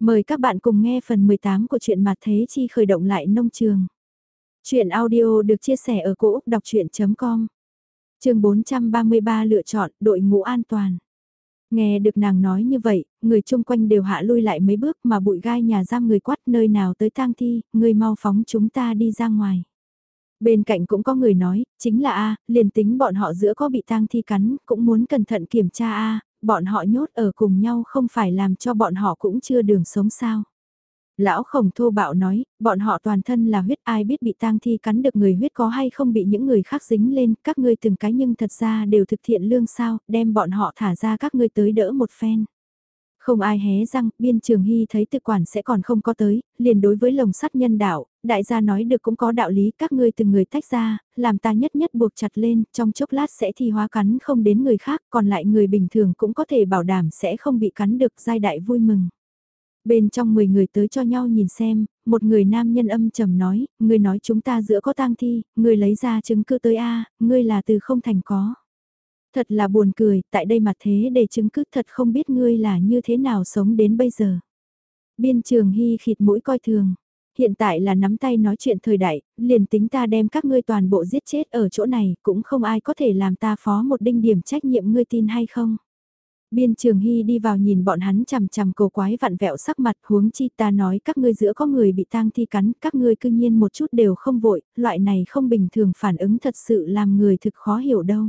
Mời các bạn cùng nghe phần 18 của truyện Mạt Thế Chi khởi động lại nông trường. Chuyện audio được chia sẻ ở cỗ đọc chuyện.com Trường 433 lựa chọn đội ngũ an toàn. Nghe được nàng nói như vậy, người chung quanh đều hạ lui lại mấy bước mà bụi gai nhà giam người quát nơi nào tới tang thi, người mau phóng chúng ta đi ra ngoài. Bên cạnh cũng có người nói, chính là A, liền tính bọn họ giữa có bị tang thi cắn, cũng muốn cẩn thận kiểm tra A, bọn họ nhốt ở cùng nhau không phải làm cho bọn họ cũng chưa đường sống sao. Lão khổng thô bạo nói, bọn họ toàn thân là huyết ai biết bị tang thi cắn được người huyết có hay không bị những người khác dính lên, các ngươi từng cái nhưng thật ra đều thực thiện lương sao, đem bọn họ thả ra các ngươi tới đỡ một phen. Không ai hé răng, biên trường hy thấy tự quản sẽ còn không có tới, liền đối với lồng sắt nhân đạo, đại gia nói được cũng có đạo lý các ngươi từng người tách ra, làm ta nhất nhất buộc chặt lên, trong chốc lát sẽ thi hóa cắn không đến người khác, còn lại người bình thường cũng có thể bảo đảm sẽ không bị cắn được giai đại vui mừng. Bên trong 10 người tới cho nhau nhìn xem, một người nam nhân âm trầm nói, người nói chúng ta giữa có tang thi, người lấy ra chứng cứ tới A, ngươi là từ không thành có. Thật là buồn cười, tại đây mặt thế để chứng cứ thật không biết ngươi là như thế nào sống đến bây giờ. Biên trường hy khịt mũi coi thường. Hiện tại là nắm tay nói chuyện thời đại, liền tính ta đem các ngươi toàn bộ giết chết ở chỗ này, cũng không ai có thể làm ta phó một đinh điểm trách nhiệm ngươi tin hay không. Biên trường hy đi vào nhìn bọn hắn chằm chằm cổ quái vặn vẹo sắc mặt huống chi ta nói các ngươi giữa có người bị tang thi cắn, các ngươi cư nhiên một chút đều không vội, loại này không bình thường phản ứng thật sự làm người thực khó hiểu đâu.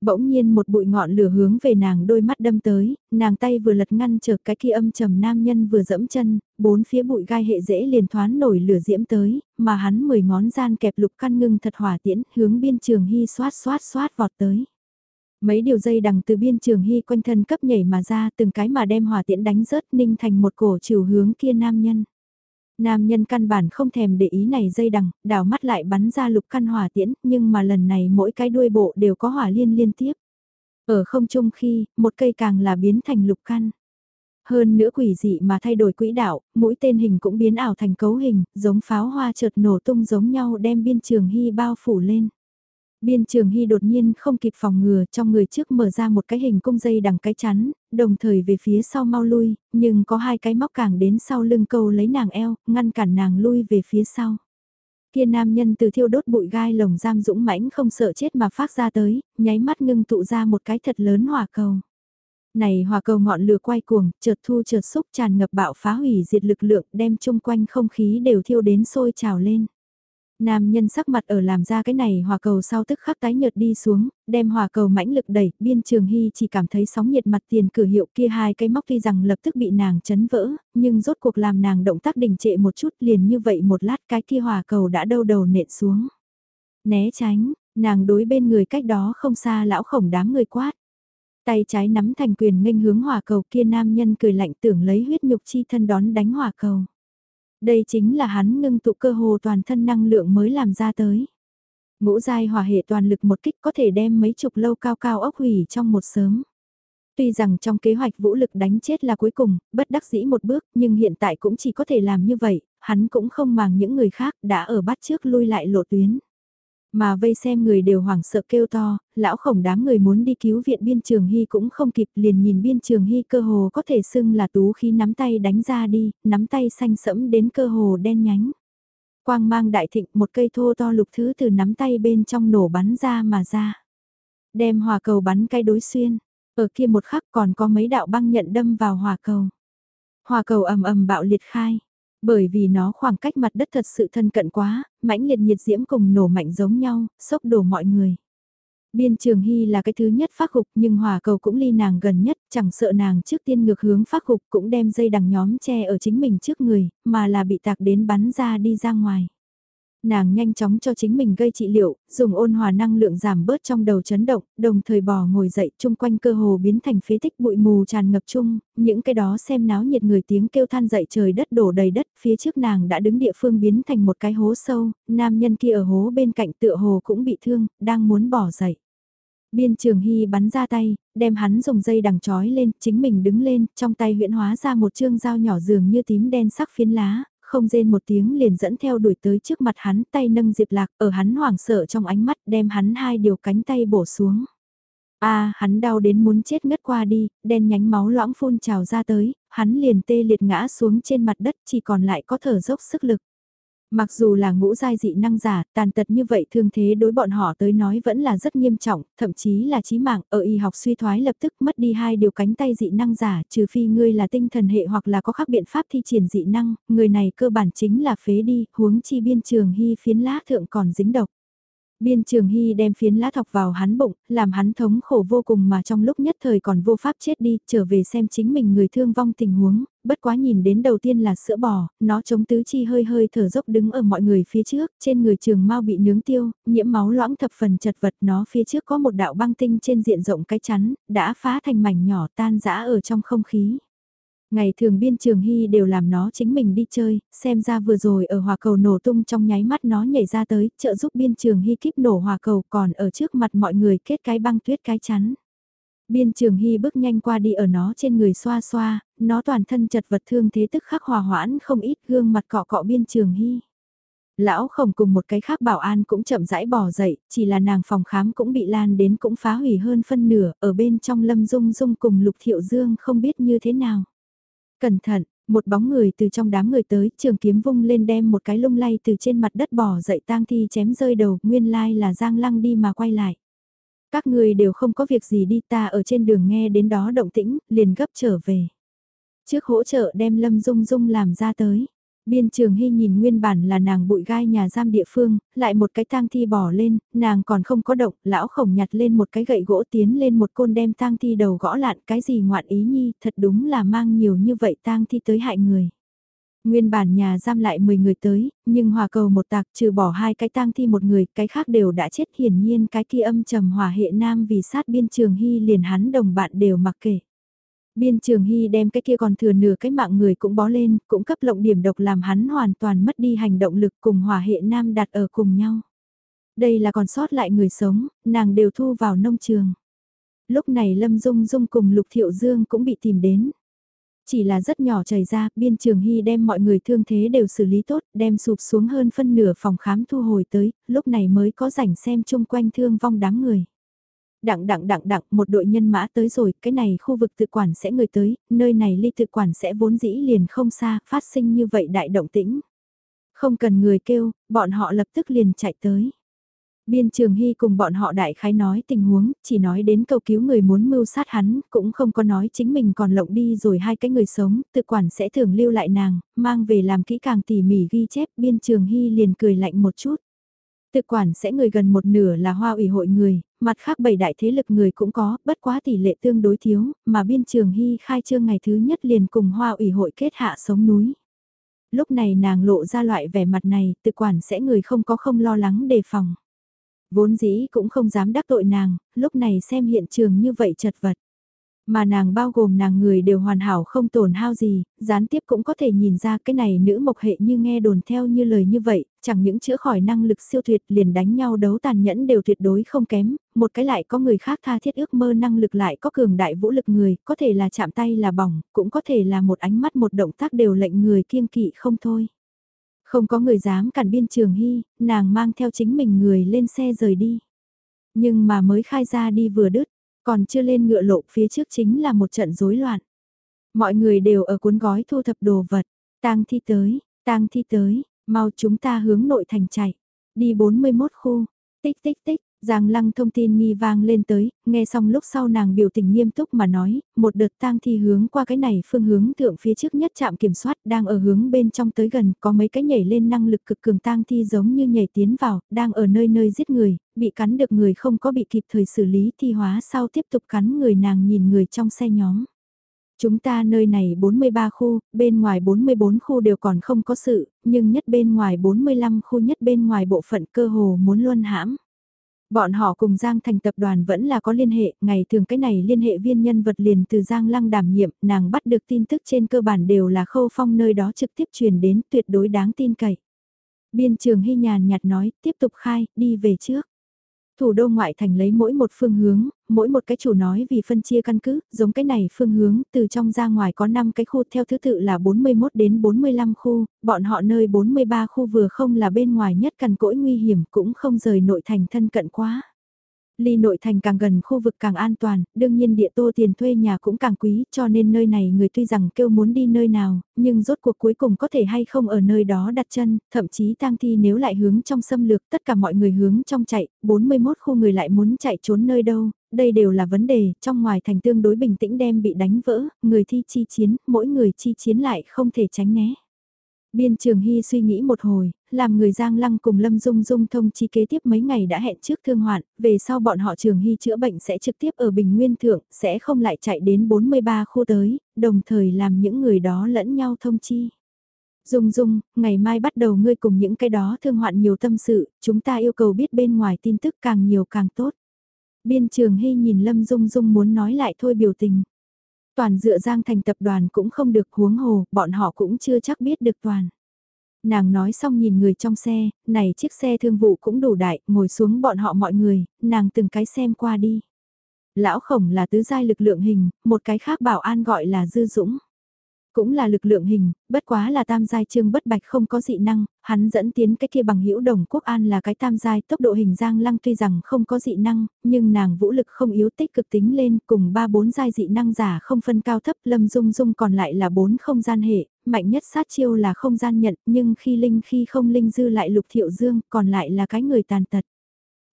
Bỗng nhiên một bụi ngọn lửa hướng về nàng đôi mắt đâm tới, nàng tay vừa lật ngăn trở cái kia âm trầm nam nhân vừa dẫm chân, bốn phía bụi gai hệ dễ liền thoán nổi lửa diễm tới, mà hắn mười ngón gian kẹp lục căn ngưng thật hỏa tiễn hướng biên trường hy xoát xoát xoát vọt tới. Mấy điều dây đằng từ biên trường hy quanh thân cấp nhảy mà ra từng cái mà đem hỏa tiễn đánh rớt ninh thành một cổ chiều hướng kia nam nhân. Nam nhân căn bản không thèm để ý này dây đằng, đảo mắt lại bắn ra lục căn hỏa tiễn, nhưng mà lần này mỗi cái đuôi bộ đều có hỏa liên liên tiếp. Ở không trung khi, một cây càng là biến thành lục căn. Hơn nữa quỷ dị mà thay đổi quỹ đạo, mũi tên hình cũng biến ảo thành cấu hình, giống pháo hoa chợt nổ tung giống nhau đem biên trường hy bao phủ lên. Biên trường hy đột nhiên không kịp phòng ngừa trong người trước mở ra một cái hình cung dây đằng cái chắn, đồng thời về phía sau mau lui, nhưng có hai cái móc càng đến sau lưng câu lấy nàng eo, ngăn cản nàng lui về phía sau. Kia nam nhân từ thiêu đốt bụi gai lồng giam dũng mãnh không sợ chết mà phát ra tới, nháy mắt ngưng tụ ra một cái thật lớn hỏa cầu. Này hỏa cầu ngọn lửa quay cuồng, chợt thu chợt xúc tràn ngập bạo phá hủy diệt lực lượng đem chung quanh không khí đều thiêu đến sôi trào lên. Nam nhân sắc mặt ở làm ra cái này hòa cầu sau tức khắc tái nhợt đi xuống, đem hòa cầu mãnh lực đẩy, biên trường hy chỉ cảm thấy sóng nhiệt mặt tiền cửa hiệu kia hai cái móc tuy rằng lập tức bị nàng chấn vỡ, nhưng rốt cuộc làm nàng động tác đình trệ một chút liền như vậy một lát cái kia hòa cầu đã đâu đầu nện xuống. Né tránh, nàng đối bên người cách đó không xa lão khổng đám người quát. Tay trái nắm thành quyền nghênh hướng hỏa cầu kia nam nhân cười lạnh tưởng lấy huyết nhục chi thân đón đánh hỏa cầu. Đây chính là hắn ngưng tụ cơ hồ toàn thân năng lượng mới làm ra tới. Ngũ giai hỏa hệ toàn lực một kích có thể đem mấy chục lâu cao cao ốc hủy trong một sớm. Tuy rằng trong kế hoạch vũ lực đánh chết là cuối cùng, bất đắc dĩ một bước, nhưng hiện tại cũng chỉ có thể làm như vậy, hắn cũng không màng những người khác đã ở bắt trước lui lại lộ tuyến. Mà vây xem người đều hoảng sợ kêu to, lão khổng đám người muốn đi cứu viện biên trường hy cũng không kịp liền nhìn biên trường hy cơ hồ có thể xưng là tú khi nắm tay đánh ra đi, nắm tay xanh sẫm đến cơ hồ đen nhánh. Quang mang đại thịnh một cây thô to lục thứ từ nắm tay bên trong nổ bắn ra mà ra. Đem hòa cầu bắn cái đối xuyên, ở kia một khắc còn có mấy đạo băng nhận đâm vào hòa cầu. Hòa cầu ầm ầm bạo liệt khai bởi vì nó khoảng cách mặt đất thật sự thân cận quá, mãnh liệt nhiệt diễm cùng nổ mạnh giống nhau, sốc đổ mọi người. Biên Trường Hy là cái thứ nhất phát hục nhưng hòa cầu cũng ly nàng gần nhất, chẳng sợ nàng trước tiên ngược hướng phát hục cũng đem dây đằng nhóm che ở chính mình trước người, mà là bị tạc đến bắn ra đi ra ngoài nàng nhanh chóng cho chính mình gây trị liệu, dùng ôn hòa năng lượng giảm bớt trong đầu chấn động, đồng thời bò ngồi dậy chung quanh cơ hồ biến thành phế tích bụi mù tràn ngập chung, những cái đó xem náo nhiệt người tiếng kêu than dậy trời đất đổ đầy đất, phía trước nàng đã đứng địa phương biến thành một cái hố sâu, nam nhân kia ở hố bên cạnh tựa hồ cũng bị thương, đang muốn bỏ dậy. Biên trường hy bắn ra tay, đem hắn dùng dây đằng trói lên, chính mình đứng lên, trong tay huyễn hóa ra một chương dao nhỏ dường như tím đen sắc phiến lá, không rên một tiếng liền dẫn theo đuổi tới trước mặt hắn tay nâng diệp lạc ở hắn hoảng sợ trong ánh mắt đem hắn hai điều cánh tay bổ xuống. a hắn đau đến muốn chết ngất qua đi, đen nhánh máu loãng phun trào ra tới, hắn liền tê liệt ngã xuống trên mặt đất chỉ còn lại có thở dốc sức lực. Mặc dù là ngũ giai dị năng giả, tàn tật như vậy thương thế đối bọn họ tới nói vẫn là rất nghiêm trọng, thậm chí là chí mạng, ở y học suy thoái lập tức mất đi hai điều cánh tay dị năng giả, trừ phi ngươi là tinh thần hệ hoặc là có khác biện pháp thi triển dị năng, người này cơ bản chính là phế đi, huống chi biên trường hy phiến lá thượng còn dính độc. Biên Trường Hy đem phiến lá thọc vào hắn bụng, làm hắn thống khổ vô cùng mà trong lúc nhất thời còn vô pháp chết đi, trở về xem chính mình người thương vong tình huống, bất quá nhìn đến đầu tiên là sữa bò, nó chống tứ chi hơi hơi thở dốc đứng ở mọi người phía trước, trên người trường mau bị nướng tiêu, nhiễm máu loãng thập phần chật vật nó phía trước có một đạo băng tinh trên diện rộng cái chắn, đã phá thành mảnh nhỏ tan rã ở trong không khí. Ngày thường biên trường hy đều làm nó chính mình đi chơi, xem ra vừa rồi ở hòa cầu nổ tung trong nháy mắt nó nhảy ra tới, trợ giúp biên trường hy kíp nổ hòa cầu còn ở trước mặt mọi người kết cái băng tuyết cái chắn. Biên trường hy bước nhanh qua đi ở nó trên người xoa xoa, nó toàn thân chật vật thương thế tức khắc hòa hoãn không ít gương mặt cọ cọ biên trường hy. Lão khổng cùng một cái khác bảo an cũng chậm rãi bỏ dậy, chỉ là nàng phòng khám cũng bị lan đến cũng phá hủy hơn phân nửa, ở bên trong lâm dung dung cùng lục thiệu dương không biết như thế nào. Cẩn thận, một bóng người từ trong đám người tới, trường kiếm vung lên đem một cái lung lay từ trên mặt đất bỏ dậy tang thi chém rơi đầu, nguyên lai là Giang Lăng đi mà quay lại. Các người đều không có việc gì đi ta ở trên đường nghe đến đó động tĩnh, liền gấp trở về. Trước hỗ trợ đem Lâm Dung Dung làm ra tới. Biên trường hy nhìn nguyên bản là nàng bụi gai nhà giam địa phương, lại một cái tang thi bỏ lên, nàng còn không có động, lão khổng nhặt lên một cái gậy gỗ tiến lên một côn đem tang thi đầu gõ lạn cái gì ngoạn ý nhi, thật đúng là mang nhiều như vậy tang thi tới hại người. Nguyên bản nhà giam lại 10 người tới, nhưng hòa cầu một tạc trừ bỏ hai cái tang thi một người, cái khác đều đã chết hiển nhiên cái kia âm trầm hòa hệ nam vì sát biên trường hy liền hắn đồng bạn đều mặc kệ. Biên Trường Hy đem cái kia còn thừa nửa cái mạng người cũng bó lên, cũng cấp lộng điểm độc làm hắn hoàn toàn mất đi hành động lực cùng hỏa hệ nam đặt ở cùng nhau. Đây là còn sót lại người sống, nàng đều thu vào nông trường. Lúc này Lâm Dung Dung cùng Lục Thiệu Dương cũng bị tìm đến. Chỉ là rất nhỏ chảy ra, biên trường hy đem mọi người thương thế đều xử lý tốt, đem sụp xuống hơn phân nửa phòng khám thu hồi tới, lúc này mới có rảnh xem chung quanh thương vong đám người. Đặng đặng đặng đặng, một đội nhân mã tới rồi, cái này khu vực tự quản sẽ người tới, nơi này ly tự quản sẽ vốn dĩ liền không xa, phát sinh như vậy đại động tĩnh. Không cần người kêu, bọn họ lập tức liền chạy tới. Biên Trường Hy cùng bọn họ đại khái nói tình huống, chỉ nói đến cầu cứu người muốn mưu sát hắn, cũng không có nói chính mình còn lộng đi rồi hai cái người sống, tự quản sẽ thường lưu lại nàng, mang về làm kỹ càng tỉ mỉ ghi chép, Biên Trường Hy liền cười lạnh một chút. Tự quản sẽ người gần một nửa là hoa ủy hội người, mặt khác bảy đại thế lực người cũng có, bất quá tỷ lệ tương đối thiếu, mà biên trường hy khai trương ngày thứ nhất liền cùng hoa ủy hội kết hạ sống núi. Lúc này nàng lộ ra loại vẻ mặt này, tự quản sẽ người không có không lo lắng đề phòng. Vốn dĩ cũng không dám đắc tội nàng, lúc này xem hiện trường như vậy chật vật. Mà nàng bao gồm nàng người đều hoàn hảo không tổn hao gì, gián tiếp cũng có thể nhìn ra cái này nữ mộc hệ như nghe đồn theo như lời như vậy, chẳng những chữa khỏi năng lực siêu tuyệt liền đánh nhau đấu tàn nhẫn đều tuyệt đối không kém, một cái lại có người khác tha thiết ước mơ năng lực lại có cường đại vũ lực người, có thể là chạm tay là bỏng, cũng có thể là một ánh mắt một động tác đều lệnh người kiêng kỵ không thôi. Không có người dám cản biên trường hy, nàng mang theo chính mình người lên xe rời đi. Nhưng mà mới khai ra đi vừa đứt, còn chưa lên ngựa lộ phía trước chính là một trận rối loạn. Mọi người đều ở cuốn gói thu thập đồ vật. tang thi tới, tang thi tới, mau chúng ta hướng nội thành chạy. Đi 41 khu, tích tích tích, Giang lăng thông tin nghi vang lên tới, nghe xong lúc sau nàng biểu tình nghiêm túc mà nói, một đợt tang thi hướng qua cái này phương hướng thượng phía trước nhất chạm kiểm soát đang ở hướng bên trong tới gần, có mấy cái nhảy lên năng lực cực cường tang thi giống như nhảy tiến vào, đang ở nơi nơi giết người, bị cắn được người không có bị kịp thời xử lý thi hóa sau tiếp tục cắn người nàng nhìn người trong xe nhóm. Chúng ta nơi này 43 khu, bên ngoài 44 khu đều còn không có sự, nhưng nhất bên ngoài 45 khu nhất bên ngoài bộ phận cơ hồ muốn luôn hãm. Bọn họ cùng Giang Thành tập đoàn vẫn là có liên hệ, ngày thường cái này liên hệ viên nhân vật liền từ Giang Lăng đảm nhiệm, nàng bắt được tin tức trên cơ bản đều là khâu phong nơi đó trực tiếp truyền đến tuyệt đối đáng tin cậy. Biên trường hy nhàn nhạt nói, tiếp tục khai, đi về trước. Thủ đô ngoại thành lấy mỗi một phương hướng, mỗi một cái chủ nói vì phân chia căn cứ, giống cái này phương hướng, từ trong ra ngoài có 5 cái khu theo thứ tự là 41 đến 45 khu, bọn họ nơi 43 khu vừa không là bên ngoài nhất cằn cỗi nguy hiểm cũng không rời nội thành thân cận quá. Ly nội thành càng gần khu vực càng an toàn, đương nhiên địa tô tiền thuê nhà cũng càng quý cho nên nơi này người tuy rằng kêu muốn đi nơi nào, nhưng rốt cuộc cuối cùng có thể hay không ở nơi đó đặt chân, thậm chí tang thi nếu lại hướng trong xâm lược tất cả mọi người hướng trong chạy, 41 khu người lại muốn chạy trốn nơi đâu, đây đều là vấn đề, trong ngoài thành tương đối bình tĩnh đem bị đánh vỡ, người thi chi chiến, mỗi người chi chiến lại không thể tránh né. Biên Trường Hy suy nghĩ một hồi, làm người Giang Lăng cùng Lâm Dung Dung thông chi kế tiếp mấy ngày đã hẹn trước thương hoạn, về sau bọn họ Trường Hy chữa bệnh sẽ trực tiếp ở Bình Nguyên Thượng, sẽ không lại chạy đến 43 khu tới, đồng thời làm những người đó lẫn nhau thông chi. Dung Dung, ngày mai bắt đầu ngươi cùng những cái đó thương hoạn nhiều tâm sự, chúng ta yêu cầu biết bên ngoài tin tức càng nhiều càng tốt. Biên Trường Hy nhìn Lâm Dung Dung muốn nói lại thôi biểu tình. Toàn dựa Giang thành tập đoàn cũng không được huống hồ, bọn họ cũng chưa chắc biết được toàn. Nàng nói xong nhìn người trong xe, này chiếc xe thương vụ cũng đủ đại, ngồi xuống bọn họ mọi người, nàng từng cái xem qua đi. Lão khổng là tứ giai lực lượng hình, một cái khác bảo an gọi là dư dũng cũng là lực lượng hình, bất quá là tam giai trương bất bạch không có dị năng, hắn dẫn tiến cái kia bằng hữu đồng quốc an là cái tam giai tốc độ hình giang lăng tuy rằng không có dị năng, nhưng nàng vũ lực không yếu tích cực tính lên cùng ba bốn giai dị năng giả không phân cao thấp lâm dung dung còn lại là bốn không gian hệ, mạnh nhất sát chiêu là không gian nhận nhưng khi linh khi không linh dư lại lục thiệu dương còn lại là cái người tàn tật.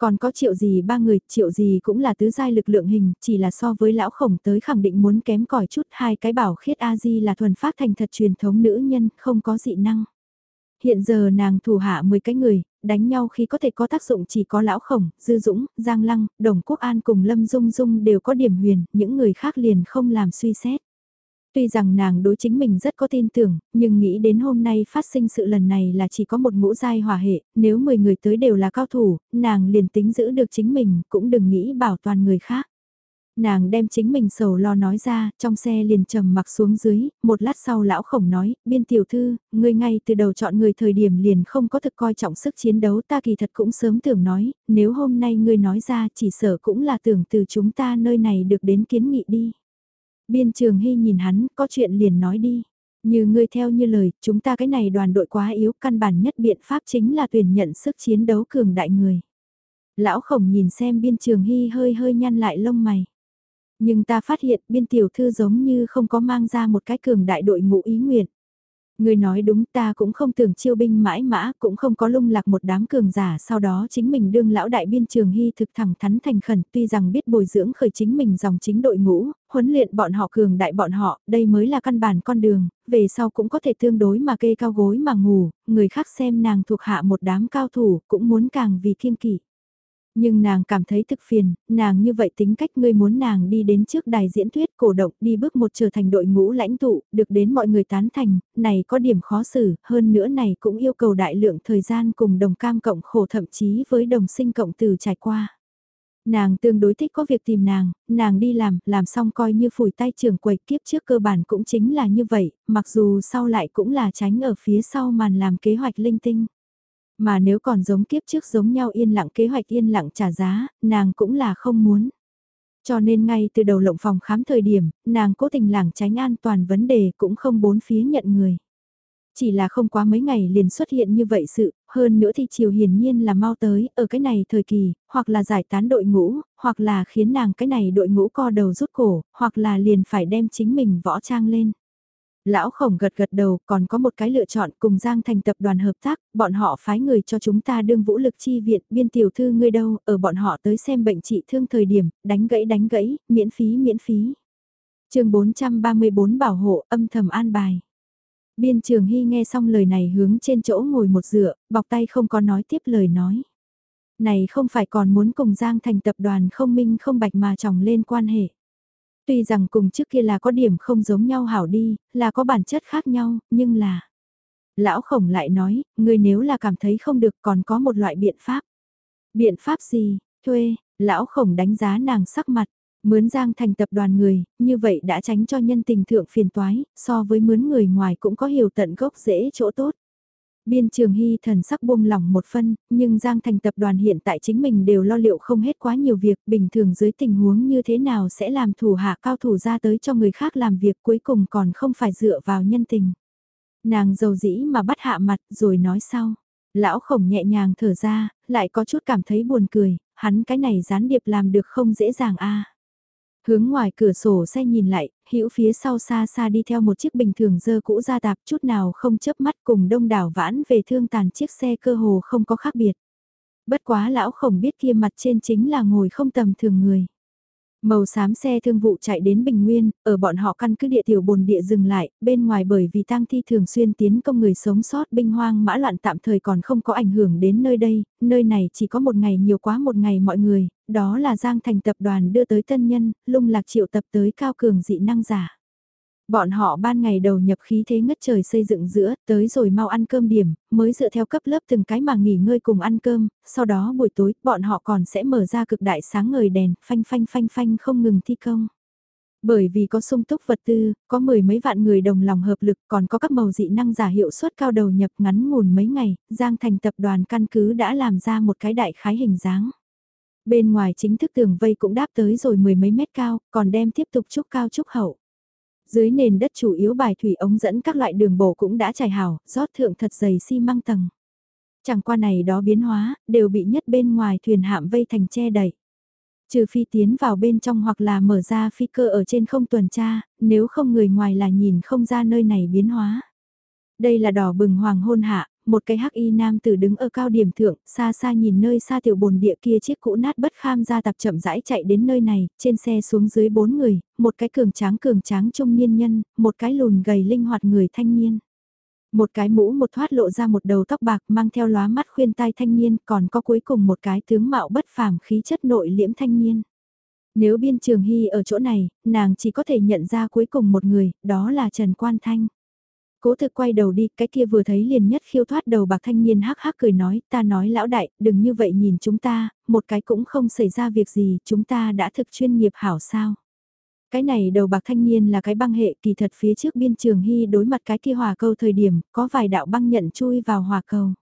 Còn có triệu gì ba người, triệu gì cũng là tứ giai lực lượng hình, chỉ là so với lão khổng tới khẳng định muốn kém cỏi chút hai cái bảo khiết A-di là thuần phát thành thật truyền thống nữ nhân, không có dị năng. Hiện giờ nàng thủ hạ 10 cái người, đánh nhau khi có thể có tác dụng chỉ có lão khổng, dư dũng, giang lăng, đồng quốc an cùng lâm dung dung đều có điểm huyền, những người khác liền không làm suy xét. Tuy rằng nàng đối chính mình rất có tin tưởng, nhưng nghĩ đến hôm nay phát sinh sự lần này là chỉ có một ngũ giai hỏa hệ, nếu 10 người tới đều là cao thủ, nàng liền tính giữ được chính mình, cũng đừng nghĩ bảo toàn người khác. Nàng đem chính mình sầu lo nói ra, trong xe liền trầm mặc xuống dưới, một lát sau lão khổng nói, biên tiểu thư, người ngay từ đầu chọn người thời điểm liền không có thực coi trọng sức chiến đấu ta kỳ thật cũng sớm tưởng nói, nếu hôm nay ngươi nói ra chỉ sợ cũng là tưởng từ chúng ta nơi này được đến kiến nghị đi. Biên trường hy nhìn hắn, có chuyện liền nói đi. Như ngươi theo như lời, chúng ta cái này đoàn đội quá yếu, căn bản nhất biện pháp chính là tuyển nhận sức chiến đấu cường đại người. Lão khổng nhìn xem biên trường hy hơi hơi nhăn lại lông mày. Nhưng ta phát hiện biên tiểu thư giống như không có mang ra một cái cường đại đội ngũ ý nguyện. Người nói đúng ta cũng không tưởng chiêu binh mãi mã, cũng không có lung lạc một đám cường giả, sau đó chính mình đương lão đại biên trường hy thực thẳng thắn thành khẩn, tuy rằng biết bồi dưỡng khởi chính mình dòng chính đội ngũ, huấn luyện bọn họ cường đại bọn họ, đây mới là căn bản con đường, về sau cũng có thể tương đối mà kê cao gối mà ngủ, người khác xem nàng thuộc hạ một đám cao thủ, cũng muốn càng vì kiên kỵ. Nhưng nàng cảm thấy thực phiền, nàng như vậy tính cách ngươi muốn nàng đi đến trước đài diễn thuyết cổ động đi bước một trở thành đội ngũ lãnh tụ, được đến mọi người tán thành, này có điểm khó xử, hơn nữa này cũng yêu cầu đại lượng thời gian cùng đồng cam cộng khổ thậm chí với đồng sinh cộng từ trải qua. Nàng tương đối thích có việc tìm nàng, nàng đi làm, làm xong coi như phủi tay trưởng quầy kiếp trước cơ bản cũng chính là như vậy, mặc dù sau lại cũng là tránh ở phía sau màn làm kế hoạch linh tinh. Mà nếu còn giống kiếp trước giống nhau yên lặng kế hoạch yên lặng trả giá, nàng cũng là không muốn. Cho nên ngay từ đầu lộng phòng khám thời điểm, nàng cố tình lảng tránh an toàn vấn đề cũng không bốn phía nhận người. Chỉ là không quá mấy ngày liền xuất hiện như vậy sự, hơn nữa thì chiều hiển nhiên là mau tới, ở cái này thời kỳ, hoặc là giải tán đội ngũ, hoặc là khiến nàng cái này đội ngũ co đầu rút cổ, hoặc là liền phải đem chính mình võ trang lên. Lão khổng gật gật đầu còn có một cái lựa chọn cùng Giang thành tập đoàn hợp tác, bọn họ phái người cho chúng ta đương vũ lực chi viện, biên tiểu thư ngươi đâu, ở bọn họ tới xem bệnh trị thương thời điểm, đánh gãy đánh gãy, miễn phí miễn phí. chương 434 bảo hộ âm thầm an bài. Biên trường hy nghe xong lời này hướng trên chỗ ngồi một dựa, bọc tay không có nói tiếp lời nói. Này không phải còn muốn cùng Giang thành tập đoàn không minh không bạch mà chồng lên quan hệ. Tuy rằng cùng trước kia là có điểm không giống nhau hảo đi, là có bản chất khác nhau, nhưng là... Lão khổng lại nói, người nếu là cảm thấy không được còn có một loại biện pháp. Biện pháp gì, thuê, lão khổng đánh giá nàng sắc mặt, mướn giang thành tập đoàn người, như vậy đã tránh cho nhân tình thượng phiền toái, so với mướn người ngoài cũng có hiểu tận gốc dễ chỗ tốt. Biên trường hy thần sắc buông lỏng một phân, nhưng Giang Thành tập đoàn hiện tại chính mình đều lo liệu không hết quá nhiều việc, bình thường dưới tình huống như thế nào sẽ làm thủ hạ cao thủ ra tới cho người khác làm việc cuối cùng còn không phải dựa vào nhân tình. Nàng dầu dĩ mà bắt hạ mặt rồi nói sau. Lão khổng nhẹ nhàng thở ra, lại có chút cảm thấy buồn cười, hắn cái này gián điệp làm được không dễ dàng a. Hướng ngoài cửa sổ xe nhìn lại, hữu phía sau xa xa đi theo một chiếc bình thường dơ cũ ra tạp, chút nào không chớp mắt cùng đông đảo vãn về thương tàn chiếc xe cơ hồ không có khác biệt. Bất quá lão khổng biết kia mặt trên chính là ngồi không tầm thường người. Màu xám xe thương vụ chạy đến Bình Nguyên, ở bọn họ căn cứ địa tiểu bồn địa dừng lại, bên ngoài bởi vì tang thi thường xuyên tiến công người sống sót binh hoang mã loạn tạm thời còn không có ảnh hưởng đến nơi đây, nơi này chỉ có một ngày nhiều quá một ngày mọi người, đó là Giang Thành tập đoàn đưa tới tân nhân, lung lạc triệu tập tới cao cường dị năng giả. Bọn họ ban ngày đầu nhập khí thế ngất trời xây dựng giữa, tới rồi mau ăn cơm điểm, mới dựa theo cấp lớp từng cái mà nghỉ ngơi cùng ăn cơm, sau đó buổi tối bọn họ còn sẽ mở ra cực đại sáng ngời đèn, phanh phanh phanh phanh không ngừng thi công. Bởi vì có sung túc vật tư, có mười mấy vạn người đồng lòng hợp lực còn có các màu dị năng giả hiệu suất cao đầu nhập ngắn ngủn mấy ngày, Giang Thành tập đoàn căn cứ đã làm ra một cái đại khái hình dáng. Bên ngoài chính thức tường vây cũng đáp tới rồi mười mấy mét cao, còn đem tiếp tục trúc cao trúc hậu. Dưới nền đất chủ yếu bài thủy ống dẫn các loại đường bổ cũng đã trải hảo, rót thượng thật dày xi măng tầng. Chẳng qua này đó biến hóa, đều bị nhất bên ngoài thuyền hạm vây thành che đẩy. Trừ phi tiến vào bên trong hoặc là mở ra phi cơ ở trên không tuần tra, nếu không người ngoài là nhìn không ra nơi này biến hóa. Đây là đỏ bừng hoàng hôn hạ, một cái hắc y nam tử đứng ở cao điểm thượng, xa xa nhìn nơi xa tiểu bồn địa kia chiếc cũ nát bất kham ra tập chậm rãi chạy đến nơi này, trên xe xuống dưới bốn người, một cái cường tráng cường tráng trung niên nhân, một cái lùn gầy linh hoạt người thanh niên. Một cái mũ một thoát lộ ra một đầu tóc bạc mang theo lóa mắt khuyên tai thanh niên, còn có cuối cùng một cái tướng mạo bất phàm khí chất nội liễm thanh niên. Nếu biên trường hy ở chỗ này, nàng chỉ có thể nhận ra cuối cùng một người, đó là Trần Quan Thanh. Cố thực quay đầu đi, cái kia vừa thấy liền nhất khiêu thoát đầu bạc thanh niên hắc hắc cười nói, ta nói lão đại, đừng như vậy nhìn chúng ta, một cái cũng không xảy ra việc gì, chúng ta đã thực chuyên nghiệp hảo sao. Cái này đầu bạc thanh niên là cái băng hệ kỳ thật phía trước biên trường hy đối mặt cái kia hòa câu thời điểm, có vài đạo băng nhận chui vào hòa cầu.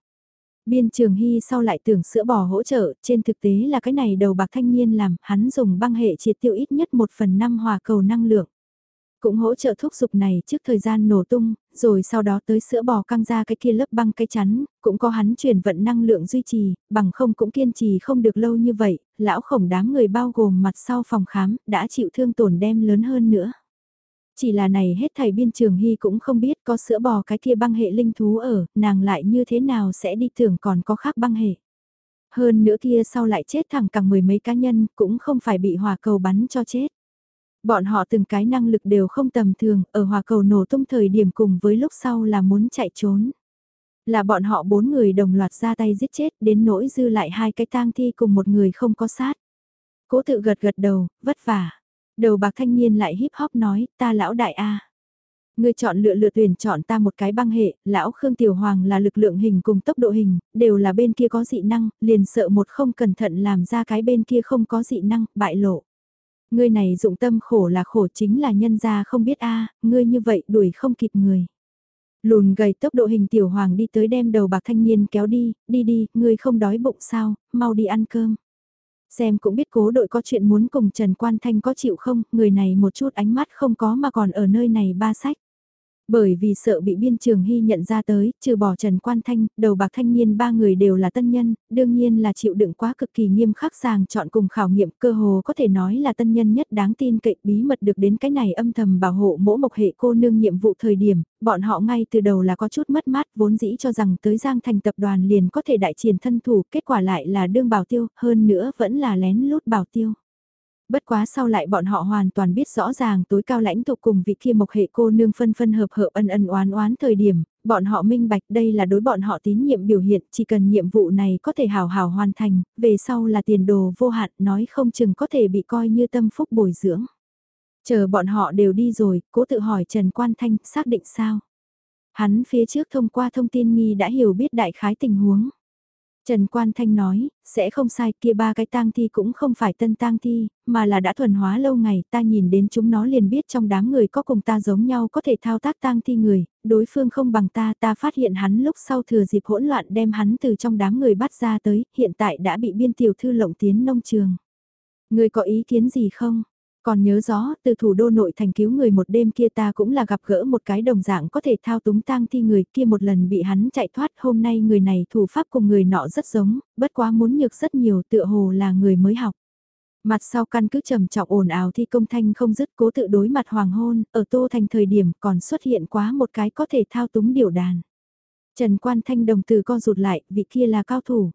Biên trường hy sau lại tưởng sữa bò hỗ trợ, trên thực tế là cái này đầu bạc thanh niên làm, hắn dùng băng hệ triệt tiêu ít nhất một phần năm hòa cầu năng lượng. Cũng hỗ trợ thúc giục này trước thời gian nổ tung, rồi sau đó tới sữa bò căng ra cái kia lớp băng cái chắn, cũng có hắn chuyển vận năng lượng duy trì, bằng không cũng kiên trì không được lâu như vậy, lão khổng đám người bao gồm mặt sau phòng khám, đã chịu thương tổn đem lớn hơn nữa. Chỉ là này hết thầy biên trường hy cũng không biết có sữa bò cái kia băng hệ linh thú ở, nàng lại như thế nào sẽ đi tưởng còn có khác băng hệ. Hơn nữa kia sau lại chết thẳng càng mười mấy cá nhân, cũng không phải bị hòa cầu bắn cho chết. Bọn họ từng cái năng lực đều không tầm thường, ở hòa cầu nổ tung thời điểm cùng với lúc sau là muốn chạy trốn. Là bọn họ bốn người đồng loạt ra tay giết chết đến nỗi dư lại hai cái tang thi cùng một người không có sát. Cố tự gật gật đầu, vất vả. Đầu bạc thanh niên lại híp hop nói, ta lão đại A. Người chọn lựa lựa tuyển chọn ta một cái băng hệ, lão Khương Tiểu Hoàng là lực lượng hình cùng tốc độ hình, đều là bên kia có dị năng, liền sợ một không cẩn thận làm ra cái bên kia không có dị năng, bại lộ. Ngươi này dụng tâm khổ là khổ chính là nhân gia không biết a ngươi như vậy đuổi không kịp người. Lùn gầy tốc độ hình tiểu hoàng đi tới đem đầu bạc thanh niên kéo đi, đi đi, ngươi không đói bụng sao, mau đi ăn cơm. Xem cũng biết cố đội có chuyện muốn cùng Trần Quan Thanh có chịu không, người này một chút ánh mắt không có mà còn ở nơi này ba sách. Bởi vì sợ bị biên trường hy nhận ra tới, trừ bỏ Trần Quan Thanh, đầu bạc thanh niên ba người đều là tân nhân, đương nhiên là chịu đựng quá cực kỳ nghiêm khắc sàng chọn cùng khảo nghiệm cơ hồ có thể nói là tân nhân nhất đáng tin cậy bí mật được đến cái này âm thầm bảo hộ mỗi mộc hệ cô nương nhiệm vụ thời điểm, bọn họ ngay từ đầu là có chút mất mát vốn dĩ cho rằng tới Giang Thành tập đoàn liền có thể đại triển thân thủ, kết quả lại là đương bảo tiêu, hơn nữa vẫn là lén lút bảo tiêu bất quá sau lại bọn họ hoàn toàn biết rõ ràng tối cao lãnh tụ cùng vị kia mộc hệ cô nương phân phân hợp hợp ân ân oán oán thời điểm, bọn họ minh bạch đây là đối bọn họ tín nhiệm biểu hiện, chỉ cần nhiệm vụ này có thể hào hào hoàn thành, về sau là tiền đồ vô hạn nói không chừng có thể bị coi như tâm phúc bồi dưỡng. Chờ bọn họ đều đi rồi, cố tự hỏi Trần Quan Thanh xác định sao. Hắn phía trước thông qua thông tin nghi đã hiểu biết đại khái tình huống. Trần Quan Thanh nói, sẽ không sai kia ba cái tang thi cũng không phải tân tang thi, mà là đã thuần hóa lâu ngày ta nhìn đến chúng nó liền biết trong đám người có cùng ta giống nhau có thể thao tác tang thi người, đối phương không bằng ta ta phát hiện hắn lúc sau thừa dịp hỗn loạn đem hắn từ trong đám người bắt ra tới, hiện tại đã bị biên tiểu thư lộng tiến nông trường. Người có ý kiến gì không? Còn nhớ rõ, từ thủ đô nội thành cứu người một đêm kia ta cũng là gặp gỡ một cái đồng dạng có thể thao túng tang thi người kia một lần bị hắn chạy thoát. Hôm nay người này thủ pháp cùng người nọ rất giống, bất quá muốn nhược rất nhiều tựa hồ là người mới học. Mặt sau căn cứ trầm trọng ồn ào thi công thanh không dứt cố tự đối mặt hoàng hôn, ở tô thành thời điểm còn xuất hiện quá một cái có thể thao túng điều đàn. Trần Quan Thanh đồng từ co rụt lại, vị kia là cao thủ.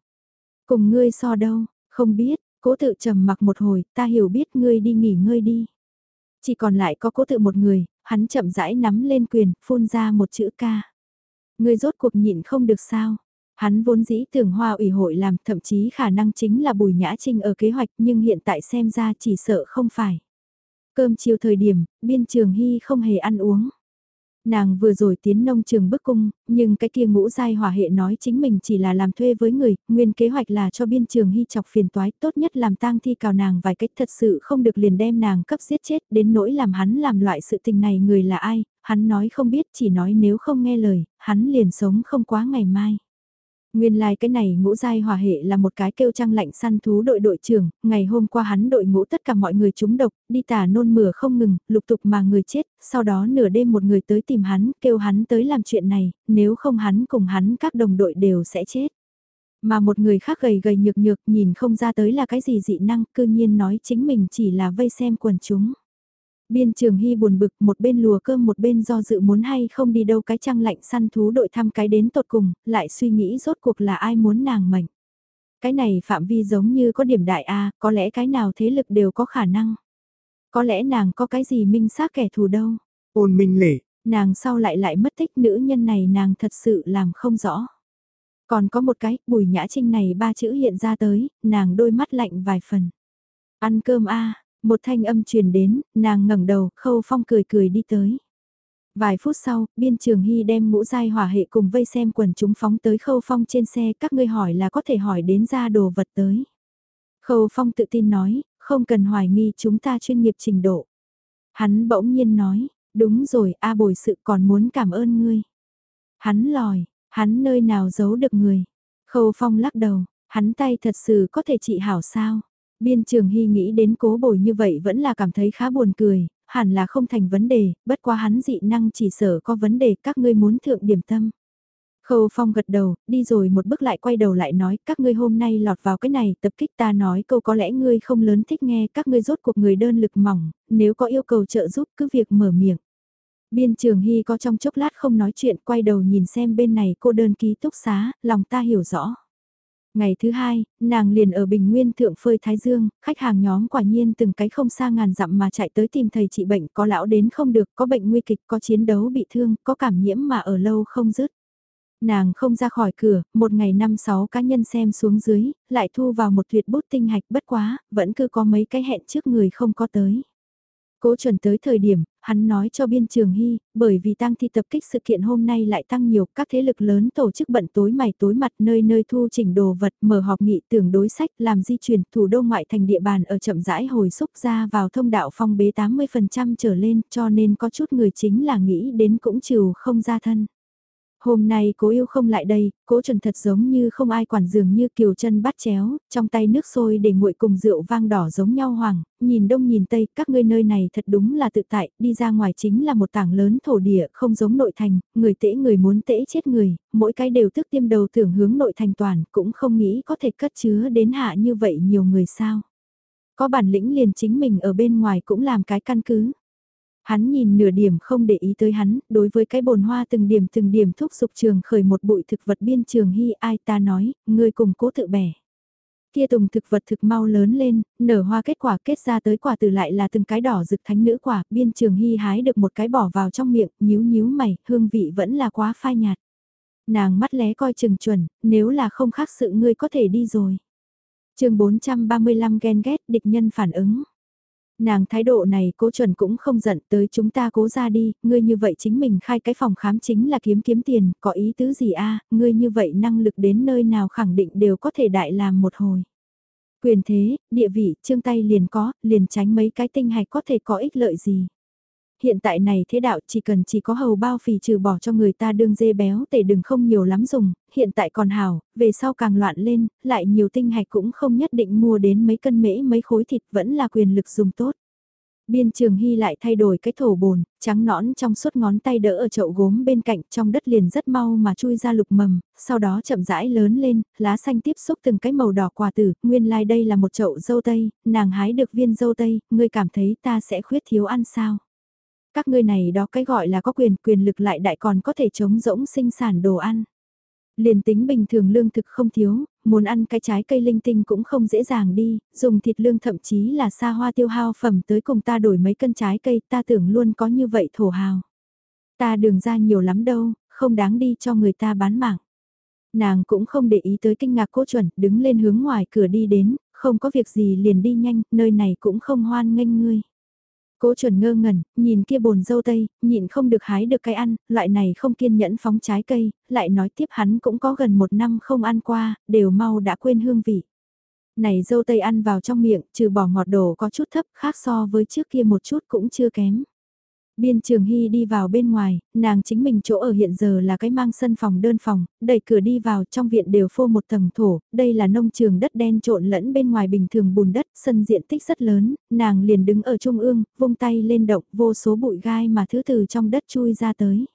Cùng ngươi so đâu, không biết, cố tự trầm mặc một hồi, ta hiểu biết ngươi đi nghỉ ngơi đi. Chỉ còn lại có cố tự một người, hắn chậm rãi nắm lên quyền, phun ra một chữ ca. Ngươi rốt cuộc nhịn không được sao. Hắn vốn dĩ tưởng hoa ủy hội làm thậm chí khả năng chính là bùi nhã trinh ở kế hoạch nhưng hiện tại xem ra chỉ sợ không phải. Cơm chiều thời điểm, biên trường hy không hề ăn uống. Nàng vừa rồi tiến nông trường bức cung, nhưng cái kia ngũ giai hỏa hệ nói chính mình chỉ là làm thuê với người, nguyên kế hoạch là cho biên trường hy chọc phiền toái, tốt nhất làm tang thi cào nàng vài cách thật sự không được liền đem nàng cấp giết chết, đến nỗi làm hắn làm loại sự tình này người là ai, hắn nói không biết chỉ nói nếu không nghe lời, hắn liền sống không quá ngày mai. Nguyên lai like cái này ngũ giai hòa hệ là một cái kêu trăng lạnh săn thú đội đội trưởng, ngày hôm qua hắn đội ngũ tất cả mọi người trúng độc, đi tả nôn mửa không ngừng, lục tục mà người chết, sau đó nửa đêm một người tới tìm hắn, kêu hắn tới làm chuyện này, nếu không hắn cùng hắn các đồng đội đều sẽ chết. Mà một người khác gầy gầy nhược nhược nhìn không ra tới là cái gì dị năng, cư nhiên nói chính mình chỉ là vây xem quần chúng. Biên trường hy buồn bực một bên lùa cơm một bên do dự muốn hay không đi đâu cái trăng lạnh săn thú đội thăm cái đến tột cùng, lại suy nghĩ rốt cuộc là ai muốn nàng mệnh. Cái này phạm vi giống như có điểm đại A, có lẽ cái nào thế lực đều có khả năng. Có lẽ nàng có cái gì minh xác kẻ thù đâu. Ôn minh lễ. Nàng sau lại lại mất tích nữ nhân này nàng thật sự làm không rõ. Còn có một cái, bùi nhã trinh này ba chữ hiện ra tới, nàng đôi mắt lạnh vài phần. Ăn cơm a một thanh âm truyền đến, nàng ngẩng đầu, khâu phong cười cười đi tới. Vài phút sau, biên trường hy đem mũ dai hỏa hệ cùng vây xem quần chúng phóng tới khâu phong trên xe các ngươi hỏi là có thể hỏi đến ra đồ vật tới. Khâu phong tự tin nói, không cần hoài nghi chúng ta chuyên nghiệp trình độ. Hắn bỗng nhiên nói, đúng rồi, A bồi sự còn muốn cảm ơn ngươi. Hắn lòi, hắn nơi nào giấu được người. Khâu phong lắc đầu, hắn tay thật sự có thể trị hảo sao. Biên trường hy nghĩ đến cố bồi như vậy vẫn là cảm thấy khá buồn cười, hẳn là không thành vấn đề, bất quá hắn dị năng chỉ sở có vấn đề các ngươi muốn thượng điểm tâm. Khâu Phong gật đầu, đi rồi một bước lại quay đầu lại nói, các ngươi hôm nay lọt vào cái này, tập kích ta nói câu có lẽ ngươi không lớn thích nghe, các ngươi rốt cuộc người đơn lực mỏng, nếu có yêu cầu trợ giúp cứ việc mở miệng. Biên trường Hy có trong chốc lát không nói chuyện, quay đầu nhìn xem bên này cô đơn ký túc xá, lòng ta hiểu rõ. Ngày thứ hai, nàng liền ở Bình Nguyên thượng phơi Thái Dương, khách hàng nhóm quả nhiên từng cái không xa ngàn dặm mà chạy tới tìm thầy trị bệnh, có lão đến không được, có bệnh nguy kịch, có chiến đấu bị thương, có cảm nhiễm mà ở lâu không dứt. Nàng không ra khỏi cửa, một ngày năm sáu cá nhân xem xuống dưới, lại thu vào một tuyệt bút tinh hạch bất quá, vẫn cứ có mấy cái hẹn trước người không có tới. Cố chuẩn tới thời điểm, hắn nói cho biên trường hy, bởi vì tăng thi tập kích sự kiện hôm nay lại tăng nhiều, các thế lực lớn tổ chức bận tối mày tối mặt nơi nơi thu chỉnh đồ vật, mở họp nghị tưởng đối sách, làm di chuyển thủ đô ngoại thành địa bàn ở chậm rãi hồi xúc ra vào thông đạo phong bế 80% trở lên, cho nên có chút người chính là nghĩ đến cũng trừ không ra thân. Hôm nay cố yêu không lại đây, cố trần thật giống như không ai quản dường như kiều chân bắt chéo, trong tay nước sôi để nguội cùng rượu vang đỏ giống nhau hoàng, nhìn đông nhìn tây, các ngươi nơi này thật đúng là tự tại, đi ra ngoài chính là một tảng lớn thổ địa, không giống nội thành, người tễ người muốn tễ chết người, mỗi cái đều tức tiêm đầu tưởng hướng nội thành toàn, cũng không nghĩ có thể cất chứa đến hạ như vậy nhiều người sao. Có bản lĩnh liền chính mình ở bên ngoài cũng làm cái căn cứ. Hắn nhìn nửa điểm không để ý tới hắn, đối với cái bồn hoa từng điểm từng điểm thúc dục trường khởi một bụi thực vật biên trường hy ai ta nói, ngươi cùng cố tự bẻ. Kia tùng thực vật thực mau lớn lên, nở hoa kết quả kết ra tới quả từ lại là từng cái đỏ rực thánh nữ quả, biên trường hy hái được một cái bỏ vào trong miệng, nhíu nhíu mày, hương vị vẫn là quá phai nhạt. Nàng mắt lé coi chừng chuẩn, nếu là không khác sự ngươi có thể đi rồi. chương 435 ghen ghét địch nhân phản ứng. Nàng thái độ này cố chuẩn cũng không giận tới chúng ta cố ra đi, ngươi như vậy chính mình khai cái phòng khám chính là kiếm kiếm tiền, có ý tứ gì a ngươi như vậy năng lực đến nơi nào khẳng định đều có thể đại làm một hồi. Quyền thế, địa vị, trương tay liền có, liền tránh mấy cái tinh hạch có thể có ích lợi gì. Hiện tại này thế đạo chỉ cần chỉ có hầu bao phì trừ bỏ cho người ta đương dê béo tể đừng không nhiều lắm dùng, hiện tại còn hảo, về sau càng loạn lên, lại nhiều tinh hạch cũng không nhất định mua đến mấy cân mễ mấy khối thịt vẫn là quyền lực dùng tốt. Biên trường hy lại thay đổi cái thổ bồn, trắng nõn trong suốt ngón tay đỡ ở chậu gốm bên cạnh trong đất liền rất mau mà chui ra lục mầm, sau đó chậm rãi lớn lên, lá xanh tiếp xúc từng cái màu đỏ quả tử, nguyên lai like đây là một chậu dâu tây, nàng hái được viên dâu tây, ngươi cảm thấy ta sẽ khuyết thiếu ăn sao? Các ngươi này đó cái gọi là có quyền, quyền lực lại đại còn có thể chống rỗng sinh sản đồ ăn. Liền tính bình thường lương thực không thiếu, muốn ăn cái trái cây linh tinh cũng không dễ dàng đi, dùng thịt lương thậm chí là xa hoa tiêu hao phẩm tới cùng ta đổi mấy cân trái cây ta tưởng luôn có như vậy thổ hào. Ta đường ra nhiều lắm đâu, không đáng đi cho người ta bán mạng. Nàng cũng không để ý tới kinh ngạc cố chuẩn, đứng lên hướng ngoài cửa đi đến, không có việc gì liền đi nhanh, nơi này cũng không hoan nghênh ngươi. Cố chuẩn ngơ ngẩn, nhìn kia bồn dâu tây, nhịn không được hái được cái ăn, loại này không kiên nhẫn phóng trái cây, lại nói tiếp hắn cũng có gần một năm không ăn qua, đều mau đã quên hương vị. Này dâu tây ăn vào trong miệng, trừ bỏ ngọt đồ có chút thấp khác so với trước kia một chút cũng chưa kém. Biên Trường Hy đi vào bên ngoài, nàng chính mình chỗ ở hiện giờ là cái mang sân phòng đơn phòng, đẩy cửa đi vào trong viện đều phô một tầng thổ, đây là nông trường đất đen trộn lẫn bên ngoài bình thường bùn đất, sân diện tích rất lớn, nàng liền đứng ở trung ương, vung tay lên động vô số bụi gai mà thứ từ trong đất chui ra tới.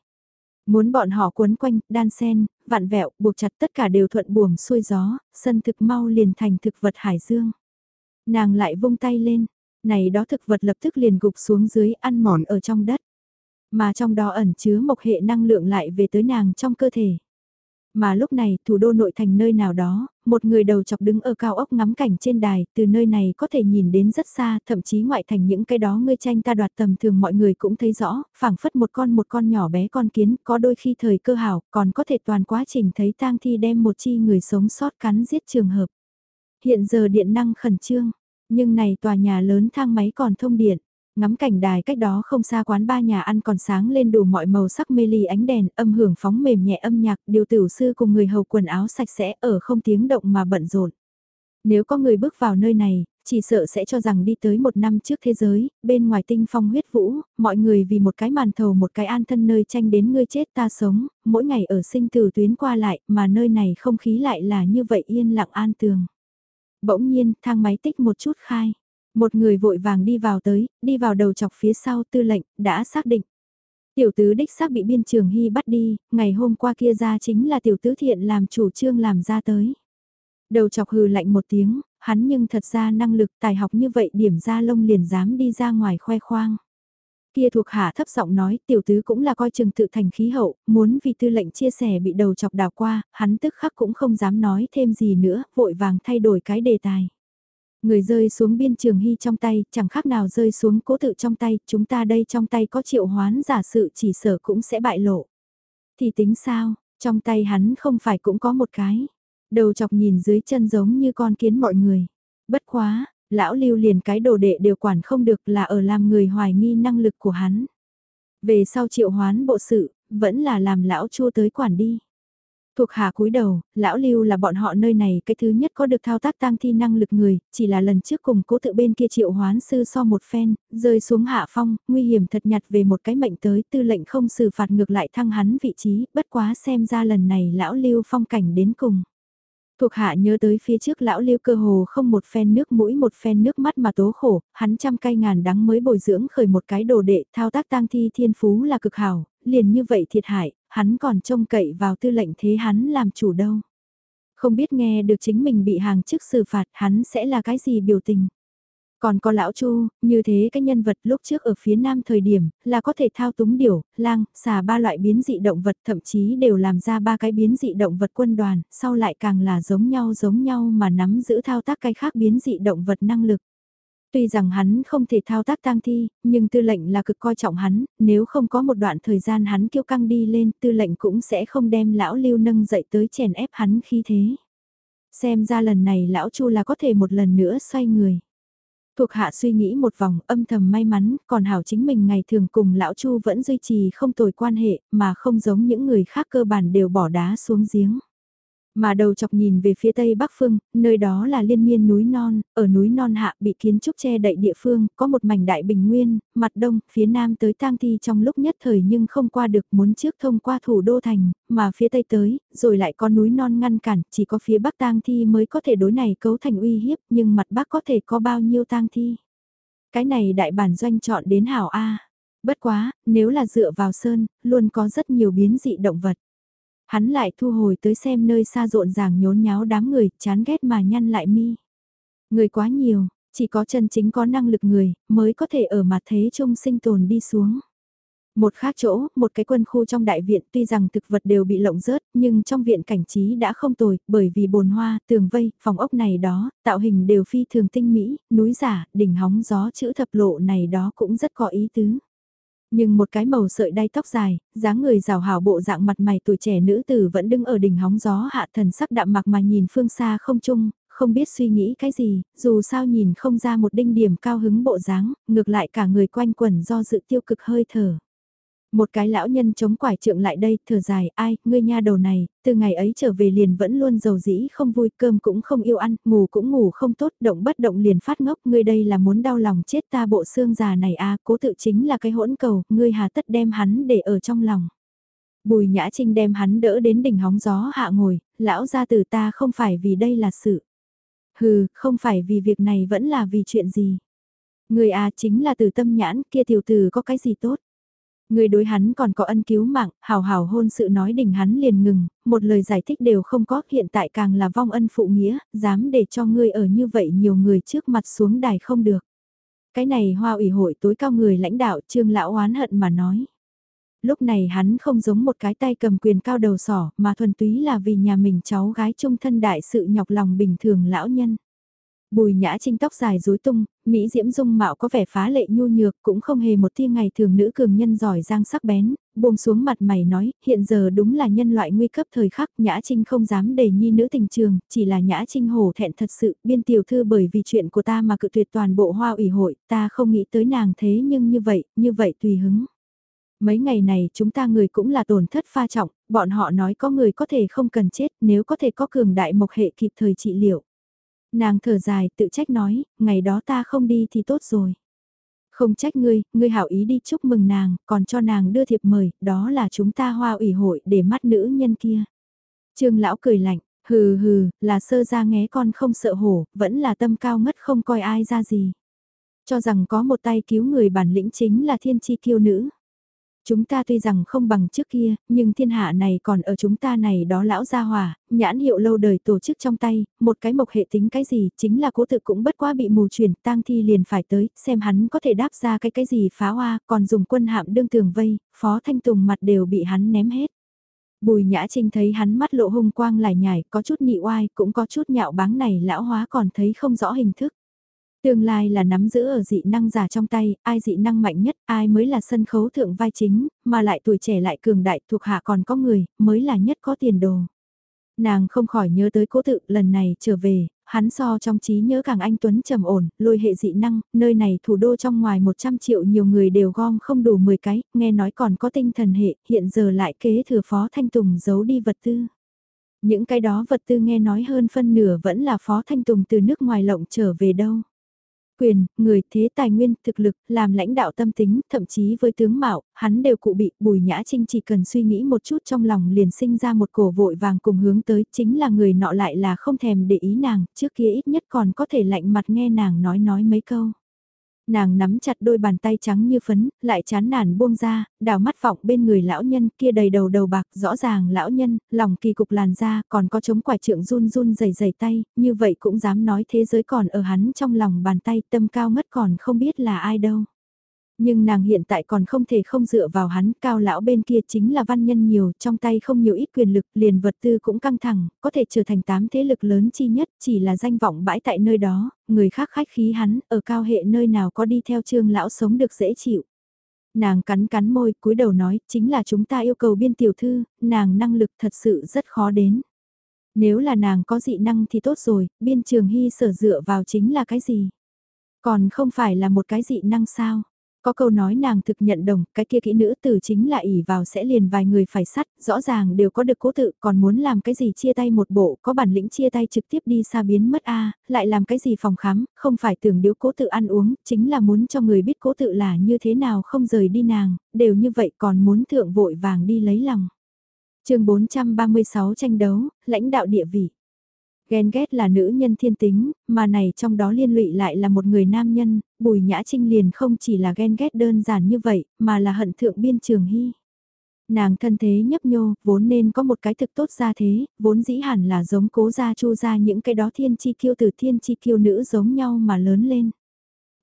Muốn bọn họ cuốn quanh, đan sen, vặn vẹo, buộc chặt tất cả đều thuận buồm xuôi gió, sân thực mau liền thành thực vật hải dương. Nàng lại vung tay lên, này đó thực vật lập tức liền gục xuống dưới ăn mòn ở trong đất. Mà trong đó ẩn chứa mộc hệ năng lượng lại về tới nàng trong cơ thể. Mà lúc này, thủ đô nội thành nơi nào đó, một người đầu chọc đứng ở cao ốc ngắm cảnh trên đài, từ nơi này có thể nhìn đến rất xa, thậm chí ngoại thành những cái đó ngươi tranh ta đoạt tầm thường mọi người cũng thấy rõ, phảng phất một con một con nhỏ bé con kiến, có đôi khi thời cơ hảo, còn có thể toàn quá trình thấy tang thi đem một chi người sống sót cắn giết trường hợp. Hiện giờ điện năng khẩn trương, nhưng này tòa nhà lớn thang máy còn thông điện, ngắm cảnh đài cách đó không xa quán ba nhà ăn còn sáng lên đủ mọi màu sắc mê ly ánh đèn, âm hưởng phóng mềm nhẹ âm nhạc, điều tiểu sư cùng người hầu quần áo sạch sẽ ở không tiếng động mà bận rộn. Nếu có người bước vào nơi này, chỉ sợ sẽ cho rằng đi tới một năm trước thế giới, bên ngoài tinh phong huyết vũ, mọi người vì một cái màn thầu một cái an thân nơi tranh đến ngươi chết ta sống, mỗi ngày ở sinh tử tuyến qua lại, mà nơi này không khí lại là như vậy yên lặng an tường. Bỗng nhiên, thang máy tích một chút khai. Một người vội vàng đi vào tới, đi vào đầu chọc phía sau tư lệnh, đã xác định. Tiểu tứ đích xác bị biên trường hy bắt đi, ngày hôm qua kia ra chính là tiểu tứ thiện làm chủ trương làm ra tới. Đầu chọc hừ lạnh một tiếng, hắn nhưng thật ra năng lực tài học như vậy điểm ra lông liền dám đi ra ngoài khoe khoang. Kia thuộc hạ thấp giọng nói tiểu tứ cũng là coi chừng tự thành khí hậu, muốn vì tư lệnh chia sẻ bị đầu chọc đào qua, hắn tức khắc cũng không dám nói thêm gì nữa, vội vàng thay đổi cái đề tài. Người rơi xuống biên trường hy trong tay, chẳng khác nào rơi xuống cố tự trong tay, chúng ta đây trong tay có triệu hoán giả sự chỉ sở cũng sẽ bại lộ. Thì tính sao, trong tay hắn không phải cũng có một cái. Đầu chọc nhìn dưới chân giống như con kiến mọi người. Bất quá, lão lưu liền cái đồ đệ đều quản không được là ở làm người hoài nghi năng lực của hắn. Về sau triệu hoán bộ sự, vẫn là làm lão chua tới quản đi. Thuộc hạ cúi đầu, lão lưu là bọn họ nơi này cái thứ nhất có được thao tác tăng thi năng lực người, chỉ là lần trước cùng cố tự bên kia triệu hoán sư so một phen, rơi xuống hạ phong, nguy hiểm thật nhặt về một cái mệnh tới tư lệnh không xử phạt ngược lại thăng hắn vị trí, bất quá xem ra lần này lão lưu phong cảnh đến cùng. Thuộc hạ nhớ tới phía trước lão lưu cơ hồ không một phen nước mũi một phen nước mắt mà tố khổ, hắn trăm cây ngàn đắng mới bồi dưỡng khởi một cái đồ đệ thao tác tang thi thiên phú là cực hảo, liền như vậy thiệt hại, hắn còn trông cậy vào tư lệnh thế hắn làm chủ đâu. Không biết nghe được chính mình bị hàng chức xử phạt hắn sẽ là cái gì biểu tình. Còn có lão Chu, như thế cái nhân vật lúc trước ở phía nam thời điểm, là có thể thao túng điểu, lang, xà ba loại biến dị động vật thậm chí đều làm ra ba cái biến dị động vật quân đoàn, sau lại càng là giống nhau giống nhau mà nắm giữ thao tác cái khác biến dị động vật năng lực. Tuy rằng hắn không thể thao tác tang thi, nhưng tư lệnh là cực coi trọng hắn, nếu không có một đoạn thời gian hắn kiêu căng đi lên, tư lệnh cũng sẽ không đem lão lưu nâng dậy tới chèn ép hắn khi thế. Xem ra lần này lão chu là có thể một lần nữa xoay người. Thuộc hạ suy nghĩ một vòng âm thầm may mắn, còn hảo chính mình ngày thường cùng lão chu vẫn duy trì không tồi quan hệ, mà không giống những người khác cơ bản đều bỏ đá xuống giếng. Mà đầu chọc nhìn về phía tây bắc phương, nơi đó là liên miên núi non, ở núi non hạ bị kiến trúc che đậy địa phương, có một mảnh đại bình nguyên, mặt đông, phía nam tới tang thi trong lúc nhất thời nhưng không qua được muốn trước thông qua thủ đô thành, mà phía tây tới, rồi lại có núi non ngăn cản, chỉ có phía bắc tang thi mới có thể đối này cấu thành uy hiếp, nhưng mặt bắc có thể có bao nhiêu tang thi. Cái này đại bản doanh chọn đến hảo A. Bất quá, nếu là dựa vào sơn, luôn có rất nhiều biến dị động vật. Hắn lại thu hồi tới xem nơi xa rộn ràng nhốn nháo đám người, chán ghét mà nhăn lại mi. Người quá nhiều, chỉ có chân chính có năng lực người, mới có thể ở mặt thế chung sinh tồn đi xuống. Một khác chỗ, một cái quân khu trong đại viện tuy rằng thực vật đều bị lộng rớt, nhưng trong viện cảnh trí đã không tồi, bởi vì bồn hoa, tường vây, phòng ốc này đó, tạo hình đều phi thường tinh mỹ, núi giả, đỉnh hóng gió chữ thập lộ này đó cũng rất có ý tứ. Nhưng một cái màu sợi đay tóc dài, dáng người rào hảo bộ dạng mặt mày tuổi trẻ nữ tử vẫn đứng ở đỉnh hóng gió hạ thần sắc đạm mặc mà nhìn phương xa không chung, không biết suy nghĩ cái gì, dù sao nhìn không ra một đinh điểm cao hứng bộ dáng, ngược lại cả người quanh quẩn do dự tiêu cực hơi thở. Một cái lão nhân chống quải trượng lại đây, thở dài, ai, ngươi nha đầu này, từ ngày ấy trở về liền vẫn luôn giàu dĩ không vui, cơm cũng không yêu ăn, ngủ cũng ngủ không tốt, động bất động liền phát ngốc, ngươi đây là muốn đau lòng chết ta bộ xương già này à, cố tự chính là cái hỗn cầu, ngươi hà tất đem hắn để ở trong lòng. Bùi Nhã Trinh đem hắn đỡ đến đỉnh hóng gió hạ ngồi, lão gia tử ta không phải vì đây là sự. Hừ, không phải vì việc này vẫn là vì chuyện gì. Người à chính là từ tâm nhãn kia tiểu tử có cái gì tốt. Người đối hắn còn có ân cứu mạng, hào hào hôn sự nói đỉnh hắn liền ngừng, một lời giải thích đều không có, hiện tại càng là vong ân phụ nghĩa, dám để cho ngươi ở như vậy nhiều người trước mặt xuống đài không được. Cái này hoa ủy hội tối cao người lãnh đạo trương lão oán hận mà nói. Lúc này hắn không giống một cái tay cầm quyền cao đầu sỏ mà thuần túy là vì nhà mình cháu gái trung thân đại sự nhọc lòng bình thường lão nhân. Bùi nhã trinh tóc dài rối tung, Mỹ diễm dung mạo có vẻ phá lệ nhu nhược cũng không hề một tia ngày thường nữ cường nhân giỏi giang sắc bén, buông xuống mặt mày nói, hiện giờ đúng là nhân loại nguy cấp thời khắc, nhã trinh không dám đề nhi nữ tình trường, chỉ là nhã trinh hổ thẹn thật sự, biên tiểu thư bởi vì chuyện của ta mà cự tuyệt toàn bộ hoa ủy hội, ta không nghĩ tới nàng thế nhưng như vậy, như vậy tùy hứng. Mấy ngày này chúng ta người cũng là tổn thất pha trọng, bọn họ nói có người có thể không cần chết nếu có thể có cường đại mộc hệ kịp thời trị liệu. Nàng thở dài tự trách nói, ngày đó ta không đi thì tốt rồi. Không trách ngươi, ngươi hảo ý đi chúc mừng nàng, còn cho nàng đưa thiệp mời, đó là chúng ta hoa ủy hội để mắt nữ nhân kia. Trương lão cười lạnh, hừ hừ, là sơ ra nghe con không sợ hổ, vẫn là tâm cao ngất không coi ai ra gì. Cho rằng có một tay cứu người bản lĩnh chính là thiên chi kiêu nữ. Chúng ta tuy rằng không bằng trước kia, nhưng thiên hạ này còn ở chúng ta này đó lão gia hòa, nhãn hiệu lâu đời tổ chức trong tay, một cái mộc hệ tính cái gì, chính là cố tự cũng bất quá bị mù chuyển, tang thi liền phải tới, xem hắn có thể đáp ra cái cái gì phá hoa, còn dùng quân hạm đương tường vây, phó thanh tùng mặt đều bị hắn ném hết. Bùi Nhã Trinh thấy hắn mắt lộ hung quang lại nhảy, có chút nị oai, cũng có chút nhạo báng này lão hóa còn thấy không rõ hình thức. Tương lai là nắm giữ ở dị năng giả trong tay, ai dị năng mạnh nhất, ai mới là sân khấu thượng vai chính, mà lại tuổi trẻ lại cường đại thuộc hạ còn có người, mới là nhất có tiền đồ. Nàng không khỏi nhớ tới cố tự lần này trở về, hắn so trong trí nhớ càng anh Tuấn trầm ổn, lôi hệ dị năng, nơi này thủ đô trong ngoài 100 triệu nhiều người đều gom không đủ 10 cái, nghe nói còn có tinh thần hệ, hiện giờ lại kế thừa phó thanh tùng giấu đi vật tư. Những cái đó vật tư nghe nói hơn phân nửa vẫn là phó thanh tùng từ nước ngoài lộng trở về đâu quyền, người, thế tài nguyên, thực lực, làm lãnh đạo tâm tính, thậm chí với tướng mạo, hắn đều cụ bị, bùi nhã trinh chỉ cần suy nghĩ một chút trong lòng liền sinh ra một cổ vội vàng cùng hướng tới, chính là người nọ lại là không thèm để ý nàng, trước kia ít nhất còn có thể lạnh mặt nghe nàng nói nói mấy câu nàng nắm chặt đôi bàn tay trắng như phấn, lại chán nản buông ra, đào mắt vọng bên người lão nhân kia đầy đầu đầu bạc, rõ ràng lão nhân, lòng kỳ cục làn da, còn có chống quải trượng run run dày dày tay, như vậy cũng dám nói thế giới còn ở hắn trong lòng bàn tay tâm cao ngất còn không biết là ai đâu. Nhưng nàng hiện tại còn không thể không dựa vào hắn, cao lão bên kia chính là văn nhân nhiều, trong tay không nhiều ít quyền lực, liền vật tư cũng căng thẳng, có thể trở thành tám thế lực lớn chi nhất, chỉ là danh vọng bãi tại nơi đó, người khác khách khí hắn, ở cao hệ nơi nào có đi theo trương lão sống được dễ chịu. Nàng cắn cắn môi, cúi đầu nói, chính là chúng ta yêu cầu biên tiểu thư, nàng năng lực thật sự rất khó đến. Nếu là nàng có dị năng thì tốt rồi, biên trường hy sở dựa vào chính là cái gì? Còn không phải là một cái dị năng sao? Có câu nói nàng thực nhận đồng, cái kia kỹ nữ tử chính là ỉ vào sẽ liền vài người phải sắt, rõ ràng đều có được cố tự, còn muốn làm cái gì chia tay một bộ, có bản lĩnh chia tay trực tiếp đi xa biến mất a lại làm cái gì phòng khám, không phải tưởng điếu cố tự ăn uống, chính là muốn cho người biết cố tự là như thế nào không rời đi nàng, đều như vậy còn muốn thượng vội vàng đi lấy lòng. chương 436 tranh đấu, lãnh đạo địa vị. Ghen ghét là nữ nhân thiên tính, mà này trong đó liên lụy lại là một người nam nhân, Bùi Nhã Trinh liền không chỉ là ghen ghét đơn giản như vậy, mà là hận thượng biên trường hy. Nàng thân thế nhấp nhô, vốn nên có một cái thực tốt ra thế, vốn dĩ hẳn là giống cố gia chu ra những cái đó thiên chi kiêu từ thiên chi kiêu nữ giống nhau mà lớn lên.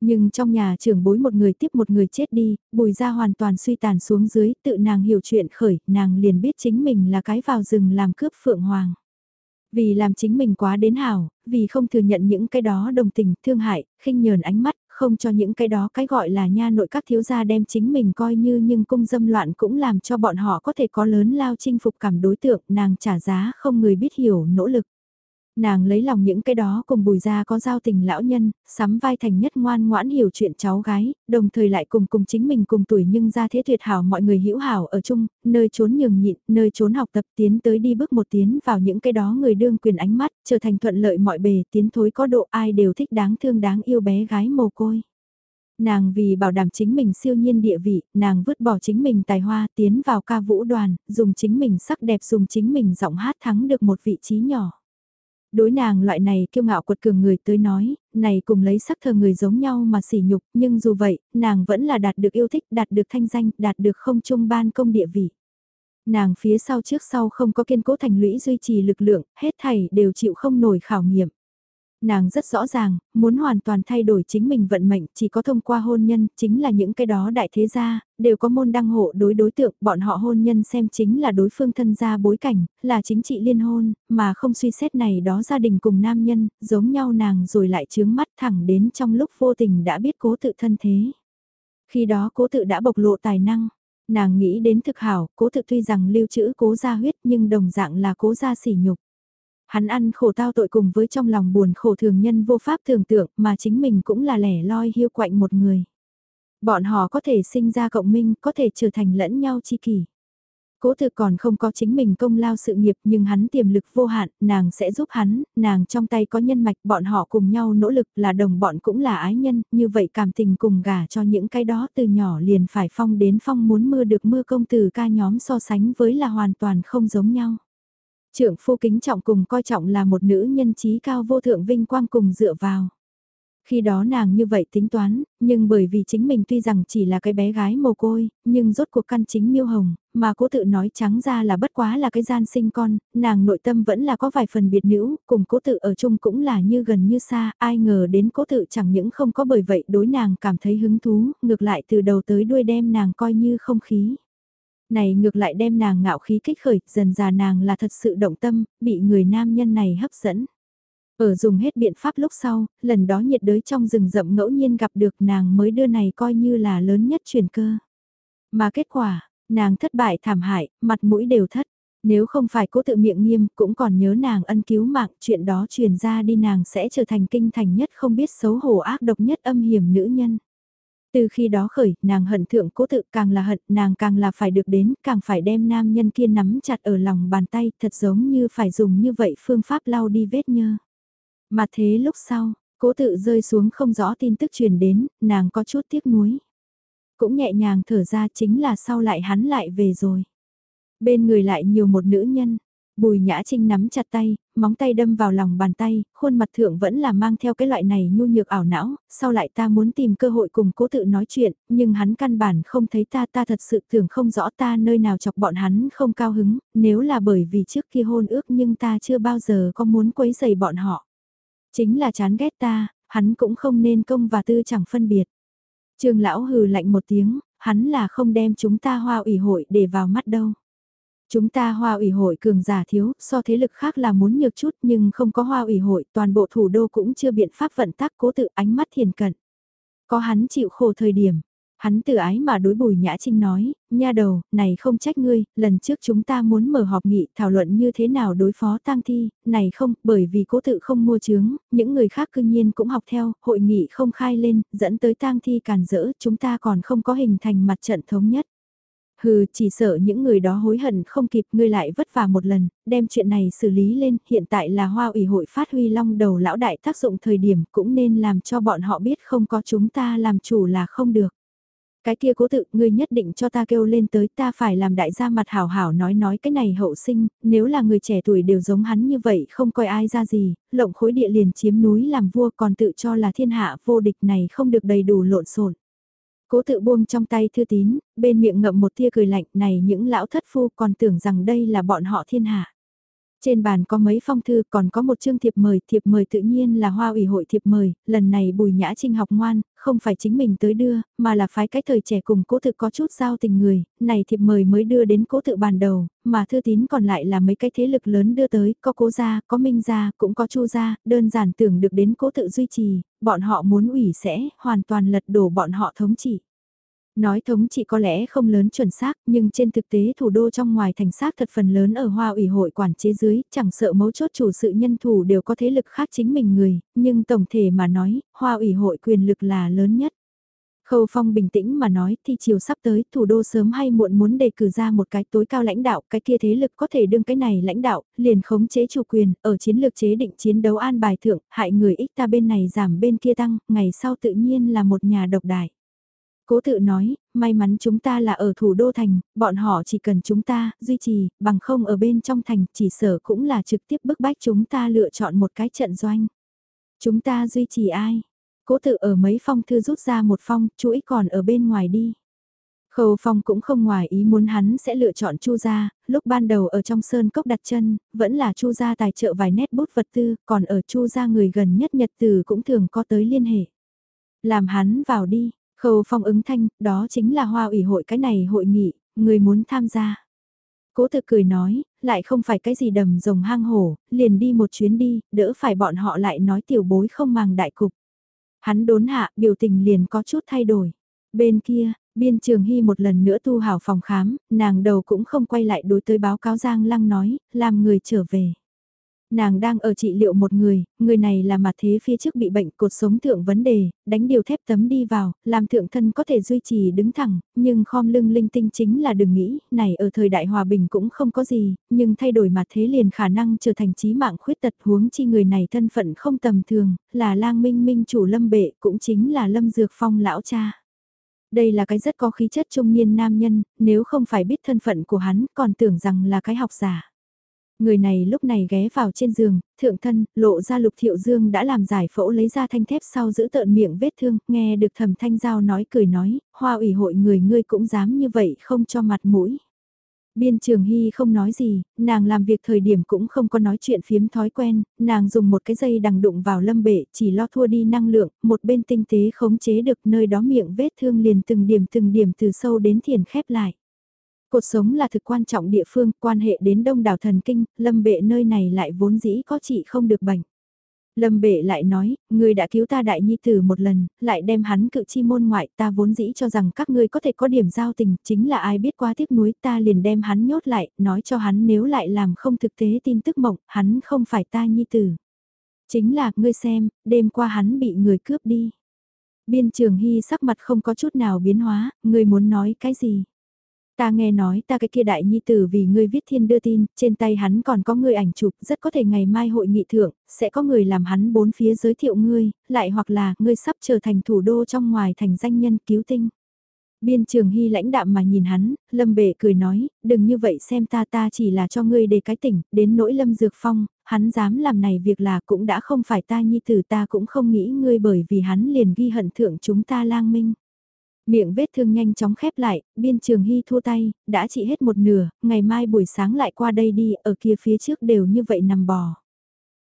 Nhưng trong nhà trưởng bối một người tiếp một người chết đi, bùi ra hoàn toàn suy tàn xuống dưới, tự nàng hiểu chuyện khởi, nàng liền biết chính mình là cái vào rừng làm cướp phượng hoàng. Vì làm chính mình quá đến hảo, vì không thừa nhận những cái đó đồng tình, thương hại, khinh nhờn ánh mắt, không cho những cái đó cái gọi là nha nội các thiếu gia đem chính mình coi như nhưng cung dâm loạn cũng làm cho bọn họ có thể có lớn lao chinh phục cảm đối tượng, nàng trả giá không người biết hiểu nỗ lực. Nàng lấy lòng những cái đó cùng bùi ra có giao tình lão nhân, sắm vai thành nhất ngoan ngoãn hiểu chuyện cháu gái, đồng thời lại cùng cùng chính mình cùng tuổi nhưng ra thế tuyệt hảo mọi người hữu hảo ở chung, nơi trốn nhường nhịn, nơi trốn học tập tiến tới đi bước một tiến vào những cái đó người đương quyền ánh mắt, trở thành thuận lợi mọi bề, tiến thối có độ ai đều thích đáng thương đáng yêu bé gái mồ côi. Nàng vì bảo đảm chính mình siêu nhiên địa vị, nàng vứt bỏ chính mình tài hoa tiến vào ca vũ đoàn, dùng chính mình sắc đẹp dùng chính mình giọng hát thắng được một vị trí nhỏ. Đối nàng loại này kiêu ngạo quật cường người tới nói, này cùng lấy sắc thờ người giống nhau mà sỉ nhục, nhưng dù vậy, nàng vẫn là đạt được yêu thích, đạt được thanh danh, đạt được không trung ban công địa vị. Nàng phía sau trước sau không có kiên cố thành lũy duy trì lực lượng, hết thảy đều chịu không nổi khảo nghiệm nàng rất rõ ràng, muốn hoàn toàn thay đổi chính mình vận mệnh chỉ có thông qua hôn nhân, chính là những cái đó đại thế gia, đều có môn đăng hộ đối đối tượng, bọn họ hôn nhân xem chính là đối phương thân gia bối cảnh, là chính trị liên hôn, mà không suy xét này đó gia đình cùng nam nhân, giống nhau nàng rồi lại chướng mắt thẳng đến trong lúc vô tình đã biết cố tự thân thế. Khi đó cố tự đã bộc lộ tài năng, nàng nghĩ đến thực hảo, cố tự tuy rằng lưu trữ cố gia huyết nhưng đồng dạng là cố gia sỉ nhục. Hắn ăn khổ tao tội cùng với trong lòng buồn khổ thường nhân vô pháp tưởng tượng mà chính mình cũng là lẻ loi hiu quạnh một người. Bọn họ có thể sinh ra cộng minh, có thể trở thành lẫn nhau chi kỷ. Cố thực còn không có chính mình công lao sự nghiệp nhưng hắn tiềm lực vô hạn, nàng sẽ giúp hắn, nàng trong tay có nhân mạch, bọn họ cùng nhau nỗ lực là đồng bọn cũng là ái nhân, như vậy cảm tình cùng gả cho những cái đó từ nhỏ liền phải phong đến phong muốn mưa được mưa công từ ca nhóm so sánh với là hoàn toàn không giống nhau. Trưởng phu kính trọng cùng coi trọng là một nữ nhân trí cao vô thượng vinh quang cùng dựa vào. Khi đó nàng như vậy tính toán, nhưng bởi vì chính mình tuy rằng chỉ là cái bé gái mồ côi, nhưng rốt cuộc căn chính miêu hồng, mà cố tự nói trắng ra là bất quá là cái gian sinh con, nàng nội tâm vẫn là có vài phần biệt nữ, cùng cố tự ở chung cũng là như gần như xa, ai ngờ đến cố tự chẳng những không có bởi vậy đối nàng cảm thấy hứng thú, ngược lại từ đầu tới đuôi đem nàng coi như không khí. Này ngược lại đem nàng ngạo khí kích khởi, dần già nàng là thật sự động tâm, bị người nam nhân này hấp dẫn. Ở dùng hết biện pháp lúc sau, lần đó nhiệt đới trong rừng rậm ngẫu nhiên gặp được nàng mới đưa này coi như là lớn nhất truyền cơ. Mà kết quả, nàng thất bại thảm hại, mặt mũi đều thất. Nếu không phải cố tự miệng nghiêm cũng còn nhớ nàng ân cứu mạng chuyện đó truyền ra đi nàng sẽ trở thành kinh thành nhất không biết xấu hổ ác độc nhất âm hiểm nữ nhân. Từ khi đó khởi, nàng hận thượng cố tự càng là hận, nàng càng là phải được đến, càng phải đem nam nhân kia nắm chặt ở lòng bàn tay, thật giống như phải dùng như vậy phương pháp lau đi vết nhơ. Mà thế lúc sau, cố tự rơi xuống không rõ tin tức truyền đến, nàng có chút tiếc nuối. Cũng nhẹ nhàng thở ra chính là sau lại hắn lại về rồi. Bên người lại nhiều một nữ nhân, Bùi Nhã Trinh nắm chặt tay, móng tay đâm vào lòng bàn tay, khuôn mặt thượng vẫn là mang theo cái loại này nhu nhược ảo não, sau lại ta muốn tìm cơ hội cùng cố tự nói chuyện, nhưng hắn căn bản không thấy ta ta thật sự tưởng không rõ ta nơi nào chọc bọn hắn không cao hứng, nếu là bởi vì trước kia hôn ước nhưng ta chưa bao giờ có muốn quấy giày bọn họ. Chính là chán ghét ta, hắn cũng không nên công và tư chẳng phân biệt. Trường lão hừ lạnh một tiếng, hắn là không đem chúng ta hoa ủy hội để vào mắt đâu. Chúng ta hoa ủy hội cường giả thiếu, so thế lực khác là muốn nhược chút nhưng không có hoa ủy hội, toàn bộ thủ đô cũng chưa biện pháp vận tác cố tự ánh mắt thiền cận. Có hắn chịu khổ thời điểm, hắn tự ái mà đối bùi nhã trinh nói, nha đầu, này không trách ngươi, lần trước chúng ta muốn mở họp nghị thảo luận như thế nào đối phó tang thi, này không, bởi vì cố tự không mua chướng, những người khác cương nhiên cũng học theo, hội nghị không khai lên, dẫn tới tang thi càn rỡ, chúng ta còn không có hình thành mặt trận thống nhất. Hừ, chỉ sợ những người đó hối hận không kịp ngươi lại vất vả một lần, đem chuyện này xử lý lên, hiện tại là hoa ủy hội phát huy long đầu lão đại tác dụng thời điểm cũng nên làm cho bọn họ biết không có chúng ta làm chủ là không được. Cái kia cố tự, ngươi nhất định cho ta kêu lên tới ta phải làm đại gia mặt hảo hảo nói nói cái này hậu sinh, nếu là người trẻ tuổi đều giống hắn như vậy không coi ai ra gì, lộng khối địa liền chiếm núi làm vua còn tự cho là thiên hạ vô địch này không được đầy đủ lộn xộn. Cố tự buông trong tay thư tín, bên miệng ngậm một tia cười lạnh này những lão thất phu còn tưởng rằng đây là bọn họ thiên hạ. Trên bàn có mấy phong thư còn có một chương thiệp mời, thiệp mời tự nhiên là hoa ủy hội thiệp mời, lần này bùi nhã trinh học ngoan, không phải chính mình tới đưa, mà là phái cái thời trẻ cùng cố tự có chút giao tình người, này thiệp mời mới đưa đến cố tự bàn đầu, mà thư tín còn lại là mấy cái thế lực lớn đưa tới, có cố gia, có minh gia, cũng có chu gia, đơn giản tưởng được đến cố tự duy trì, bọn họ muốn ủy sẽ, hoàn toàn lật đổ bọn họ thống trị. Nói thống trị có lẽ không lớn chuẩn xác, nhưng trên thực tế thủ đô trong ngoài thành xác thật phần lớn ở hoa ủy hội quản chế dưới, chẳng sợ mấu chốt chủ sự nhân thủ đều có thế lực khác chính mình người, nhưng tổng thể mà nói, hoa ủy hội quyền lực là lớn nhất. Khâu Phong bình tĩnh mà nói thì chiều sắp tới thủ đô sớm hay muộn muốn đề cử ra một cái tối cao lãnh đạo, cái kia thế lực có thể đương cái này lãnh đạo, liền khống chế chủ quyền, ở chiến lược chế định chiến đấu an bài thượng, hại người ích ta bên này giảm bên kia tăng, ngày sau tự nhiên là một nhà độc đại. Cố tự nói, may mắn chúng ta là ở thủ đô thành, bọn họ chỉ cần chúng ta, duy trì, bằng không ở bên trong thành, chỉ sở cũng là trực tiếp bức bách chúng ta lựa chọn một cái trận doanh. Chúng ta duy trì ai? Cố tự ở mấy phong thư rút ra một phong, chuỗi còn ở bên ngoài đi. Khâu Phong cũng không ngoài ý muốn hắn sẽ lựa chọn Chu gia, lúc ban đầu ở trong sơn cốc đặt chân, vẫn là Chu gia tài trợ vài nét bút vật tư, còn ở Chu gia người gần nhất nhật từ cũng thường có tới liên hệ. Làm hắn vào đi, Khâu phong ứng thanh, đó chính là hoa ủy hội cái này hội nghị, người muốn tham gia. Cố thực cười nói, lại không phải cái gì đầm rồng hang hổ, liền đi một chuyến đi, đỡ phải bọn họ lại nói tiểu bối không màng đại cục. Hắn đốn hạ, biểu tình liền có chút thay đổi. Bên kia, biên trường hy một lần nữa tu hảo phòng khám, nàng đầu cũng không quay lại đối tới báo cáo Giang Lăng nói, làm người trở về. Nàng đang ở trị liệu một người, người này là mặt thế phía trước bị bệnh cột sống thượng vấn đề, đánh điều thép tấm đi vào, làm thượng thân có thể duy trì đứng thẳng, nhưng khom lưng linh tinh chính là đừng nghĩ, này ở thời đại hòa bình cũng không có gì, nhưng thay đổi mặt thế liền khả năng trở thành trí mạng khuyết tật huống chi người này thân phận không tầm thường, là lang minh minh chủ lâm bệ cũng chính là lâm dược phong lão cha. Đây là cái rất có khí chất trung niên nam nhân, nếu không phải biết thân phận của hắn còn tưởng rằng là cái học giả. Người này lúc này ghé vào trên giường, thượng thân, lộ ra lục thiệu dương đã làm giải phẫu lấy ra thanh thép sau giữ tợn miệng vết thương, nghe được thầm thanh giao nói cười nói, hoa ủy hội người ngươi cũng dám như vậy không cho mặt mũi. Biên trường hy không nói gì, nàng làm việc thời điểm cũng không có nói chuyện phiếm thói quen, nàng dùng một cái dây đằng đụng vào lâm bệ chỉ lo thua đi năng lượng, một bên tinh tế khống chế được nơi đó miệng vết thương liền từng điểm từng điểm từ sâu đến thiền khép lại cuộc sống là thực quan trọng địa phương, quan hệ đến đông đảo thần kinh, lâm bệ nơi này lại vốn dĩ có chị không được bệnh. Lâm bệ lại nói, người đã cứu ta đại nhi tử một lần, lại đem hắn cự chi môn ngoại, ta vốn dĩ cho rằng các ngươi có thể có điểm giao tình, chính là ai biết quá tiếc nuối ta liền đem hắn nhốt lại, nói cho hắn nếu lại làm không thực tế tin tức mộng, hắn không phải ta nhi tử. Chính là, ngươi xem, đêm qua hắn bị người cướp đi. Biên trường hy sắc mặt không có chút nào biến hóa, ngươi muốn nói cái gì? Ta nghe nói ta cái kia đại nhi tử vì ngươi viết thiên đưa tin, trên tay hắn còn có người ảnh chụp, rất có thể ngày mai hội nghị thượng, sẽ có người làm hắn bốn phía giới thiệu ngươi, lại hoặc là ngươi sắp trở thành thủ đô trong ngoài thành danh nhân cứu tinh. Biên trường hy lãnh đạm mà nhìn hắn, lâm bệ cười nói, đừng như vậy xem ta ta chỉ là cho ngươi để cái tỉnh, đến nỗi lâm dược phong, hắn dám làm này việc là cũng đã không phải ta nhi tử ta cũng không nghĩ ngươi bởi vì hắn liền ghi hận thượng chúng ta lang minh. Miệng vết thương nhanh chóng khép lại, biên trường hy thua tay, đã trị hết một nửa, ngày mai buổi sáng lại qua đây đi, ở kia phía trước đều như vậy nằm bò.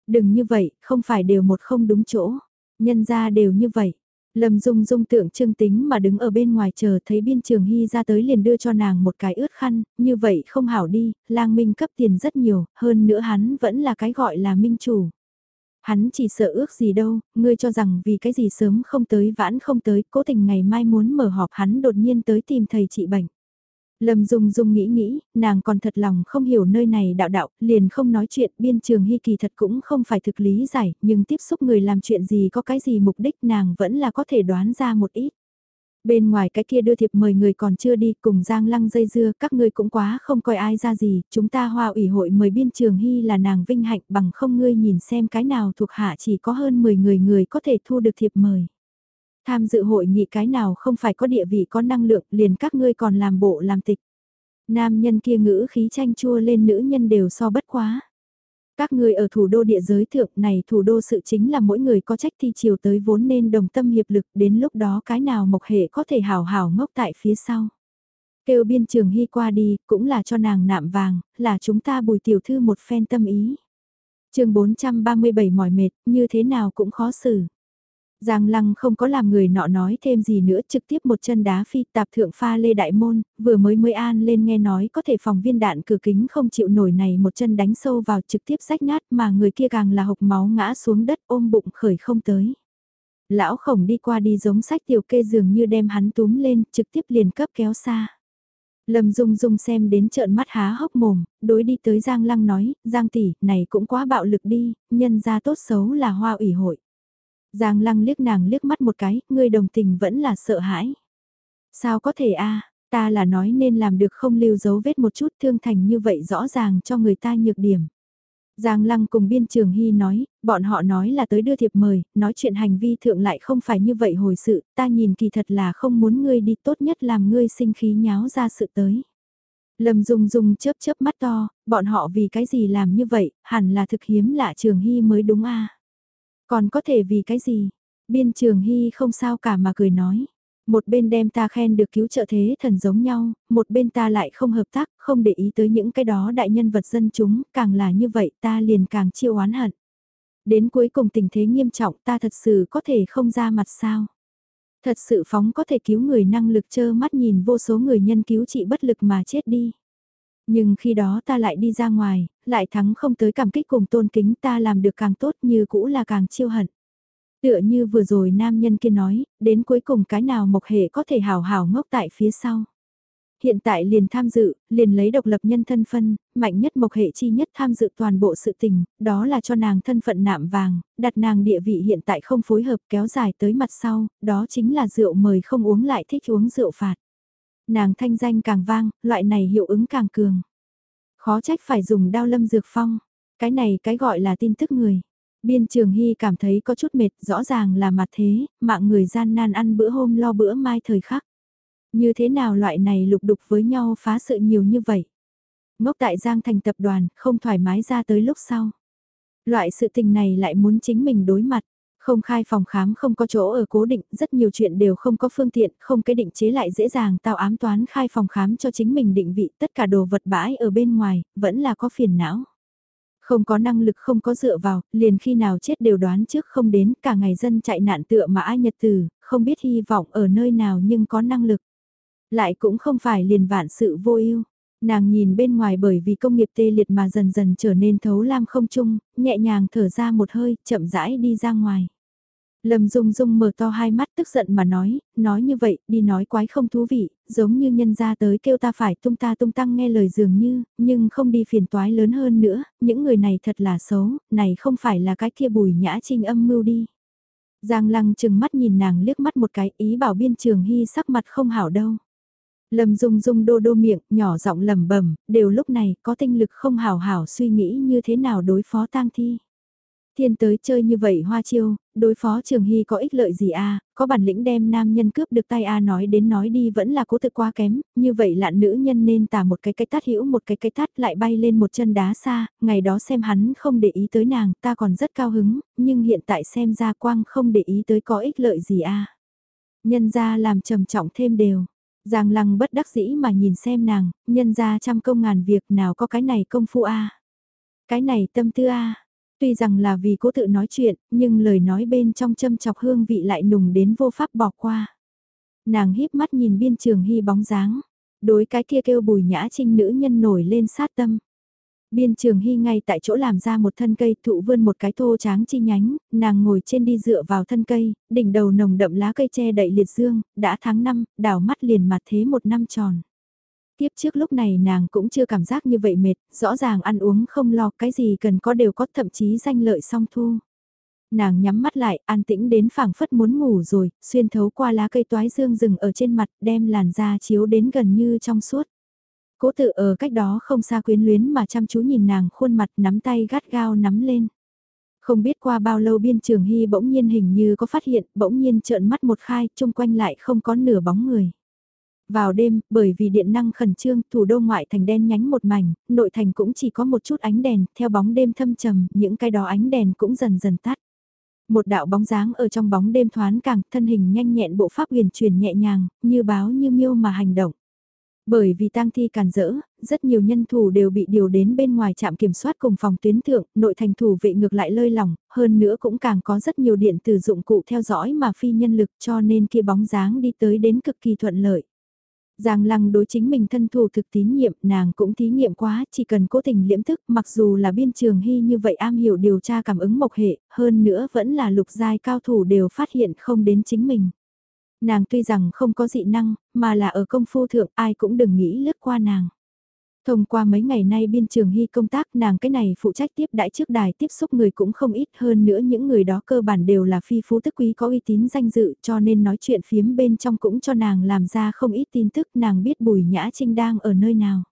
Đừng như vậy, không phải đều một không đúng chỗ, nhân ra đều như vậy. Lâm Dung Dung tượng trưng tính mà đứng ở bên ngoài chờ thấy biên trường hy ra tới liền đưa cho nàng một cái ướt khăn, như vậy không hảo đi, lang minh cấp tiền rất nhiều, hơn nữa hắn vẫn là cái gọi là minh chủ. Hắn chỉ sợ ước gì đâu, ngươi cho rằng vì cái gì sớm không tới vãn không tới, cố tình ngày mai muốn mở họp hắn đột nhiên tới tìm thầy trị bệnh. Lâm Dung Dung nghĩ nghĩ, nàng còn thật lòng không hiểu nơi này đạo đạo, liền không nói chuyện biên trường hy kỳ thật cũng không phải thực lý giải, nhưng tiếp xúc người làm chuyện gì có cái gì mục đích nàng vẫn là có thể đoán ra một ít. Bên ngoài cái kia đưa thiệp mời người còn chưa đi cùng Giang Lăng dây dưa, các ngươi cũng quá không coi ai ra gì, chúng ta hoa ủy hội mời biên trường hy là nàng vinh hạnh bằng không ngươi nhìn xem cái nào thuộc hạ chỉ có hơn 10 người người có thể thu được thiệp mời. Tham dự hội nghị cái nào không phải có địa vị có năng lượng liền các ngươi còn làm bộ làm tịch. Nam nhân kia ngữ khí tranh chua lên nữ nhân đều so bất quá. Các người ở thủ đô địa giới thượng này thủ đô sự chính là mỗi người có trách thi chiều tới vốn nên đồng tâm hiệp lực đến lúc đó cái nào mộc hệ có thể hào hào ngốc tại phía sau. Kêu biên trường hy qua đi, cũng là cho nàng nạm vàng, là chúng ta bùi tiểu thư một phen tâm ý. chương 437 mỏi mệt, như thế nào cũng khó xử. Giang Lăng không có làm người nọ nói thêm gì nữa trực tiếp một chân đá phi tạp thượng pha lê đại môn, vừa mới mới an lên nghe nói có thể phòng viên đạn cửa kính không chịu nổi này một chân đánh sâu vào trực tiếp rách nát mà người kia càng là hộc máu ngã xuống đất ôm bụng khởi không tới. Lão khổng đi qua đi giống sách tiểu kê dường như đem hắn túm lên trực tiếp liền cấp kéo xa. Lâm Dung Dung xem đến trợn mắt há hốc mồm, đối đi tới Giang Lăng nói, Giang tỷ, này cũng quá bạo lực đi, nhân ra tốt xấu là hoa ủy hội. Giang lăng liếc nàng liếc mắt một cái, ngươi đồng tình vẫn là sợ hãi. Sao có thể a ta là nói nên làm được không lưu dấu vết một chút thương thành như vậy rõ ràng cho người ta nhược điểm. Giang Lăng cùng biên trường Hy nói, bọn họ nói là tới đưa thiệp mời, nói chuyện hành vi thượng lại không phải như vậy hồi sự, ta nhìn kỳ thật là không muốn ngươi đi tốt nhất làm ngươi sinh khí nháo ra sự tới. Lâm Dung Dung chớp chớp mắt to, bọn họ vì cái gì làm như vậy, hẳn là thực hiếm lạ trường Hy mới đúng a còn có thể vì cái gì? Biên trường hy không sao cả mà cười nói. Một bên đem ta khen được cứu trợ thế thần giống nhau, một bên ta lại không hợp tác, không để ý tới những cái đó đại nhân vật dân chúng, càng là như vậy ta liền càng chiêu oán hận. Đến cuối cùng tình thế nghiêm trọng ta thật sự có thể không ra mặt sao. Thật sự phóng có thể cứu người năng lực chơ mắt nhìn vô số người nhân cứu trị bất lực mà chết đi. Nhưng khi đó ta lại đi ra ngoài, lại thắng không tới cảm kích cùng tôn kính ta làm được càng tốt như cũ là càng chiêu hận. Tựa như vừa rồi nam nhân kia nói, đến cuối cùng cái nào mộc hệ có thể hào hào ngốc tại phía sau. Hiện tại liền tham dự, liền lấy độc lập nhân thân phân, mạnh nhất mộc hệ chi nhất tham dự toàn bộ sự tình, đó là cho nàng thân phận nạm vàng, đặt nàng địa vị hiện tại không phối hợp kéo dài tới mặt sau, đó chính là rượu mời không uống lại thích uống rượu phạt. Nàng thanh danh càng vang, loại này hiệu ứng càng cường. Khó trách phải dùng đao lâm dược phong. Cái này cái gọi là tin tức người. Biên trường hy cảm thấy có chút mệt, rõ ràng là mặt thế, mạng người gian nan ăn bữa hôm lo bữa mai thời khắc. Như thế nào loại này lục đục với nhau phá sự nhiều như vậy? Ngốc tại Giang thành tập đoàn, không thoải mái ra tới lúc sau. Loại sự tình này lại muốn chính mình đối mặt. Không khai phòng khám không có chỗ ở cố định, rất nhiều chuyện đều không có phương tiện, không cái định chế lại dễ dàng tao ám toán khai phòng khám cho chính mình định vị, tất cả đồ vật bãi ở bên ngoài, vẫn là có phiền não. Không có năng lực không có dựa vào, liền khi nào chết đều đoán trước không đến, cả ngày dân chạy nạn tựa mà ai nhật từ, không biết hy vọng ở nơi nào nhưng có năng lực. Lại cũng không phải liền vạn sự vô ưu Nàng nhìn bên ngoài bởi vì công nghiệp tê liệt mà dần dần trở nên thấu lam không chung, nhẹ nhàng thở ra một hơi, chậm rãi đi ra ngoài. Lâm Dung Dung mở to hai mắt tức giận mà nói, nói như vậy, đi nói quái không thú vị, giống như nhân ra tới kêu ta phải tung ta tung tăng nghe lời dường như, nhưng không đi phiền toái lớn hơn nữa, những người này thật là xấu, này không phải là cái kia bùi nhã trinh âm mưu đi. Giang lăng chừng mắt nhìn nàng liếc mắt một cái ý bảo biên trường hy sắc mặt không hảo đâu. Lâm Dung Dung đô đô miệng, nhỏ giọng lẩm bẩm, đều lúc này có tinh lực không hảo hảo suy nghĩ như thế nào đối phó tang thi. Thiên tới chơi như vậy hoa chiêu, đối phó Trường Hy có ích lợi gì a có bản lĩnh đem nam nhân cướp được tay a nói đến nói đi vẫn là cố tự quá kém, như vậy lạn nữ nhân nên tả một cái cái tát hữu một cái cái tát lại bay lên một chân đá xa, ngày đó xem hắn không để ý tới nàng ta còn rất cao hứng, nhưng hiện tại xem ra quang không để ý tới có ích lợi gì a Nhân ra làm trầm trọng thêm đều. Giang lăng bất đắc dĩ mà nhìn xem nàng, nhân ra trăm công ngàn việc nào có cái này công phu a Cái này tâm tư a Tuy rằng là vì cố tự nói chuyện, nhưng lời nói bên trong châm chọc hương vị lại nùng đến vô pháp bỏ qua. Nàng híp mắt nhìn biên trường hy bóng dáng, đối cái kia kêu bùi nhã trinh nữ nhân nổi lên sát tâm. Biên trường hy ngay tại chỗ làm ra một thân cây thụ vươn một cái thô tráng chi nhánh, nàng ngồi trên đi dựa vào thân cây, đỉnh đầu nồng đậm lá cây che đậy liệt dương, đã tháng năm, đảo mắt liền mặt thế một năm tròn. Tiếp trước lúc này nàng cũng chưa cảm giác như vậy mệt, rõ ràng ăn uống không lo cái gì cần có đều có thậm chí danh lợi song thu. Nàng nhắm mắt lại, an tĩnh đến phảng phất muốn ngủ rồi, xuyên thấu qua lá cây toái dương rừng ở trên mặt đem làn da chiếu đến gần như trong suốt. Cố tự ở cách đó không xa quyến luyến mà chăm chú nhìn nàng khuôn mặt nắm tay gắt gao nắm lên. Không biết qua bao lâu biên trường hy bỗng nhiên hình như có phát hiện, bỗng nhiên trợn mắt một khai, chung quanh lại không có nửa bóng người. Vào đêm, bởi vì điện năng khẩn trương, thủ đô ngoại thành đen nhánh một mảnh, nội thành cũng chỉ có một chút ánh đèn, theo bóng đêm thâm trầm, những cái đó ánh đèn cũng dần dần tắt. Một đạo bóng dáng ở trong bóng đêm thoáng càng, thân hình nhanh nhẹn bộ pháp huyền truyền nhẹ nhàng, như báo như miêu mà hành động. Bởi vì tang thi càn rỡ, rất nhiều nhân thủ đều bị điều đến bên ngoài trạm kiểm soát cùng phòng tuyến thượng, nội thành thủ vệ ngược lại lơi lỏng, hơn nữa cũng càng có rất nhiều điện tử dụng cụ theo dõi mà phi nhân lực cho nên kia bóng dáng đi tới đến cực kỳ thuận lợi. Giang lăng đối chính mình thân thủ thực tín nhiệm, nàng cũng thí nghiệm quá, chỉ cần cố tình liễm thức, mặc dù là biên trường hy như vậy am hiểu điều tra cảm ứng mộc hệ, hơn nữa vẫn là lục giai cao thủ đều phát hiện không đến chính mình. Nàng tuy rằng không có dị năng, mà là ở công phu thượng ai cũng đừng nghĩ lướt qua nàng. Thông qua mấy ngày nay biên trường hy công tác nàng cái này phụ trách tiếp đãi trước đài tiếp xúc người cũng không ít hơn nữa những người đó cơ bản đều là phi phú tức quý có uy tín danh dự cho nên nói chuyện phiếm bên trong cũng cho nàng làm ra không ít tin tức nàng biết bùi nhã trinh đang ở nơi nào.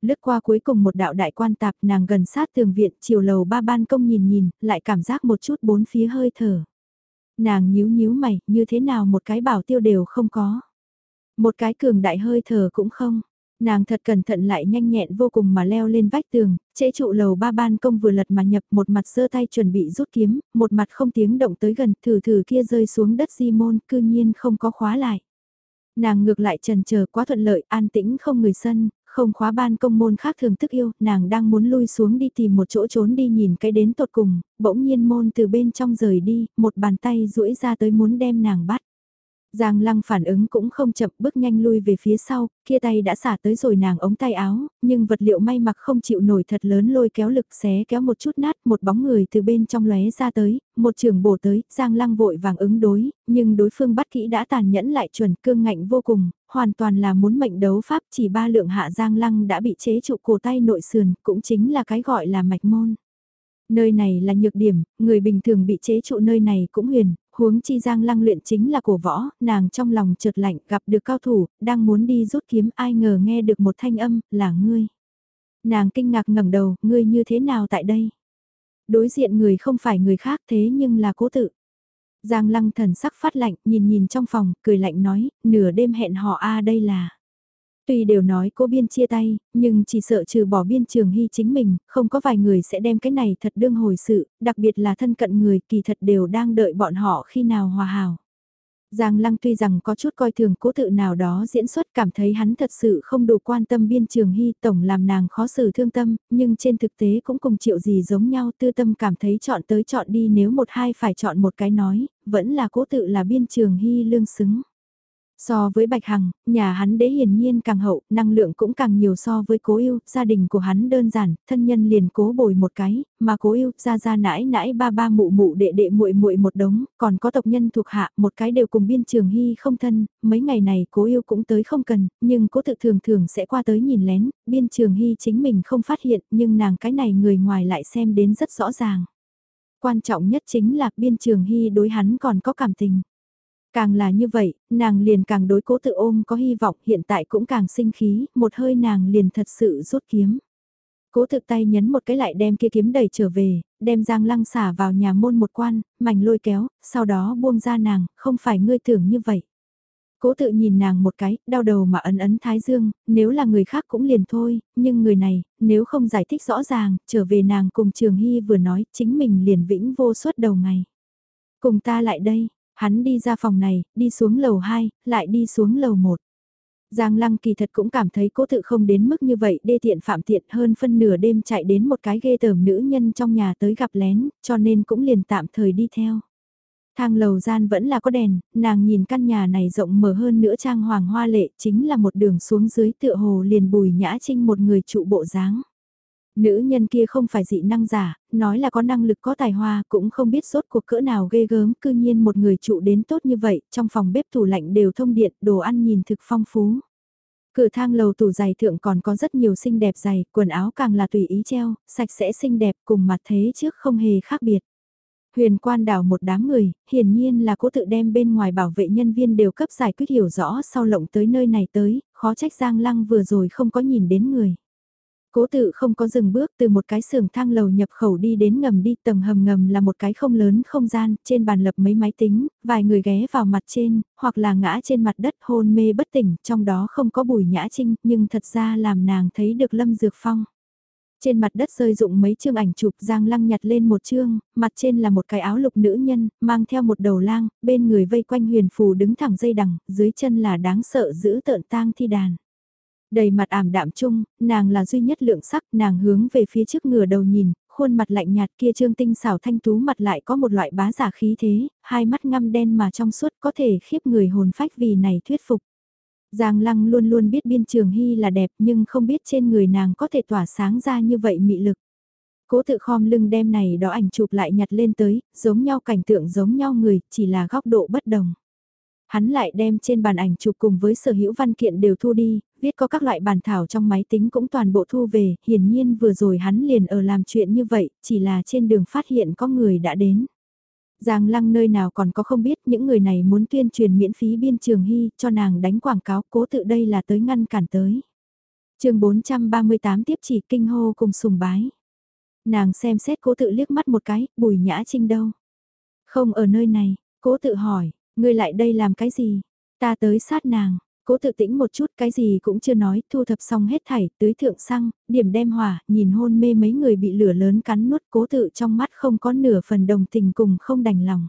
Lướt qua cuối cùng một đạo đại quan tạp nàng gần sát tường viện chiều lầu ba ban công nhìn nhìn lại cảm giác một chút bốn phía hơi thở. Nàng nhíu nhíu mày như thế nào một cái bảo tiêu đều không có. Một cái cường đại hơi thở cũng không Nàng thật cẩn thận lại nhanh nhẹn vô cùng mà leo lên vách tường, chế trụ lầu ba ban công vừa lật mà nhập một mặt sơ tay chuẩn bị rút kiếm, một mặt không tiếng động tới gần thử thử kia rơi xuống đất di môn cư nhiên không có khóa lại. Nàng ngược lại trần chờ quá thuận lợi, an tĩnh không người sân, không khóa ban công môn khác thường tức yêu, nàng đang muốn lui xuống đi tìm một chỗ trốn đi nhìn cái đến tột cùng, bỗng nhiên môn từ bên trong rời đi, một bàn tay duỗi ra tới muốn đem nàng bắt. Giang lăng phản ứng cũng không chậm bước nhanh lui về phía sau, kia tay đã xả tới rồi nàng ống tay áo, nhưng vật liệu may mặc không chịu nổi thật lớn lôi kéo lực xé kéo một chút nát, một bóng người từ bên trong lóe ra tới, một trường bổ tới, Giang lăng vội vàng ứng đối, nhưng đối phương bắt kỹ đã tàn nhẫn lại chuẩn cương ngạnh vô cùng, hoàn toàn là muốn mệnh đấu pháp chỉ ba lượng hạ Giang lăng đã bị chế trụ cổ tay nội sườn, cũng chính là cái gọi là mạch môn. Nơi này là nhược điểm, người bình thường bị chế trụ nơi này cũng huyền, huống chi giang lăng luyện chính là cổ võ, nàng trong lòng chợt lạnh gặp được cao thủ, đang muốn đi rút kiếm ai ngờ nghe được một thanh âm, là ngươi. Nàng kinh ngạc ngẩng đầu, ngươi như thế nào tại đây? Đối diện người không phải người khác thế nhưng là cố tự. Giang lăng thần sắc phát lạnh, nhìn nhìn trong phòng, cười lạnh nói, nửa đêm hẹn họ a đây là. Tuy đều nói cô biên chia tay, nhưng chỉ sợ trừ bỏ biên trường hy chính mình, không có vài người sẽ đem cái này thật đương hồi sự, đặc biệt là thân cận người kỳ thật đều đang đợi bọn họ khi nào hòa hảo. Giang Lăng tuy rằng có chút coi thường cố tự nào đó diễn xuất cảm thấy hắn thật sự không đủ quan tâm biên trường hy tổng làm nàng khó xử thương tâm, nhưng trên thực tế cũng cùng chịu gì giống nhau tư tâm cảm thấy chọn tới chọn đi nếu một hai phải chọn một cái nói, vẫn là cố tự là biên trường hy lương xứng. So với Bạch Hằng, nhà hắn đế hiển nhiên càng hậu, năng lượng cũng càng nhiều so với cố yêu, gia đình của hắn đơn giản, thân nhân liền cố bồi một cái, mà cố yêu, ra ra nãi nãi ba ba mụ mụ đệ đệ muội muội một đống, còn có tộc nhân thuộc hạ, một cái đều cùng biên trường hy không thân, mấy ngày này cố yêu cũng tới không cần, nhưng cố tự thường thường sẽ qua tới nhìn lén, biên trường hy chính mình không phát hiện, nhưng nàng cái này người ngoài lại xem đến rất rõ ràng. Quan trọng nhất chính là biên trường hy đối hắn còn có cảm tình. Càng là như vậy, nàng liền càng đối cố tự ôm có hy vọng hiện tại cũng càng sinh khí, một hơi nàng liền thật sự rút kiếm. Cố thực tay nhấn một cái lại đem kia kiếm đẩy trở về, đem giang lăng xả vào nhà môn một quan, mảnh lôi kéo, sau đó buông ra nàng, không phải ngươi tưởng như vậy. Cố tự nhìn nàng một cái, đau đầu mà ấn ấn thái dương, nếu là người khác cũng liền thôi, nhưng người này, nếu không giải thích rõ ràng, trở về nàng cùng Trường Hy vừa nói, chính mình liền vĩnh vô suốt đầu ngày. Cùng ta lại đây, Hắn đi ra phòng này, đi xuống lầu 2, lại đi xuống lầu 1. Giang Lăng kỳ thật cũng cảm thấy cố tự không đến mức như vậy đê tiện phạm tiện hơn phân nửa đêm chạy đến một cái ghê tởm nữ nhân trong nhà tới gặp lén, cho nên cũng liền tạm thời đi theo. Thang lầu gian vẫn là có đèn, nàng nhìn căn nhà này rộng mở hơn nữa trang hoàng hoa lệ chính là một đường xuống dưới tựa hồ liền bùi nhã trinh một người trụ bộ dáng. Nữ nhân kia không phải dị năng giả, nói là có năng lực có tài hoa, cũng không biết sốt cuộc cỡ nào ghê gớm, cư nhiên một người trụ đến tốt như vậy, trong phòng bếp tủ lạnh đều thông điện, đồ ăn nhìn thực phong phú. Cửa thang lầu tủ giày thượng còn có rất nhiều xinh đẹp giày, quần áo càng là tùy ý treo, sạch sẽ xinh đẹp cùng mặt thế trước không hề khác biệt. Huyền quan đảo một đám người, hiển nhiên là cố tự đem bên ngoài bảo vệ nhân viên đều cấp giải quyết hiểu rõ sau lộng tới nơi này tới, khó trách Giang Lăng vừa rồi không có nhìn đến người. Cố tự không có dừng bước từ một cái xưởng thang lầu nhập khẩu đi đến ngầm đi tầng hầm ngầm là một cái không lớn không gian, trên bàn lập mấy máy tính, vài người ghé vào mặt trên, hoặc là ngã trên mặt đất hôn mê bất tỉnh, trong đó không có bùi nhã trinh, nhưng thật ra làm nàng thấy được Lâm Dược Phong. Trên mặt đất rơi dụng mấy chương ảnh chụp Giang Lăng nhặt lên một chương, mặt trên là một cái áo lục nữ nhân, mang theo một đầu lang, bên người vây quanh huyền phù đứng thẳng dây đằng, dưới chân là đáng sợ giữ tợn tang thi đàn. Đầy mặt ảm đạm chung, nàng là duy nhất lượng sắc, nàng hướng về phía trước ngửa đầu nhìn, khuôn mặt lạnh nhạt kia trương tinh xảo thanh tú mặt lại có một loại bá giả khí thế, hai mắt ngăm đen mà trong suốt có thể khiếp người hồn phách vì này thuyết phục. Giang Lăng luôn luôn biết biên trường hy là đẹp nhưng không biết trên người nàng có thể tỏa sáng ra như vậy mị lực. Cố tự khom lưng đem này đó ảnh chụp lại nhặt lên tới, giống nhau cảnh tượng giống nhau người, chỉ là góc độ bất đồng. Hắn lại đem trên bàn ảnh chụp cùng với sở hữu văn kiện đều thu đi, viết có các loại bàn thảo trong máy tính cũng toàn bộ thu về, hiển nhiên vừa rồi hắn liền ở làm chuyện như vậy, chỉ là trên đường phát hiện có người đã đến. Giang lăng nơi nào còn có không biết những người này muốn tuyên truyền miễn phí biên trường hy cho nàng đánh quảng cáo cố tự đây là tới ngăn cản tới. chương 438 tiếp chỉ kinh hô cùng sùng bái. Nàng xem xét cố tự liếc mắt một cái, bùi nhã trinh đâu. Không ở nơi này, cố tự hỏi, ngươi lại đây làm cái gì? Ta tới sát nàng, cố tự tĩnh một chút cái gì cũng chưa nói, thu thập xong hết thảy, tưới thượng xăng, điểm đem hỏa, nhìn hôn mê mấy người bị lửa lớn cắn nuốt cố tự trong mắt không có nửa phần đồng tình cùng không đành lòng.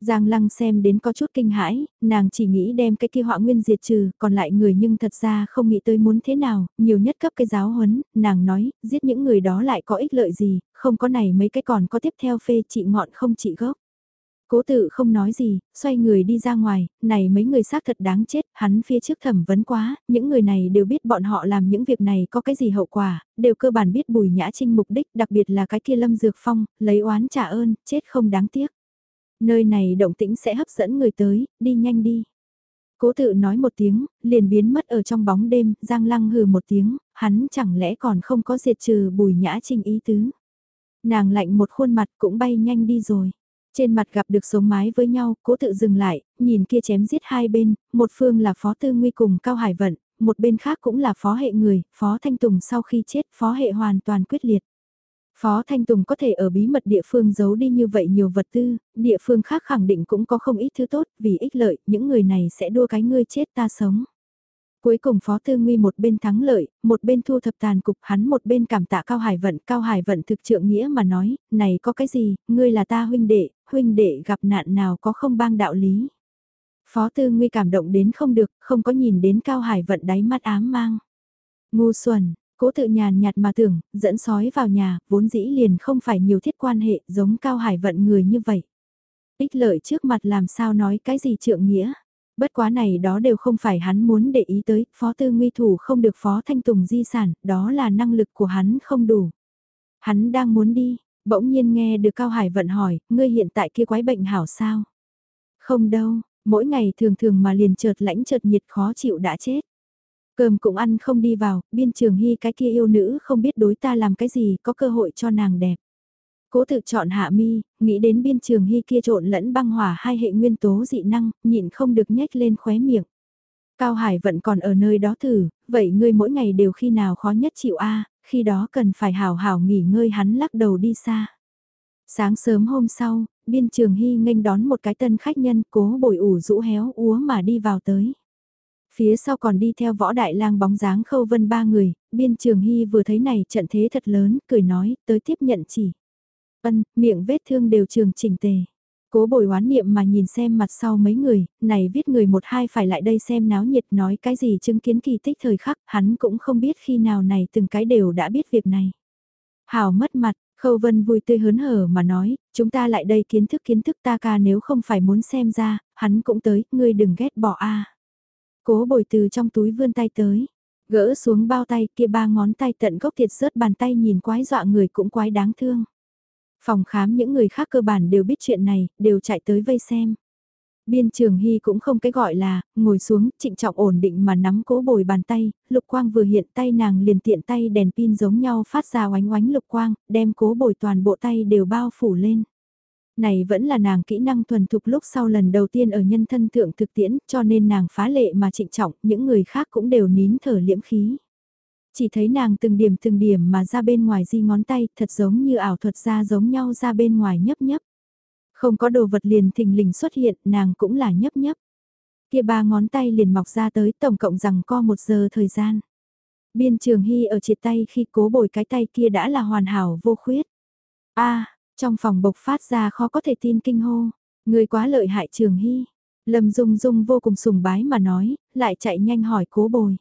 Giang lăng xem đến có chút kinh hãi, nàng chỉ nghĩ đem cái kia họa nguyên diệt trừ, còn lại người nhưng thật ra không nghĩ tới muốn thế nào, nhiều nhất cấp cái giáo huấn, nàng nói, giết những người đó lại có ích lợi gì, không có này mấy cái còn có tiếp theo phê trị ngọn không trị gốc. Cố tự không nói gì, xoay người đi ra ngoài, này mấy người xác thật đáng chết, hắn phía trước thẩm vấn quá, những người này đều biết bọn họ làm những việc này có cái gì hậu quả, đều cơ bản biết bùi nhã trinh mục đích, đặc biệt là cái kia lâm dược phong, lấy oán trả ơn, chết không đáng tiếc. Nơi này động tĩnh sẽ hấp dẫn người tới, đi nhanh đi. Cố tự nói một tiếng, liền biến mất ở trong bóng đêm, giang lăng hừ một tiếng, hắn chẳng lẽ còn không có diệt trừ bùi nhã trinh ý tứ. Nàng lạnh một khuôn mặt cũng bay nhanh đi rồi. Trên mặt gặp được sống mái với nhau, cố tự dừng lại, nhìn kia chém giết hai bên, một phương là Phó Tư Nguy cùng Cao Hải Vận, một bên khác cũng là Phó Hệ Người, Phó Thanh Tùng sau khi chết Phó Hệ hoàn toàn quyết liệt. Phó Thanh Tùng có thể ở bí mật địa phương giấu đi như vậy nhiều vật tư, địa phương khác khẳng định cũng có không ít thứ tốt, vì ích lợi, những người này sẽ đua cái ngươi chết ta sống. Cuối cùng Phó Tư Nguy một bên thắng lợi, một bên thu thập tàn cục hắn một bên cảm tạ Cao Hải Vận. Cao Hải Vận thực trượng nghĩa mà nói, này có cái gì, ngươi là ta huynh đệ, huynh đệ gặp nạn nào có không bang đạo lý. Phó Tư Nguy cảm động đến không được, không có nhìn đến Cao Hải Vận đáy mắt ám mang. Ngu xuẩn, cố tự nhàn nhạt mà tưởng, dẫn sói vào nhà, vốn dĩ liền không phải nhiều thiết quan hệ giống Cao Hải Vận người như vậy. Ích lợi trước mặt làm sao nói cái gì trượng nghĩa. Bất quá này đó đều không phải hắn muốn để ý tới, phó tư nguy thủ không được phó thanh tùng di sản, đó là năng lực của hắn không đủ. Hắn đang muốn đi, bỗng nhiên nghe được Cao Hải vận hỏi, ngươi hiện tại kia quái bệnh hảo sao? Không đâu, mỗi ngày thường thường mà liền chợt lãnh chợt nhiệt khó chịu đã chết. Cơm cũng ăn không đi vào, biên trường hy cái kia yêu nữ không biết đối ta làm cái gì có cơ hội cho nàng đẹp. Cố tự chọn hạ mi, nghĩ đến biên trường hy kia trộn lẫn băng hỏa hai hệ nguyên tố dị năng, nhịn không được nhếch lên khóe miệng. Cao Hải vẫn còn ở nơi đó thử, vậy ngươi mỗi ngày đều khi nào khó nhất chịu a khi đó cần phải hào hào nghỉ ngơi hắn lắc đầu đi xa. Sáng sớm hôm sau, biên trường hy nghênh đón một cái tân khách nhân cố bồi ủ rũ héo úa mà đi vào tới. Phía sau còn đi theo võ đại lang bóng dáng khâu vân ba người, biên trường hy vừa thấy này trận thế thật lớn, cười nói, tới tiếp nhận chỉ. Ân, miệng vết thương đều trường chỉnh tề. Cố bồi oán niệm mà nhìn xem mặt sau mấy người, này viết người một hai phải lại đây xem náo nhiệt nói cái gì chứng kiến kỳ tích thời khắc, hắn cũng không biết khi nào này từng cái đều đã biết việc này. Hào mất mặt, Khâu Vân vui tươi hớn hở mà nói, chúng ta lại đây kiến thức kiến thức ta ca nếu không phải muốn xem ra, hắn cũng tới, ngươi đừng ghét bỏ a. Cố bồi từ trong túi vươn tay tới, gỡ xuống bao tay kia ba ngón tay tận gốc thiệt rớt bàn tay nhìn quái dọa người cũng quái đáng thương. Phòng khám những người khác cơ bản đều biết chuyện này, đều chạy tới vây xem. Biên trường hy cũng không cái gọi là, ngồi xuống, trịnh trọng ổn định mà nắm cố bồi bàn tay, lục quang vừa hiện tay nàng liền tiện tay đèn pin giống nhau phát ra oánh oánh lục quang, đem cố bồi toàn bộ tay đều bao phủ lên. Này vẫn là nàng kỹ năng thuần thục lúc sau lần đầu tiên ở nhân thân thượng thực tiễn, cho nên nàng phá lệ mà trịnh trọng, những người khác cũng đều nín thở liễm khí. Chỉ thấy nàng từng điểm từng điểm mà ra bên ngoài di ngón tay, thật giống như ảo thuật ra giống nhau ra bên ngoài nhấp nhấp. Không có đồ vật liền thình lình xuất hiện, nàng cũng là nhấp nhấp. Kia ba ngón tay liền mọc ra tới tổng cộng rằng co một giờ thời gian. Biên trường hy ở triệt tay khi cố bồi cái tay kia đã là hoàn hảo vô khuyết. a trong phòng bộc phát ra khó có thể tin kinh hô. Người quá lợi hại trường hy. Lâm Dung Dung vô cùng sùng bái mà nói, lại chạy nhanh hỏi cố bồi.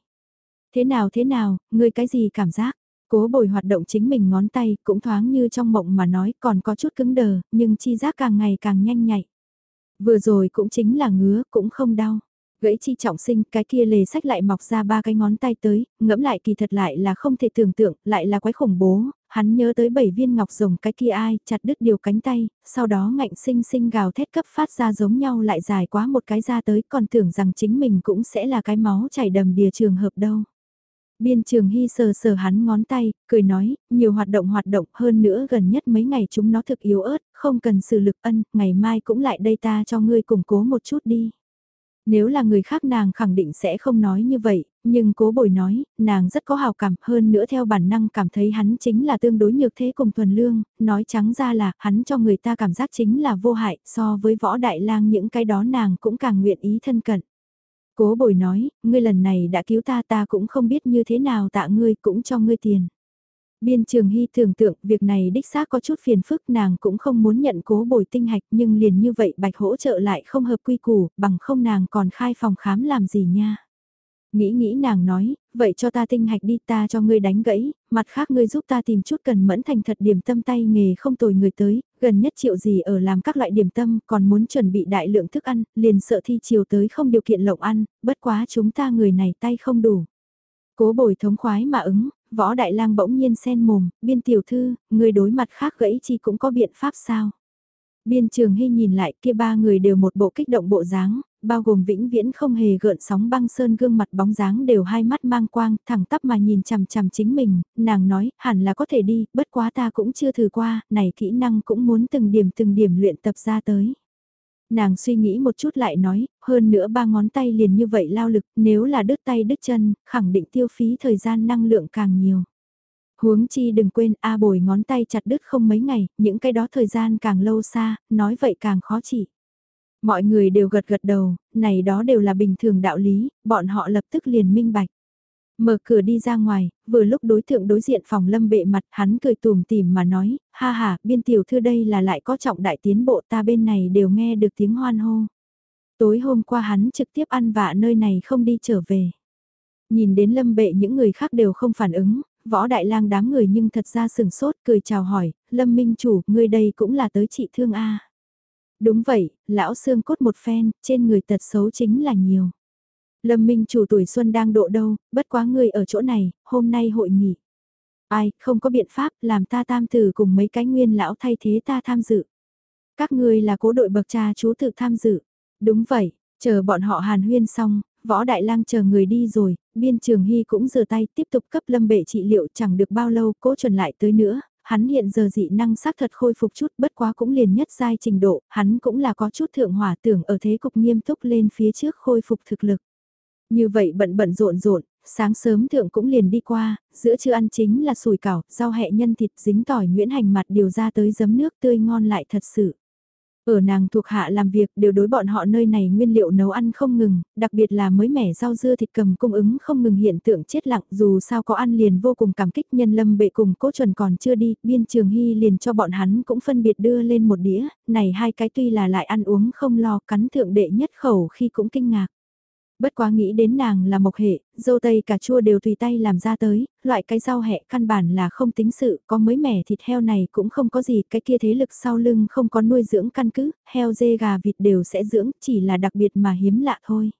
Thế nào thế nào, ngươi cái gì cảm giác? Cố bồi hoạt động chính mình ngón tay cũng thoáng như trong mộng mà nói còn có chút cứng đờ, nhưng chi giác càng ngày càng nhanh nhạy. Vừa rồi cũng chính là ngứa, cũng không đau. Gãy chi trọng sinh, cái kia lề sách lại mọc ra ba cái ngón tay tới, ngẫm lại kỳ thật lại là không thể tưởng tượng, lại là quái khủng bố, hắn nhớ tới bảy viên ngọc rồng cái kia ai, chặt đứt điều cánh tay, sau đó ngạnh sinh sinh gào thét cấp phát ra giống nhau lại dài quá một cái ra tới, còn tưởng rằng chính mình cũng sẽ là cái máu chảy đầm đìa trường hợp đâu. Biên trường hy sờ sờ hắn ngón tay, cười nói, nhiều hoạt động hoạt động hơn nữa gần nhất mấy ngày chúng nó thực yếu ớt, không cần sự lực ân, ngày mai cũng lại đây ta cho ngươi củng cố một chút đi. Nếu là người khác nàng khẳng định sẽ không nói như vậy, nhưng cố bồi nói, nàng rất có hào cảm hơn nữa theo bản năng cảm thấy hắn chính là tương đối nhược thế cùng thuần lương, nói trắng ra là hắn cho người ta cảm giác chính là vô hại so với võ đại lang những cái đó nàng cũng càng nguyện ý thân cận. Cố bồi nói, ngươi lần này đã cứu ta ta cũng không biết như thế nào tạ ngươi cũng cho ngươi tiền. Biên trường hy tưởng tượng việc này đích xác có chút phiền phức nàng cũng không muốn nhận cố bồi tinh hạch nhưng liền như vậy bạch hỗ trợ lại không hợp quy củ bằng không nàng còn khai phòng khám làm gì nha. Nghĩ nghĩ nàng nói, vậy cho ta tinh hạch đi ta cho ngươi đánh gãy, mặt khác ngươi giúp ta tìm chút cần mẫn thành thật điểm tâm tay nghề không tồi người tới, gần nhất triệu gì ở làm các loại điểm tâm còn muốn chuẩn bị đại lượng thức ăn, liền sợ thi chiều tới không điều kiện lộng ăn, bất quá chúng ta người này tay không đủ. Cố bồi thống khoái mà ứng, võ đại lang bỗng nhiên sen mồm, biên tiểu thư, người đối mặt khác gãy chi cũng có biện pháp sao. Biên trường hy nhìn lại kia ba người đều một bộ kích động bộ dáng, bao gồm vĩnh viễn không hề gợn sóng băng sơn gương mặt bóng dáng đều hai mắt mang quang, thẳng tắp mà nhìn chằm chằm chính mình, nàng nói, hẳn là có thể đi, bất quá ta cũng chưa thử qua, này kỹ năng cũng muốn từng điểm từng điểm luyện tập ra tới. Nàng suy nghĩ một chút lại nói, hơn nữa ba ngón tay liền như vậy lao lực, nếu là đứt tay đứt chân, khẳng định tiêu phí thời gian năng lượng càng nhiều. Huống chi đừng quên A bồi ngón tay chặt đứt không mấy ngày, những cái đó thời gian càng lâu xa, nói vậy càng khó chỉ. Mọi người đều gật gật đầu, này đó đều là bình thường đạo lý, bọn họ lập tức liền minh bạch. Mở cửa đi ra ngoài, vừa lúc đối tượng đối diện phòng lâm bệ mặt hắn cười tùm tìm mà nói, ha ha, biên tiểu thư đây là lại có trọng đại tiến bộ ta bên này đều nghe được tiếng hoan hô. Tối hôm qua hắn trực tiếp ăn vạ nơi này không đi trở về. Nhìn đến lâm bệ những người khác đều không phản ứng, võ đại lang đám người nhưng thật ra sừng sốt cười chào hỏi, lâm minh chủ, người đây cũng là tới chị thương A. Đúng vậy, lão xương cốt một phen, trên người tật xấu chính là nhiều. Lâm Minh chủ tuổi xuân đang độ đâu, bất quá người ở chỗ này, hôm nay hội nghị. Ai, không có biện pháp, làm ta tam tử cùng mấy cái nguyên lão thay thế ta tham dự. Các ngươi là cố đội bậc cha chú tự tham dự. Đúng vậy, chờ bọn họ hàn huyên xong, võ đại lang chờ người đi rồi, biên trường hy cũng rửa tay tiếp tục cấp lâm bệ trị liệu chẳng được bao lâu cố chuẩn lại tới nữa, hắn hiện giờ dị năng xác thật khôi phục chút bất quá cũng liền nhất giai trình độ, hắn cũng là có chút thượng hỏa tưởng ở thế cục nghiêm túc lên phía trước khôi phục thực lực. Như vậy bận bận rộn rộn, sáng sớm thượng cũng liền đi qua, giữa trưa ăn chính là sùi cảo, rau hẹ nhân thịt dính tỏi nguyễn hành mặt điều ra tới giấm nước tươi ngon lại thật sự. Ở nàng thuộc hạ làm việc đều đối bọn họ nơi này nguyên liệu nấu ăn không ngừng, đặc biệt là mới mẻ rau dưa thịt cầm cung ứng không ngừng hiện tượng chết lặng dù sao có ăn liền vô cùng cảm kích nhân lâm bệ cùng cố chuẩn còn chưa đi, biên trường hy liền cho bọn hắn cũng phân biệt đưa lên một đĩa, này hai cái tuy là lại ăn uống không lo cắn thượng đệ nhất khẩu khi cũng kinh ngạc. Bất quá nghĩ đến nàng là mộc hệ, dâu tây cà chua đều tùy tay làm ra tới, loại cái rau hẹ căn bản là không tính sự, có mới mẻ thịt heo này cũng không có gì, cái kia thế lực sau lưng không có nuôi dưỡng căn cứ, heo dê gà vịt đều sẽ dưỡng, chỉ là đặc biệt mà hiếm lạ thôi.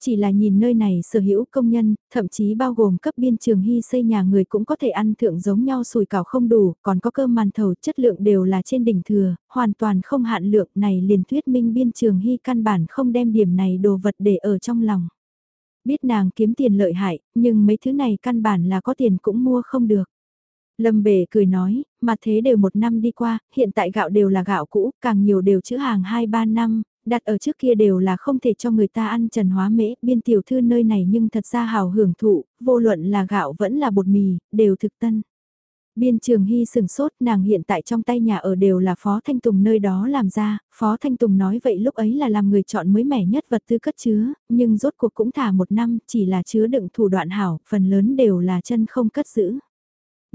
Chỉ là nhìn nơi này sở hữu công nhân, thậm chí bao gồm cấp biên trường hy xây nhà người cũng có thể ăn thượng giống nhau sùi cảo không đủ, còn có cơm màn thầu chất lượng đều là trên đỉnh thừa, hoàn toàn không hạn lượng này liền thuyết minh biên trường hy căn bản không đem điểm này đồ vật để ở trong lòng. Biết nàng kiếm tiền lợi hại, nhưng mấy thứ này căn bản là có tiền cũng mua không được. Lâm bể cười nói, mà thế đều một năm đi qua, hiện tại gạo đều là gạo cũ, càng nhiều đều chữ hàng 2-3 năm, đặt ở trước kia đều là không thể cho người ta ăn trần hóa mễ, biên tiểu thư nơi này nhưng thật ra hào hưởng thụ, vô luận là gạo vẫn là bột mì, đều thực tân. Biên trường hy sừng sốt nàng hiện tại trong tay nhà ở đều là Phó Thanh Tùng nơi đó làm ra, Phó Thanh Tùng nói vậy lúc ấy là làm người chọn mới mẻ nhất vật tư cất chứa, nhưng rốt cuộc cũng thả một năm chỉ là chứa đựng thủ đoạn hảo, phần lớn đều là chân không cất giữ.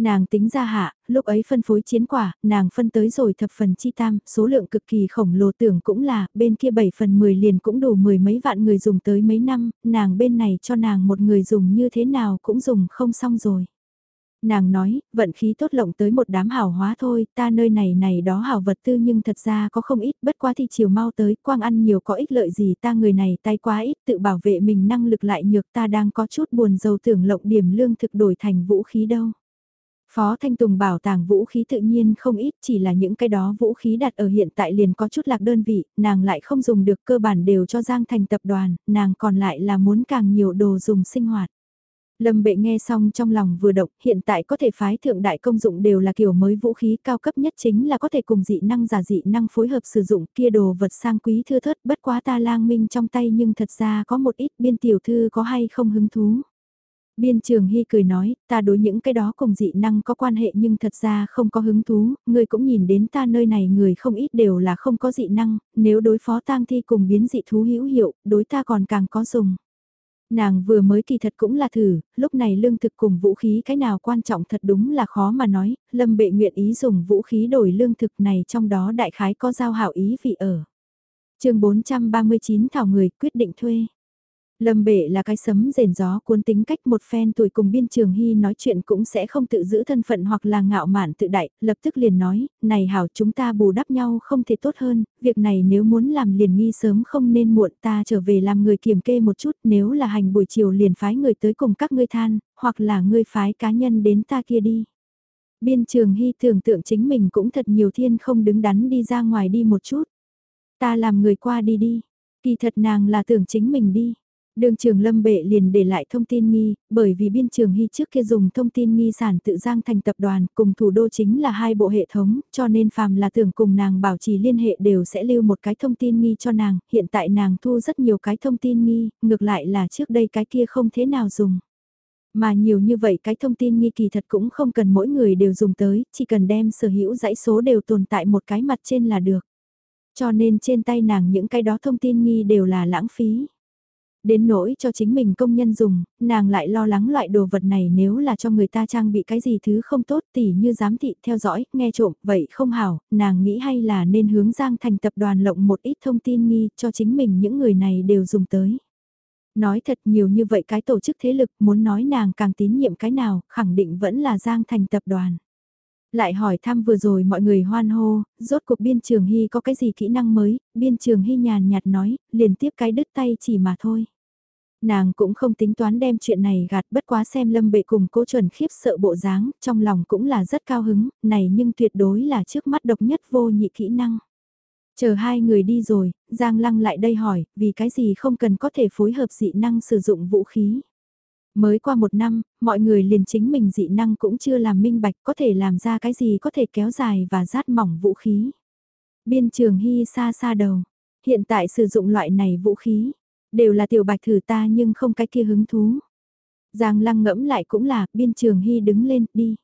Nàng tính ra hạ, lúc ấy phân phối chiến quả, nàng phân tới rồi thập phần chi tam, số lượng cực kỳ khổng lồ tưởng cũng là, bên kia 7 phần 10 liền cũng đủ mười mấy vạn người dùng tới mấy năm, nàng bên này cho nàng một người dùng như thế nào cũng dùng không xong rồi. Nàng nói, vận khí tốt lộng tới một đám hảo hóa thôi, ta nơi này này đó hảo vật tư nhưng thật ra có không ít, bất quá thì chiều mau tới, quang ăn nhiều có ích lợi gì ta người này tay quá ít, tự bảo vệ mình năng lực lại nhược ta đang có chút buồn dầu tưởng lộng điểm lương thực đổi thành vũ khí đâu. Phó Thanh Tùng bảo tàng vũ khí tự nhiên không ít chỉ là những cái đó vũ khí đặt ở hiện tại liền có chút lạc đơn vị, nàng lại không dùng được cơ bản đều cho Giang Thành tập đoàn, nàng còn lại là muốn càng nhiều đồ dùng sinh hoạt. Lâm bệ nghe xong trong lòng vừa động, hiện tại có thể phái thượng đại công dụng đều là kiểu mới vũ khí cao cấp nhất chính là có thể cùng dị năng giả dị năng phối hợp sử dụng kia đồ vật sang quý thưa thớt bất quá ta lang minh trong tay nhưng thật ra có một ít biên tiểu thư có hay không hứng thú. Biên trường Hy cười nói, ta đối những cái đó cùng dị năng có quan hệ nhưng thật ra không có hứng thú, người cũng nhìn đến ta nơi này người không ít đều là không có dị năng, nếu đối phó tang thi cùng biến dị thú hữu hiệu, đối ta còn càng có dùng. Nàng vừa mới kỳ thật cũng là thử, lúc này lương thực cùng vũ khí cái nào quan trọng thật đúng là khó mà nói, lâm bệ nguyện ý dùng vũ khí đổi lương thực này trong đó đại khái có giao hảo ý vị ở. chương 439 Thảo người quyết định thuê. Lâm bệ là cái sấm rền gió cuốn tính cách một phen tuổi cùng biên trường hy nói chuyện cũng sẽ không tự giữ thân phận hoặc là ngạo mạn tự đại, lập tức liền nói, này hảo chúng ta bù đắp nhau không thể tốt hơn, việc này nếu muốn làm liền nghi sớm không nên muộn ta trở về làm người kiểm kê một chút nếu là hành buổi chiều liền phái người tới cùng các ngươi than, hoặc là ngươi phái cá nhân đến ta kia đi. Biên trường hy tưởng tượng chính mình cũng thật nhiều thiên không đứng đắn đi ra ngoài đi một chút. Ta làm người qua đi đi, kỳ thật nàng là tưởng chính mình đi Đường trường lâm bệ liền để lại thông tin nghi, bởi vì biên trường hy trước kia dùng thông tin nghi sản tự giang thành tập đoàn cùng thủ đô chính là hai bộ hệ thống, cho nên phàm là tưởng cùng nàng bảo trì liên hệ đều sẽ lưu một cái thông tin nghi cho nàng, hiện tại nàng thu rất nhiều cái thông tin nghi, ngược lại là trước đây cái kia không thế nào dùng. Mà nhiều như vậy cái thông tin nghi kỳ thật cũng không cần mỗi người đều dùng tới, chỉ cần đem sở hữu dãy số đều tồn tại một cái mặt trên là được. Cho nên trên tay nàng những cái đó thông tin nghi đều là lãng phí. Đến nỗi cho chính mình công nhân dùng, nàng lại lo lắng loại đồ vật này nếu là cho người ta trang bị cái gì thứ không tốt tỉ như giám thị theo dõi, nghe trộm, vậy không hảo, nàng nghĩ hay là nên hướng Giang thành tập đoàn lộng một ít thông tin nghi cho chính mình những người này đều dùng tới. Nói thật nhiều như vậy cái tổ chức thế lực muốn nói nàng càng tín nhiệm cái nào, khẳng định vẫn là Giang thành tập đoàn. Lại hỏi thăm vừa rồi mọi người hoan hô, rốt cuộc biên trường hy có cái gì kỹ năng mới, biên trường hy nhàn nhạt nói, liền tiếp cái đứt tay chỉ mà thôi. Nàng cũng không tính toán đem chuyện này gạt bất quá xem lâm bệ cùng cố chuẩn khiếp sợ bộ dáng, trong lòng cũng là rất cao hứng, này nhưng tuyệt đối là trước mắt độc nhất vô nhị kỹ năng. Chờ hai người đi rồi, Giang Lăng lại đây hỏi, vì cái gì không cần có thể phối hợp dị năng sử dụng vũ khí. Mới qua một năm, mọi người liền chính mình dị năng cũng chưa làm minh bạch có thể làm ra cái gì có thể kéo dài và rát mỏng vũ khí. Biên trường hy xa xa đầu, hiện tại sử dụng loại này vũ khí, đều là tiểu bạch thử ta nhưng không cái kia hứng thú. Giang lăng ngẫm lại cũng là, biên trường hy đứng lên, đi.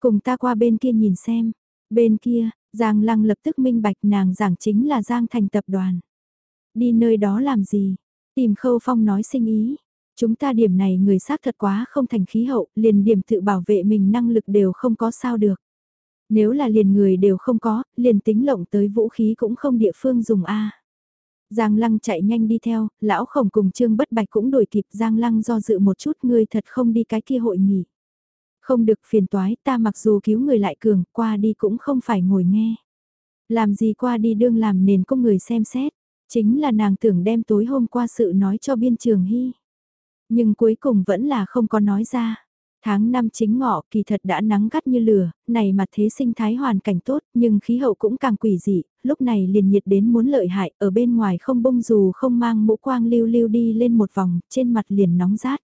Cùng ta qua bên kia nhìn xem. Bên kia, Giang lăng lập tức minh bạch nàng giảng chính là Giang thành tập đoàn. Đi nơi đó làm gì? Tìm khâu phong nói sinh ý. Chúng ta điểm này người xác thật quá không thành khí hậu, liền điểm tự bảo vệ mình năng lực đều không có sao được. Nếu là liền người đều không có, liền tính lộng tới vũ khí cũng không địa phương dùng A. Giang Lăng chạy nhanh đi theo, lão khổng cùng Trương Bất Bạch cũng đuổi kịp Giang Lăng do dự một chút ngươi thật không đi cái kia hội nghỉ. Không được phiền toái ta mặc dù cứu người lại cường, qua đi cũng không phải ngồi nghe. Làm gì qua đi đương làm nền công người xem xét, chính là nàng tưởng đem tối hôm qua sự nói cho biên trường hy. Nhưng cuối cùng vẫn là không có nói ra. Tháng năm chính ngọ kỳ thật đã nắng gắt như lửa, này mà thế sinh thái hoàn cảnh tốt nhưng khí hậu cũng càng quỷ dị, lúc này liền nhiệt đến muốn lợi hại, ở bên ngoài không bông dù không mang mũ quang lưu lưu đi lên một vòng, trên mặt liền nóng rát.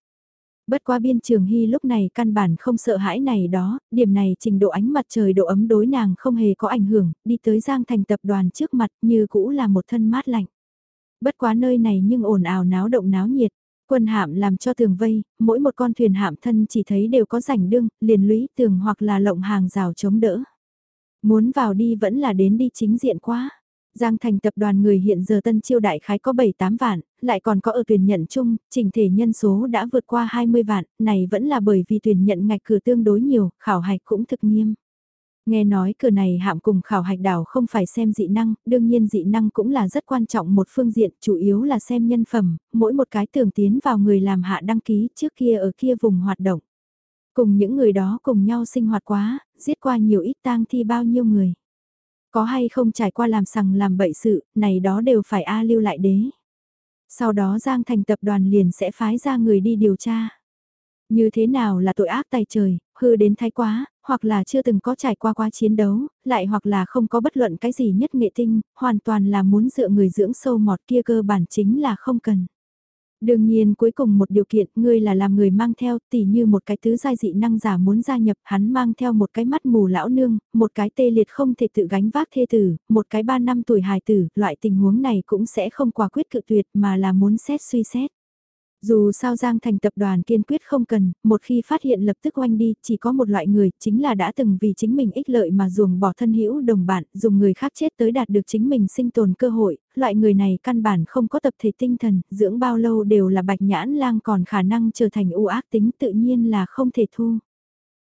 Bất qua biên trường hy lúc này căn bản không sợ hãi này đó, điểm này trình độ ánh mặt trời độ ấm đối nàng không hề có ảnh hưởng, đi tới giang thành tập đoàn trước mặt như cũ là một thân mát lạnh. Bất quá nơi này nhưng ồn ào náo động náo nhiệt. Quân hạm làm cho tường vây, mỗi một con thuyền hạm thân chỉ thấy đều có rảnh đương, liền lũy tường hoặc là lộng hàng rào chống đỡ. Muốn vào đi vẫn là đến đi chính diện quá. Giang thành tập đoàn người hiện giờ tân chiêu đại khái có 7-8 vạn, lại còn có ở tuyển nhận chung, trình thể nhân số đã vượt qua 20 vạn, này vẫn là bởi vì tuyển nhận ngạch cửa tương đối nhiều, khảo hạch cũng thực nghiêm. Nghe nói cửa này hạm cùng khảo hạch đảo không phải xem dị năng, đương nhiên dị năng cũng là rất quan trọng một phương diện, chủ yếu là xem nhân phẩm, mỗi một cái tưởng tiến vào người làm hạ đăng ký trước kia ở kia vùng hoạt động. Cùng những người đó cùng nhau sinh hoạt quá, giết qua nhiều ít tang thi bao nhiêu người. Có hay không trải qua làm sằng làm bậy sự, này đó đều phải A lưu lại đế. Sau đó Giang thành tập đoàn liền sẽ phái ra người đi điều tra. Như thế nào là tội ác tay trời, hư đến thái quá, hoặc là chưa từng có trải qua quá chiến đấu, lại hoặc là không có bất luận cái gì nhất nghệ tinh, hoàn toàn là muốn dựa người dưỡng sâu mọt kia cơ bản chính là không cần. Đương nhiên cuối cùng một điều kiện ngươi là làm người mang theo tỉ như một cái tứ giai dị năng giả muốn gia nhập hắn mang theo một cái mắt mù lão nương, một cái tê liệt không thể tự gánh vác thê tử, một cái ba năm tuổi hài tử, loại tình huống này cũng sẽ không quả quyết cự tuyệt mà là muốn xét suy xét. Dù sao Giang Thành tập đoàn kiên quyết không cần, một khi phát hiện lập tức oanh đi, chỉ có một loại người, chính là đã từng vì chính mình ích lợi mà ruồng bỏ thân hữu đồng bạn, dùng người khác chết tới đạt được chính mình sinh tồn cơ hội, loại người này căn bản không có tập thể tinh thần, dưỡng bao lâu đều là bạch nhãn lang còn khả năng trở thành u ác tính tự nhiên là không thể thu.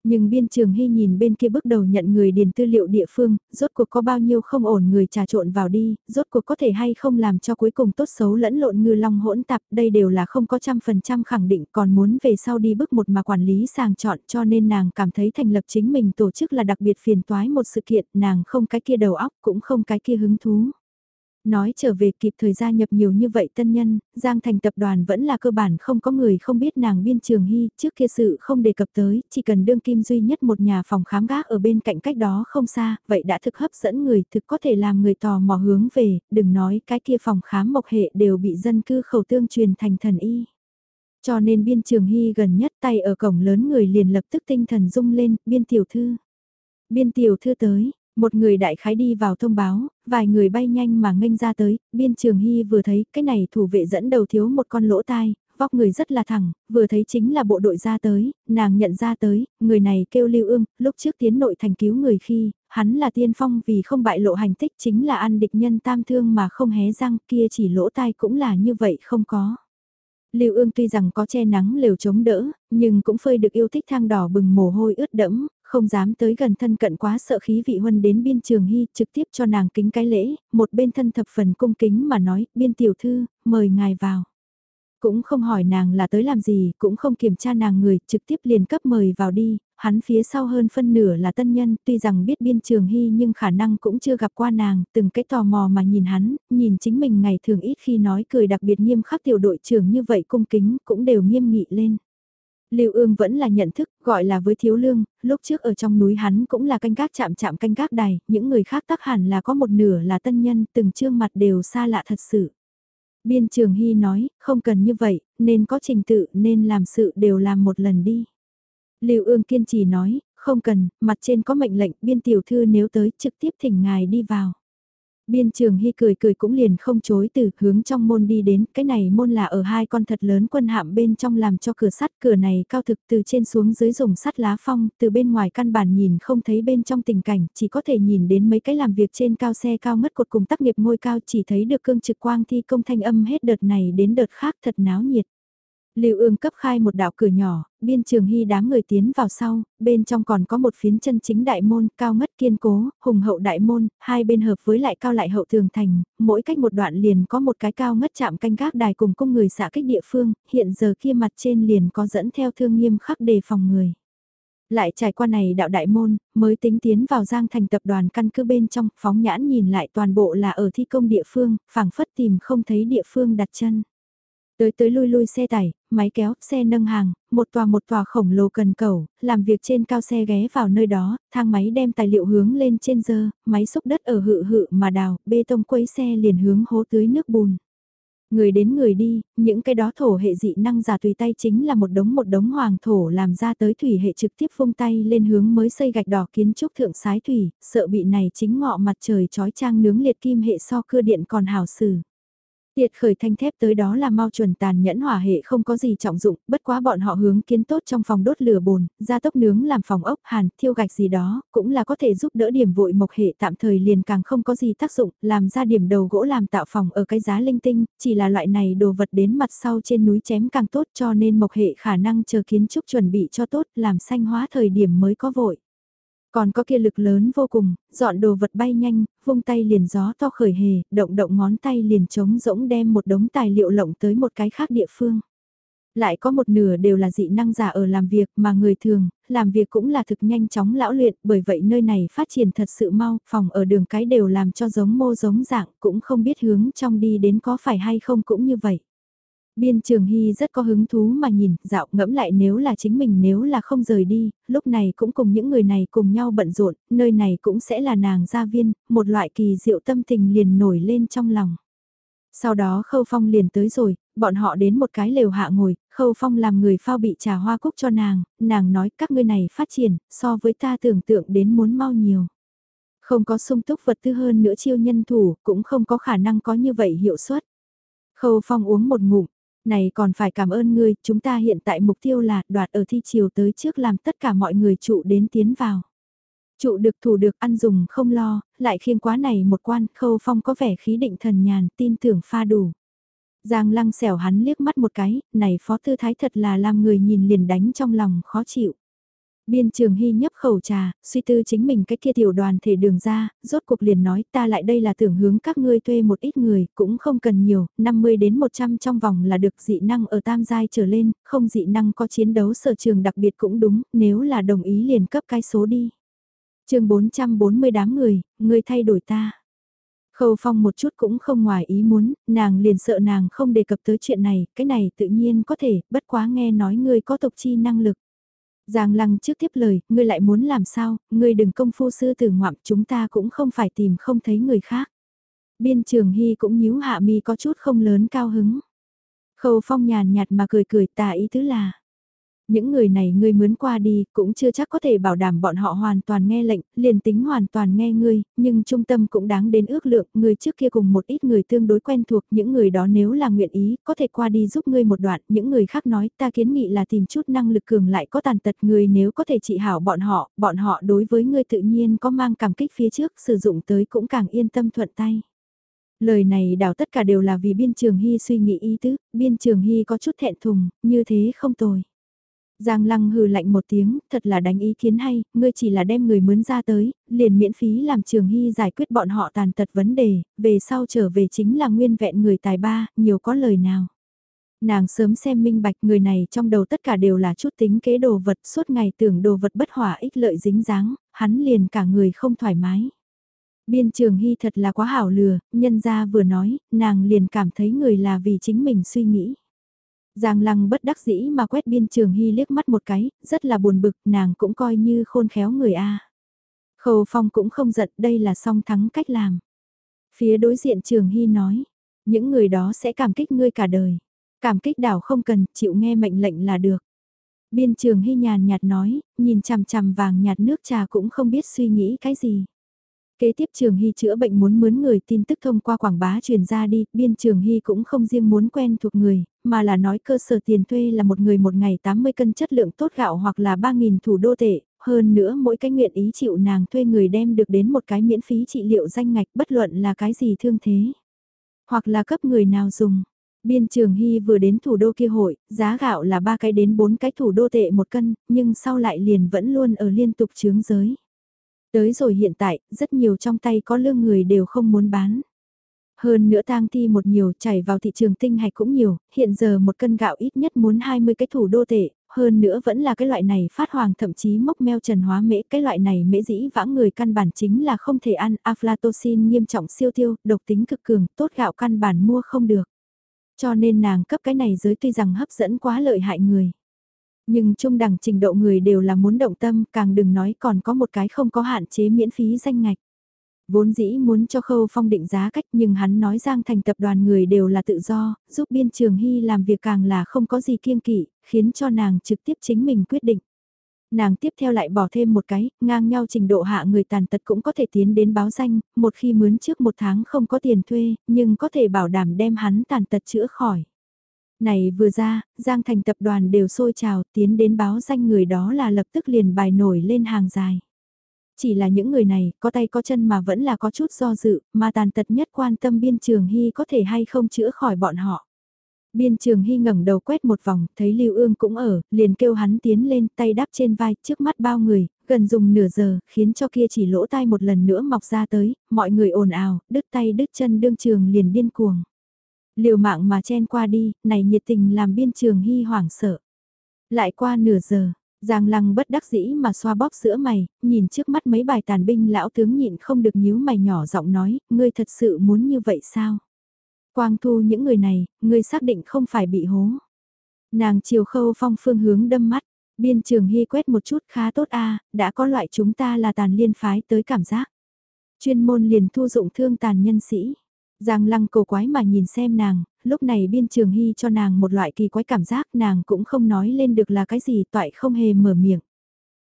Nhưng biên trường hy nhìn bên kia bước đầu nhận người điền tư liệu địa phương, rốt cuộc có bao nhiêu không ổn người trà trộn vào đi, rốt cuộc có thể hay không làm cho cuối cùng tốt xấu lẫn lộn ngư long hỗn tạp, đây đều là không có trăm phần trăm khẳng định còn muốn về sau đi bước một mà quản lý sàng chọn cho nên nàng cảm thấy thành lập chính mình tổ chức là đặc biệt phiền toái một sự kiện, nàng không cái kia đầu óc cũng không cái kia hứng thú. Nói trở về kịp thời gia nhập nhiều như vậy tân nhân, Giang Thành tập đoàn vẫn là cơ bản không có người không biết nàng biên trường hy, trước kia sự không đề cập tới, chỉ cần đương kim duy nhất một nhà phòng khám gác ở bên cạnh cách đó không xa, vậy đã thực hấp dẫn người, thực có thể làm người tò mò hướng về, đừng nói cái kia phòng khám mộc hệ đều bị dân cư khẩu tương truyền thành thần y. Cho nên biên trường hy gần nhất tay ở cổng lớn người liền lập tức tinh thần rung lên, biên tiểu thư. Biên tiểu thư tới, một người đại khái đi vào thông báo, vài người bay nhanh mà nghênh ra tới, biên trường hy vừa thấy cái này thủ vệ dẫn đầu thiếu một con lỗ tai, vóc người rất là thẳng, vừa thấy chính là bộ đội ra tới, nàng nhận ra tới, người này kêu lưu ương, lúc trước tiến nội thành cứu người khi, hắn là tiên phong vì không bại lộ hành tích chính là ăn địch nhân tam thương mà không hé răng kia chỉ lỗ tai cũng là như vậy không có. Lưu ương tuy rằng có che nắng lều chống đỡ, nhưng cũng phơi được yêu thích thang đỏ bừng mồ hôi ướt đẫm, không dám tới gần thân cận quá sợ khí vị huân đến biên trường hy trực tiếp cho nàng kính cái lễ, một bên thân thập phần cung kính mà nói, biên tiểu thư, mời ngài vào. Cũng không hỏi nàng là tới làm gì, cũng không kiểm tra nàng người, trực tiếp liền cấp mời vào đi, hắn phía sau hơn phân nửa là tân nhân, tuy rằng biết biên trường hy nhưng khả năng cũng chưa gặp qua nàng, từng cái tò mò mà nhìn hắn, nhìn chính mình ngày thường ít khi nói cười đặc biệt nghiêm khắc tiểu đội trưởng như vậy cung kính, cũng đều nghiêm nghị lên. Lưu ương vẫn là nhận thức, gọi là với thiếu lương, lúc trước ở trong núi hắn cũng là canh gác chạm chạm canh gác đài, những người khác tắc hẳn là có một nửa là tân nhân, từng trương mặt đều xa lạ thật sự. Biên trường hy nói, không cần như vậy, nên có trình tự, nên làm sự đều làm một lần đi. Lưu ương kiên trì nói, không cần, mặt trên có mệnh lệnh, biên tiểu thư nếu tới trực tiếp thỉnh ngài đi vào. Biên trường hy cười cười cũng liền không chối từ hướng trong môn đi đến, cái này môn là ở hai con thật lớn quân hạm bên trong làm cho cửa sắt, cửa này cao thực từ trên xuống dưới dùng sắt lá phong, từ bên ngoài căn bản nhìn không thấy bên trong tình cảnh, chỉ có thể nhìn đến mấy cái làm việc trên cao xe cao mất cột cùng tác nghiệp ngôi cao chỉ thấy được cương trực quang thi công thanh âm hết đợt này đến đợt khác thật náo nhiệt. Lưu ương cấp khai một đạo cửa nhỏ, biên trường hy đám người tiến vào sau, bên trong còn có một phiến chân chính đại môn, cao ngất kiên cố, hùng hậu đại môn, hai bên hợp với lại cao lại hậu thường thành, mỗi cách một đoạn liền có một cái cao ngất chạm canh gác đài cùng cung người xạ kích địa phương, hiện giờ kia mặt trên liền có dẫn theo thương nghiêm khắc đề phòng người. Lại trải qua này đạo đại môn, mới tính tiến vào giang thành tập đoàn căn cứ bên trong, phóng nhãn nhìn lại toàn bộ là ở thi công địa phương, phảng phất tìm không thấy địa phương đặt chân. Tới tới lui lui xe tải, máy kéo, xe nâng hàng, một tòa một tòa khổng lồ cần cầu, làm việc trên cao xe ghé vào nơi đó, thang máy đem tài liệu hướng lên trên dơ, máy xúc đất ở hự hự mà đào, bê tông quấy xe liền hướng hố tưới nước bùn. Người đến người đi, những cái đó thổ hệ dị năng giả tùy tay chính là một đống một đống hoàng thổ làm ra tới thủy hệ trực tiếp phung tay lên hướng mới xây gạch đỏ kiến trúc thượng sái thủy, sợ bị này chính ngọ mặt trời trói trang nướng liệt kim hệ so cưa điện còn hào sử tiệt khởi thanh thép tới đó là mau chuẩn tàn nhẫn hỏa hệ không có gì trọng dụng, bất quá bọn họ hướng kiến tốt trong phòng đốt lửa bồn, gia tốc nướng làm phòng ốc, hàn, thiêu gạch gì đó, cũng là có thể giúp đỡ điểm vội mộc hệ tạm thời liền càng không có gì tác dụng, làm ra điểm đầu gỗ làm tạo phòng ở cái giá linh tinh, chỉ là loại này đồ vật đến mặt sau trên núi chém càng tốt cho nên mộc hệ khả năng chờ kiến trúc chuẩn bị cho tốt, làm xanh hóa thời điểm mới có vội. Còn có kia lực lớn vô cùng, dọn đồ vật bay nhanh, vung tay liền gió to khởi hề, động động ngón tay liền trống rỗng đem một đống tài liệu lộng tới một cái khác địa phương. Lại có một nửa đều là dị năng giả ở làm việc mà người thường, làm việc cũng là thực nhanh chóng lão luyện, bởi vậy nơi này phát triển thật sự mau, phòng ở đường cái đều làm cho giống mô giống dạng, cũng không biết hướng trong đi đến có phải hay không cũng như vậy. Biên Trường Hy rất có hứng thú mà nhìn, dạo ngẫm lại nếu là chính mình nếu là không rời đi, lúc này cũng cùng những người này cùng nhau bận rộn, nơi này cũng sẽ là nàng gia viên, một loại kỳ diệu tâm tình liền nổi lên trong lòng. Sau đó Khâu Phong liền tới rồi, bọn họ đến một cái lều hạ ngồi, Khâu Phong làm người phao bị trà hoa cúc cho nàng, nàng nói các ngươi này phát triển, so với ta tưởng tượng đến muốn mau nhiều. Không có sung túc vật tư hơn nữa chiêu nhân thủ, cũng không có khả năng có như vậy hiệu suất. Khâu Phong uống một ngụm, này còn phải cảm ơn ngươi, chúng ta hiện tại mục tiêu là đoạt ở thi chiều tới trước làm tất cả mọi người trụ đến tiến vào. Trụ được thủ được ăn dùng không lo, lại khiêng quá này một quan, khâu phong có vẻ khí định thần nhàn, tin tưởng pha đủ. Giang lăng xẻo hắn liếc mắt một cái, này phó tư thái thật là làm người nhìn liền đánh trong lòng khó chịu. Biên trường hy nhấp khẩu trà, suy tư chính mình cái kia tiểu đoàn thể đường ra, rốt cuộc liền nói ta lại đây là tưởng hướng các ngươi thuê một ít người, cũng không cần nhiều, 50 đến 100 trong vòng là được dị năng ở tam giai trở lên, không dị năng có chiến đấu sở trường đặc biệt cũng đúng, nếu là đồng ý liền cấp cái số đi. chương 440 đám người, người thay đổi ta. Khâu Phong một chút cũng không ngoài ý muốn, nàng liền sợ nàng không đề cập tới chuyện này, cái này tự nhiên có thể, bất quá nghe nói ngươi có tộc chi năng lực. Giang lăng trước tiếp lời, ngươi lại muốn làm sao, ngươi đừng công phu sư tử ngoạm, chúng ta cũng không phải tìm không thấy người khác. Biên trường hy cũng nhíu hạ mi có chút không lớn cao hứng. Khâu phong nhàn nhạt mà cười cười tà ý tứ là những người này ngươi mướn qua đi, cũng chưa chắc có thể bảo đảm bọn họ hoàn toàn nghe lệnh, liền tính hoàn toàn nghe ngươi, nhưng trung tâm cũng đáng đến ước lượng, người trước kia cùng một ít người tương đối quen thuộc, những người đó nếu là nguyện ý, có thể qua đi giúp ngươi một đoạn, những người khác nói ta kiến nghị là tìm chút năng lực cường lại có tàn tật người nếu có thể trị hảo bọn họ, bọn họ đối với ngươi tự nhiên có mang cảm kích phía trước, sử dụng tới cũng càng yên tâm thuận tay. Lời này đảo tất cả đều là vì biên trường hy suy nghĩ ý tứ, biên trường hy có chút thẹn thùng, như thế không tồi. Giang lăng hừ lạnh một tiếng, thật là đánh ý kiến hay, ngươi chỉ là đem người mướn ra tới, liền miễn phí làm trường hy giải quyết bọn họ tàn tật vấn đề, về sau trở về chính là nguyên vẹn người tài ba, nhiều có lời nào. Nàng sớm xem minh bạch người này trong đầu tất cả đều là chút tính kế đồ vật suốt ngày tưởng đồ vật bất hỏa ích lợi dính dáng, hắn liền cả người không thoải mái. Biên trường hy thật là quá hảo lừa, nhân ra vừa nói, nàng liền cảm thấy người là vì chính mình suy nghĩ. Giang lăng bất đắc dĩ mà quét biên trường hy liếc mắt một cái, rất là buồn bực, nàng cũng coi như khôn khéo người A. Khâu phong cũng không giận, đây là song thắng cách làm. Phía đối diện trường hy nói, những người đó sẽ cảm kích ngươi cả đời. Cảm kích đảo không cần, chịu nghe mệnh lệnh là được. Biên trường hy nhàn nhạt nói, nhìn chằm chằm vàng nhạt nước trà cũng không biết suy nghĩ cái gì. Kế tiếp Trường Hy chữa bệnh muốn mướn người tin tức thông qua quảng bá truyền ra đi, biên Trường Hy cũng không riêng muốn quen thuộc người, mà là nói cơ sở tiền thuê là một người một ngày 80 cân chất lượng tốt gạo hoặc là 3.000 thủ đô tệ, hơn nữa mỗi cái nguyện ý chịu nàng thuê người đem được đến một cái miễn phí trị liệu danh ngạch bất luận là cái gì thương thế, hoặc là cấp người nào dùng. Biên Trường Hy vừa đến thủ đô kia hội, giá gạo là ba cái đến bốn cái thủ đô tệ một cân, nhưng sau lại liền vẫn luôn ở liên tục chướng giới. Tới rồi hiện tại, rất nhiều trong tay có lương người đều không muốn bán. Hơn nữa tang thi một nhiều chảy vào thị trường tinh hạch cũng nhiều, hiện giờ một cân gạo ít nhất muốn 20 cái thủ đô tệ, hơn nữa vẫn là cái loại này phát hoàng thậm chí mốc meo trần hóa mễ, cái loại này mễ dĩ vãng người căn bản chính là không thể ăn, aflatoxin nghiêm trọng siêu tiêu, độc tính cực cường, tốt gạo căn bản mua không được. Cho nên nàng cấp cái này giới tuy rằng hấp dẫn quá lợi hại người. Nhưng trung đẳng trình độ người đều là muốn động tâm, càng đừng nói còn có một cái không có hạn chế miễn phí danh ngạch. Vốn dĩ muốn cho khâu phong định giá cách nhưng hắn nói Giang thành tập đoàn người đều là tự do, giúp biên trường hy làm việc càng là không có gì kiêng kỵ, khiến cho nàng trực tiếp chính mình quyết định. Nàng tiếp theo lại bỏ thêm một cái, ngang nhau trình độ hạ người tàn tật cũng có thể tiến đến báo danh, một khi mướn trước một tháng không có tiền thuê, nhưng có thể bảo đảm đem hắn tàn tật chữa khỏi. Này vừa ra, Giang Thành tập đoàn đều sôi trào tiến đến báo danh người đó là lập tức liền bài nổi lên hàng dài. Chỉ là những người này, có tay có chân mà vẫn là có chút do dự, mà tàn tật nhất quan tâm biên trường hy có thể hay không chữa khỏi bọn họ. Biên trường hy ngẩng đầu quét một vòng, thấy Lưu Ương cũng ở, liền kêu hắn tiến lên tay đắp trên vai trước mắt bao người, gần dùng nửa giờ, khiến cho kia chỉ lỗ tai một lần nữa mọc ra tới, mọi người ồn ào, đứt tay đứt chân đương trường liền điên cuồng. Liều mạng mà chen qua đi, này nhiệt tình làm biên trường hy hoảng sợ. Lại qua nửa giờ, Giang lăng bất đắc dĩ mà xoa bóp giữa mày, nhìn trước mắt mấy bài tàn binh lão tướng nhịn không được nhíu mày nhỏ giọng nói, ngươi thật sự muốn như vậy sao? Quang thu những người này, ngươi xác định không phải bị hố. Nàng chiều khâu phong phương hướng đâm mắt, biên trường hy quét một chút khá tốt a đã có loại chúng ta là tàn liên phái tới cảm giác. Chuyên môn liền thu dụng thương tàn nhân sĩ. Giang lăng cổ quái mà nhìn xem nàng, lúc này biên trường hy cho nàng một loại kỳ quái cảm giác nàng cũng không nói lên được là cái gì toại không hề mở miệng.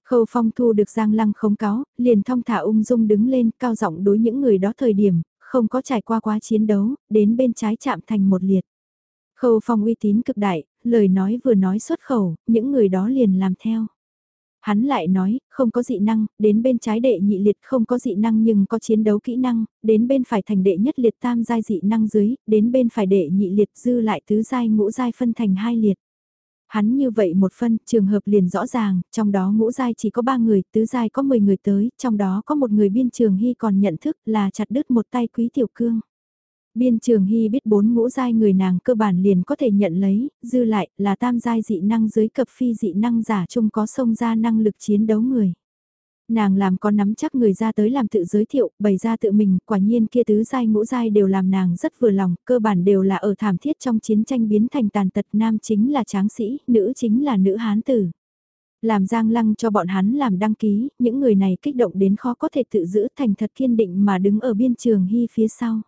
Khâu phong thu được giang lăng khống cáo, liền thong thả ung dung đứng lên cao giọng đối những người đó thời điểm, không có trải qua quá chiến đấu, đến bên trái chạm thành một liệt. Khâu phong uy tín cực đại, lời nói vừa nói xuất khẩu, những người đó liền làm theo. Hắn lại nói, không có dị năng, đến bên trái đệ nhị liệt không có dị năng nhưng có chiến đấu kỹ năng, đến bên phải thành đệ nhất liệt tam giai dị năng dưới, đến bên phải đệ nhị liệt dư lại tứ giai ngũ giai phân thành hai liệt. Hắn như vậy một phân, trường hợp liền rõ ràng, trong đó ngũ giai chỉ có ba người, tứ giai có 10 người tới, trong đó có một người biên trường hy còn nhận thức là chặt đứt một tay quý tiểu cương. Biên trường hy biết bốn ngũ giai người nàng cơ bản liền có thể nhận lấy, dư lại là tam giai dị năng dưới cập phi dị năng giả chung có sông ra năng lực chiến đấu người. Nàng làm có nắm chắc người ra tới làm tự giới thiệu, bày ra tự mình, quả nhiên kia tứ giai ngũ giai đều làm nàng rất vừa lòng, cơ bản đều là ở thảm thiết trong chiến tranh biến thành tàn tật nam chính là tráng sĩ, nữ chính là nữ hán tử. Làm giang lăng cho bọn hắn làm đăng ký, những người này kích động đến khó có thể tự giữ thành thật kiên định mà đứng ở biên trường hy phía sau.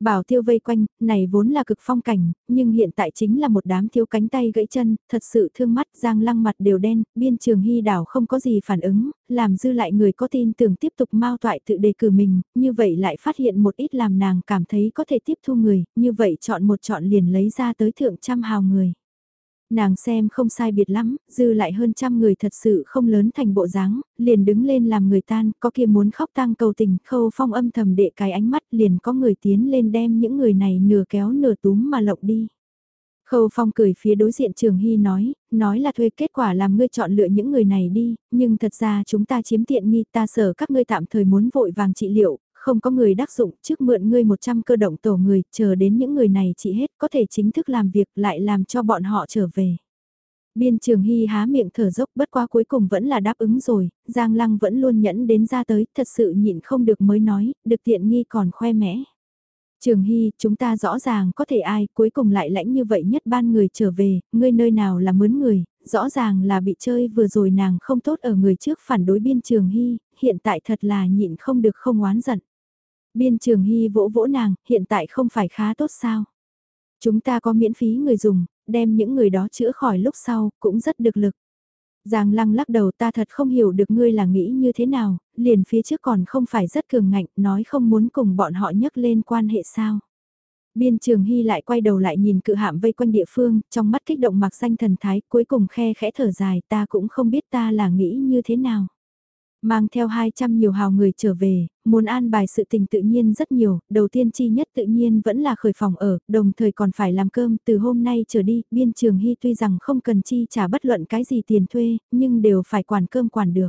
Bảo tiêu vây quanh, này vốn là cực phong cảnh, nhưng hiện tại chính là một đám thiếu cánh tay gãy chân, thật sự thương mắt, giang lăng mặt đều đen, biên trường hy đảo không có gì phản ứng, làm dư lại người có tin tưởng tiếp tục mau toại tự đề cử mình, như vậy lại phát hiện một ít làm nàng cảm thấy có thể tiếp thu người, như vậy chọn một chọn liền lấy ra tới thượng trăm hào người. Nàng xem không sai biệt lắm, dư lại hơn trăm người thật sự không lớn thành bộ dáng, liền đứng lên làm người tan, có kia muốn khóc tang cầu tình, khâu phong âm thầm đệ cái ánh mắt liền có người tiến lên đem những người này nửa kéo nửa túm mà lộng đi. Khâu Phong cười phía đối diện Trường Hy nói, nói là thuê kết quả làm ngươi chọn lựa những người này đi, nhưng thật ra chúng ta chiếm tiện nghi ta sở các ngươi tạm thời muốn vội vàng trị liệu, không có người đắc dụng trước mượn ngươi 100 cơ động tổ người, chờ đến những người này chị hết có thể chính thức làm việc lại làm cho bọn họ trở về. Biên trường hy há miệng thở dốc bất quá cuối cùng vẫn là đáp ứng rồi, Giang Lăng vẫn luôn nhẫn đến ra tới, thật sự nhịn không được mới nói, được tiện nghi còn khoe mẽ. Trường Hy, chúng ta rõ ràng có thể ai cuối cùng lại lãnh như vậy nhất ban người trở về, ngươi nơi nào là mướn người, rõ ràng là bị chơi vừa rồi nàng không tốt ở người trước phản đối biên Trường Hy, hiện tại thật là nhịn không được không oán giận. Biên trường hy vỗ vỗ nàng, hiện tại không phải khá tốt sao. Chúng ta có miễn phí người dùng, đem những người đó chữa khỏi lúc sau, cũng rất được lực. Giang lăng lắc đầu ta thật không hiểu được ngươi là nghĩ như thế nào, liền phía trước còn không phải rất cường ngạnh, nói không muốn cùng bọn họ nhắc lên quan hệ sao. Biên trường hy lại quay đầu lại nhìn cự hạm vây quanh địa phương, trong mắt kích động mặc xanh thần thái, cuối cùng khe khẽ thở dài ta cũng không biết ta là nghĩ như thế nào. Mang theo 200 nhiều hào người trở về, muốn an bài sự tình tự nhiên rất nhiều, đầu tiên chi nhất tự nhiên vẫn là khởi phòng ở, đồng thời còn phải làm cơm từ hôm nay trở đi, biên trường hy tuy rằng không cần chi trả bất luận cái gì tiền thuê, nhưng đều phải quản cơm quản được.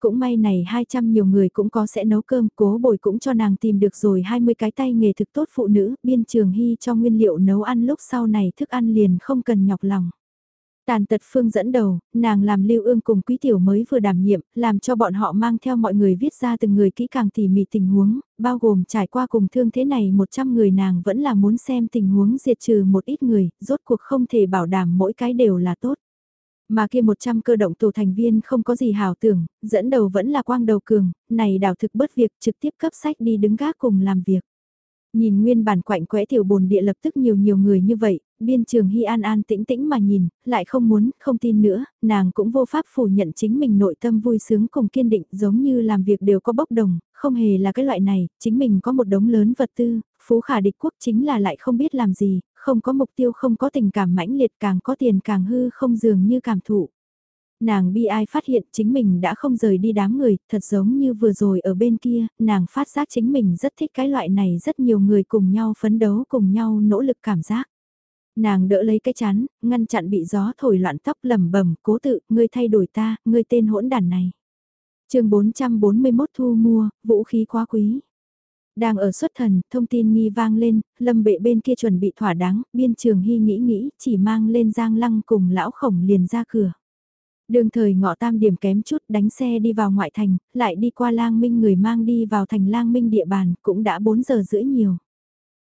Cũng may này 200 nhiều người cũng có sẽ nấu cơm, cố bồi cũng cho nàng tìm được rồi 20 cái tay nghề thực tốt phụ nữ, biên trường hy cho nguyên liệu nấu ăn lúc sau này thức ăn liền không cần nhọc lòng. Tàn tật phương dẫn đầu, nàng làm lưu ương cùng quý tiểu mới vừa đảm nhiệm, làm cho bọn họ mang theo mọi người viết ra từng người kỹ càng tỉ mỉ tình huống, bao gồm trải qua cùng thương thế này 100 người nàng vẫn là muốn xem tình huống diệt trừ một ít người, rốt cuộc không thể bảo đảm mỗi cái đều là tốt. Mà kia 100 cơ động tổ thành viên không có gì hào tưởng, dẫn đầu vẫn là quang đầu cường, này đảo thực bất việc trực tiếp cấp sách đi đứng gác cùng làm việc. Nhìn nguyên bản quạnh quẽ tiểu bồn địa lập tức nhiều nhiều người như vậy, biên trường hy an an tĩnh tĩnh mà nhìn, lại không muốn, không tin nữa, nàng cũng vô pháp phủ nhận chính mình nội tâm vui sướng cùng kiên định giống như làm việc đều có bốc đồng, không hề là cái loại này, chính mình có một đống lớn vật tư, phú khả địch quốc chính là lại không biết làm gì, không có mục tiêu không có tình cảm mãnh liệt càng có tiền càng hư không dường như cảm thụ. Nàng bi ai phát hiện chính mình đã không rời đi đám người, thật giống như vừa rồi ở bên kia, nàng phát giác chính mình rất thích cái loại này rất nhiều người cùng nhau phấn đấu cùng nhau nỗ lực cảm giác. Nàng đỡ lấy cái chán, ngăn chặn bị gió thổi loạn tóc lầm bẩm cố tự, ngươi thay đổi ta, ngươi tên hỗn đàn này. chương 441 thu mua, vũ khí quá quý. Đang ở xuất thần, thông tin nghi vang lên, lâm bệ bên kia chuẩn bị thỏa đáng, biên trường hy nghĩ nghĩ, chỉ mang lên giang lăng cùng lão khổng liền ra cửa. Đường thời ngọ tam điểm kém chút đánh xe đi vào ngoại thành, lại đi qua lang minh người mang đi vào thành lang minh địa bàn, cũng đã 4 giờ rưỡi nhiều.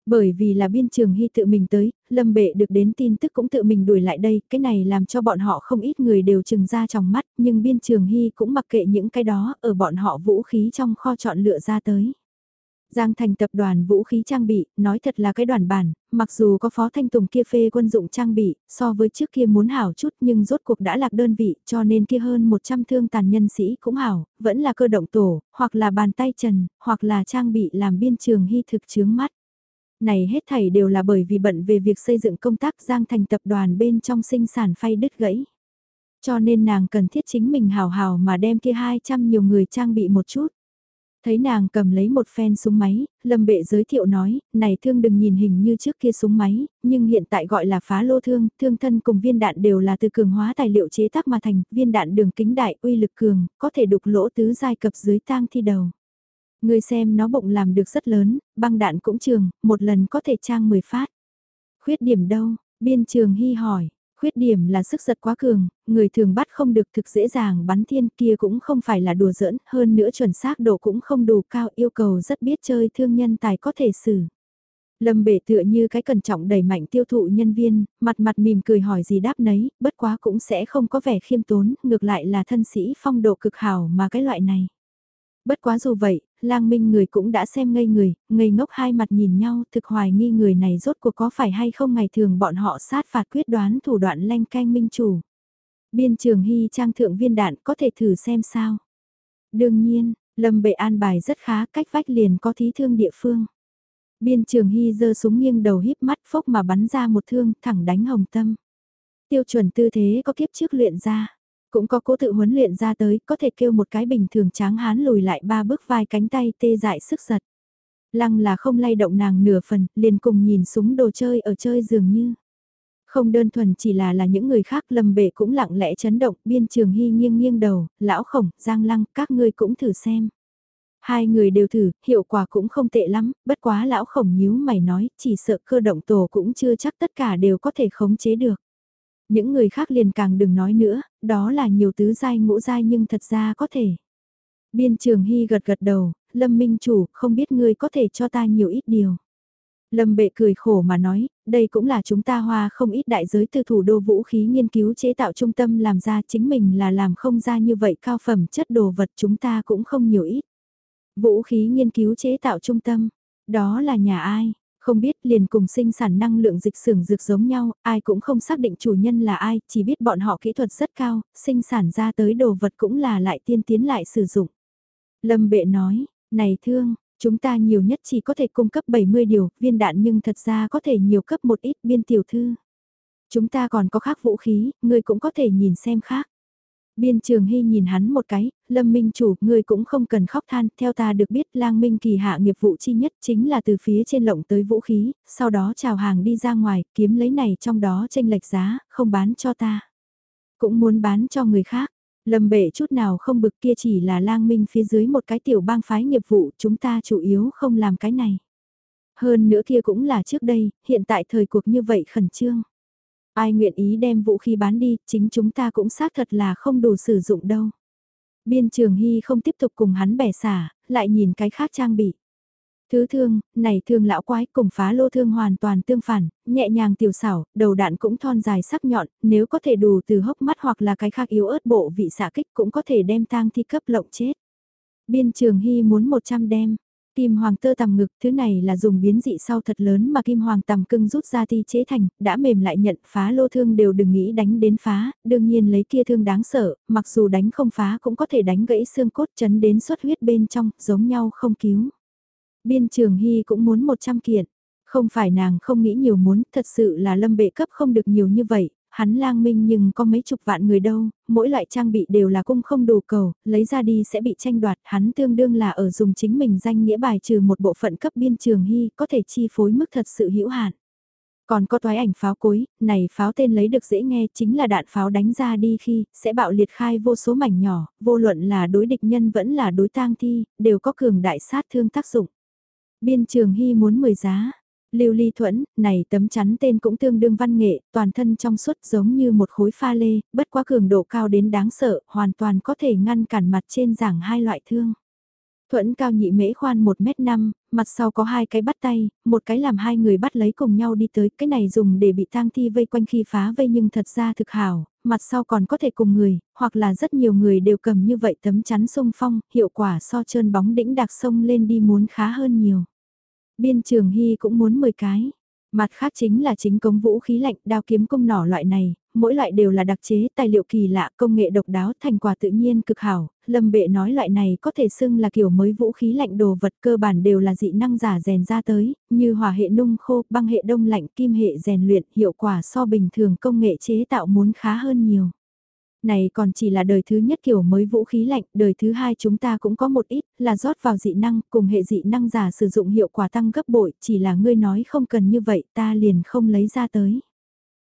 Bởi vì là biên trường hy tự mình tới, lâm bệ được đến tin tức cũng tự mình đuổi lại đây, cái này làm cho bọn họ không ít người đều trừng ra trong mắt, nhưng biên trường hy cũng mặc kệ những cái đó ở bọn họ vũ khí trong kho chọn lựa ra tới. Giang thành tập đoàn vũ khí trang bị, nói thật là cái đoàn bản, mặc dù có phó thanh tùng kia phê quân dụng trang bị, so với trước kia muốn hảo chút nhưng rốt cuộc đã lạc đơn vị cho nên kia hơn 100 thương tàn nhân sĩ cũng hảo, vẫn là cơ động tổ, hoặc là bàn tay trần, hoặc là trang bị làm biên trường hy thực chướng mắt. Này hết thảy đều là bởi vì bận về việc xây dựng công tác Giang thành tập đoàn bên trong sinh sản phay đứt gãy. Cho nên nàng cần thiết chính mình hào hào mà đem kia 200 nhiều người trang bị một chút. Thấy nàng cầm lấy một phen súng máy, Lâm Bệ giới thiệu nói, này thương đừng nhìn hình như trước kia súng máy, nhưng hiện tại gọi là phá lô thương, thương thân cùng viên đạn đều là từ cường hóa tài liệu chế tác mà thành, viên đạn đường kính đại uy lực cường, có thể đục lỗ tứ giai cập dưới tang thi đầu. Người xem nó bụng làm được rất lớn, băng đạn cũng trường, một lần có thể trang 10 phát. Khuyết điểm đâu? Biên trường hy hỏi, Khuyết điểm là sức giật quá cường, người thường bắt không được thực dễ dàng bắn thiên kia cũng không phải là đùa giỡn, hơn nữa chuẩn xác độ cũng không đủ cao yêu cầu rất biết chơi thương nhân tài có thể xử. Lâm bể tựa như cái cẩn trọng đẩy mạnh tiêu thụ nhân viên, mặt mặt mỉm cười hỏi gì đáp nấy, bất quá cũng sẽ không có vẻ khiêm tốn, ngược lại là thân sĩ phong độ cực hảo mà cái loại này. Bất quá dù vậy, lang minh người cũng đã xem ngây người, ngây ngốc hai mặt nhìn nhau thực hoài nghi người này rốt cuộc có phải hay không ngày thường bọn họ sát phạt quyết đoán thủ đoạn lanh canh minh chủ. Biên trường hy trang thượng viên đạn có thể thử xem sao. Đương nhiên, lâm bệ an bài rất khá cách vách liền có thí thương địa phương. Biên trường hy giơ súng nghiêng đầu híp mắt phốc mà bắn ra một thương thẳng đánh hồng tâm. Tiêu chuẩn tư thế có kiếp trước luyện ra. Cũng có cố tự huấn luyện ra tới, có thể kêu một cái bình thường tráng hán lùi lại ba bước vai cánh tay tê dại sức giật. Lăng là không lay động nàng nửa phần, liền cùng nhìn súng đồ chơi ở chơi dường như. Không đơn thuần chỉ là là những người khác lầm bể cũng lặng lẽ chấn động, biên trường hy nghiêng nghiêng đầu, lão khổng, giang lăng, các ngươi cũng thử xem. Hai người đều thử, hiệu quả cũng không tệ lắm, bất quá lão khổng nhíu mày nói, chỉ sợ cơ động tổ cũng chưa chắc tất cả đều có thể khống chế được. Những người khác liền càng đừng nói nữa, đó là nhiều tứ giai ngũ giai nhưng thật ra có thể. Biên trường hy gật gật đầu, Lâm Minh Chủ, không biết ngươi có thể cho ta nhiều ít điều. Lâm bệ cười khổ mà nói, đây cũng là chúng ta hoa không ít đại giới từ thủ đô vũ khí nghiên cứu chế tạo trung tâm làm ra chính mình là làm không ra như vậy cao phẩm chất đồ vật chúng ta cũng không nhiều ít. Vũ khí nghiên cứu chế tạo trung tâm, đó là nhà ai? Không biết liền cùng sinh sản năng lượng dịch xưởng dược giống nhau, ai cũng không xác định chủ nhân là ai, chỉ biết bọn họ kỹ thuật rất cao, sinh sản ra tới đồ vật cũng là lại tiên tiến lại sử dụng. Lâm bệ nói, này thương, chúng ta nhiều nhất chỉ có thể cung cấp 70 điều viên đạn nhưng thật ra có thể nhiều cấp một ít biên tiểu thư. Chúng ta còn có khác vũ khí, người cũng có thể nhìn xem khác. Biên trường hy nhìn hắn một cái, lâm minh chủ, ngươi cũng không cần khóc than, theo ta được biết lang minh kỳ hạ nghiệp vụ chi nhất chính là từ phía trên lộng tới vũ khí, sau đó chào hàng đi ra ngoài, kiếm lấy này trong đó tranh lệch giá, không bán cho ta. Cũng muốn bán cho người khác, lâm bệ chút nào không bực kia chỉ là lang minh phía dưới một cái tiểu bang phái nghiệp vụ, chúng ta chủ yếu không làm cái này. Hơn nữa kia cũng là trước đây, hiện tại thời cuộc như vậy khẩn trương. Ai nguyện ý đem vũ khí bán đi, chính chúng ta cũng xác thật là không đủ sử dụng đâu. Biên trường hy không tiếp tục cùng hắn bẻ xả, lại nhìn cái khác trang bị. Thứ thương, này thương lão quái cùng phá lô thương hoàn toàn tương phản, nhẹ nhàng tiểu xảo, đầu đạn cũng thon dài sắc nhọn, nếu có thể đủ từ hốc mắt hoặc là cái khác yếu ớt bộ vị xạ kích cũng có thể đem tang thi cấp lộng chết. Biên trường hy muốn 100 đem, Kim hoàng tơ tằm ngực, thứ này là dùng biến dị sau thật lớn mà kim hoàng tằm cưng rút ra ti chế thành, đã mềm lại nhận phá lô thương đều đừng nghĩ đánh đến phá, đương nhiên lấy kia thương đáng sợ, mặc dù đánh không phá cũng có thể đánh gãy xương cốt chấn đến xuất huyết bên trong, giống nhau không cứu. Biên trường hy cũng muốn 100 kiện, không phải nàng không nghĩ nhiều muốn, thật sự là lâm bệ cấp không được nhiều như vậy, hắn lang minh nhưng có mấy chục vạn người đâu, mỗi loại trang bị đều là cung không đủ cầu, lấy ra đi sẽ bị tranh đoạt, hắn tương đương là ở dùng chính mình danh nghĩa bài trừ một bộ phận cấp biên trường hy, có thể chi phối mức thật sự hữu hạn. Còn có toái ảnh pháo cối, này pháo tên lấy được dễ nghe chính là đạn pháo đánh ra đi khi, sẽ bạo liệt khai vô số mảnh nhỏ, vô luận là đối địch nhân vẫn là đối tang thi, đều có cường đại sát thương tác dụng. Biên trường hy muốn 10 giá, Lưu ly thuẫn, này tấm chắn tên cũng tương đương văn nghệ, toàn thân trong suốt giống như một khối pha lê, bất quá cường độ cao đến đáng sợ, hoàn toàn có thể ngăn cản mặt trên giảng hai loại thương. Thuẫn cao nhị mễ khoan 1m5, mặt sau có hai cái bắt tay, một cái làm hai người bắt lấy cùng nhau đi tới, cái này dùng để bị tang thi vây quanh khi phá vây nhưng thật ra thực hảo, mặt sau còn có thể cùng người, hoặc là rất nhiều người đều cầm như vậy tấm chắn sông phong, hiệu quả so trơn bóng đĩnh đặc sông lên đi muốn khá hơn nhiều. Biên trường hy cũng muốn 10 cái. Mặt khác chính là chính công vũ khí lạnh, đao kiếm công nỏ loại này, mỗi loại đều là đặc chế, tài liệu kỳ lạ, công nghệ độc đáo, thành quả tự nhiên cực hảo. Lâm bệ nói loại này có thể xưng là kiểu mới vũ khí lạnh đồ vật cơ bản đều là dị năng giả rèn ra tới, như hỏa hệ nung khô, băng hệ đông lạnh, kim hệ rèn luyện, hiệu quả so bình thường công nghệ chế tạo muốn khá hơn nhiều này còn chỉ là đời thứ nhất kiểu mới vũ khí lạnh, đời thứ hai chúng ta cũng có một ít, là rót vào dị năng, cùng hệ dị năng giả sử dụng hiệu quả tăng gấp bội, chỉ là ngươi nói không cần như vậy ta liền không lấy ra tới.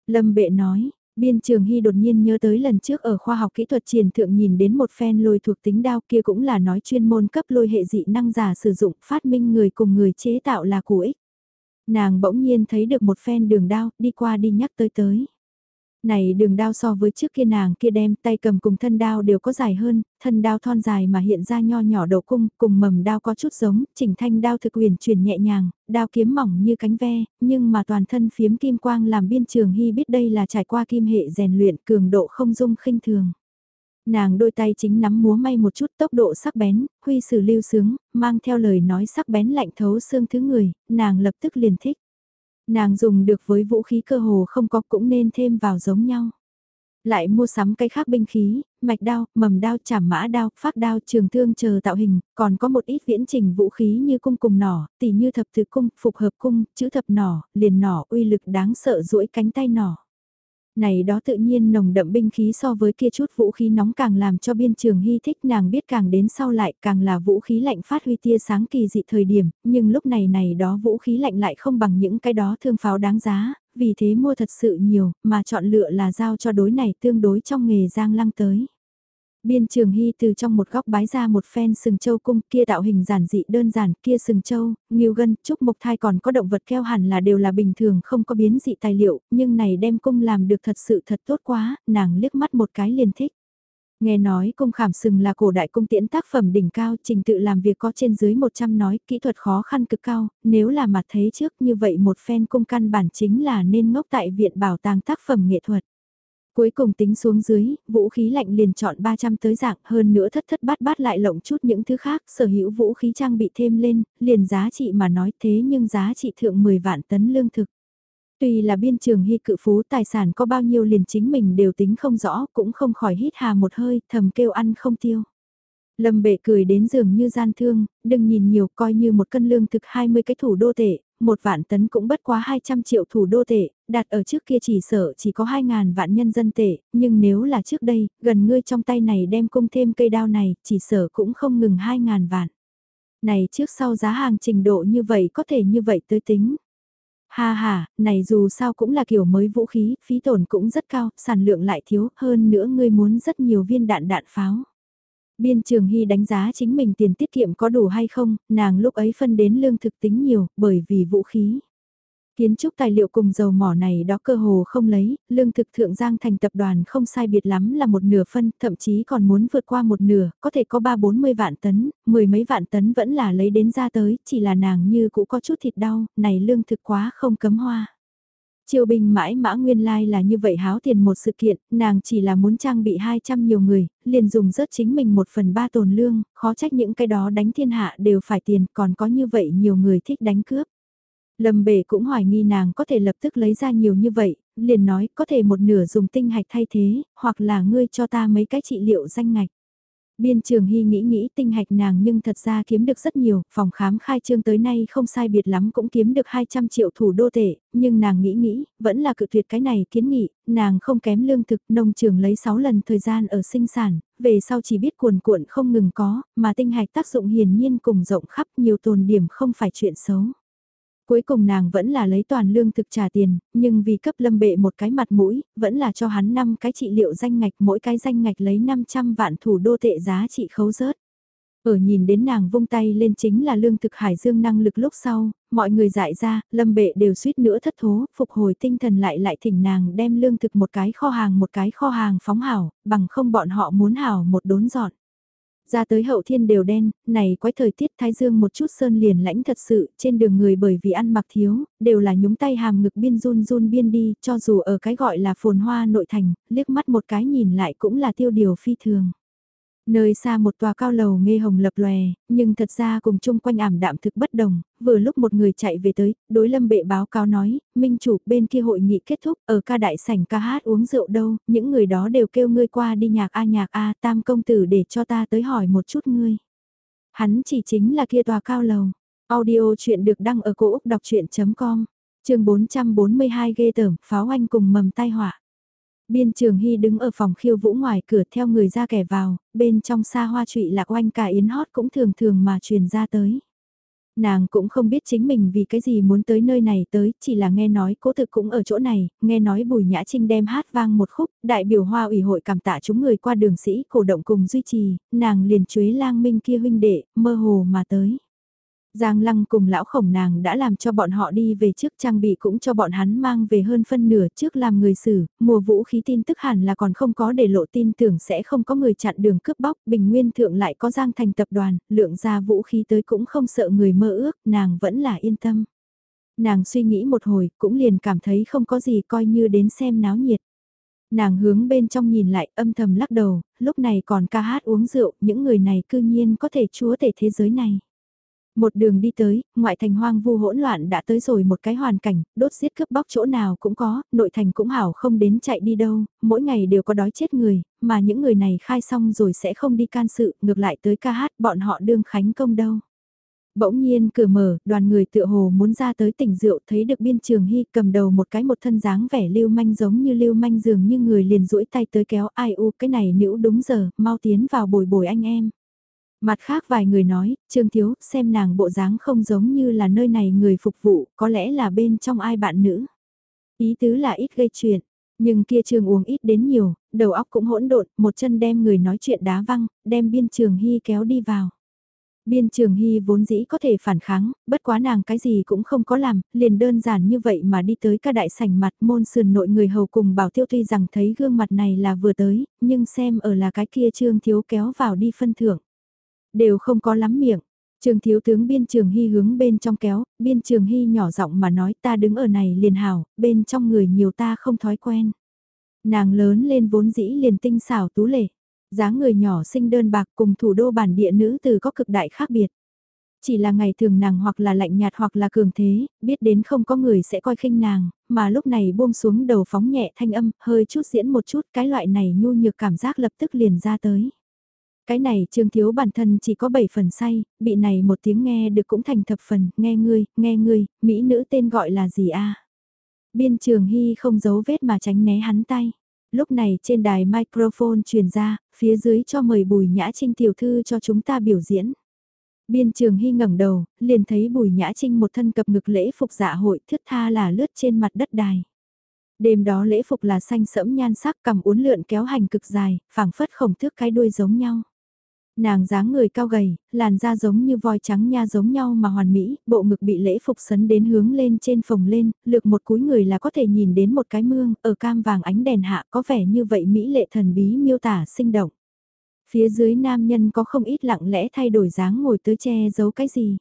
Lâm bệ nói, Biên Trường Hy đột nhiên nhớ tới lần trước ở khoa học kỹ thuật triển thượng nhìn đến một phen lôi thuộc tính đao kia cũng là nói chuyên môn cấp lôi hệ dị năng giả sử dụng phát minh người cùng người chế tạo là của ích. Nàng bỗng nhiên thấy được một phen đường đao đi qua đi nhắc tới tới. Này đường đao so với trước kia nàng kia đem tay cầm cùng thân đao đều có dài hơn, thân đao thon dài mà hiện ra nho nhỏ đầu cung, cùng mầm đao có chút giống, chỉnh thanh đao thực quyền chuyển nhẹ nhàng, đao kiếm mỏng như cánh ve, nhưng mà toàn thân phiếm kim quang làm biên trường hy biết đây là trải qua kim hệ rèn luyện cường độ không dung khinh thường. Nàng đôi tay chính nắm múa may một chút tốc độ sắc bén, huy sử lưu sướng, mang theo lời nói sắc bén lạnh thấu xương thứ người, nàng lập tức liền thích. Nàng dùng được với vũ khí cơ hồ không có cũng nên thêm vào giống nhau. Lại mua sắm cái khác binh khí, mạch đao, mầm đao, chảm mã đao, phát đao, trường thương chờ tạo hình, còn có một ít viễn trình vũ khí như cung cùng nỏ, tỉ như thập thứ cung, phục hợp cung, chữ thập nỏ, liền nỏ, uy lực đáng sợ duỗi cánh tay nỏ. Này đó tự nhiên nồng đậm binh khí so với kia chút vũ khí nóng càng làm cho biên trường hy thích nàng biết càng đến sau lại càng là vũ khí lạnh phát huy tia sáng kỳ dị thời điểm, nhưng lúc này này đó vũ khí lạnh lại không bằng những cái đó thương pháo đáng giá, vì thế mua thật sự nhiều, mà chọn lựa là giao cho đối này tương đối trong nghề giang lăng tới. Biên trường hy từ trong một góc bái ra một phen sừng châu cung kia tạo hình giản dị đơn giản kia sừng châu, nghiêu gân, trúc mộc thai còn có động vật keo hẳn là đều là bình thường không có biến dị tài liệu, nhưng này đem cung làm được thật sự thật tốt quá, nàng liếc mắt một cái liền thích. Nghe nói cung khảm sừng là cổ đại cung tiễn tác phẩm đỉnh cao, trình tự làm việc có trên dưới 100 nói, kỹ thuật khó khăn cực cao, nếu là mặt thấy trước như vậy một phen cung căn bản chính là nên ngốc tại viện bảo tàng tác phẩm nghệ thuật. Cuối cùng tính xuống dưới, vũ khí lạnh liền chọn 300 tới dạng hơn nữa thất thất bát bát lại lộng chút những thứ khác, sở hữu vũ khí trang bị thêm lên, liền giá trị mà nói thế nhưng giá trị thượng 10 vạn tấn lương thực. Tuy là biên trường hy cự phú tài sản có bao nhiêu liền chính mình đều tính không rõ, cũng không khỏi hít hà một hơi, thầm kêu ăn không tiêu. Lâm bệ cười đến dường như gian thương, đừng nhìn nhiều coi như một cân lương thực 20 cái thủ đô tệ, một vạn tấn cũng bất quá 200 triệu thủ đô tệ, đặt ở trước kia chỉ sợ chỉ có 2.000 vạn nhân dân tệ, nhưng nếu là trước đây, gần ngươi trong tay này đem cung thêm cây đao này, chỉ sợ cũng không ngừng 2.000 vạn. Này trước sau giá hàng trình độ như vậy có thể như vậy tới tính. Ha ha, này dù sao cũng là kiểu mới vũ khí, phí tổn cũng rất cao, sản lượng lại thiếu, hơn nữa ngươi muốn rất nhiều viên đạn đạn pháo. Biên Trường Hy đánh giá chính mình tiền tiết kiệm có đủ hay không, nàng lúc ấy phân đến lương thực tính nhiều, bởi vì vũ khí. Kiến trúc tài liệu cùng dầu mỏ này đó cơ hồ không lấy, lương thực thượng giang thành tập đoàn không sai biệt lắm là một nửa phân, thậm chí còn muốn vượt qua một nửa, có thể có ba bốn mươi vạn tấn, mười mấy vạn tấn vẫn là lấy đến ra tới, chỉ là nàng như cũng có chút thịt đau, này lương thực quá không cấm hoa. Triều binh mãi mã nguyên lai là như vậy háo tiền một sự kiện, nàng chỉ là muốn trang bị 200 nhiều người, liền dùng rớt chính mình một phần ba tồn lương, khó trách những cái đó đánh thiên hạ đều phải tiền, còn có như vậy nhiều người thích đánh cướp. Lâm bể cũng hoài nghi nàng có thể lập tức lấy ra nhiều như vậy, liền nói có thể một nửa dùng tinh hạch thay thế, hoặc là ngươi cho ta mấy cái trị liệu danh ngạch. Biên trường hy nghĩ nghĩ tinh hạch nàng nhưng thật ra kiếm được rất nhiều, phòng khám khai trương tới nay không sai biệt lắm cũng kiếm được 200 triệu thủ đô tệ, nhưng nàng nghĩ nghĩ, vẫn là cự tuyệt cái này kiến nghị, nàng không kém lương thực, nông trường lấy 6 lần thời gian ở sinh sản, về sau chỉ biết cuồn cuộn không ngừng có, mà tinh hạch tác dụng hiển nhiên cùng rộng khắp nhiều tồn điểm không phải chuyện xấu. Cuối cùng nàng vẫn là lấy toàn lương thực trả tiền, nhưng vì cấp lâm bệ một cái mặt mũi, vẫn là cho hắn 5 cái trị liệu danh ngạch mỗi cái danh ngạch lấy 500 vạn thủ đô tệ giá trị khấu rớt. Ở nhìn đến nàng vung tay lên chính là lương thực hải dương năng lực lúc sau, mọi người dại ra, lâm bệ đều suýt nữa thất thố, phục hồi tinh thần lại lại thỉnh nàng đem lương thực một cái kho hàng một cái kho hàng phóng hảo, bằng không bọn họ muốn hảo một đốn dọn. Ra tới hậu thiên đều đen, này quái thời tiết thái dương một chút sơn liền lãnh thật sự, trên đường người bởi vì ăn mặc thiếu, đều là nhúng tay hàm ngực biên run run biên đi, cho dù ở cái gọi là phồn hoa nội thành, liếc mắt một cái nhìn lại cũng là tiêu điều phi thường. Nơi xa một tòa cao lầu nghe hồng lập lòe, nhưng thật ra cùng chung quanh ảm đạm thực bất đồng, vừa lúc một người chạy về tới, đối lâm bệ báo cáo nói, minh chủ bên kia hội nghị kết thúc, ở ca đại sảnh ca hát uống rượu đâu, những người đó đều kêu ngươi qua đi nhạc A nhạc A tam công tử để cho ta tới hỏi một chút ngươi. Hắn chỉ chính là kia tòa cao lầu. Audio chuyện được đăng ở cổ Úc đọc chuyện.com, trường 442 ghê tởm, pháo anh cùng mầm tai họa. Biên Trường Hy đứng ở phòng khiêu vũ ngoài cửa theo người ra kẻ vào, bên trong xa hoa trụy lạc oanh cả yến hót cũng thường thường mà truyền ra tới. Nàng cũng không biết chính mình vì cái gì muốn tới nơi này tới, chỉ là nghe nói cố thực cũng ở chỗ này, nghe nói Bùi Nhã Trinh đem hát vang một khúc, đại biểu hoa ủy hội cảm tạ chúng người qua đường sĩ cổ động cùng duy trì, nàng liền chuế lang minh kia huynh đệ, mơ hồ mà tới. Giang Lăng cùng lão khổng nàng đã làm cho bọn họ đi về trước trang bị cũng cho bọn hắn mang về hơn phân nửa trước làm người xử, mùa vũ khí tin tức hẳn là còn không có để lộ tin tưởng sẽ không có người chặn đường cướp bóc, bình nguyên thượng lại có Giang thành tập đoàn, lượng ra vũ khí tới cũng không sợ người mơ ước, nàng vẫn là yên tâm. Nàng suy nghĩ một hồi, cũng liền cảm thấy không có gì coi như đến xem náo nhiệt. Nàng hướng bên trong nhìn lại âm thầm lắc đầu, lúc này còn ca hát uống rượu, những người này cư nhiên có thể chúa tể thế giới này. Một đường đi tới, ngoại thành hoang vu hỗn loạn đã tới rồi một cái hoàn cảnh, đốt giết cướp bóc chỗ nào cũng có, nội thành cũng hảo không đến chạy đi đâu, mỗi ngày đều có đói chết người, mà những người này khai xong rồi sẽ không đi can sự, ngược lại tới ca hát bọn họ đương khánh công đâu. Bỗng nhiên cửa mở, đoàn người tựa hồ muốn ra tới tỉnh rượu thấy được biên trường hy cầm đầu một cái một thân dáng vẻ lưu manh giống như lưu manh dường như người liền duỗi tay tới kéo ai u cái này nữ đúng giờ, mau tiến vào bồi bồi anh em. Mặt khác vài người nói, Trương Thiếu, xem nàng bộ dáng không giống như là nơi này người phục vụ, có lẽ là bên trong ai bạn nữ. Ý tứ là ít gây chuyện, nhưng kia Trương uống ít đến nhiều, đầu óc cũng hỗn độn, một chân đem người nói chuyện đá văng, đem biên trường hy kéo đi vào. Biên trường hy vốn dĩ có thể phản kháng, bất quá nàng cái gì cũng không có làm, liền đơn giản như vậy mà đi tới ca đại sảnh mặt môn sườn nội người hầu cùng bảo tiêu tuy rằng thấy gương mặt này là vừa tới, nhưng xem ở là cái kia trương thiếu kéo vào đi phân thưởng đều không có lắm miệng. Trường thiếu tướng biên trường hy hướng bên trong kéo, biên trường hy nhỏ giọng mà nói ta đứng ở này liền hảo, bên trong người nhiều ta không thói quen. Nàng lớn lên vốn dĩ liền tinh xảo tú lệ, dáng người nhỏ xinh đơn bạc cùng thủ đô bản địa nữ từ có cực đại khác biệt. Chỉ là ngày thường nàng hoặc là lạnh nhạt hoặc là cường thế, biết đến không có người sẽ coi khinh nàng, mà lúc này buông xuống đầu phóng nhẹ thanh âm, hơi chút diễn một chút cái loại này nhu nhược cảm giác lập tức liền ra tới. Cái này trương thiếu bản thân chỉ có 7 phần say, bị này một tiếng nghe được cũng thành thập phần, nghe ngươi, nghe ngươi, mỹ nữ tên gọi là gì a Biên trường hy không giấu vết mà tránh né hắn tay. Lúc này trên đài microphone truyền ra, phía dưới cho mời bùi nhã trinh tiểu thư cho chúng ta biểu diễn. Biên trường hy ngẩng đầu, liền thấy bùi nhã trinh một thân cập ngực lễ phục dạ hội thước tha là lướt trên mặt đất đài. Đêm đó lễ phục là xanh sẫm nhan sắc cầm uốn lượn kéo hành cực dài, phảng phất khổng thước cái đuôi giống nhau. Nàng dáng người cao gầy, làn da giống như voi trắng nha giống nhau mà hoàn mỹ, bộ ngực bị lễ phục sấn đến hướng lên trên phồng lên, lược một cúi người là có thể nhìn đến một cái mương, ở cam vàng ánh đèn hạ có vẻ như vậy mỹ lệ thần bí miêu tả sinh động. Phía dưới nam nhân có không ít lặng lẽ thay đổi dáng ngồi tới che giấu cái gì.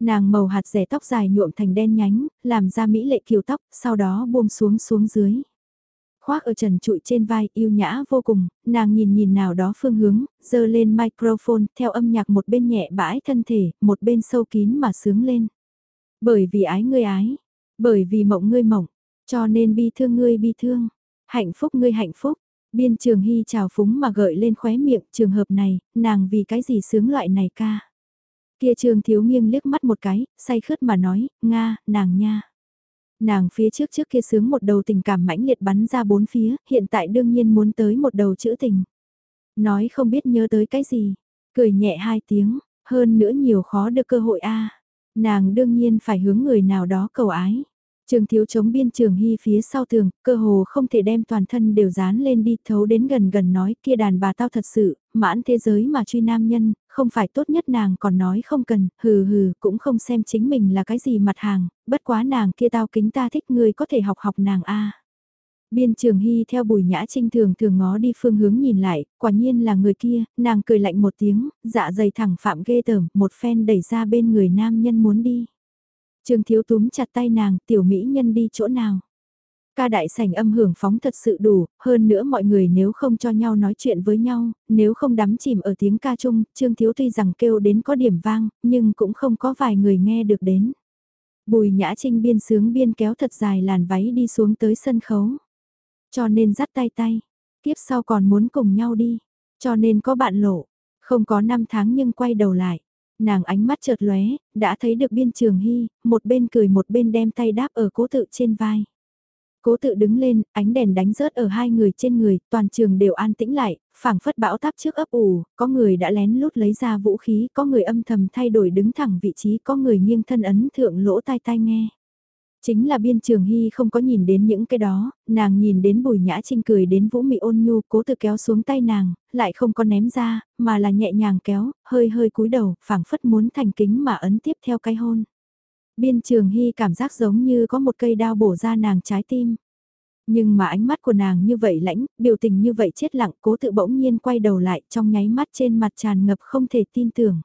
Nàng màu hạt rẻ tóc dài nhuộm thành đen nhánh, làm ra mỹ lệ kiều tóc, sau đó buông xuống xuống dưới. Khoác ở trần trụi trên vai, yêu nhã vô cùng, nàng nhìn nhìn nào đó phương hướng, dơ lên microphone, theo âm nhạc một bên nhẹ bãi thân thể, một bên sâu kín mà sướng lên. Bởi vì ái ngươi ái, bởi vì mộng ngươi mộng, cho nên bi thương ngươi bi thương, hạnh phúc ngươi hạnh phúc. Biên trường hy trào phúng mà gợi lên khóe miệng trường hợp này, nàng vì cái gì sướng loại này ca. Kia trường thiếu nghiêng liếc mắt một cái, say khướt mà nói, Nga, nàng nha. Nàng phía trước trước kia sướng một đầu tình cảm mãnh liệt bắn ra bốn phía, hiện tại đương nhiên muốn tới một đầu chữ tình. Nói không biết nhớ tới cái gì, cười nhẹ hai tiếng, hơn nữa nhiều khó được cơ hội a Nàng đương nhiên phải hướng người nào đó cầu ái. Trường thiếu chống biên trường hy phía sau tường, cơ hồ không thể đem toàn thân đều dán lên đi thấu đến gần gần nói kia đàn bà tao thật sự, mãn thế giới mà truy nam nhân, không phải tốt nhất nàng còn nói không cần, hừ hừ, cũng không xem chính mình là cái gì mặt hàng, bất quá nàng kia tao kính ta thích người có thể học học nàng a Biên trường hy theo bùi nhã trinh thường thường ngó đi phương hướng nhìn lại, quả nhiên là người kia, nàng cười lạnh một tiếng, dạ dày thẳng phạm ghê tởm, một phen đẩy ra bên người nam nhân muốn đi. Trương thiếu túm chặt tay nàng, tiểu mỹ nhân đi chỗ nào. Ca đại sảnh âm hưởng phóng thật sự đủ, hơn nữa mọi người nếu không cho nhau nói chuyện với nhau, nếu không đắm chìm ở tiếng ca chung, Trương Thiếu tuy rằng kêu đến có điểm vang, nhưng cũng không có vài người nghe được đến. Bùi Nhã Trinh biên sướng biên kéo thật dài làn váy đi xuống tới sân khấu. Cho nên dắt tay tay, tiếp sau còn muốn cùng nhau đi, cho nên có bạn lộ, không có năm tháng nhưng quay đầu lại nàng ánh mắt chợt lóe, đã thấy được biên trường hy, một bên cười một bên đem tay đáp ở cố tự trên vai. Cố tự đứng lên, ánh đèn đánh rớt ở hai người trên người, toàn trường đều an tĩnh lại, phảng phất bão táp trước ấp ủ, có người đã lén lút lấy ra vũ khí, có người âm thầm thay đổi đứng thẳng vị trí, có người nghiêng thân ấn thượng lỗ tai tai nghe. Chính là biên trường hy không có nhìn đến những cái đó, nàng nhìn đến bùi nhã trinh cười đến vũ mị ôn nhu cố tự kéo xuống tay nàng, lại không có ném ra, mà là nhẹ nhàng kéo, hơi hơi cúi đầu, phảng phất muốn thành kính mà ấn tiếp theo cái hôn. Biên trường hy cảm giác giống như có một cây đao bổ ra nàng trái tim. Nhưng mà ánh mắt của nàng như vậy lãnh, biểu tình như vậy chết lặng cố tự bỗng nhiên quay đầu lại trong nháy mắt trên mặt tràn ngập không thể tin tưởng.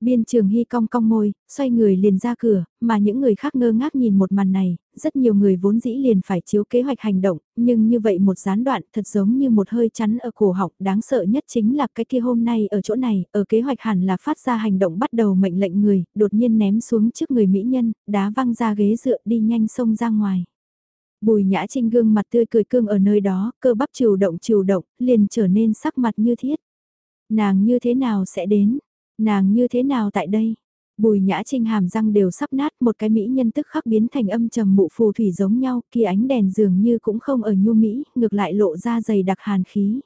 Biên trường hy cong cong môi, xoay người liền ra cửa, mà những người khác ngơ ngác nhìn một màn này, rất nhiều người vốn dĩ liền phải chiếu kế hoạch hành động, nhưng như vậy một gián đoạn thật giống như một hơi chắn ở cổ học đáng sợ nhất chính là cái kia hôm nay ở chỗ này, ở kế hoạch hẳn là phát ra hành động bắt đầu mệnh lệnh người, đột nhiên ném xuống trước người mỹ nhân, đá văng ra ghế dựa đi nhanh sông ra ngoài. Bùi nhã trinh gương mặt tươi cười cương ở nơi đó, cơ bắp chiều động chiều động, liền trở nên sắc mặt như thiết. Nàng như thế nào sẽ đến? Nàng như thế nào tại đây? Bùi nhã trinh hàm răng đều sắp nát một cái mỹ nhân tức khắc biến thành âm trầm mụ phù thủy giống nhau, kia ánh đèn dường như cũng không ở nhu mỹ, ngược lại lộ ra dày đặc hàn khí.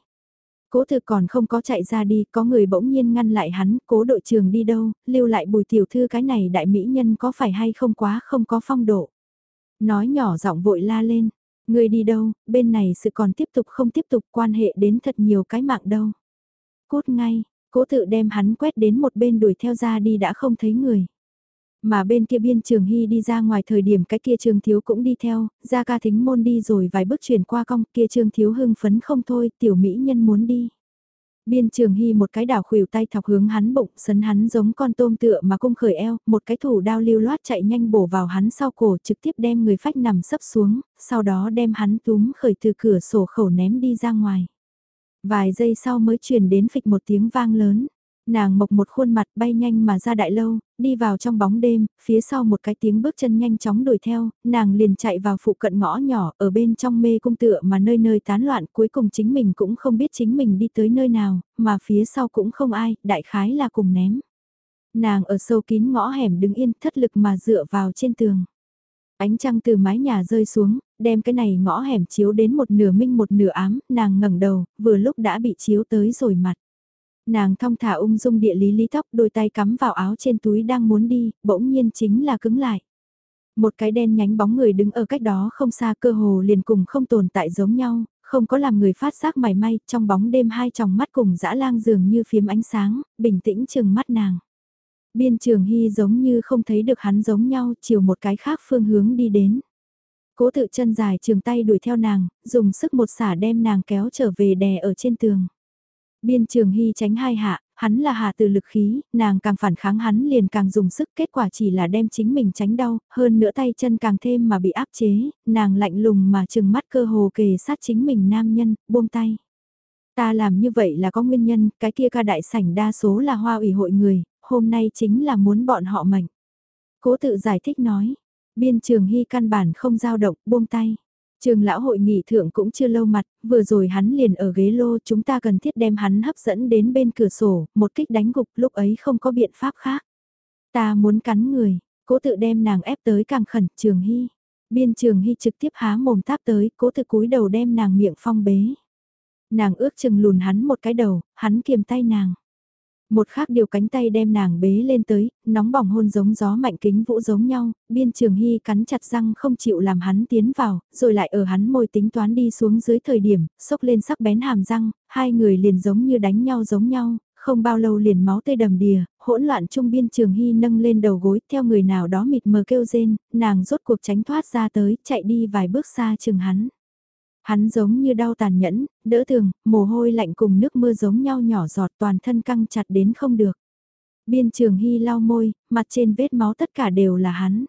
Cố thực còn không có chạy ra đi, có người bỗng nhiên ngăn lại hắn, cố đội trường đi đâu, lưu lại bùi tiểu thư cái này đại mỹ nhân có phải hay không quá không có phong độ. Nói nhỏ giọng vội la lên, người đi đâu, bên này sự còn tiếp tục không tiếp tục quan hệ đến thật nhiều cái mạng đâu. Cốt ngay, Cố tự đem hắn quét đến một bên đuổi theo ra đi đã không thấy người. Mà bên kia biên trường hy đi ra ngoài thời điểm cái kia trường thiếu cũng đi theo, ra ca thính môn đi rồi vài bước chuyển qua cong kia trường thiếu hưng phấn không thôi, tiểu mỹ nhân muốn đi. Biên trường hy một cái đảo khuỷu tay thọc hướng hắn bụng, sấn hắn giống con tôm tựa mà cung khởi eo, một cái thủ đao lưu loát chạy nhanh bổ vào hắn sau cổ trực tiếp đem người phách nằm sấp xuống, sau đó đem hắn túm khởi từ cửa sổ khẩu ném đi ra ngoài. Vài giây sau mới truyền đến phịch một tiếng vang lớn. Nàng mộc một khuôn mặt bay nhanh mà ra đại lâu, đi vào trong bóng đêm, phía sau một cái tiếng bước chân nhanh chóng đuổi theo, nàng liền chạy vào phụ cận ngõ nhỏ ở bên trong mê cung tựa mà nơi nơi tán loạn cuối cùng chính mình cũng không biết chính mình đi tới nơi nào, mà phía sau cũng không ai, đại khái là cùng ném. Nàng ở sâu kín ngõ hẻm đứng yên thất lực mà dựa vào trên tường. Ánh trăng từ mái nhà rơi xuống, đem cái này ngõ hẻm chiếu đến một nửa minh một nửa ám, nàng ngẩng đầu, vừa lúc đã bị chiếu tới rồi mặt. Nàng thong thả ung dung địa lý lý tóc đôi tay cắm vào áo trên túi đang muốn đi, bỗng nhiên chính là cứng lại. Một cái đen nhánh bóng người đứng ở cách đó không xa cơ hồ liền cùng không tồn tại giống nhau, không có làm người phát giác mảy may, trong bóng đêm hai tròng mắt cùng dã lang dường như phiếm ánh sáng, bình tĩnh chừng mắt nàng. Biên trường hy giống như không thấy được hắn giống nhau, chiều một cái khác phương hướng đi đến. Cố tự chân dài trường tay đuổi theo nàng, dùng sức một xả đem nàng kéo trở về đè ở trên tường. Biên trường hy tránh hai hạ, hắn là hạ từ lực khí, nàng càng phản kháng hắn liền càng dùng sức, kết quả chỉ là đem chính mình tránh đau, hơn nữa tay chân càng thêm mà bị áp chế, nàng lạnh lùng mà chừng mắt cơ hồ kề sát chính mình nam nhân, buông tay. Ta làm như vậy là có nguyên nhân, cái kia ca đại sảnh đa số là hoa ủy hội người, hôm nay chính là muốn bọn họ mệnh. Cố tự giải thích nói, biên trường hy căn bản không giao động, buông tay. Trường lão hội nghị thượng cũng chưa lâu mặt, vừa rồi hắn liền ở ghế lô chúng ta cần thiết đem hắn hấp dẫn đến bên cửa sổ, một kích đánh gục lúc ấy không có biện pháp khác. Ta muốn cắn người, cố tự đem nàng ép tới càng khẩn, trường hy. Biên trường hy trực tiếp há mồm táp tới, cố tự cúi đầu đem nàng miệng phong bế. Nàng ước chừng lùn hắn một cái đầu, hắn kiềm tay nàng. Một khác điều cánh tay đem nàng bế lên tới, nóng bỏng hôn giống gió mạnh kính vũ giống nhau, biên trường hy cắn chặt răng không chịu làm hắn tiến vào, rồi lại ở hắn môi tính toán đi xuống dưới thời điểm, sốc lên sắc bén hàm răng, hai người liền giống như đánh nhau giống nhau, không bao lâu liền máu tê đầm đìa, hỗn loạn trung biên trường hy nâng lên đầu gối theo người nào đó mịt mờ kêu rên, nàng rốt cuộc tránh thoát ra tới, chạy đi vài bước xa chừng hắn. Hắn giống như đau tàn nhẫn, đỡ tường, mồ hôi lạnh cùng nước mưa giống nhau nhỏ giọt toàn thân căng chặt đến không được. Biên trường hy lau môi, mặt trên vết máu tất cả đều là hắn.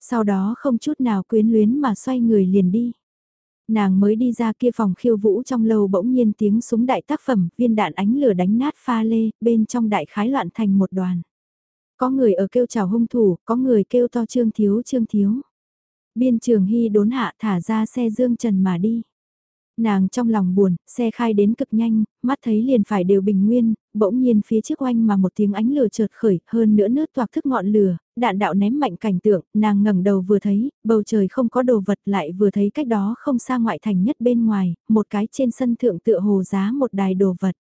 Sau đó không chút nào quyến luyến mà xoay người liền đi. Nàng mới đi ra kia phòng khiêu vũ trong lâu bỗng nhiên tiếng súng đại tác phẩm, viên đạn ánh lửa đánh nát pha lê, bên trong đại khái loạn thành một đoàn. Có người ở kêu chào hung thủ, có người kêu to trương thiếu trương thiếu. Biên trường hy đốn hạ thả ra xe dương trần mà đi. Nàng trong lòng buồn, xe khai đến cực nhanh, mắt thấy liền phải đều bình nguyên, bỗng nhiên phía trước oanh mà một tiếng ánh lửa chợt khởi, hơn nữa nước toạc thức ngọn lửa, đạn đạo ném mạnh cảnh tượng, nàng ngẩng đầu vừa thấy, bầu trời không có đồ vật lại vừa thấy cách đó không xa ngoại thành nhất bên ngoài, một cái trên sân thượng tựa hồ giá một đài đồ vật.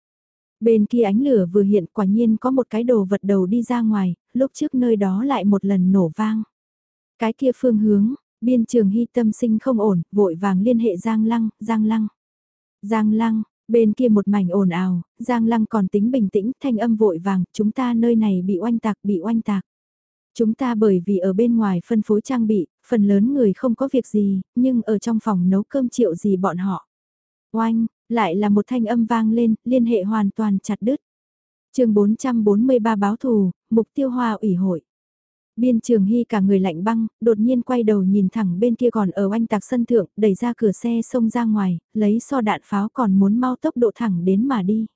Bên kia ánh lửa vừa hiện quả nhiên có một cái đồ vật đầu đi ra ngoài, lúc trước nơi đó lại một lần nổ vang. Cái kia phương hướng, Biên trường hy tâm sinh không ổn, vội vàng liên hệ Giang Lăng, Giang Lăng. Giang Lăng, bên kia một mảnh ồn ào, Giang Lăng còn tính bình tĩnh, thanh âm vội vàng, chúng ta nơi này bị oanh tạc, bị oanh tạc. Chúng ta bởi vì ở bên ngoài phân phối trang bị, phần lớn người không có việc gì, nhưng ở trong phòng nấu cơm triệu gì bọn họ. Oanh, lại là một thanh âm vang lên, liên hệ hoàn toàn chặt đứt. chương 443 báo thù, mục tiêu hoa ủy hội. Biên trường hy cả người lạnh băng, đột nhiên quay đầu nhìn thẳng bên kia còn ở oanh tạc sân thượng, đẩy ra cửa xe xông ra ngoài, lấy so đạn pháo còn muốn mau tốc độ thẳng đến mà đi.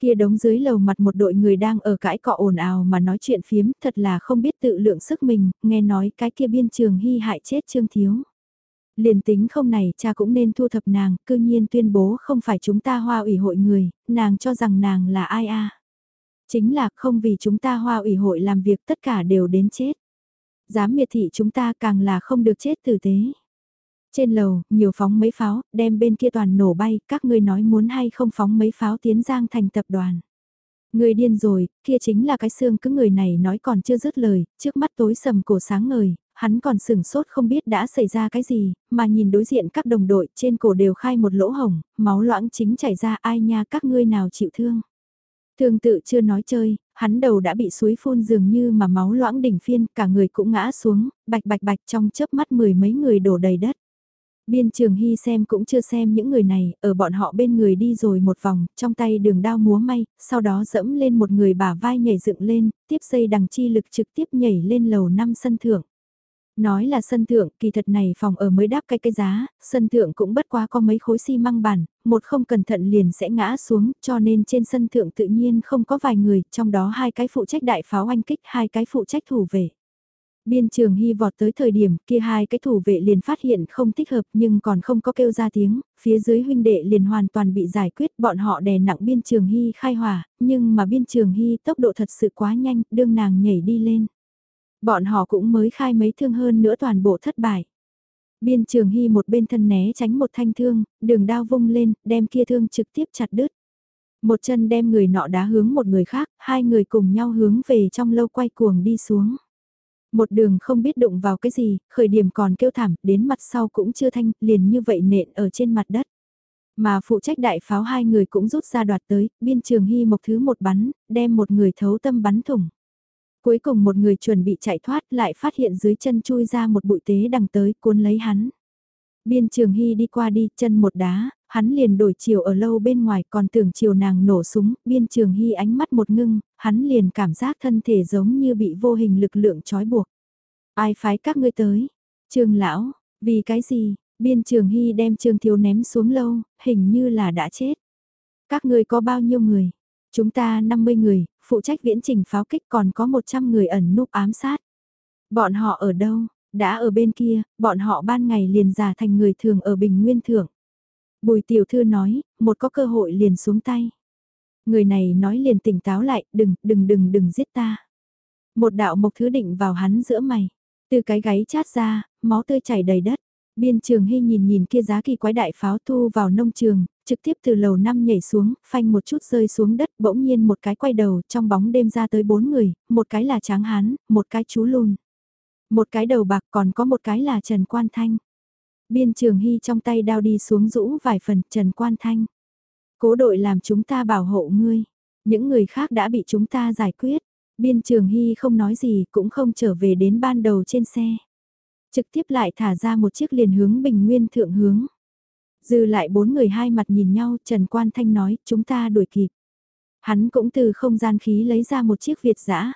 Kia đống dưới lầu mặt một đội người đang ở cãi cọ ồn ào mà nói chuyện phiếm, thật là không biết tự lượng sức mình, nghe nói cái kia biên trường hy hại chết trương thiếu. Liền tính không này cha cũng nên thu thập nàng, cư nhiên tuyên bố không phải chúng ta hoa ủy hội người, nàng cho rằng nàng là ai a Chính là không vì chúng ta hoa ủy hội làm việc tất cả đều đến chết. Dám miệt thị chúng ta càng là không được chết tử tế. Trên lầu, nhiều phóng mấy pháo, đem bên kia toàn nổ bay, các ngươi nói muốn hay không phóng mấy pháo tiến giang thành tập đoàn. Người điên rồi, kia chính là cái xương cứ người này nói còn chưa dứt lời, trước mắt tối sầm cổ sáng ngời, hắn còn sửng sốt không biết đã xảy ra cái gì, mà nhìn đối diện các đồng đội trên cổ đều khai một lỗ hồng, máu loãng chính chảy ra ai nha các ngươi nào chịu thương. Thương tự chưa nói chơi, hắn đầu đã bị suối phun dường như mà máu loãng đỉnh phiên, cả người cũng ngã xuống, bạch bạch bạch trong chớp mắt mười mấy người đổ đầy đất. Biên trường hy xem cũng chưa xem những người này, ở bọn họ bên người đi rồi một vòng, trong tay đường đao múa may, sau đó dẫm lên một người bả vai nhảy dựng lên, tiếp dây đằng chi lực trực tiếp nhảy lên lầu năm sân thượng. Nói là sân thượng, kỳ thật này phòng ở mới đáp cái cái giá, sân thượng cũng bất quá có mấy khối xi măng bản, một không cẩn thận liền sẽ ngã xuống, cho nên trên sân thượng tự nhiên không có vài người, trong đó hai cái phụ trách đại pháo anh kích, hai cái phụ trách thủ vệ. Biên trường hy vọt tới thời điểm kia hai cái thủ vệ liền phát hiện không thích hợp nhưng còn không có kêu ra tiếng, phía dưới huynh đệ liền hoàn toàn bị giải quyết bọn họ đè nặng biên trường hy khai hỏa, nhưng mà biên trường hy tốc độ thật sự quá nhanh, đương nàng nhảy đi lên. Bọn họ cũng mới khai mấy thương hơn nữa toàn bộ thất bại. Biên trường hy một bên thân né tránh một thanh thương, đường đao vung lên, đem kia thương trực tiếp chặt đứt. Một chân đem người nọ đá hướng một người khác, hai người cùng nhau hướng về trong lâu quay cuồng đi xuống. Một đường không biết đụng vào cái gì, khởi điểm còn kêu thảm, đến mặt sau cũng chưa thanh, liền như vậy nện ở trên mặt đất. Mà phụ trách đại pháo hai người cũng rút ra đoạt tới, biên trường hy một thứ một bắn, đem một người thấu tâm bắn thủng. Cuối cùng một người chuẩn bị chạy thoát lại phát hiện dưới chân chui ra một bụi tế đằng tới cuốn lấy hắn. Biên trường hy đi qua đi chân một đá, hắn liền đổi chiều ở lâu bên ngoài còn tưởng chiều nàng nổ súng, biên trường hy ánh mắt một ngưng, hắn liền cảm giác thân thể giống như bị vô hình lực lượng trói buộc. Ai phái các ngươi tới? Trường lão, vì cái gì? Biên trường hy đem trường thiếu ném xuống lâu, hình như là đã chết. Các ngươi có bao nhiêu người? Chúng ta 50 người, phụ trách viễn trình pháo kích còn có 100 người ẩn núp ám sát. Bọn họ ở đâu? Đã ở bên kia, bọn họ ban ngày liền giả thành người thường ở Bình Nguyên Thượng. Bùi tiểu thư nói, một có cơ hội liền xuống tay. Người này nói liền tỉnh táo lại, đừng, đừng đừng đừng giết ta. Một đạo mộc thứ định vào hắn giữa mày. Từ cái gáy chát ra, máu tươi chảy đầy đất. Biên trường hy nhìn nhìn kia giá kỳ quái đại pháo thu vào nông trường, trực tiếp từ lầu năm nhảy xuống, phanh một chút rơi xuống đất, bỗng nhiên một cái quay đầu, trong bóng đêm ra tới bốn người, một cái là tráng hán, một cái chú lùn. Một cái đầu bạc còn có một cái là Trần Quan Thanh. Biên trường hy trong tay đao đi xuống rũ vài phần Trần Quan Thanh. Cố đội làm chúng ta bảo hộ ngươi. Những người khác đã bị chúng ta giải quyết. Biên trường hy không nói gì cũng không trở về đến ban đầu trên xe. Trực tiếp lại thả ra một chiếc liền hướng bình nguyên thượng hướng. Dư lại bốn người hai mặt nhìn nhau, Trần Quan Thanh nói, chúng ta đuổi kịp. Hắn cũng từ không gian khí lấy ra một chiếc Việt giã.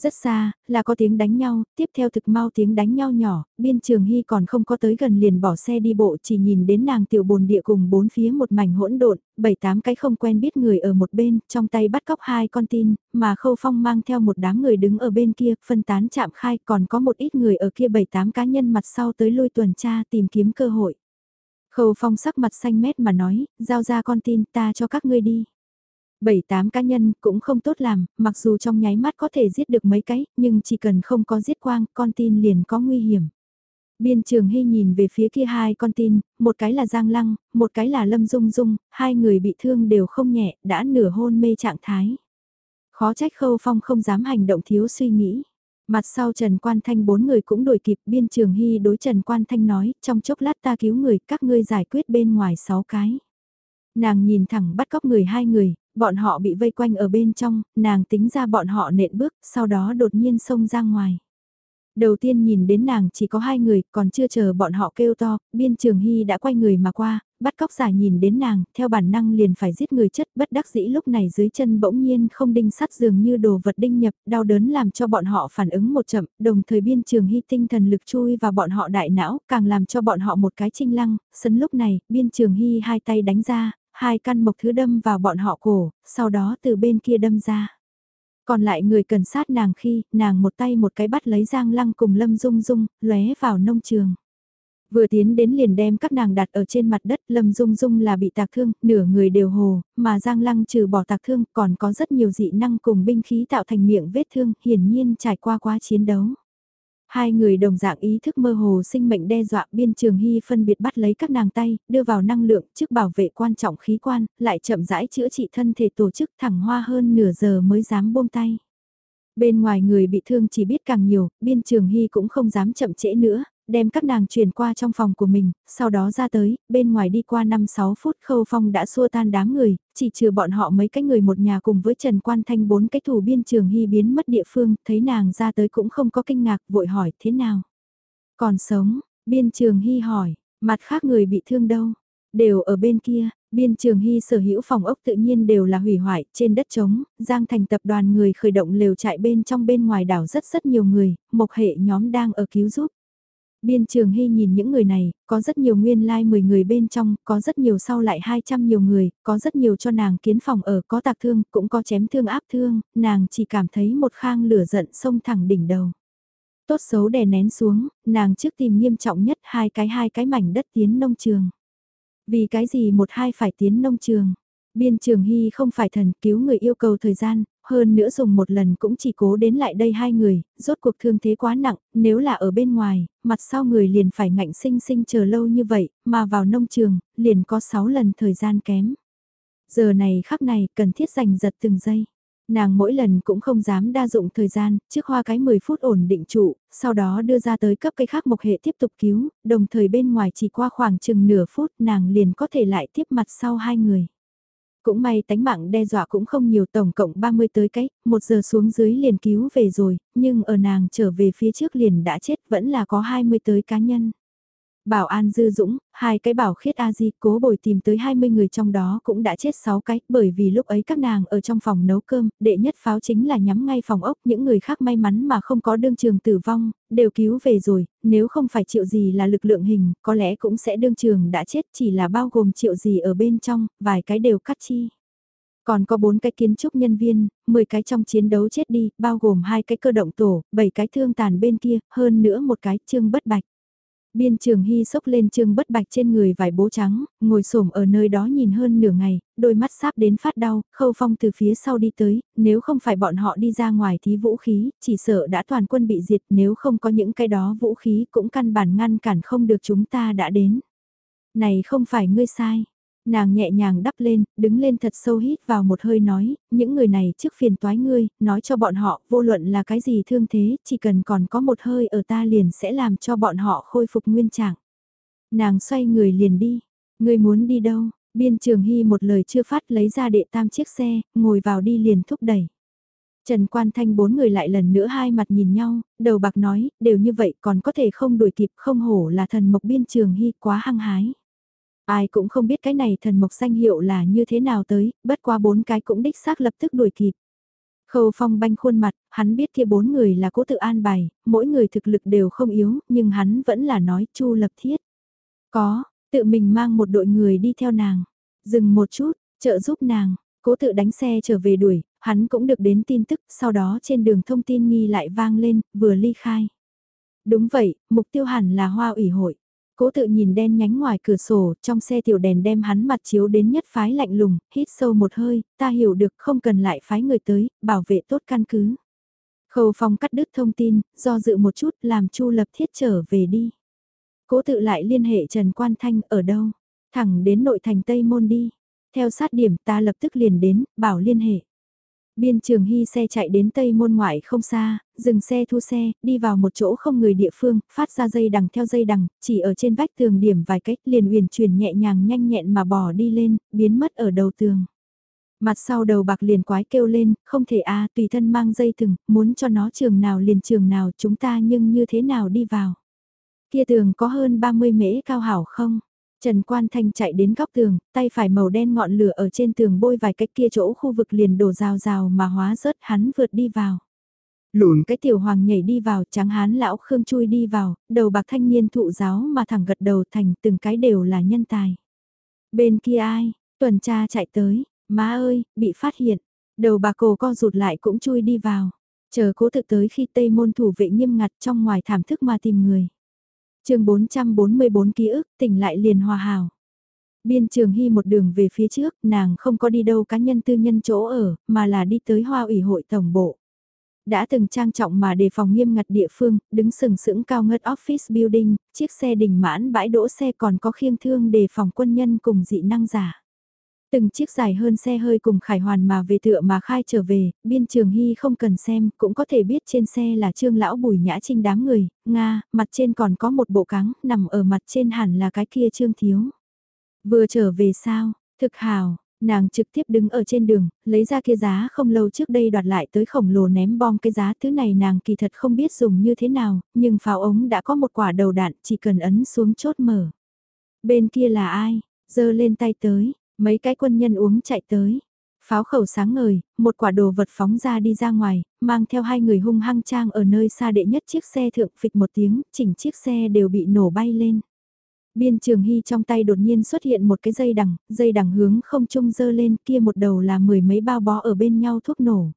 Rất xa, là có tiếng đánh nhau, tiếp theo thực mau tiếng đánh nhau nhỏ, biên trường hy còn không có tới gần liền bỏ xe đi bộ chỉ nhìn đến nàng tiểu bồn địa cùng bốn phía một mảnh hỗn độn, bảy tám cái không quen biết người ở một bên, trong tay bắt cóc hai con tin, mà khâu phong mang theo một đám người đứng ở bên kia, phân tán chạm khai, còn có một ít người ở kia bảy tám cá nhân mặt sau tới lui tuần tra tìm kiếm cơ hội. Khâu phong sắc mặt xanh mét mà nói, giao ra con tin ta cho các ngươi đi. Bảy tám cá nhân cũng không tốt làm, mặc dù trong nháy mắt có thể giết được mấy cái, nhưng chỉ cần không có giết quang, con tin liền có nguy hiểm. Biên trường hy nhìn về phía kia hai con tin, một cái là Giang Lăng, một cái là Lâm Dung Dung, hai người bị thương đều không nhẹ, đã nửa hôn mê trạng thái. Khó trách khâu phong không dám hành động thiếu suy nghĩ. Mặt sau Trần Quan Thanh bốn người cũng đuổi kịp biên trường hy đối Trần Quan Thanh nói, trong chốc lát ta cứu người, các ngươi giải quyết bên ngoài sáu cái. Nàng nhìn thẳng bắt cóc người hai người, bọn họ bị vây quanh ở bên trong, nàng tính ra bọn họ nện bước, sau đó đột nhiên xông ra ngoài. Đầu tiên nhìn đến nàng chỉ có hai người, còn chưa chờ bọn họ kêu to, biên trường hy đã quay người mà qua, bắt cóc giả nhìn đến nàng, theo bản năng liền phải giết người chất bất đắc dĩ lúc này dưới chân bỗng nhiên không đinh sắt dường như đồ vật đinh nhập, đau đớn làm cho bọn họ phản ứng một chậm, đồng thời biên trường hy tinh thần lực chui vào bọn họ đại não, càng làm cho bọn họ một cái trinh lăng, sấn lúc này, biên trường hy hai tay đánh ra, hai căn mộc thứ đâm vào bọn họ cổ, sau đó từ bên kia đâm ra. Còn lại người cần sát nàng khi, nàng một tay một cái bắt lấy Giang Lăng cùng Lâm Dung Dung, lóe vào nông trường. Vừa tiến đến liền đem các nàng đặt ở trên mặt đất, Lâm Dung Dung là bị tạc thương, nửa người đều hồ, mà Giang Lăng trừ bỏ tạc thương còn có rất nhiều dị năng cùng binh khí tạo thành miệng vết thương, hiển nhiên trải qua quá chiến đấu. Hai người đồng dạng ý thức mơ hồ sinh mệnh đe dọa biên trường hy phân biệt bắt lấy các nàng tay, đưa vào năng lượng trước bảo vệ quan trọng khí quan, lại chậm rãi chữa trị thân thể tổ chức thẳng hoa hơn nửa giờ mới dám buông tay. Bên ngoài người bị thương chỉ biết càng nhiều, biên trường hy cũng không dám chậm trễ nữa, đem các nàng chuyển qua trong phòng của mình, sau đó ra tới, bên ngoài đi qua 5-6 phút khâu phong đã xua tan đám người, chỉ trừ bọn họ mấy cái người một nhà cùng với Trần Quan Thanh bốn cái thủ biên trường hy biến mất địa phương, thấy nàng ra tới cũng không có kinh ngạc, vội hỏi thế nào. Còn sống, biên trường hy hỏi, mặt khác người bị thương đâu, đều ở bên kia, Biên trường hy sở hữu phòng ốc tự nhiên đều là hủy hoại, trên đất trống, Giang Thành tập đoàn người khởi động lều trại bên trong bên ngoài đảo rất rất nhiều người, mộc hệ nhóm đang ở cứu giúp. Biên trường hy nhìn những người này, có rất nhiều nguyên lai like 10 người bên trong, có rất nhiều sau lại 200 nhiều người, có rất nhiều cho nàng kiến phòng ở, có tạc thương, cũng có chém thương áp thương, nàng chỉ cảm thấy một khang lửa giận sông thẳng đỉnh đầu. Tốt xấu đè nén xuống, nàng trước tìm nghiêm trọng nhất hai cái hai cái mảnh đất tiến nông trường. Vì cái gì một hai phải tiến nông trường? Biên trường hy không phải thần cứu người yêu cầu thời gian, hơn nữa dùng một lần cũng chỉ cố đến lại đây hai người, rốt cuộc thương thế quá nặng, nếu là ở bên ngoài, mặt sau người liền phải ngạnh sinh sinh chờ lâu như vậy, mà vào nông trường, liền có 6 lần thời gian kém. Giờ này khắc này, cần thiết giành giật từng giây. Nàng mỗi lần cũng không dám đa dụng thời gian, trước hoa cái 10 phút ổn định trụ, sau đó đưa ra tới cấp cây khác mộc hệ tiếp tục cứu, đồng thời bên ngoài chỉ qua khoảng chừng nửa phút nàng liền có thể lại tiếp mặt sau hai người. Cũng may tánh mạng đe dọa cũng không nhiều tổng cộng 30 tới cái, một giờ xuống dưới liền cứu về rồi, nhưng ở nàng trở về phía trước liền đã chết vẫn là có 20 tới cá nhân. Bảo An Dư Dũng, hai cái bảo khiết A Di cố bồi tìm tới 20 người trong đó cũng đã chết 6 cái, bởi vì lúc ấy các nàng ở trong phòng nấu cơm, đệ nhất pháo chính là nhắm ngay phòng ốc, những người khác may mắn mà không có đương trường tử vong, đều cứu về rồi, nếu không phải triệu gì là lực lượng hình, có lẽ cũng sẽ đương trường đã chết chỉ là bao gồm triệu gì ở bên trong, vài cái đều cắt chi. Còn có 4 cái kiến trúc nhân viên, 10 cái trong chiến đấu chết đi, bao gồm hai cái cơ động tổ, 7 cái thương tàn bên kia, hơn nữa một cái trương bất bạch. Biên trường hy sốc lên trương bất bạch trên người vải bố trắng, ngồi xổm ở nơi đó nhìn hơn nửa ngày, đôi mắt sáp đến phát đau, khâu phong từ phía sau đi tới, nếu không phải bọn họ đi ra ngoài thí vũ khí, chỉ sợ đã toàn quân bị diệt nếu không có những cái đó vũ khí cũng căn bản ngăn cản không được chúng ta đã đến. Này không phải ngươi sai, Nàng nhẹ nhàng đắp lên, đứng lên thật sâu hít vào một hơi nói, những người này trước phiền toái ngươi, nói cho bọn họ vô luận là cái gì thương thế, chỉ cần còn có một hơi ở ta liền sẽ làm cho bọn họ khôi phục nguyên trạng. Nàng xoay người liền đi, ngươi muốn đi đâu, biên trường hy một lời chưa phát lấy ra đệ tam chiếc xe, ngồi vào đi liền thúc đẩy. Trần Quan Thanh bốn người lại lần nữa hai mặt nhìn nhau, đầu bạc nói, đều như vậy còn có thể không đuổi kịp không hổ là thần mộc biên trường hy quá hăng hái. Ai cũng không biết cái này thần mộc danh hiệu là như thế nào tới, bất qua bốn cái cũng đích xác lập tức đuổi kịp. Khâu phong banh khuôn mặt, hắn biết kia bốn người là cố tự an bài, mỗi người thực lực đều không yếu, nhưng hắn vẫn là nói chu lập thiết. Có, tự mình mang một đội người đi theo nàng. Dừng một chút, trợ giúp nàng, cố tự đánh xe trở về đuổi, hắn cũng được đến tin tức, sau đó trên đường thông tin nghi lại vang lên, vừa ly khai. Đúng vậy, mục tiêu hẳn là hoa ủy hội. Cố tự nhìn đen nhánh ngoài cửa sổ, trong xe tiểu đèn đem hắn mặt chiếu đến nhất phái lạnh lùng, hít sâu một hơi, ta hiểu được không cần lại phái người tới, bảo vệ tốt căn cứ. Khâu phong cắt đứt thông tin, do dự một chút làm chu lập thiết trở về đi. Cố tự lại liên hệ Trần Quan Thanh ở đâu, thẳng đến nội thành Tây Môn đi. Theo sát điểm ta lập tức liền đến, bảo liên hệ. Biên trường hy xe chạy đến tây môn ngoại không xa, dừng xe thu xe, đi vào một chỗ không người địa phương, phát ra dây đằng theo dây đằng, chỉ ở trên vách tường điểm vài cách liền uyển chuyển nhẹ nhàng nhanh nhẹn mà bỏ đi lên, biến mất ở đầu tường. Mặt sau đầu bạc liền quái kêu lên, không thể a à, tùy thân mang dây thừng, muốn cho nó trường nào liền trường nào chúng ta nhưng như thế nào đi vào. Kia tường có hơn 30 mễ cao hảo không? Trần Quan Thanh chạy đến góc tường, tay phải màu đen ngọn lửa ở trên tường bôi vài cách kia chỗ khu vực liền đổ rào rào mà hóa rớt hắn vượt đi vào. Lùn cái tiểu hoàng nhảy đi vào, trắng hán lão khương chui đi vào, đầu bạc thanh niên thụ giáo mà thẳng gật đầu thành từng cái đều là nhân tài. Bên kia ai, tuần tra chạy tới, má ơi, bị phát hiện, đầu bạc cổ co rụt lại cũng chui đi vào. Chờ cố tự tới khi tây môn thủ vệ nghiêm ngặt trong ngoài thảm thức mà tìm người chương 444 ký ức, tỉnh lại liền hòa hào. Biên trường hy một đường về phía trước, nàng không có đi đâu cá nhân tư nhân chỗ ở, mà là đi tới hoa ủy hội tổng bộ. Đã từng trang trọng mà đề phòng nghiêm ngặt địa phương, đứng sừng sững cao ngất office building, chiếc xe đình mãn bãi đỗ xe còn có khiêng thương đề phòng quân nhân cùng dị năng giả. Từng chiếc dài hơn xe hơi cùng khải hoàn mà về tựa mà khai trở về, biên trường hy không cần xem, cũng có thể biết trên xe là trương lão bùi nhã trinh đám người, Nga, mặt trên còn có một bộ cáng, nằm ở mặt trên hẳn là cái kia trương thiếu. Vừa trở về sao, thực hào, nàng trực tiếp đứng ở trên đường, lấy ra kia giá không lâu trước đây đoạt lại tới khổng lồ ném bom cái giá thứ này nàng kỳ thật không biết dùng như thế nào, nhưng pháo ống đã có một quả đầu đạn chỉ cần ấn xuống chốt mở. Bên kia là ai? giơ lên tay tới, Mấy cái quân nhân uống chạy tới. Pháo khẩu sáng ngời, một quả đồ vật phóng ra đi ra ngoài, mang theo hai người hung hăng trang ở nơi xa đệ nhất chiếc xe thượng phịch một tiếng, chỉnh chiếc xe đều bị nổ bay lên. Biên trường hy trong tay đột nhiên xuất hiện một cái dây đằng, dây đằng hướng không trung dơ lên kia một đầu là mười mấy bao bó ở bên nhau thuốc nổ.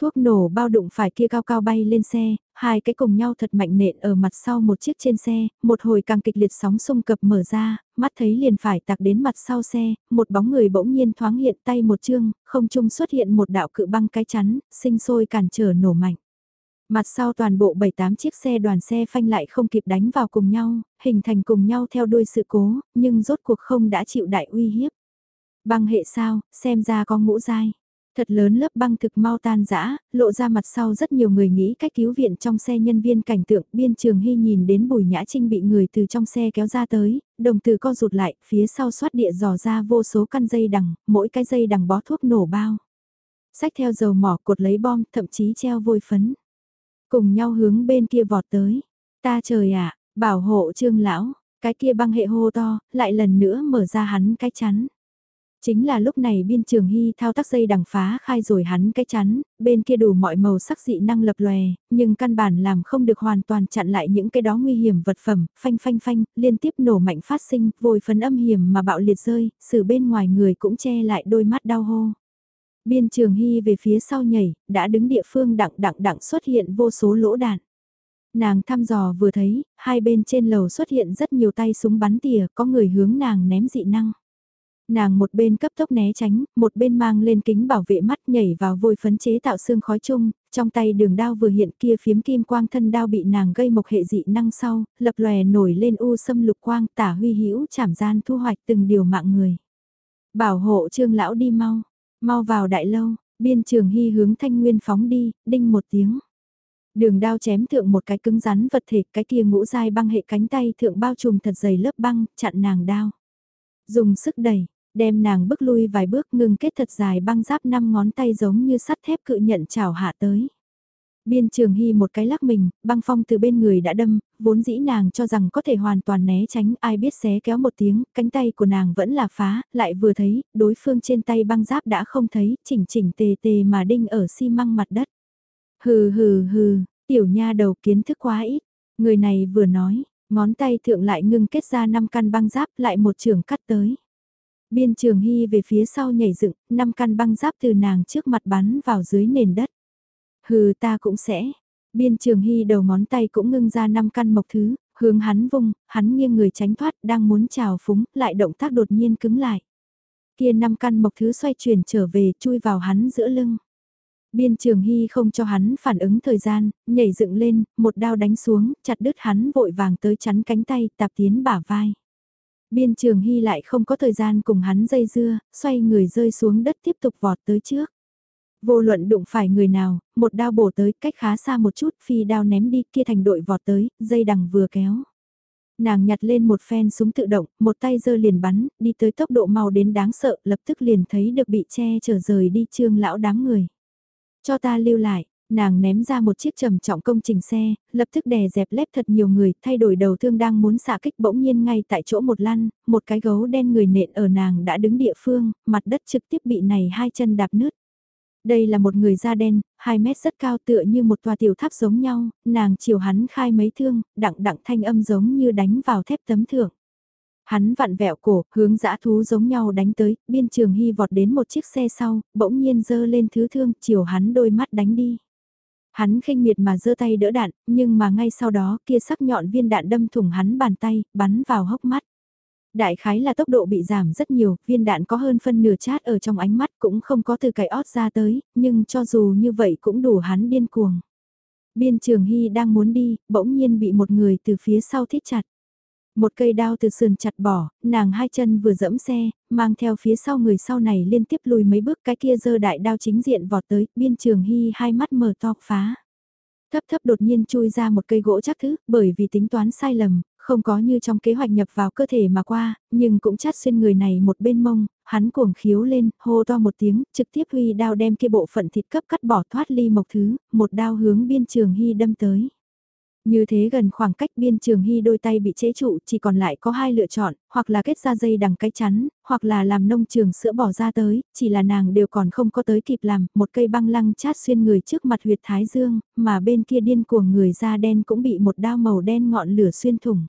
Thuốc nổ bao đụng phải kia cao cao bay lên xe, hai cái cùng nhau thật mạnh nện ở mặt sau một chiếc trên xe, một hồi càng kịch liệt sóng xung cập mở ra, mắt thấy liền phải tạc đến mặt sau xe, một bóng người bỗng nhiên thoáng hiện tay một chương, không trung xuất hiện một đạo cự băng cái chắn, sinh sôi cản trở nổ mạnh. Mặt sau toàn bộ 7-8 chiếc xe đoàn xe phanh lại không kịp đánh vào cùng nhau, hình thành cùng nhau theo đuôi sự cố, nhưng rốt cuộc không đã chịu đại uy hiếp. Băng hệ sao, xem ra có ngũ dai. Thật lớn lớp băng thực mau tan rã, lộ ra mặt sau rất nhiều người nghĩ cách cứu viện trong xe nhân viên cảnh tượng biên trường hy nhìn đến bùi nhã trinh bị người từ trong xe kéo ra tới, đồng từ co rụt lại, phía sau xoát địa dò ra vô số căn dây đằng, mỗi cái dây đằng bó thuốc nổ bao. Sách theo dầu mỏ cột lấy bom, thậm chí treo vôi phấn. Cùng nhau hướng bên kia vọt tới. Ta trời ạ, bảo hộ trương lão, Cái kia băng hệ hô to, lại lần nữa mở ra hắn cái chắn. Chính là lúc này biên trường hy thao tác dây đằng phá khai rồi hắn cái chắn, bên kia đủ mọi màu sắc dị năng lập lòe, nhưng căn bản làm không được hoàn toàn chặn lại những cái đó nguy hiểm vật phẩm, phanh phanh phanh, liên tiếp nổ mạnh phát sinh, vội phấn âm hiểm mà bạo liệt rơi, sự bên ngoài người cũng che lại đôi mắt đau hô. Biên trường hy về phía sau nhảy, đã đứng địa phương đặng đặng đặng xuất hiện vô số lỗ đạn. Nàng thăm dò vừa thấy, hai bên trên lầu xuất hiện rất nhiều tay súng bắn tỉa, có người hướng nàng ném dị năng. Nàng một bên cấp tốc né tránh, một bên mang lên kính bảo vệ mắt nhảy vào vôi phấn chế tạo xương khói chung, trong tay đường đao vừa hiện kia phiếm kim quang thân đao bị nàng gây mộc hệ dị năng sau, lập lòe nổi lên u xâm lục quang tả huy hữu chảm gian thu hoạch từng điều mạng người. Bảo hộ trương lão đi mau, mau vào đại lâu, biên trường hy hướng thanh nguyên phóng đi, đinh một tiếng. Đường đao chém thượng một cái cứng rắn vật thể, cái kia ngũ dai băng hệ cánh tay thượng bao trùm thật dày lớp băng, chặn nàng đao. Dùng sức đẩy, đem nàng bước lui vài bước ngừng kết thật dài băng giáp năm ngón tay giống như sắt thép cự nhận chảo hạ tới. Biên trường hy một cái lắc mình, băng phong từ bên người đã đâm, vốn dĩ nàng cho rằng có thể hoàn toàn né tránh, ai biết xé kéo một tiếng, cánh tay của nàng vẫn là phá, lại vừa thấy, đối phương trên tay băng giáp đã không thấy, chỉnh chỉnh tề tề mà đinh ở xi măng mặt đất. Hừ hừ hừ, tiểu nha đầu kiến thức quá ít, người này vừa nói, ngón tay thượng lại ngưng kết ra năm căn băng giáp lại một trường cắt tới. Biên trường hy về phía sau nhảy dựng, năm căn băng giáp từ nàng trước mặt bắn vào dưới nền đất. Hừ ta cũng sẽ. Biên trường hy đầu ngón tay cũng ngưng ra năm căn mộc thứ, hướng hắn vung, hắn nghiêng người tránh thoát, đang muốn chào phúng, lại động tác đột nhiên cứng lại. Kia năm căn mộc thứ xoay chuyển trở về, chui vào hắn giữa lưng. Biên trường hy không cho hắn phản ứng thời gian, nhảy dựng lên, một đao đánh xuống, chặt đứt hắn vội vàng tới chắn cánh tay, tạp tiến bả vai. Biên trường hy lại không có thời gian cùng hắn dây dưa, xoay người rơi xuống đất tiếp tục vọt tới trước. Vô luận đụng phải người nào, một đao bổ tới cách khá xa một chút phi đao ném đi kia thành đội vọt tới, dây đằng vừa kéo. Nàng nhặt lên một phen súng tự động, một tay giơ liền bắn, đi tới tốc độ mau đến đáng sợ, lập tức liền thấy được bị che chở rời đi trương lão đám người. Cho ta lưu lại, nàng ném ra một chiếc trầm trọng công trình xe, lập tức đè dẹp lép thật nhiều người, thay đổi đầu thương đang muốn xạ kích bỗng nhiên ngay tại chỗ một lăn, một cái gấu đen người nện ở nàng đã đứng địa phương, mặt đất trực tiếp bị này hai chân đạp nứt. Đây là một người da đen, 2 mét rất cao tựa như một tòa tiểu tháp giống nhau, nàng chiều hắn khai mấy thương, đặng đặng thanh âm giống như đánh vào thép tấm thượng. Hắn vặn vẹo cổ, hướng dã thú giống nhau đánh tới, biên trường hy vọt đến một chiếc xe sau, bỗng nhiên dơ lên thứ thương, chiều hắn đôi mắt đánh đi. Hắn khinh miệt mà giơ tay đỡ đạn, nhưng mà ngay sau đó kia sắc nhọn viên đạn đâm thủng hắn bàn tay, bắn vào hốc mắt. Đại khái là tốc độ bị giảm rất nhiều, viên đạn có hơn phân nửa chát ở trong ánh mắt cũng không có từ cái ót ra tới, nhưng cho dù như vậy cũng đủ hắn điên cuồng. Biên trường hy đang muốn đi, bỗng nhiên bị một người từ phía sau thít chặt. Một cây đao từ sườn chặt bỏ, nàng hai chân vừa dẫm xe, mang theo phía sau người sau này liên tiếp lùi mấy bước cái kia giơ đại đao chính diện vọt tới, biên trường hy hai mắt mở to phá. Thấp thấp đột nhiên chui ra một cây gỗ chắc thứ, bởi vì tính toán sai lầm, không có như trong kế hoạch nhập vào cơ thể mà qua, nhưng cũng chát xuyên người này một bên mông, hắn cuồng khiếu lên, hô to một tiếng, trực tiếp huy đao đem kia bộ phận thịt cấp cắt bỏ thoát ly mộc thứ, một đao hướng biên trường hy đâm tới. Như thế gần khoảng cách biên trường hy đôi tay bị chế trụ chỉ còn lại có hai lựa chọn, hoặc là kết ra dây đằng cái chắn, hoặc là làm nông trường sữa bỏ ra tới, chỉ là nàng đều còn không có tới kịp làm, một cây băng lăng chát xuyên người trước mặt huyệt thái dương, mà bên kia điên cuồng người da đen cũng bị một đao màu đen ngọn lửa xuyên thủng.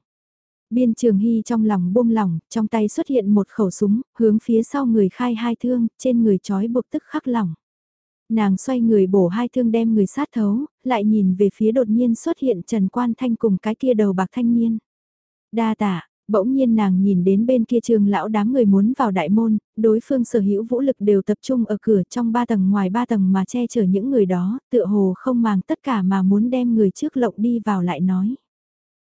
Biên trường hy trong lòng buông lỏng, trong tay xuất hiện một khẩu súng, hướng phía sau người khai hai thương, trên người trói buộc tức khắc lỏng. Nàng xoay người bổ hai thương đem người sát thấu, lại nhìn về phía đột nhiên xuất hiện Trần Quan Thanh cùng cái kia đầu bạc thanh niên. Đa tạ, bỗng nhiên nàng nhìn đến bên kia trường lão đám người muốn vào đại môn, đối phương sở hữu vũ lực đều tập trung ở cửa trong ba tầng ngoài ba tầng mà che chở những người đó, tựa hồ không màng tất cả mà muốn đem người trước lộng đi vào lại nói.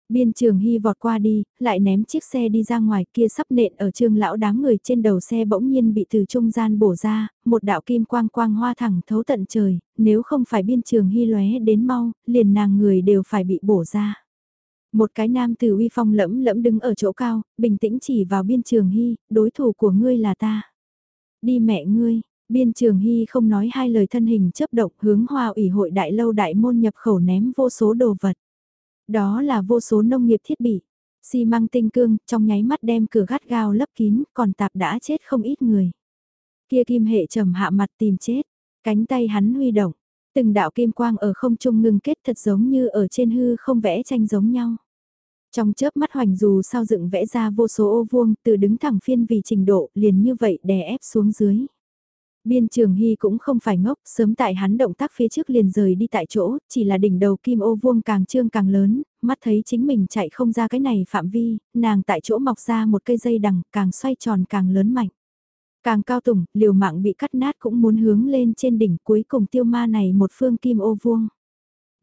Biên trường hy vọt qua đi, lại ném chiếc xe đi ra ngoài kia sắp nện ở trương lão đám người trên đầu xe bỗng nhiên bị từ trung gian bổ ra, một đạo kim quang quang hoa thẳng thấu tận trời, nếu không phải biên trường hy lóe đến mau, liền nàng người đều phải bị bổ ra. Một cái nam từ uy phong lẫm lẫm đứng ở chỗ cao, bình tĩnh chỉ vào biên trường hy, đối thủ của ngươi là ta. Đi mẹ ngươi, biên trường hy không nói hai lời thân hình chấp động hướng hoa ủy hội đại lâu đại môn nhập khẩu ném vô số đồ vật. Đó là vô số nông nghiệp thiết bị. xi măng tinh cương, trong nháy mắt đem cửa gắt gao lấp kín, còn tạp đã chết không ít người. Kia kim hệ trầm hạ mặt tìm chết, cánh tay hắn huy động, từng đạo kim quang ở không trung ngưng kết thật giống như ở trên hư không vẽ tranh giống nhau. Trong chớp mắt hoành dù sao dựng vẽ ra vô số ô vuông từ đứng thẳng phiên vì trình độ liền như vậy đè ép xuống dưới. Biên trường hy cũng không phải ngốc, sớm tại hắn động tác phía trước liền rời đi tại chỗ, chỉ là đỉnh đầu kim ô vuông càng trương càng lớn, mắt thấy chính mình chạy không ra cái này phạm vi, nàng tại chỗ mọc ra một cây dây đằng, càng xoay tròn càng lớn mạnh. Càng cao tùng, liều mạng bị cắt nát cũng muốn hướng lên trên đỉnh cuối cùng tiêu ma này một phương kim ô vuông.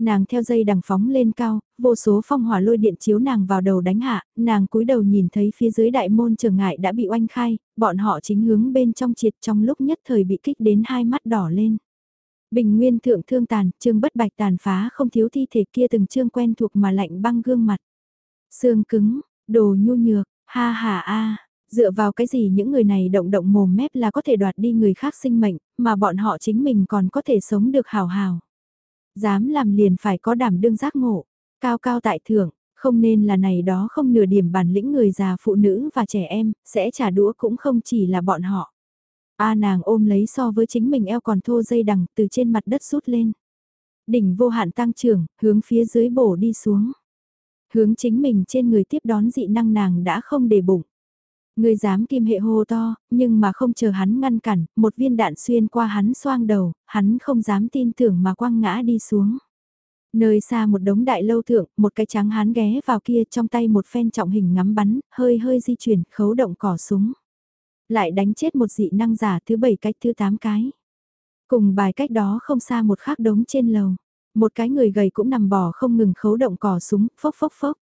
Nàng theo dây đằng phóng lên cao, vô số phong hỏa lôi điện chiếu nàng vào đầu đánh hạ, nàng cúi đầu nhìn thấy phía dưới đại môn trở ngại đã bị oanh khai, bọn họ chính hướng bên trong triệt trong lúc nhất thời bị kích đến hai mắt đỏ lên. Bình nguyên thượng thương tàn, trương bất bạch tàn phá không thiếu thi thể kia từng trương quen thuộc mà lạnh băng gương mặt. Xương cứng, đồ nhu nhược, ha ha a dựa vào cái gì những người này động động mồm mép là có thể đoạt đi người khác sinh mệnh, mà bọn họ chính mình còn có thể sống được hào hào. Dám làm liền phải có đảm đương giác ngộ, cao cao tại thượng, không nên là này đó không nửa điểm bản lĩnh người già phụ nữ và trẻ em, sẽ trả đũa cũng không chỉ là bọn họ. A nàng ôm lấy so với chính mình eo còn thô dây đằng từ trên mặt đất rút lên. Đỉnh vô hạn tăng trưởng, hướng phía dưới bổ đi xuống. Hướng chính mình trên người tiếp đón dị năng nàng đã không để bụng. Người dám kim hệ hô to, nhưng mà không chờ hắn ngăn cản, một viên đạn xuyên qua hắn xoang đầu, hắn không dám tin tưởng mà quăng ngã đi xuống. Nơi xa một đống đại lâu thượng, một cái trắng hán ghé vào kia trong tay một phen trọng hình ngắm bắn, hơi hơi di chuyển, khấu động cỏ súng. Lại đánh chết một dị năng giả thứ bảy cách thứ tám cái. Cùng bài cách đó không xa một khác đống trên lầu. Một cái người gầy cũng nằm bò không ngừng khấu động cỏ súng, phốc phốc phốc.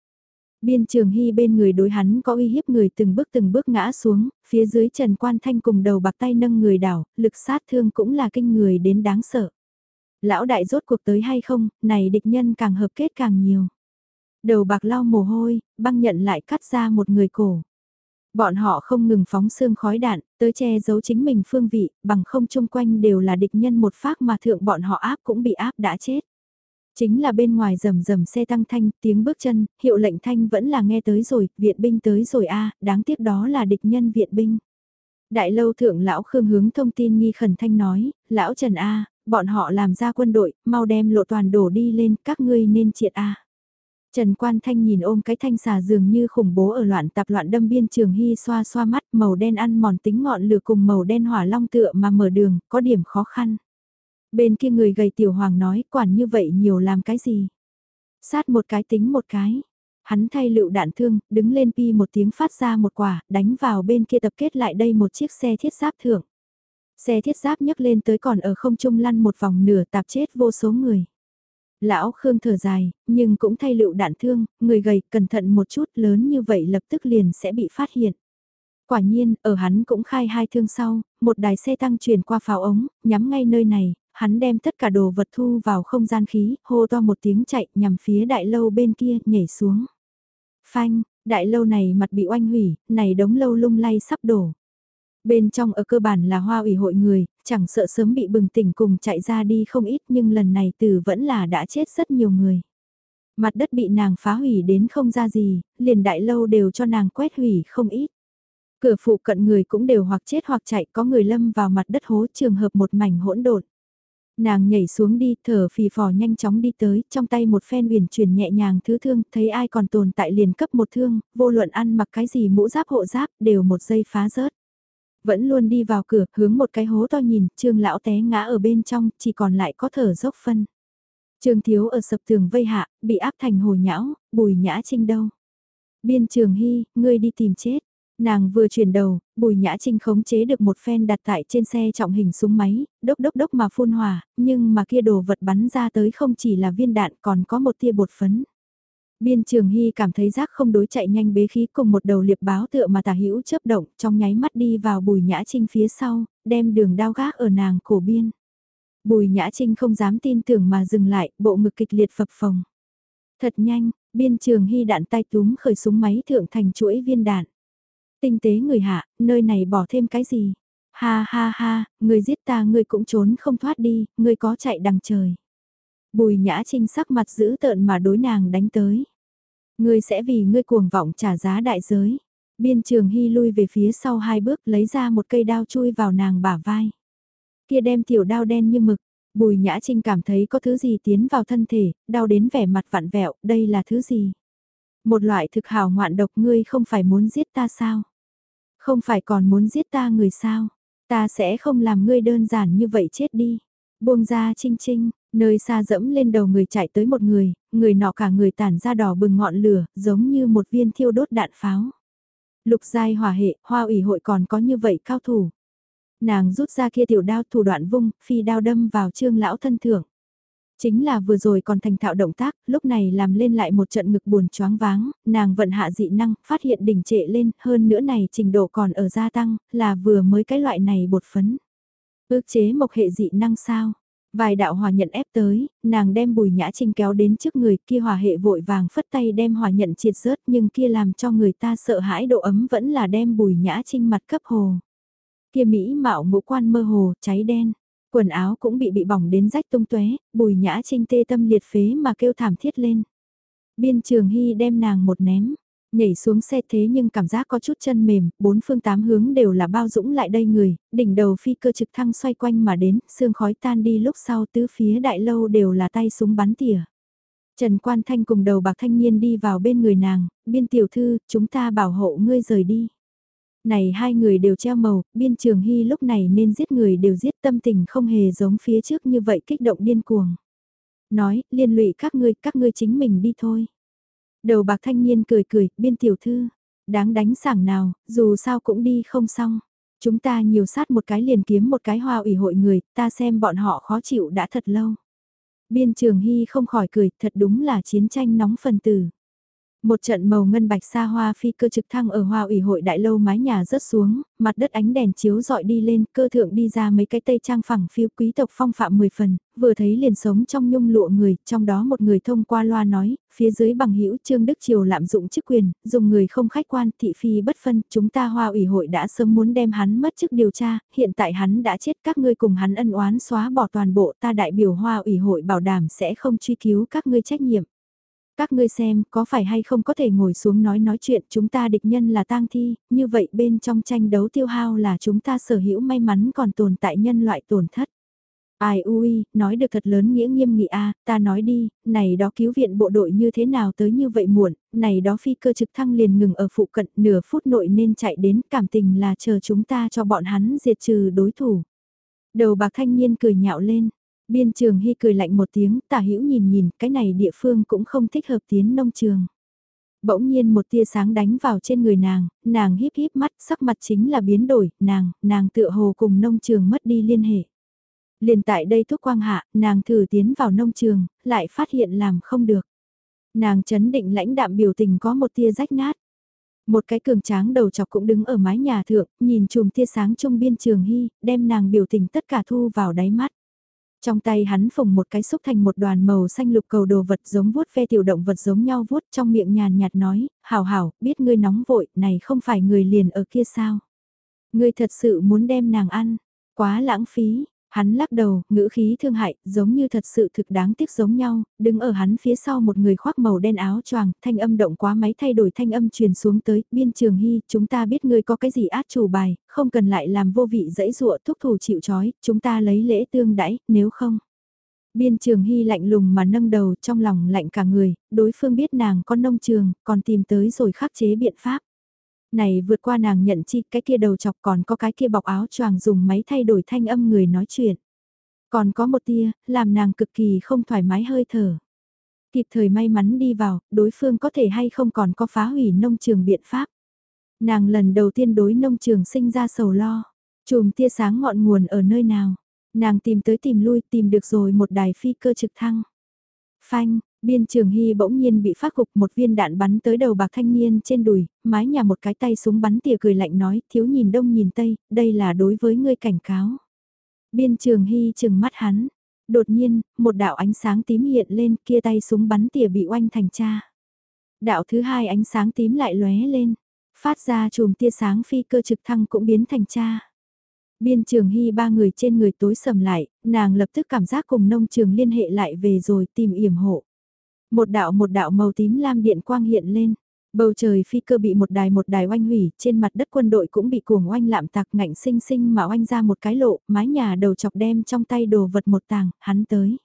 Biên trường hy bên người đối hắn có uy hiếp người từng bước từng bước ngã xuống, phía dưới Trần Quan Thanh cùng đầu bạc tay nâng người đảo, lực sát thương cũng là kinh người đến đáng sợ. Lão đại rốt cuộc tới hay không, này địch nhân càng hợp kết càng nhiều. Đầu bạc lau mồ hôi, băng nhận lại cắt ra một người cổ. Bọn họ không ngừng phóng xương khói đạn, tới che giấu chính mình phương vị, bằng không chung quanh đều là địch nhân một phát mà thượng bọn họ áp cũng bị áp đã chết. Chính là bên ngoài rầm rầm xe tăng thanh, tiếng bước chân, hiệu lệnh thanh vẫn là nghe tới rồi, viện binh tới rồi a đáng tiếc đó là địch nhân viện binh. Đại lâu thượng lão Khương hướng thông tin nghi khẩn thanh nói, lão Trần A, bọn họ làm ra quân đội, mau đem lộ toàn đổ đi lên, các ngươi nên triệt A. Trần Quan Thanh nhìn ôm cái thanh xà dường như khủng bố ở loạn tạp loạn đâm biên trường hy xoa xoa mắt màu đen ăn mòn tính ngọn lửa cùng màu đen hỏa long tựa mà mở đường, có điểm khó khăn. Bên kia người gầy tiểu hoàng nói quản như vậy nhiều làm cái gì. Sát một cái tính một cái. Hắn thay lựu đạn thương, đứng lên pi một tiếng phát ra một quả, đánh vào bên kia tập kết lại đây một chiếc xe thiết giáp thượng. Xe thiết giáp nhấc lên tới còn ở không trung lăn một vòng nửa tạp chết vô số người. Lão Khương thở dài, nhưng cũng thay lựu đạn thương, người gầy cẩn thận một chút lớn như vậy lập tức liền sẽ bị phát hiện. Quả nhiên, ở hắn cũng khai hai thương sau, một đài xe tăng truyền qua pháo ống, nhắm ngay nơi này, hắn đem tất cả đồ vật thu vào không gian khí, hô to một tiếng chạy nhằm phía đại lâu bên kia, nhảy xuống. Phanh, đại lâu này mặt bị oanh hủy, này đống lâu lung lay sắp đổ. Bên trong ở cơ bản là hoa ủy hội người, chẳng sợ sớm bị bừng tỉnh cùng chạy ra đi không ít nhưng lần này từ vẫn là đã chết rất nhiều người. Mặt đất bị nàng phá hủy đến không ra gì, liền đại lâu đều cho nàng quét hủy không ít. Cửa phụ cận người cũng đều hoặc chết hoặc chạy có người lâm vào mặt đất hố trường hợp một mảnh hỗn độn. Nàng nhảy xuống đi, thở phì phò nhanh chóng đi tới, trong tay một phen uyển chuyển nhẹ nhàng thứ thương, thấy ai còn tồn tại liền cấp một thương, vô luận ăn mặc cái gì mũ giáp hộ giáp, đều một giây phá rớt. Vẫn luôn đi vào cửa, hướng một cái hố to nhìn, trương lão té ngã ở bên trong, chỉ còn lại có thở dốc phân. Trương thiếu ở sập tường vây hạ, bị áp thành hồ nhão, bùi nhã trinh đâu. Biên trường hy, ngươi đi tìm chết. Nàng vừa chuyển đầu, Bùi Nhã Trinh khống chế được một phen đặt tại trên xe trọng hình súng máy, đốc đốc đốc mà phun hỏa, nhưng mà kia đồ vật bắn ra tới không chỉ là viên đạn còn có một tia bột phấn. Biên Trường Hy cảm thấy rác không đối chạy nhanh bế khí cùng một đầu liệp báo tựa mà tả hữu chớp động trong nháy mắt đi vào Bùi Nhã Trinh phía sau, đem đường đao gác ở nàng cổ biên. Bùi Nhã Trinh không dám tin tưởng mà dừng lại, bộ ngực kịch liệt phập phồng. Thật nhanh, Biên Trường Hy đạn tay túm khởi súng máy thượng thành chuỗi viên đạn. Tinh tế người hạ, nơi này bỏ thêm cái gì? Ha ha ha, người giết ta người cũng trốn không thoát đi, người có chạy đằng trời. Bùi nhã trinh sắc mặt giữ tợn mà đối nàng đánh tới. Ngươi sẽ vì ngươi cuồng vọng trả giá đại giới. Biên trường hy lui về phía sau hai bước lấy ra một cây đao chui vào nàng bả vai. Kia đem tiểu đao đen như mực, bùi nhã trinh cảm thấy có thứ gì tiến vào thân thể, đau đến vẻ mặt vặn vẹo, đây là thứ gì? Một loại thực hào ngoạn độc ngươi không phải muốn giết ta sao? Không phải còn muốn giết ta người sao? Ta sẽ không làm ngươi đơn giản như vậy chết đi. Buông ra trinh trinh, nơi xa dẫm lên đầu người chạy tới một người, người nọ cả người tản ra đỏ bừng ngọn lửa, giống như một viên thiêu đốt đạn pháo. Lục giai hỏa hệ, hoa ủy hội còn có như vậy cao thủ. Nàng rút ra kia tiểu đao thủ đoạn vung, phi đao đâm vào trương lão thân thượng. Chính là vừa rồi còn thành thạo động tác, lúc này làm lên lại một trận ngực buồn choáng váng, nàng vận hạ dị năng, phát hiện đỉnh trệ lên, hơn nữa này trình độ còn ở gia tăng, là vừa mới cái loại này bột phấn. Ước chế mộc hệ dị năng sao? Vài đạo hòa nhận ép tới, nàng đem bùi nhã trinh kéo đến trước người kia hòa hệ vội vàng phất tay đem hòa nhận triệt rớt nhưng kia làm cho người ta sợ hãi độ ấm vẫn là đem bùi nhã trinh mặt cấp hồ. Kia Mỹ mạo ngũ quan mơ hồ, cháy đen, quần áo cũng bị bị bỏng đến rách tung tóe bùi nhã trinh tê tâm liệt phế mà kêu thảm thiết lên. Biên trường hy đem nàng một ném, Nhảy xuống xe thế nhưng cảm giác có chút chân mềm, bốn phương tám hướng đều là bao dũng lại đây người, đỉnh đầu phi cơ trực thăng xoay quanh mà đến, sương khói tan đi lúc sau tứ phía đại lâu đều là tay súng bắn tỉa. Trần Quan Thanh cùng đầu bạc thanh niên đi vào bên người nàng, biên tiểu thư, chúng ta bảo hộ ngươi rời đi. Này hai người đều treo màu, biên trường hy lúc này nên giết người đều giết tâm tình không hề giống phía trước như vậy kích động điên cuồng. Nói, liên lụy các ngươi, các ngươi chính mình đi thôi. Đầu bạc thanh niên cười cười, biên tiểu thư, đáng đánh sảng nào, dù sao cũng đi không xong. Chúng ta nhiều sát một cái liền kiếm một cái hoa ủy hội người, ta xem bọn họ khó chịu đã thật lâu. Biên trường hy không khỏi cười, thật đúng là chiến tranh nóng phần tử. Một trận màu ngân bạch xa hoa phi cơ trực thăng ở hoa ủy hội đại lâu mái nhà rớt xuống, mặt đất ánh đèn chiếu dọi đi lên, cơ thượng đi ra mấy cái tây trang phẳng phiêu quý tộc phong phạm 10 phần, vừa thấy liền sống trong nhung lụa người, trong đó một người thông qua loa nói, phía dưới bằng hữu Trương Đức Triều lạm dụng chức quyền, dùng người không khách quan, thị phi bất phân, chúng ta hoa ủy hội đã sớm muốn đem hắn mất chức điều tra, hiện tại hắn đã chết các ngươi cùng hắn ân oán xóa bỏ toàn bộ ta đại biểu hoa ủy hội bảo đảm sẽ không truy cứu các ngươi trách nhiệm. Các ngươi xem, có phải hay không có thể ngồi xuống nói nói chuyện chúng ta địch nhân là tang thi, như vậy bên trong tranh đấu tiêu hao là chúng ta sở hữu may mắn còn tồn tại nhân loại tổn thất. Ai ui, nói được thật lớn nghĩa nghiêm nghị a ta nói đi, này đó cứu viện bộ đội như thế nào tới như vậy muộn, này đó phi cơ trực thăng liền ngừng ở phụ cận nửa phút nội nên chạy đến cảm tình là chờ chúng ta cho bọn hắn diệt trừ đối thủ. Đầu bạc thanh niên cười nhạo lên, Biên trường hy cười lạnh một tiếng, tả hữu nhìn nhìn, cái này địa phương cũng không thích hợp tiến nông trường. Bỗng nhiên một tia sáng đánh vào trên người nàng, nàng híp híp mắt, sắc mặt chính là biến đổi, nàng, nàng tựa hồ cùng nông trường mất đi liên hệ. Liền tại đây thuốc quang hạ, nàng thử tiến vào nông trường, lại phát hiện làm không được. Nàng chấn định lãnh đạm biểu tình có một tia rách nát. Một cái cường tráng đầu chọc cũng đứng ở mái nhà thượng, nhìn chùm tia sáng trong biên trường hy, đem nàng biểu tình tất cả thu vào đáy mắt. Trong tay hắn phùng một cái xúc thành một đoàn màu xanh lục cầu đồ vật giống vuốt ve tiểu động vật giống nhau vuốt trong miệng nhàn nhạt nói, hảo hảo, biết ngươi nóng vội, này không phải người liền ở kia sao. Ngươi thật sự muốn đem nàng ăn, quá lãng phí, Hắn lắc đầu, ngữ khí thương hại, giống như thật sự thực đáng tiếc giống nhau, đứng ở hắn phía sau một người khoác màu đen áo choàng, thanh âm động quá máy thay đổi thanh âm truyền xuống tới, biên trường hy, chúng ta biết ngươi có cái gì át chủ bài, không cần lại làm vô vị dẫy dụa thúc thủ chịu chói, chúng ta lấy lễ tương đãi, nếu không. Biên trường hy lạnh lùng mà nâng đầu trong lòng lạnh cả người, đối phương biết nàng có nông trường, còn tìm tới rồi khắc chế biện pháp. Này vượt qua nàng nhận chi, cái kia đầu chọc còn có cái kia bọc áo choàng dùng máy thay đổi thanh âm người nói chuyện. Còn có một tia, làm nàng cực kỳ không thoải mái hơi thở. Kịp thời may mắn đi vào, đối phương có thể hay không còn có phá hủy nông trường biện pháp. Nàng lần đầu tiên đối nông trường sinh ra sầu lo. Chùm tia sáng ngọn nguồn ở nơi nào. Nàng tìm tới tìm lui tìm được rồi một đài phi cơ trực thăng. Phanh, Biên trường hy bỗng nhiên bị phát cục một viên đạn bắn tới đầu bạc thanh niên trên đùi, mái nhà một cái tay súng bắn tỉa cười lạnh nói, thiếu nhìn đông nhìn tây, đây là đối với ngươi cảnh cáo. Biên trường hy chừng mắt hắn, đột nhiên, một đạo ánh sáng tím hiện lên kia tay súng bắn tỉa bị oanh thành cha. Đạo thứ hai ánh sáng tím lại lóe lên, phát ra chùm tia sáng phi cơ trực thăng cũng biến thành cha. Biên trường hy ba người trên người tối sầm lại, nàng lập tức cảm giác cùng nông trường liên hệ lại về rồi tìm yểm hộ. Một đạo một đạo màu tím lam điện quang hiện lên. Bầu trời phi cơ bị một đài một đài oanh hủy, trên mặt đất quân đội cũng bị cuồng oanh lạm tạc ngạnh sinh sinh mà oanh ra một cái lộ, mái nhà đầu chọc đem trong tay đồ vật một tàng, hắn tới.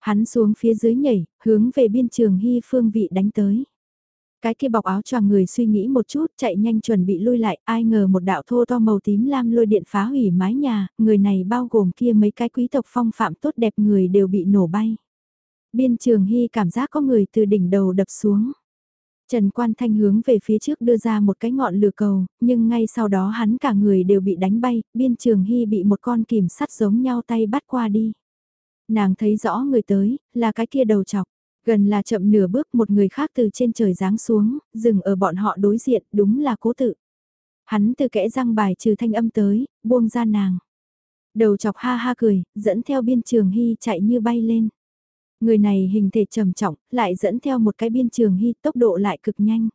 Hắn xuống phía dưới nhảy, hướng về biên trường hy phương vị đánh tới. Cái kia bọc áo choàng người suy nghĩ một chút, chạy nhanh chuẩn bị lui lại, ai ngờ một đạo thô to màu tím lam lôi điện phá hủy mái nhà, người này bao gồm kia mấy cái quý tộc phong phạm tốt đẹp người đều bị nổ bay. Biên trường hy cảm giác có người từ đỉnh đầu đập xuống. Trần Quan Thanh hướng về phía trước đưa ra một cái ngọn lửa cầu, nhưng ngay sau đó hắn cả người đều bị đánh bay, biên trường hy bị một con kìm sắt giống nhau tay bắt qua đi. Nàng thấy rõ người tới, là cái kia đầu chọc. Gần là chậm nửa bước một người khác từ trên trời giáng xuống, dừng ở bọn họ đối diện, đúng là cố tự. Hắn từ kẽ răng bài trừ thanh âm tới, buông ra nàng. Đầu chọc ha ha cười, dẫn theo biên trường hy chạy như bay lên. Người này hình thể trầm trọng, lại dẫn theo một cái biên trường hy tốc độ lại cực nhanh.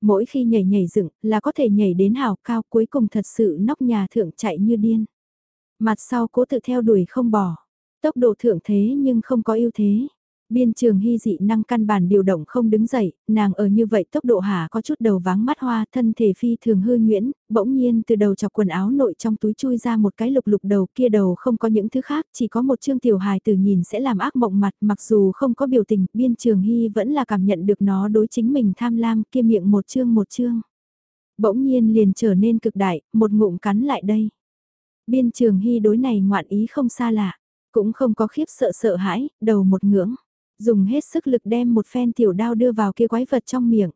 Mỗi khi nhảy nhảy dựng là có thể nhảy đến hào cao cuối cùng thật sự nóc nhà thượng chạy như điên. Mặt sau cố tự theo đuổi không bỏ. Tốc độ thượng thế nhưng không có ưu thế. Biên trường hy dị năng căn bản điều động không đứng dậy, nàng ở như vậy tốc độ hả có chút đầu váng mắt hoa thân thể phi thường hư nhuyễn, bỗng nhiên từ đầu chọc quần áo nội trong túi chui ra một cái lục lục đầu kia đầu không có những thứ khác, chỉ có một chương tiểu hài từ nhìn sẽ làm ác mộng mặt mặc dù không có biểu tình, biên trường hy vẫn là cảm nhận được nó đối chính mình tham lam kia miệng một chương một chương. Bỗng nhiên liền trở nên cực đại, một ngụm cắn lại đây. Biên trường hy đối này ngoạn ý không xa lạ, cũng không có khiếp sợ sợ hãi, đầu một ngưỡng dùng hết sức lực đem một phen tiểu đao đưa vào kia quái vật trong miệng.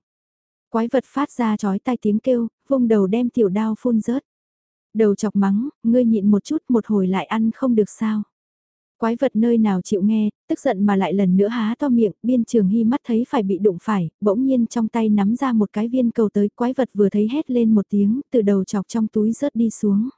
Quái vật phát ra chói tai tiếng kêu, vung đầu đem tiểu đao phun rớt. Đầu chọc mắng, ngươi nhịn một chút một hồi lại ăn không được sao. Quái vật nơi nào chịu nghe, tức giận mà lại lần nữa há to miệng, biên trường hy mắt thấy phải bị đụng phải, bỗng nhiên trong tay nắm ra một cái viên cầu tới, quái vật vừa thấy hét lên một tiếng, từ đầu chọc trong túi rớt đi xuống.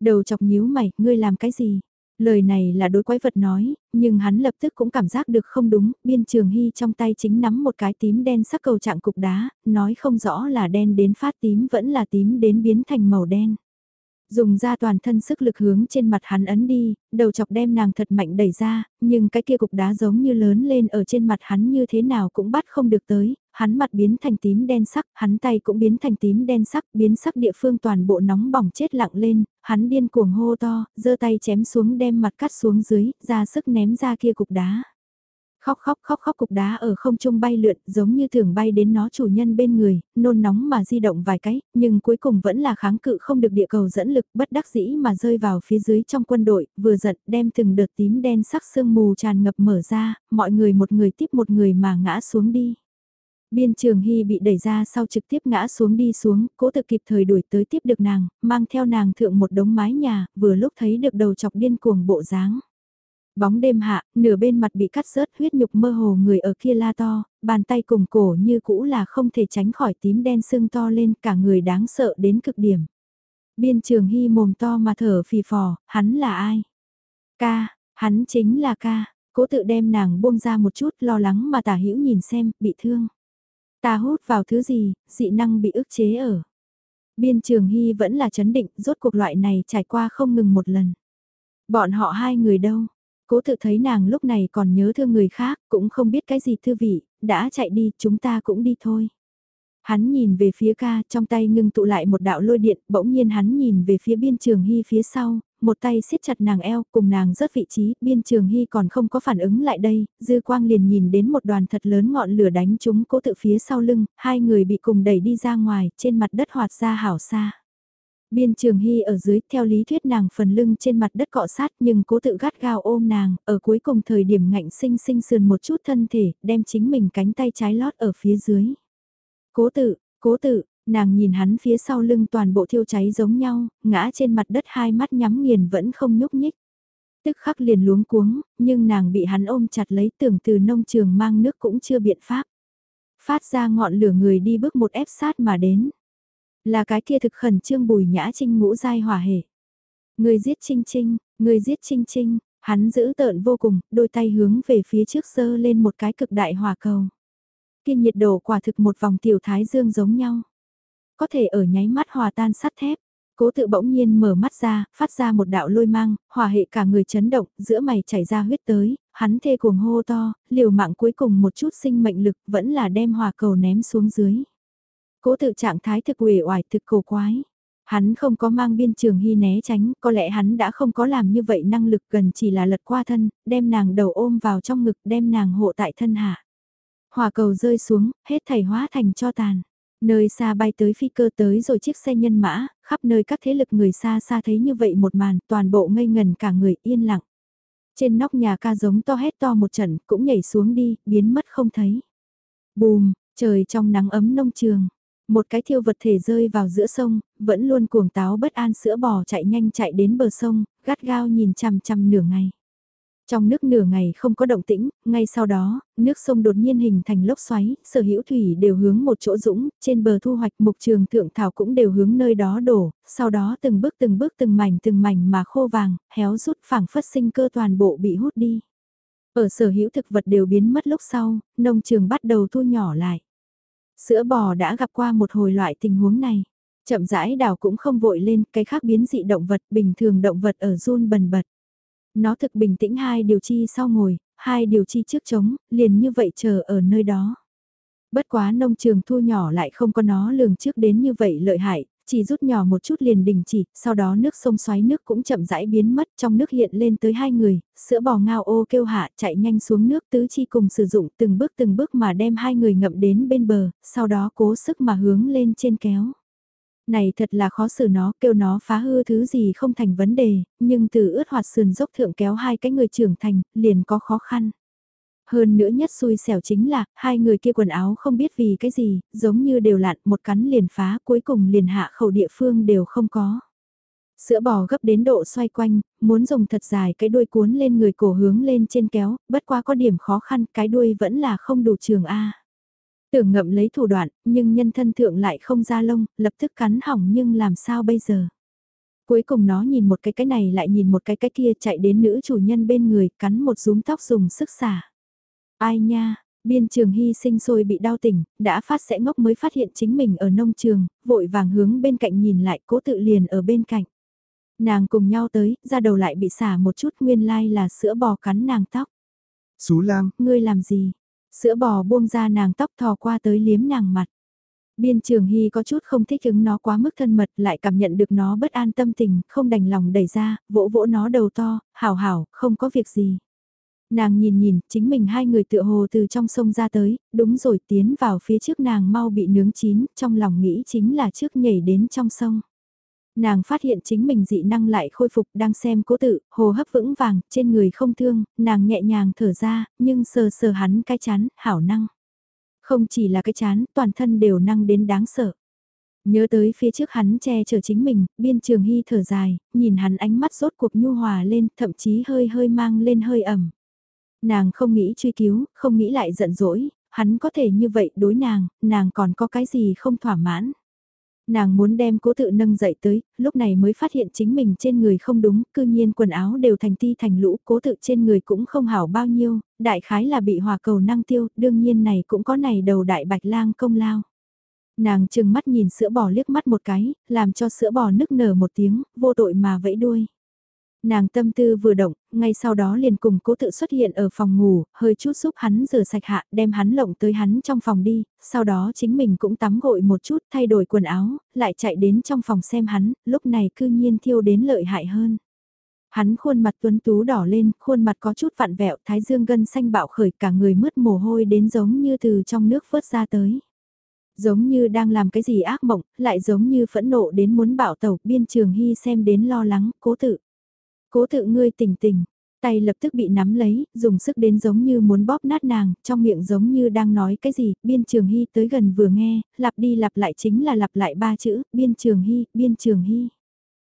Đầu chọc nhíu mày, ngươi làm cái gì? Lời này là đối quái vật nói, nhưng hắn lập tức cũng cảm giác được không đúng, biên trường hy trong tay chính nắm một cái tím đen sắc cầu trạng cục đá, nói không rõ là đen đến phát tím vẫn là tím đến biến thành màu đen. Dùng ra toàn thân sức lực hướng trên mặt hắn ấn đi, đầu chọc đem nàng thật mạnh đẩy ra, nhưng cái kia cục đá giống như lớn lên ở trên mặt hắn như thế nào cũng bắt không được tới, hắn mặt biến thành tím đen sắc, hắn tay cũng biến thành tím đen sắc, biến sắc địa phương toàn bộ nóng bỏng chết lặng lên, hắn điên cuồng hô to, giơ tay chém xuống đem mặt cắt xuống dưới, ra sức ném ra kia cục đá. Khóc khóc khóc khóc cục đá ở không trung bay lượn giống như thường bay đến nó chủ nhân bên người, nôn nóng mà di động vài cái, nhưng cuối cùng vẫn là kháng cự không được địa cầu dẫn lực bất đắc dĩ mà rơi vào phía dưới trong quân đội, vừa giận đem từng đợt tím đen sắc sương mù tràn ngập mở ra, mọi người một người tiếp một người mà ngã xuống đi. Biên trường hy bị đẩy ra sau trực tiếp ngã xuống đi xuống, cố tự kịp thời đuổi tới tiếp được nàng, mang theo nàng thượng một đống mái nhà, vừa lúc thấy được đầu chọc điên cuồng bộ dáng. Bóng đêm hạ, nửa bên mặt bị cắt rớt huyết nhục mơ hồ người ở kia la to, bàn tay cùng cổ như cũ là không thể tránh khỏi tím đen sưng to lên cả người đáng sợ đến cực điểm. Biên trường hy mồm to mà thở phì phò, hắn là ai? Ca, hắn chính là ca, cố tự đem nàng buông ra một chút lo lắng mà tả hữu nhìn xem, bị thương. Ta hút vào thứ gì, dị năng bị ức chế ở. Biên trường hy vẫn là chấn định, rốt cuộc loại này trải qua không ngừng một lần. Bọn họ hai người đâu, Cố tự thấy nàng lúc này còn nhớ thương người khác, cũng không biết cái gì thư vị, đã chạy đi, chúng ta cũng đi thôi. Hắn nhìn về phía ca, trong tay ngưng tụ lại một đạo lôi điện, bỗng nhiên hắn nhìn về phía biên trường hy phía sau, một tay siết chặt nàng eo, cùng nàng rớt vị trí, biên trường hy còn không có phản ứng lại đây, dư quang liền nhìn đến một đoàn thật lớn ngọn lửa đánh chúng cố tự phía sau lưng, hai người bị cùng đẩy đi ra ngoài, trên mặt đất hoạt ra hảo xa. Biên trường hy ở dưới, theo lý thuyết nàng phần lưng trên mặt đất cọ sát nhưng cố tự gắt gao ôm nàng, ở cuối cùng thời điểm ngạnh sinh sinh sườn một chút thân thể, đem chính mình cánh tay trái lót ở phía dưới. Cố tự, cố tự, nàng nhìn hắn phía sau lưng toàn bộ thiêu cháy giống nhau, ngã trên mặt đất hai mắt nhắm nghiền vẫn không nhúc nhích. Tức khắc liền luống cuống, nhưng nàng bị hắn ôm chặt lấy tưởng từ nông trường mang nước cũng chưa biện pháp. Phát ra ngọn lửa người đi bước một ép sát mà đến. Là cái kia thực khẩn trương bùi nhã trinh ngũ dai hỏa hệ. Người giết trinh trinh, người giết trinh trinh, hắn giữ tợn vô cùng, đôi tay hướng về phía trước sơ lên một cái cực đại hỏa cầu. Kia nhiệt độ quả thực một vòng tiểu thái dương giống nhau. Có thể ở nháy mắt hòa tan sắt thép, Cố tự bỗng nhiên mở mắt ra, phát ra một đạo lôi mang, hòa hệ cả người chấn động, giữa mày chảy ra huyết tới, hắn thê cuồng hô to, liều mạng cuối cùng một chút sinh mệnh lực vẫn là đem hòa cầu ném xuống dưới. Cố tự trạng thái thực uể oải thực cổ quái. Hắn không có mang biên trường hy né tránh, có lẽ hắn đã không có làm như vậy năng lực gần chỉ là lật qua thân, đem nàng đầu ôm vào trong ngực đem nàng hộ tại thân hạ. Hòa cầu rơi xuống, hết thảy hóa thành cho tàn. Nơi xa bay tới phi cơ tới rồi chiếc xe nhân mã, khắp nơi các thế lực người xa xa thấy như vậy một màn, toàn bộ ngây ngần cả người yên lặng. Trên nóc nhà ca giống to hét to một trận, cũng nhảy xuống đi, biến mất không thấy. Bùm, trời trong nắng ấm nông trường, một cái thiêu vật thể rơi vào giữa sông, vẫn luôn cuồng táo bất an sữa bò chạy nhanh chạy đến bờ sông, gắt gao nhìn chằm chằm nửa ngày. Trong nước nửa ngày không có động tĩnh, ngay sau đó, nước sông đột nhiên hình thành lốc xoáy, sở hữu thủy đều hướng một chỗ dũng, trên bờ thu hoạch mục trường thượng thảo cũng đều hướng nơi đó đổ, sau đó từng bước từng bước từng mảnh từng mảnh mà khô vàng, héo rút phảng phất sinh cơ toàn bộ bị hút đi. Ở sở hữu thực vật đều biến mất lúc sau, nông trường bắt đầu thu nhỏ lại. Sữa bò đã gặp qua một hồi loại tình huống này. Chậm rãi đào cũng không vội lên, cái khác biến dị động vật, bình thường động vật ở run bần bật. Nó thực bình tĩnh hai điều chi sau ngồi, hai điều chi trước trống, liền như vậy chờ ở nơi đó. Bất quá nông trường thu nhỏ lại không có nó lường trước đến như vậy lợi hại, chỉ rút nhỏ một chút liền đình chỉ, sau đó nước sông xoáy nước cũng chậm rãi biến mất, trong nước hiện lên tới hai người, sữa bò ngao ô kêu hạ chạy nhanh xuống nước tứ chi cùng sử dụng từng bước từng bước mà đem hai người ngậm đến bên bờ, sau đó cố sức mà hướng lên trên kéo. Này thật là khó xử nó, kêu nó phá hư thứ gì không thành vấn đề, nhưng từ ướt hoạt sườn dốc thượng kéo hai cái người trưởng thành, liền có khó khăn. Hơn nữa nhất xui xẻo chính là, hai người kia quần áo không biết vì cái gì, giống như đều lạn, một cắn liền phá, cuối cùng liền hạ khẩu địa phương đều không có. Sữa bò gấp đến độ xoay quanh, muốn dùng thật dài cái đuôi cuốn lên người cổ hướng lên trên kéo, bất quá có điểm khó khăn, cái đuôi vẫn là không đủ trường A. Tưởng ngậm lấy thủ đoạn, nhưng nhân thân thượng lại không ra lông, lập tức cắn hỏng nhưng làm sao bây giờ? Cuối cùng nó nhìn một cái cái này lại nhìn một cái cái kia chạy đến nữ chủ nhân bên người, cắn một rúm tóc dùng sức xả. Ai nha, biên trường hy sinh sôi bị đau tỉnh, đã phát sẽ ngốc mới phát hiện chính mình ở nông trường, vội vàng hướng bên cạnh nhìn lại cố tự liền ở bên cạnh. Nàng cùng nhau tới, ra đầu lại bị xả một chút nguyên lai là sữa bò cắn nàng tóc. Xú lang, ngươi làm gì? Sữa bò buông ra nàng tóc thò qua tới liếm nàng mặt. Biên trường hy có chút không thích ứng nó quá mức thân mật lại cảm nhận được nó bất an tâm tình, không đành lòng đẩy ra, vỗ vỗ nó đầu to, hảo hảo, không có việc gì. Nàng nhìn nhìn, chính mình hai người tựa hồ từ trong sông ra tới, đúng rồi tiến vào phía trước nàng mau bị nướng chín, trong lòng nghĩ chính là trước nhảy đến trong sông. Nàng phát hiện chính mình dị năng lại khôi phục đang xem cố tự, hồ hấp vững vàng, trên người không thương, nàng nhẹ nhàng thở ra, nhưng sờ sờ hắn cái chán, hảo năng. Không chỉ là cái chán, toàn thân đều năng đến đáng sợ. Nhớ tới phía trước hắn che chở chính mình, biên trường hy thở dài, nhìn hắn ánh mắt rốt cuộc nhu hòa lên, thậm chí hơi hơi mang lên hơi ẩm. Nàng không nghĩ truy cứu, không nghĩ lại giận dỗi, hắn có thể như vậy đối nàng, nàng còn có cái gì không thỏa mãn. Nàng muốn đem cố tự nâng dậy tới, lúc này mới phát hiện chính mình trên người không đúng, cư nhiên quần áo đều thành ti thành lũ, cố tự trên người cũng không hảo bao nhiêu, đại khái là bị hòa cầu năng tiêu, đương nhiên này cũng có này đầu đại bạch lang công lao. Nàng chừng mắt nhìn sữa bò liếc mắt một cái, làm cho sữa bò nức nở một tiếng, vô tội mà vẫy đuôi. Nàng tâm tư vừa động, ngay sau đó liền cùng cố tự xuất hiện ở phòng ngủ, hơi chút giúp hắn rửa sạch hạ, đem hắn lộng tới hắn trong phòng đi, sau đó chính mình cũng tắm gội một chút, thay đổi quần áo, lại chạy đến trong phòng xem hắn, lúc này cư nhiên thiêu đến lợi hại hơn. Hắn khuôn mặt tuấn tú đỏ lên, khuôn mặt có chút vặn vẹo, thái dương gân xanh bạo khởi cả người mứt mồ hôi đến giống như từ trong nước vớt ra tới. Giống như đang làm cái gì ác mộng, lại giống như phẫn nộ đến muốn bạo tẩu, biên trường hy xem đến lo lắng, cố tự. Cố tự ngươi tỉnh tỉnh, tay lập tức bị nắm lấy, dùng sức đến giống như muốn bóp nát nàng, trong miệng giống như đang nói cái gì, biên trường hy tới gần vừa nghe, lặp đi lặp lại chính là lặp lại ba chữ, biên trường hy, biên trường hy.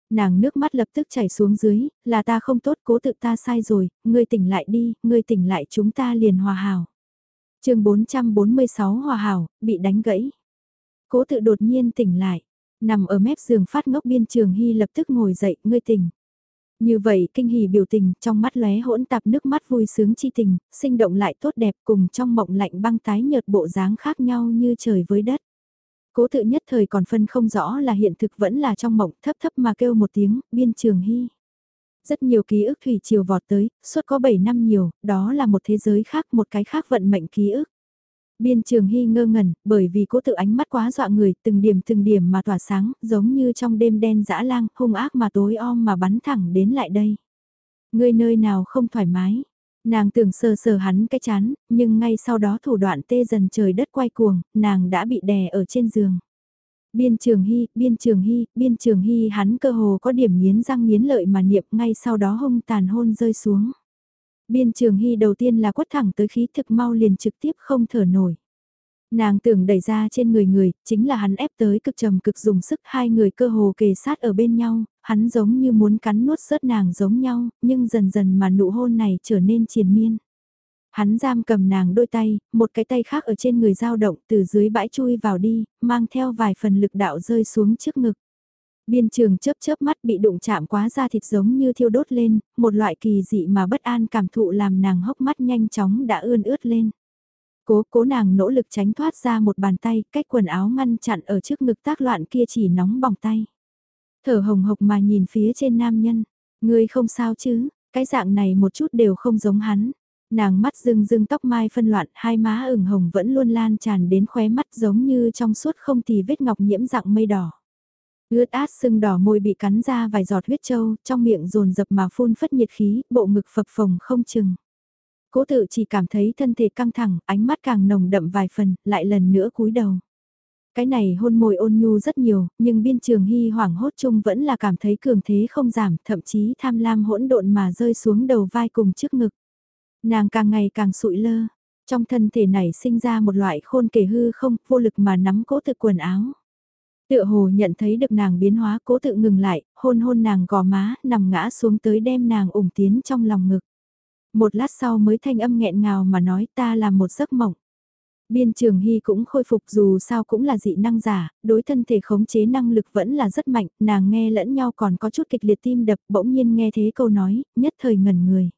Nàng nước mắt lập tức chảy xuống dưới, là ta không tốt cố tự ta sai rồi, ngươi tỉnh lại đi, ngươi tỉnh lại chúng ta liền hòa hảo. chương 446 hòa hảo, bị đánh gãy. Cố tự đột nhiên tỉnh lại, nằm ở mép giường phát ngốc biên trường hy lập tức ngồi dậy, ngươi tỉnh. Như vậy kinh hỉ biểu tình trong mắt lóe hỗn tạp nước mắt vui sướng chi tình, sinh động lại tốt đẹp cùng trong mộng lạnh băng tái nhợt bộ dáng khác nhau như trời với đất. Cố tự nhất thời còn phân không rõ là hiện thực vẫn là trong mộng thấp thấp mà kêu một tiếng, biên trường hy. Rất nhiều ký ức thủy chiều vọt tới, suốt có 7 năm nhiều, đó là một thế giới khác, một cái khác vận mệnh ký ức. Biên trường hy ngơ ngẩn, bởi vì cố tự ánh mắt quá dọa người, từng điểm từng điểm mà tỏa sáng, giống như trong đêm đen dã lang, hung ác mà tối om mà bắn thẳng đến lại đây. Người nơi nào không thoải mái, nàng tưởng sờ sờ hắn cái chán, nhưng ngay sau đó thủ đoạn tê dần trời đất quay cuồng, nàng đã bị đè ở trên giường. Biên trường hy, biên trường hy, biên trường hy hắn cơ hồ có điểm nghiến răng nghiến lợi mà niệm ngay sau đó hung tàn hôn rơi xuống. Biên trường hy đầu tiên là quất thẳng tới khí thực mau liền trực tiếp không thở nổi. Nàng tưởng đẩy ra trên người người, chính là hắn ép tới cực trầm cực dùng sức hai người cơ hồ kề sát ở bên nhau, hắn giống như muốn cắn nuốt rớt nàng giống nhau, nhưng dần dần mà nụ hôn này trở nên triền miên. Hắn giam cầm nàng đôi tay, một cái tay khác ở trên người dao động từ dưới bãi chui vào đi, mang theo vài phần lực đạo rơi xuống trước ngực. Biên trường chớp chớp mắt bị đụng chạm quá ra thịt giống như thiêu đốt lên, một loại kỳ dị mà bất an cảm thụ làm nàng hốc mắt nhanh chóng đã ươn ướt lên. Cố cố nàng nỗ lực tránh thoát ra một bàn tay, cách quần áo ngăn chặn ở trước ngực tác loạn kia chỉ nóng bỏng tay. Thở hồng hộc mà nhìn phía trên nam nhân, ngươi không sao chứ, cái dạng này một chút đều không giống hắn. Nàng mắt rưng rưng tóc mai phân loạn, hai má ửng hồng vẫn luôn lan tràn đến khóe mắt giống như trong suốt không thì vết ngọc nhiễm dạng mây đỏ. Ướt át sưng đỏ môi bị cắn ra vài giọt huyết trâu, trong miệng rồn dập mà phun phất nhiệt khí, bộ ngực phập phồng không chừng. Cố tự chỉ cảm thấy thân thể căng thẳng, ánh mắt càng nồng đậm vài phần, lại lần nữa cúi đầu. Cái này hôn môi ôn nhu rất nhiều, nhưng biên trường hy hoảng hốt chung vẫn là cảm thấy cường thế không giảm, thậm chí tham lam hỗn độn mà rơi xuống đầu vai cùng trước ngực. Nàng càng ngày càng sụi lơ, trong thân thể này sinh ra một loại khôn kể hư không, vô lực mà nắm cố tự quần áo. Tựa hồ nhận thấy được nàng biến hóa cố tự ngừng lại, hôn hôn nàng gò má, nằm ngã xuống tới đem nàng ủng tiến trong lòng ngực. Một lát sau mới thanh âm nghẹn ngào mà nói ta là một giấc mộng. Biên trường hy cũng khôi phục dù sao cũng là dị năng giả, đối thân thể khống chế năng lực vẫn là rất mạnh, nàng nghe lẫn nhau còn có chút kịch liệt tim đập bỗng nhiên nghe thế câu nói, nhất thời ngẩn người.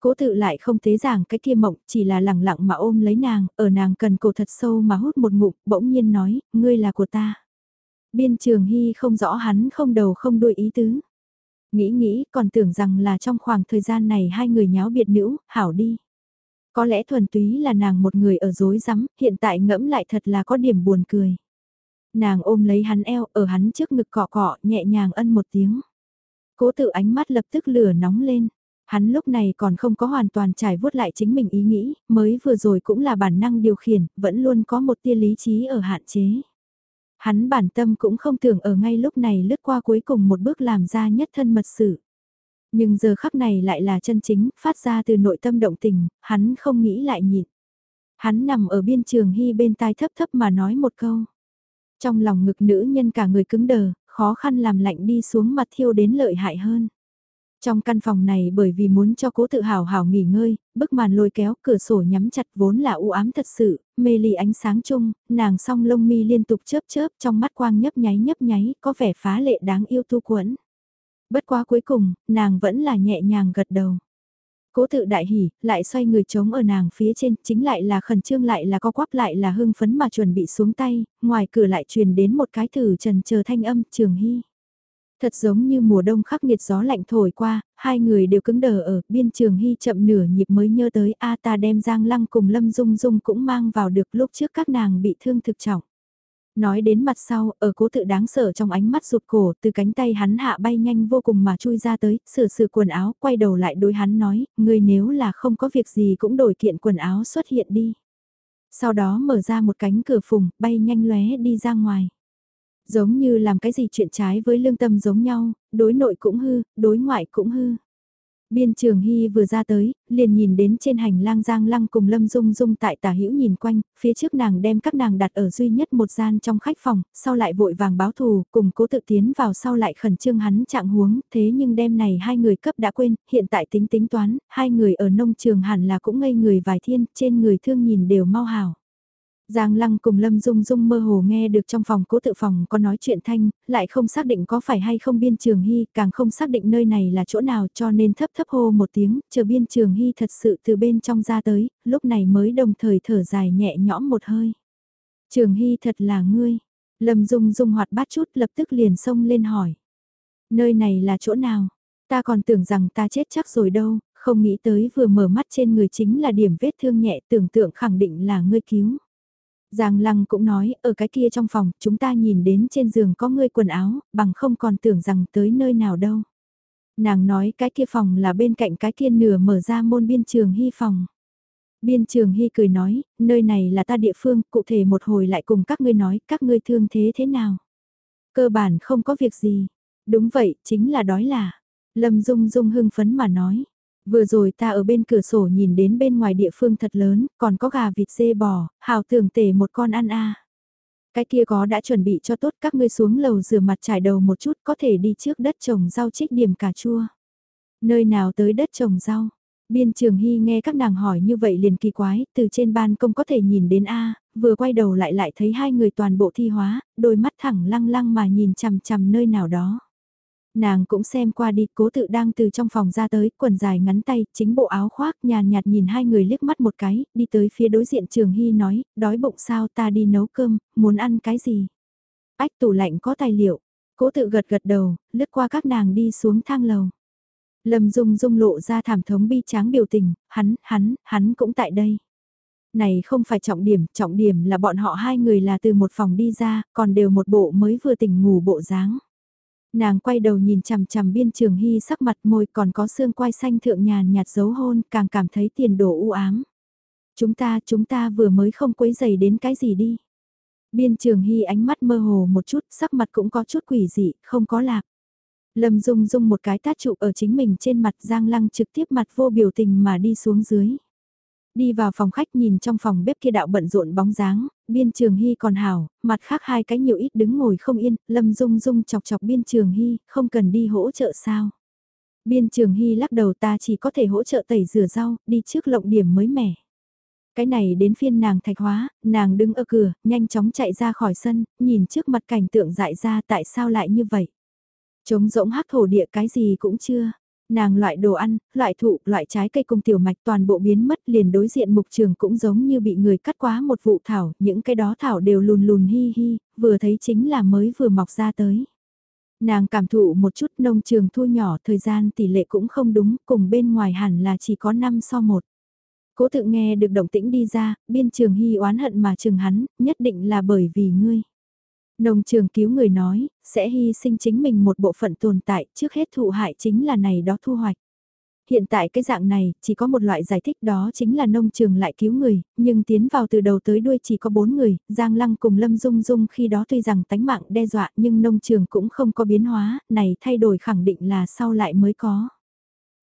Cố tự lại không thế giảng cái kia mộng, chỉ là lẳng lặng mà ôm lấy nàng, ở nàng cần cổ thật sâu mà hút một ngụm, bỗng nhiên nói, ngươi là của ta. Biên trường hy không rõ hắn không đầu không đuôi ý tứ. Nghĩ nghĩ còn tưởng rằng là trong khoảng thời gian này hai người nháo biệt nữ, hảo đi. Có lẽ thuần túy là nàng một người ở dối rắm hiện tại ngẫm lại thật là có điểm buồn cười. Nàng ôm lấy hắn eo ở hắn trước ngực cọ cọ nhẹ nhàng ân một tiếng. Cố tự ánh mắt lập tức lửa nóng lên. Hắn lúc này còn không có hoàn toàn trải vuốt lại chính mình ý nghĩ, mới vừa rồi cũng là bản năng điều khiển, vẫn luôn có một tia lý trí ở hạn chế. Hắn bản tâm cũng không tưởng ở ngay lúc này lướt qua cuối cùng một bước làm ra nhất thân mật sự. Nhưng giờ khắc này lại là chân chính, phát ra từ nội tâm động tình, hắn không nghĩ lại nhịn. Hắn nằm ở biên trường hy bên tai thấp thấp mà nói một câu. Trong lòng ngực nữ nhân cả người cứng đờ, khó khăn làm lạnh đi xuống mặt thiêu đến lợi hại hơn. Trong căn phòng này bởi vì muốn cho cố tự hào hào nghỉ ngơi, bức màn lôi kéo cửa sổ nhắm chặt vốn là u ám thật sự, mê ly ánh sáng chung, nàng song lông mi liên tục chớp chớp trong mắt quang nhấp nháy nhấp nháy, có vẻ phá lệ đáng yêu tu quẫn. Bất quá cuối cùng, nàng vẫn là nhẹ nhàng gật đầu. Cố tự đại hỉ, lại xoay người trống ở nàng phía trên, chính lại là khẩn trương lại là co quắp lại là hưng phấn mà chuẩn bị xuống tay, ngoài cửa lại truyền đến một cái thử trần chờ thanh âm trường hy. Thật giống như mùa đông khắc nghiệt gió lạnh thổi qua, hai người đều cứng đờ ở biên trường hy chậm nửa nhịp mới nhớ tới A ta đem Giang Lăng cùng Lâm Dung Dung cũng mang vào được lúc trước các nàng bị thương thực trọng. Nói đến mặt sau, ở cố tự đáng sợ trong ánh mắt rụt cổ, từ cánh tay hắn hạ bay nhanh vô cùng mà chui ra tới, sửa sửa quần áo, quay đầu lại đối hắn nói, người nếu là không có việc gì cũng đổi kiện quần áo xuất hiện đi. Sau đó mở ra một cánh cửa phùng, bay nhanh lóe đi ra ngoài. Giống như làm cái gì chuyện trái với lương tâm giống nhau, đối nội cũng hư, đối ngoại cũng hư. Biên trường Hy vừa ra tới, liền nhìn đến trên hành lang Giang Lăng cùng Lâm Dung Dung tại tả hữu nhìn quanh, phía trước nàng đem các nàng đặt ở duy nhất một gian trong khách phòng, sau lại vội vàng báo thù, cùng cố tự tiến vào sau lại khẩn trương hắn trạng huống, thế nhưng đêm này hai người cấp đã quên, hiện tại tính tính toán, hai người ở nông trường hẳn là cũng ngây người vài thiên, trên người thương nhìn đều mau hảo. Giang Lăng cùng Lâm Dung Dung mơ hồ nghe được trong phòng cố tự phòng có nói chuyện thanh, lại không xác định có phải hay không biên trường hy, càng không xác định nơi này là chỗ nào cho nên thấp thấp hô một tiếng, chờ biên trường hy thật sự từ bên trong ra tới, lúc này mới đồng thời thở dài nhẹ nhõm một hơi. Trường hy thật là ngươi, Lâm Dung Dung hoạt bát chút lập tức liền xông lên hỏi. Nơi này là chỗ nào? Ta còn tưởng rằng ta chết chắc rồi đâu, không nghĩ tới vừa mở mắt trên người chính là điểm vết thương nhẹ tưởng tượng khẳng định là ngươi cứu. Giang Lăng cũng nói, ở cái kia trong phòng, chúng ta nhìn đến trên giường có ngươi quần áo, bằng không còn tưởng rằng tới nơi nào đâu. Nàng nói cái kia phòng là bên cạnh cái kia nửa mở ra môn biên trường hy phòng. Biên trường hy cười nói, nơi này là ta địa phương, cụ thể một hồi lại cùng các ngươi nói, các ngươi thương thế thế nào. Cơ bản không có việc gì. Đúng vậy, chính là đói là. Lâm Dung Dung hưng phấn mà nói. Vừa rồi ta ở bên cửa sổ nhìn đến bên ngoài địa phương thật lớn, còn có gà vịt dê bò, hào tưởng tể một con ăn a. Cái kia có đã chuẩn bị cho tốt các ngươi xuống lầu rửa mặt trải đầu một chút có thể đi trước đất trồng rau trích điểm cà chua. Nơi nào tới đất trồng rau? Biên trường hy nghe các nàng hỏi như vậy liền kỳ quái, từ trên ban công có thể nhìn đến A, vừa quay đầu lại lại thấy hai người toàn bộ thi hóa, đôi mắt thẳng lăng lăng mà nhìn chằm chằm nơi nào đó. Nàng cũng xem qua đi, cố tự đang từ trong phòng ra tới, quần dài ngắn tay, chính bộ áo khoác, nhàn nhạt nhìn hai người liếc mắt một cái, đi tới phía đối diện trường hy nói, đói bụng sao ta đi nấu cơm, muốn ăn cái gì? Ách tủ lạnh có tài liệu, cố tự gật gật đầu, lướt qua các nàng đi xuống thang lầu. Lâm Dung Dung lộ ra thảm thống bi tráng biểu tình, hắn, hắn, hắn cũng tại đây. Này không phải trọng điểm, trọng điểm là bọn họ hai người là từ một phòng đi ra, còn đều một bộ mới vừa tỉnh ngủ bộ dáng. Nàng quay đầu nhìn chằm chằm biên trường hy sắc mặt môi còn có xương quai xanh thượng nhàn nhạt dấu hôn càng cảm thấy tiền đổ u ám. Chúng ta, chúng ta vừa mới không quấy dày đến cái gì đi. Biên trường hy ánh mắt mơ hồ một chút, sắc mặt cũng có chút quỷ dị, không có lạc. Lâm Dung Dung một cái tát trụ ở chính mình trên mặt Giang Lăng trực tiếp mặt vô biểu tình mà đi xuống dưới. Đi vào phòng khách nhìn trong phòng bếp kia đạo bận rộn bóng dáng, biên trường hy còn hào mặt khác hai cái nhiều ít đứng ngồi không yên, Lâm Dung Dung chọc chọc biên trường hy, không cần đi hỗ trợ sao. Biên trường hy lắc đầu ta chỉ có thể hỗ trợ tẩy rửa rau, đi trước lộng điểm mới mẻ. Cái này đến phiên nàng thạch hóa, nàng đứng ở cửa, nhanh chóng chạy ra khỏi sân, nhìn trước mặt cảnh tượng dại ra tại sao lại như vậy. Trống rỗng hắc thổ địa cái gì cũng chưa. Nàng loại đồ ăn, loại thụ, loại trái cây cùng tiểu mạch toàn bộ biến mất liền đối diện mục trường cũng giống như bị người cắt quá một vụ thảo, những cái đó thảo đều lùn lùn hi hi, vừa thấy chính là mới vừa mọc ra tới. Nàng cảm thụ một chút nông trường thu nhỏ thời gian tỷ lệ cũng không đúng, cùng bên ngoài hẳn là chỉ có 5 so 1. Cố tự nghe được động tĩnh đi ra, biên trường hy oán hận mà trường hắn, nhất định là bởi vì ngươi. Nông trường cứu người nói, sẽ hy sinh chính mình một bộ phận tồn tại, trước hết thụ hại chính là này đó thu hoạch. Hiện tại cái dạng này, chỉ có một loại giải thích đó chính là nông trường lại cứu người, nhưng tiến vào từ đầu tới đuôi chỉ có bốn người, Giang Lăng cùng Lâm Dung Dung khi đó tuy rằng tánh mạng đe dọa nhưng nông trường cũng không có biến hóa, này thay đổi khẳng định là sau lại mới có.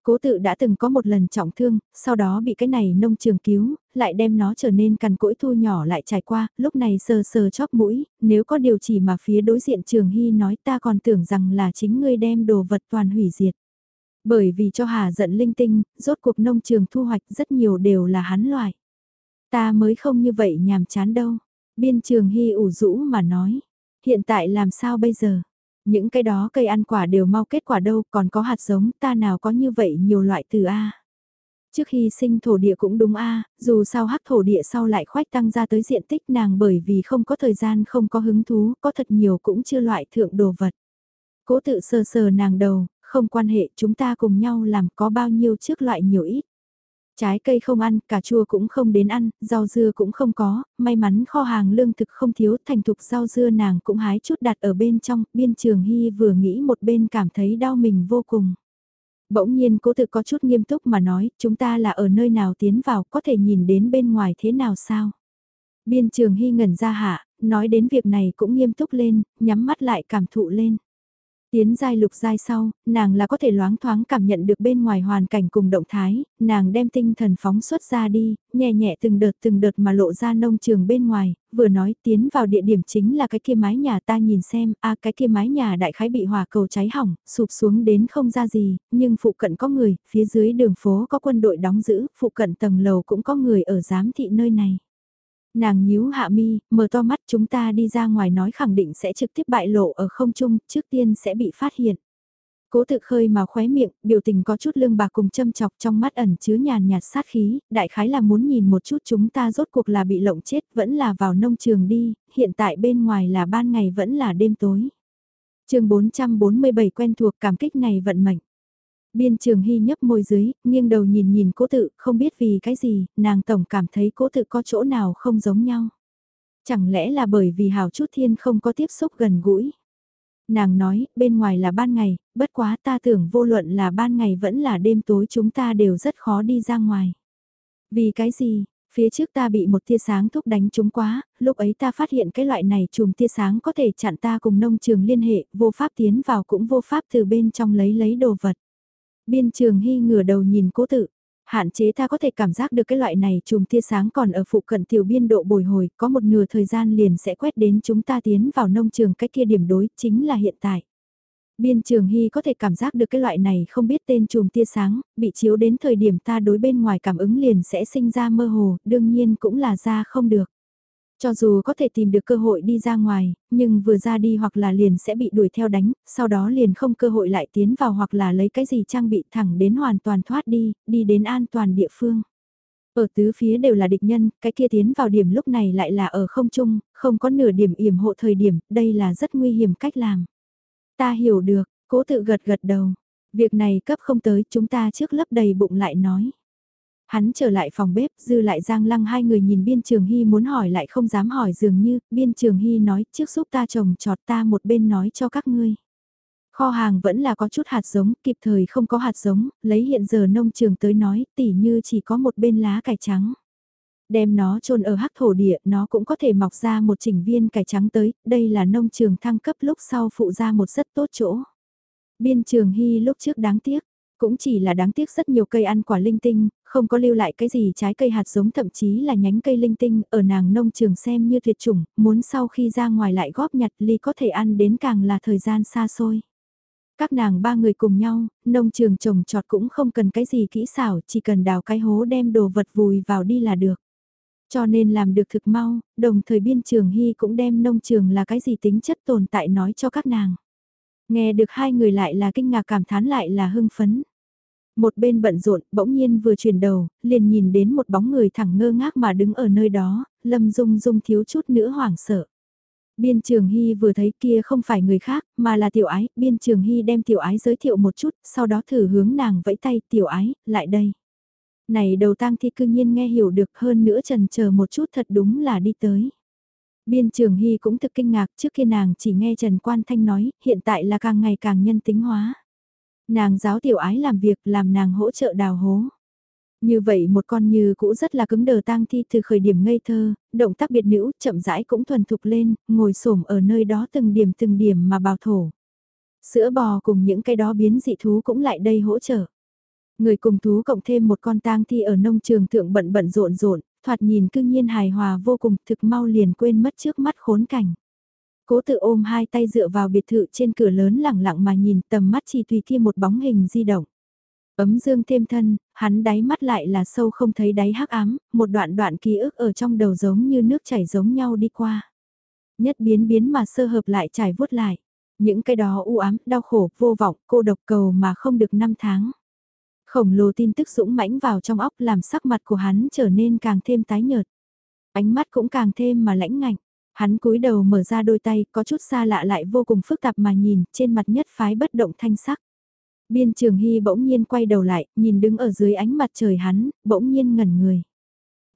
Cố tự đã từng có một lần trọng thương, sau đó bị cái này nông trường cứu, lại đem nó trở nên cằn cỗi thu nhỏ lại trải qua, lúc này sờ sờ chóp mũi, nếu có điều chỉ mà phía đối diện trường hy nói ta còn tưởng rằng là chính ngươi đem đồ vật toàn hủy diệt. Bởi vì cho hà giận linh tinh, rốt cuộc nông trường thu hoạch rất nhiều đều là hắn loại. Ta mới không như vậy nhàm chán đâu. Biên trường hy ủ rũ mà nói. Hiện tại làm sao bây giờ? Những cái đó cây ăn quả đều mau kết quả đâu, còn có hạt giống, ta nào có như vậy nhiều loại từ A. Trước khi sinh thổ địa cũng đúng A, dù sao hắc thổ địa sau lại khoách tăng ra tới diện tích nàng bởi vì không có thời gian không có hứng thú, có thật nhiều cũng chưa loại thượng đồ vật. Cố tự sờ sờ nàng đầu, không quan hệ chúng ta cùng nhau làm có bao nhiêu trước loại nhiều ít. Trái cây không ăn, cà chua cũng không đến ăn, rau dưa cũng không có, may mắn kho hàng lương thực không thiếu, thành thục rau dưa nàng cũng hái chút đặt ở bên trong, biên trường hy vừa nghĩ một bên cảm thấy đau mình vô cùng. Bỗng nhiên cố tự có chút nghiêm túc mà nói, chúng ta là ở nơi nào tiến vào, có thể nhìn đến bên ngoài thế nào sao? Biên trường hy ngẩn ra hạ, nói đến việc này cũng nghiêm túc lên, nhắm mắt lại cảm thụ lên. Tiến giai lục giai sau, nàng là có thể loáng thoáng cảm nhận được bên ngoài hoàn cảnh cùng động thái, nàng đem tinh thần phóng xuất ra đi, nhẹ nhẹ từng đợt từng đợt mà lộ ra nông trường bên ngoài, vừa nói tiến vào địa điểm chính là cái kia mái nhà ta nhìn xem, a cái kia mái nhà đại khái bị hỏa cầu cháy hỏng, sụp xuống đến không ra gì, nhưng phụ cận có người, phía dưới đường phố có quân đội đóng giữ, phụ cận tầng lầu cũng có người ở giám thị nơi này. Nàng nhíu hạ mi, mở to mắt chúng ta đi ra ngoài nói khẳng định sẽ trực tiếp bại lộ ở không trung, trước tiên sẽ bị phát hiện. Cố tự khơi mà khóe miệng, biểu tình có chút lương bạc cùng châm chọc trong mắt ẩn chứa nhàn nhạt sát khí, đại khái là muốn nhìn một chút chúng ta rốt cuộc là bị lộng chết vẫn là vào nông trường đi, hiện tại bên ngoài là ban ngày vẫn là đêm tối. chương 447 quen thuộc cảm kích này vận mệnh. Biên trường hy nhấp môi dưới, nghiêng đầu nhìn nhìn cố tự, không biết vì cái gì, nàng tổng cảm thấy cố tự có chỗ nào không giống nhau. Chẳng lẽ là bởi vì hào chút thiên không có tiếp xúc gần gũi. Nàng nói, bên ngoài là ban ngày, bất quá ta tưởng vô luận là ban ngày vẫn là đêm tối chúng ta đều rất khó đi ra ngoài. Vì cái gì, phía trước ta bị một tia sáng thúc đánh chúng quá, lúc ấy ta phát hiện cái loại này chùm tia sáng có thể chặn ta cùng nông trường liên hệ, vô pháp tiến vào cũng vô pháp từ bên trong lấy lấy đồ vật. Biên trường hy ngửa đầu nhìn cố tự, hạn chế ta có thể cảm giác được cái loại này chùm tia sáng còn ở phụ cận tiểu biên độ bồi hồi, có một nửa thời gian liền sẽ quét đến chúng ta tiến vào nông trường cách kia điểm đối, chính là hiện tại. Biên trường hy có thể cảm giác được cái loại này không biết tên chùm tia sáng, bị chiếu đến thời điểm ta đối bên ngoài cảm ứng liền sẽ sinh ra mơ hồ, đương nhiên cũng là ra không được. Cho dù có thể tìm được cơ hội đi ra ngoài, nhưng vừa ra đi hoặc là liền sẽ bị đuổi theo đánh, sau đó liền không cơ hội lại tiến vào hoặc là lấy cái gì trang bị thẳng đến hoàn toàn thoát đi, đi đến an toàn địa phương. Ở tứ phía đều là địch nhân, cái kia tiến vào điểm lúc này lại là ở không trung, không có nửa điểm yểm hộ thời điểm, đây là rất nguy hiểm cách làm. Ta hiểu được, cố tự gật gật đầu. Việc này cấp không tới, chúng ta trước lấp đầy bụng lại nói. Hắn trở lại phòng bếp, dư lại Giang Lăng hai người nhìn Biên Trường Hy muốn hỏi lại không dám hỏi dường như, Biên Trường Hy nói trước giúp ta trồng trọt ta một bên nói cho các ngươi. Kho hàng vẫn là có chút hạt giống, kịp thời không có hạt giống, lấy hiện giờ nông trường tới nói, tỉ như chỉ có một bên lá cải trắng. Đem nó trôn ở hắc thổ địa, nó cũng có thể mọc ra một chỉnh viên cải trắng tới, đây là nông trường thăng cấp lúc sau phụ ra một rất tốt chỗ. Biên trường hy lúc trước đáng tiếc, cũng chỉ là đáng tiếc rất nhiều cây ăn quả linh tinh, không có lưu lại cái gì trái cây hạt giống thậm chí là nhánh cây linh tinh ở nàng nông trường xem như tuyệt chủng, muốn sau khi ra ngoài lại góp nhặt ly có thể ăn đến càng là thời gian xa xôi. Các nàng ba người cùng nhau, nông trường trồng trọt cũng không cần cái gì kỹ xảo, chỉ cần đào cái hố đem đồ vật vùi vào đi là được. Cho nên làm được thực mau, đồng thời biên trường hy cũng đem nông trường là cái gì tính chất tồn tại nói cho các nàng. Nghe được hai người lại là kinh ngạc cảm thán lại là hưng phấn. Một bên bận rộn, bỗng nhiên vừa chuyển đầu, liền nhìn đến một bóng người thẳng ngơ ngác mà đứng ở nơi đó, Lâm Dung Dung thiếu chút nữa hoảng sợ. Biên Trường Hy vừa thấy kia không phải người khác, mà là tiểu ái, Biên Trường Hy đem tiểu ái giới thiệu một chút, sau đó thử hướng nàng vẫy tay, tiểu ái, lại đây. Này đầu tang thi cư nhiên nghe hiểu được hơn nữa trần chờ một chút thật đúng là đi tới. Biên Trường Hy cũng thực kinh ngạc trước kia nàng chỉ nghe Trần Quan Thanh nói, hiện tại là càng ngày càng nhân tính hóa. Nàng giáo tiểu ái làm việc làm nàng hỗ trợ đào hố. Như vậy một con như cũ rất là cứng đờ tang thi từ khởi điểm ngây thơ, động tác biệt nữ, chậm rãi cũng thuần thục lên, ngồi xổm ở nơi đó từng điểm từng điểm mà bào thổ. Sữa bò cùng những cái đó biến dị thú cũng lại đây hỗ trợ. Người cùng thú cộng thêm một con tang thi ở nông trường thượng bận bận rộn rộn, thoạt nhìn cương nhiên hài hòa vô cùng thực mau liền quên mất trước mắt khốn cảnh. Cố tự ôm hai tay dựa vào biệt thự trên cửa lớn lẳng lặng mà nhìn tầm mắt chỉ tùy kia một bóng hình di động. Ấm dương thêm thân, hắn đáy mắt lại là sâu không thấy đáy hắc ám, một đoạn đoạn ký ức ở trong đầu giống như nước chảy giống nhau đi qua. Nhất biến biến mà sơ hợp lại trải vuốt lại. Những cái đó u ám, đau khổ, vô vọng, cô độc cầu mà không được năm tháng. Khổng lồ tin tức dũng mãnh vào trong óc làm sắc mặt của hắn trở nên càng thêm tái nhợt. Ánh mắt cũng càng thêm mà lãnh ngạnh. Hắn cúi đầu mở ra đôi tay, có chút xa lạ lại vô cùng phức tạp mà nhìn, trên mặt nhất phái bất động thanh sắc. Biên trường hy bỗng nhiên quay đầu lại, nhìn đứng ở dưới ánh mặt trời hắn, bỗng nhiên ngẩn người.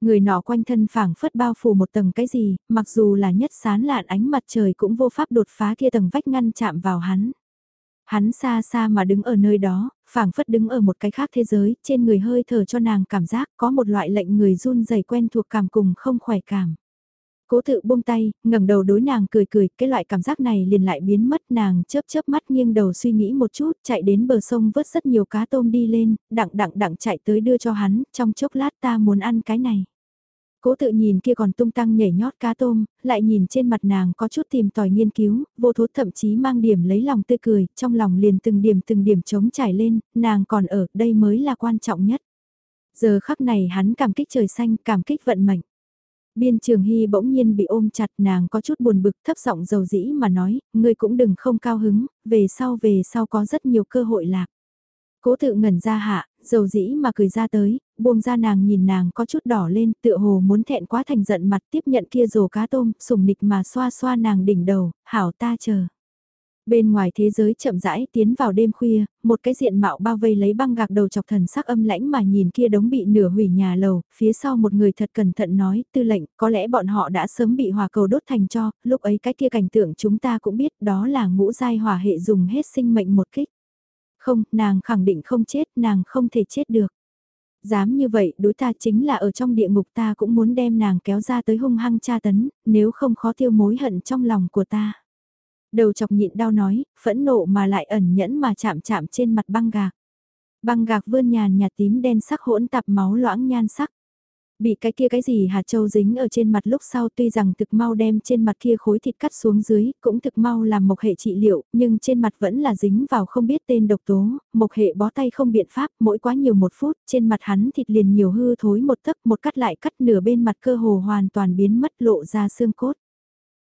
Người nọ quanh thân phảng phất bao phủ một tầng cái gì, mặc dù là nhất sán lạn ánh mặt trời cũng vô pháp đột phá kia tầng vách ngăn chạm vào hắn. Hắn xa xa mà đứng ở nơi đó, phảng phất đứng ở một cái khác thế giới, trên người hơi thở cho nàng cảm giác có một loại lệnh người run rẩy quen thuộc cảm cùng không khỏe cảm. Cố tự buông tay, ngẩng đầu đối nàng cười cười, cái loại cảm giác này liền lại biến mất nàng chớp chớp mắt nghiêng đầu suy nghĩ một chút, chạy đến bờ sông vớt rất nhiều cá tôm đi lên, đặng đặng đặng chạy tới đưa cho hắn, trong chốc lát ta muốn ăn cái này. Cố tự nhìn kia còn tung tăng nhảy nhót cá tôm, lại nhìn trên mặt nàng có chút tìm tòi nghiên cứu, vô thố thậm chí mang điểm lấy lòng tươi cười, trong lòng liền từng điểm từng điểm trống trải lên, nàng còn ở, đây mới là quan trọng nhất. Giờ khắc này hắn cảm kích trời xanh, cảm kích vận mệnh. Biên trường hy bỗng nhiên bị ôm chặt nàng có chút buồn bực thấp giọng dầu dĩ mà nói, ngươi cũng đừng không cao hứng, về sau về sau có rất nhiều cơ hội lạc. Cố tự ngẩn ra hạ, dầu dĩ mà cười ra tới, buông ra nàng nhìn nàng có chút đỏ lên, tựa hồ muốn thẹn quá thành giận mặt tiếp nhận kia rổ cá tôm, sùng nịch mà xoa xoa nàng đỉnh đầu, hảo ta chờ. Bên ngoài thế giới chậm rãi tiến vào đêm khuya, một cái diện mạo bao vây lấy băng gạc đầu chọc thần sắc âm lãnh mà nhìn kia đống bị nửa hủy nhà lầu, phía sau một người thật cẩn thận nói, tư lệnh, có lẽ bọn họ đã sớm bị hỏa cầu đốt thành cho, lúc ấy cái kia cảnh tượng chúng ta cũng biết đó là ngũ giai hỏa hệ dùng hết sinh mệnh một kích. Không, nàng khẳng định không chết, nàng không thể chết được. Dám như vậy, đối ta chính là ở trong địa ngục ta cũng muốn đem nàng kéo ra tới hung hăng tra tấn, nếu không khó tiêu mối hận trong lòng của ta. Đầu chọc nhịn đau nói, phẫn nộ mà lại ẩn nhẫn mà chạm chạm trên mặt băng gạc. Băng gạc vươn nhàn nhạt tím đen sắc hỗn tạp máu loãng nhan sắc. Bị cái kia cái gì hạt châu dính ở trên mặt lúc sau tuy rằng thực mau đem trên mặt kia khối thịt cắt xuống dưới, cũng thực mau làm mộc hệ trị liệu, nhưng trên mặt vẫn là dính vào không biết tên độc tố, mộc hệ bó tay không biện pháp, mỗi quá nhiều một phút, trên mặt hắn thịt liền nhiều hư thối một tấc một cắt lại cắt nửa bên mặt cơ hồ hoàn toàn biến mất lộ ra xương cốt.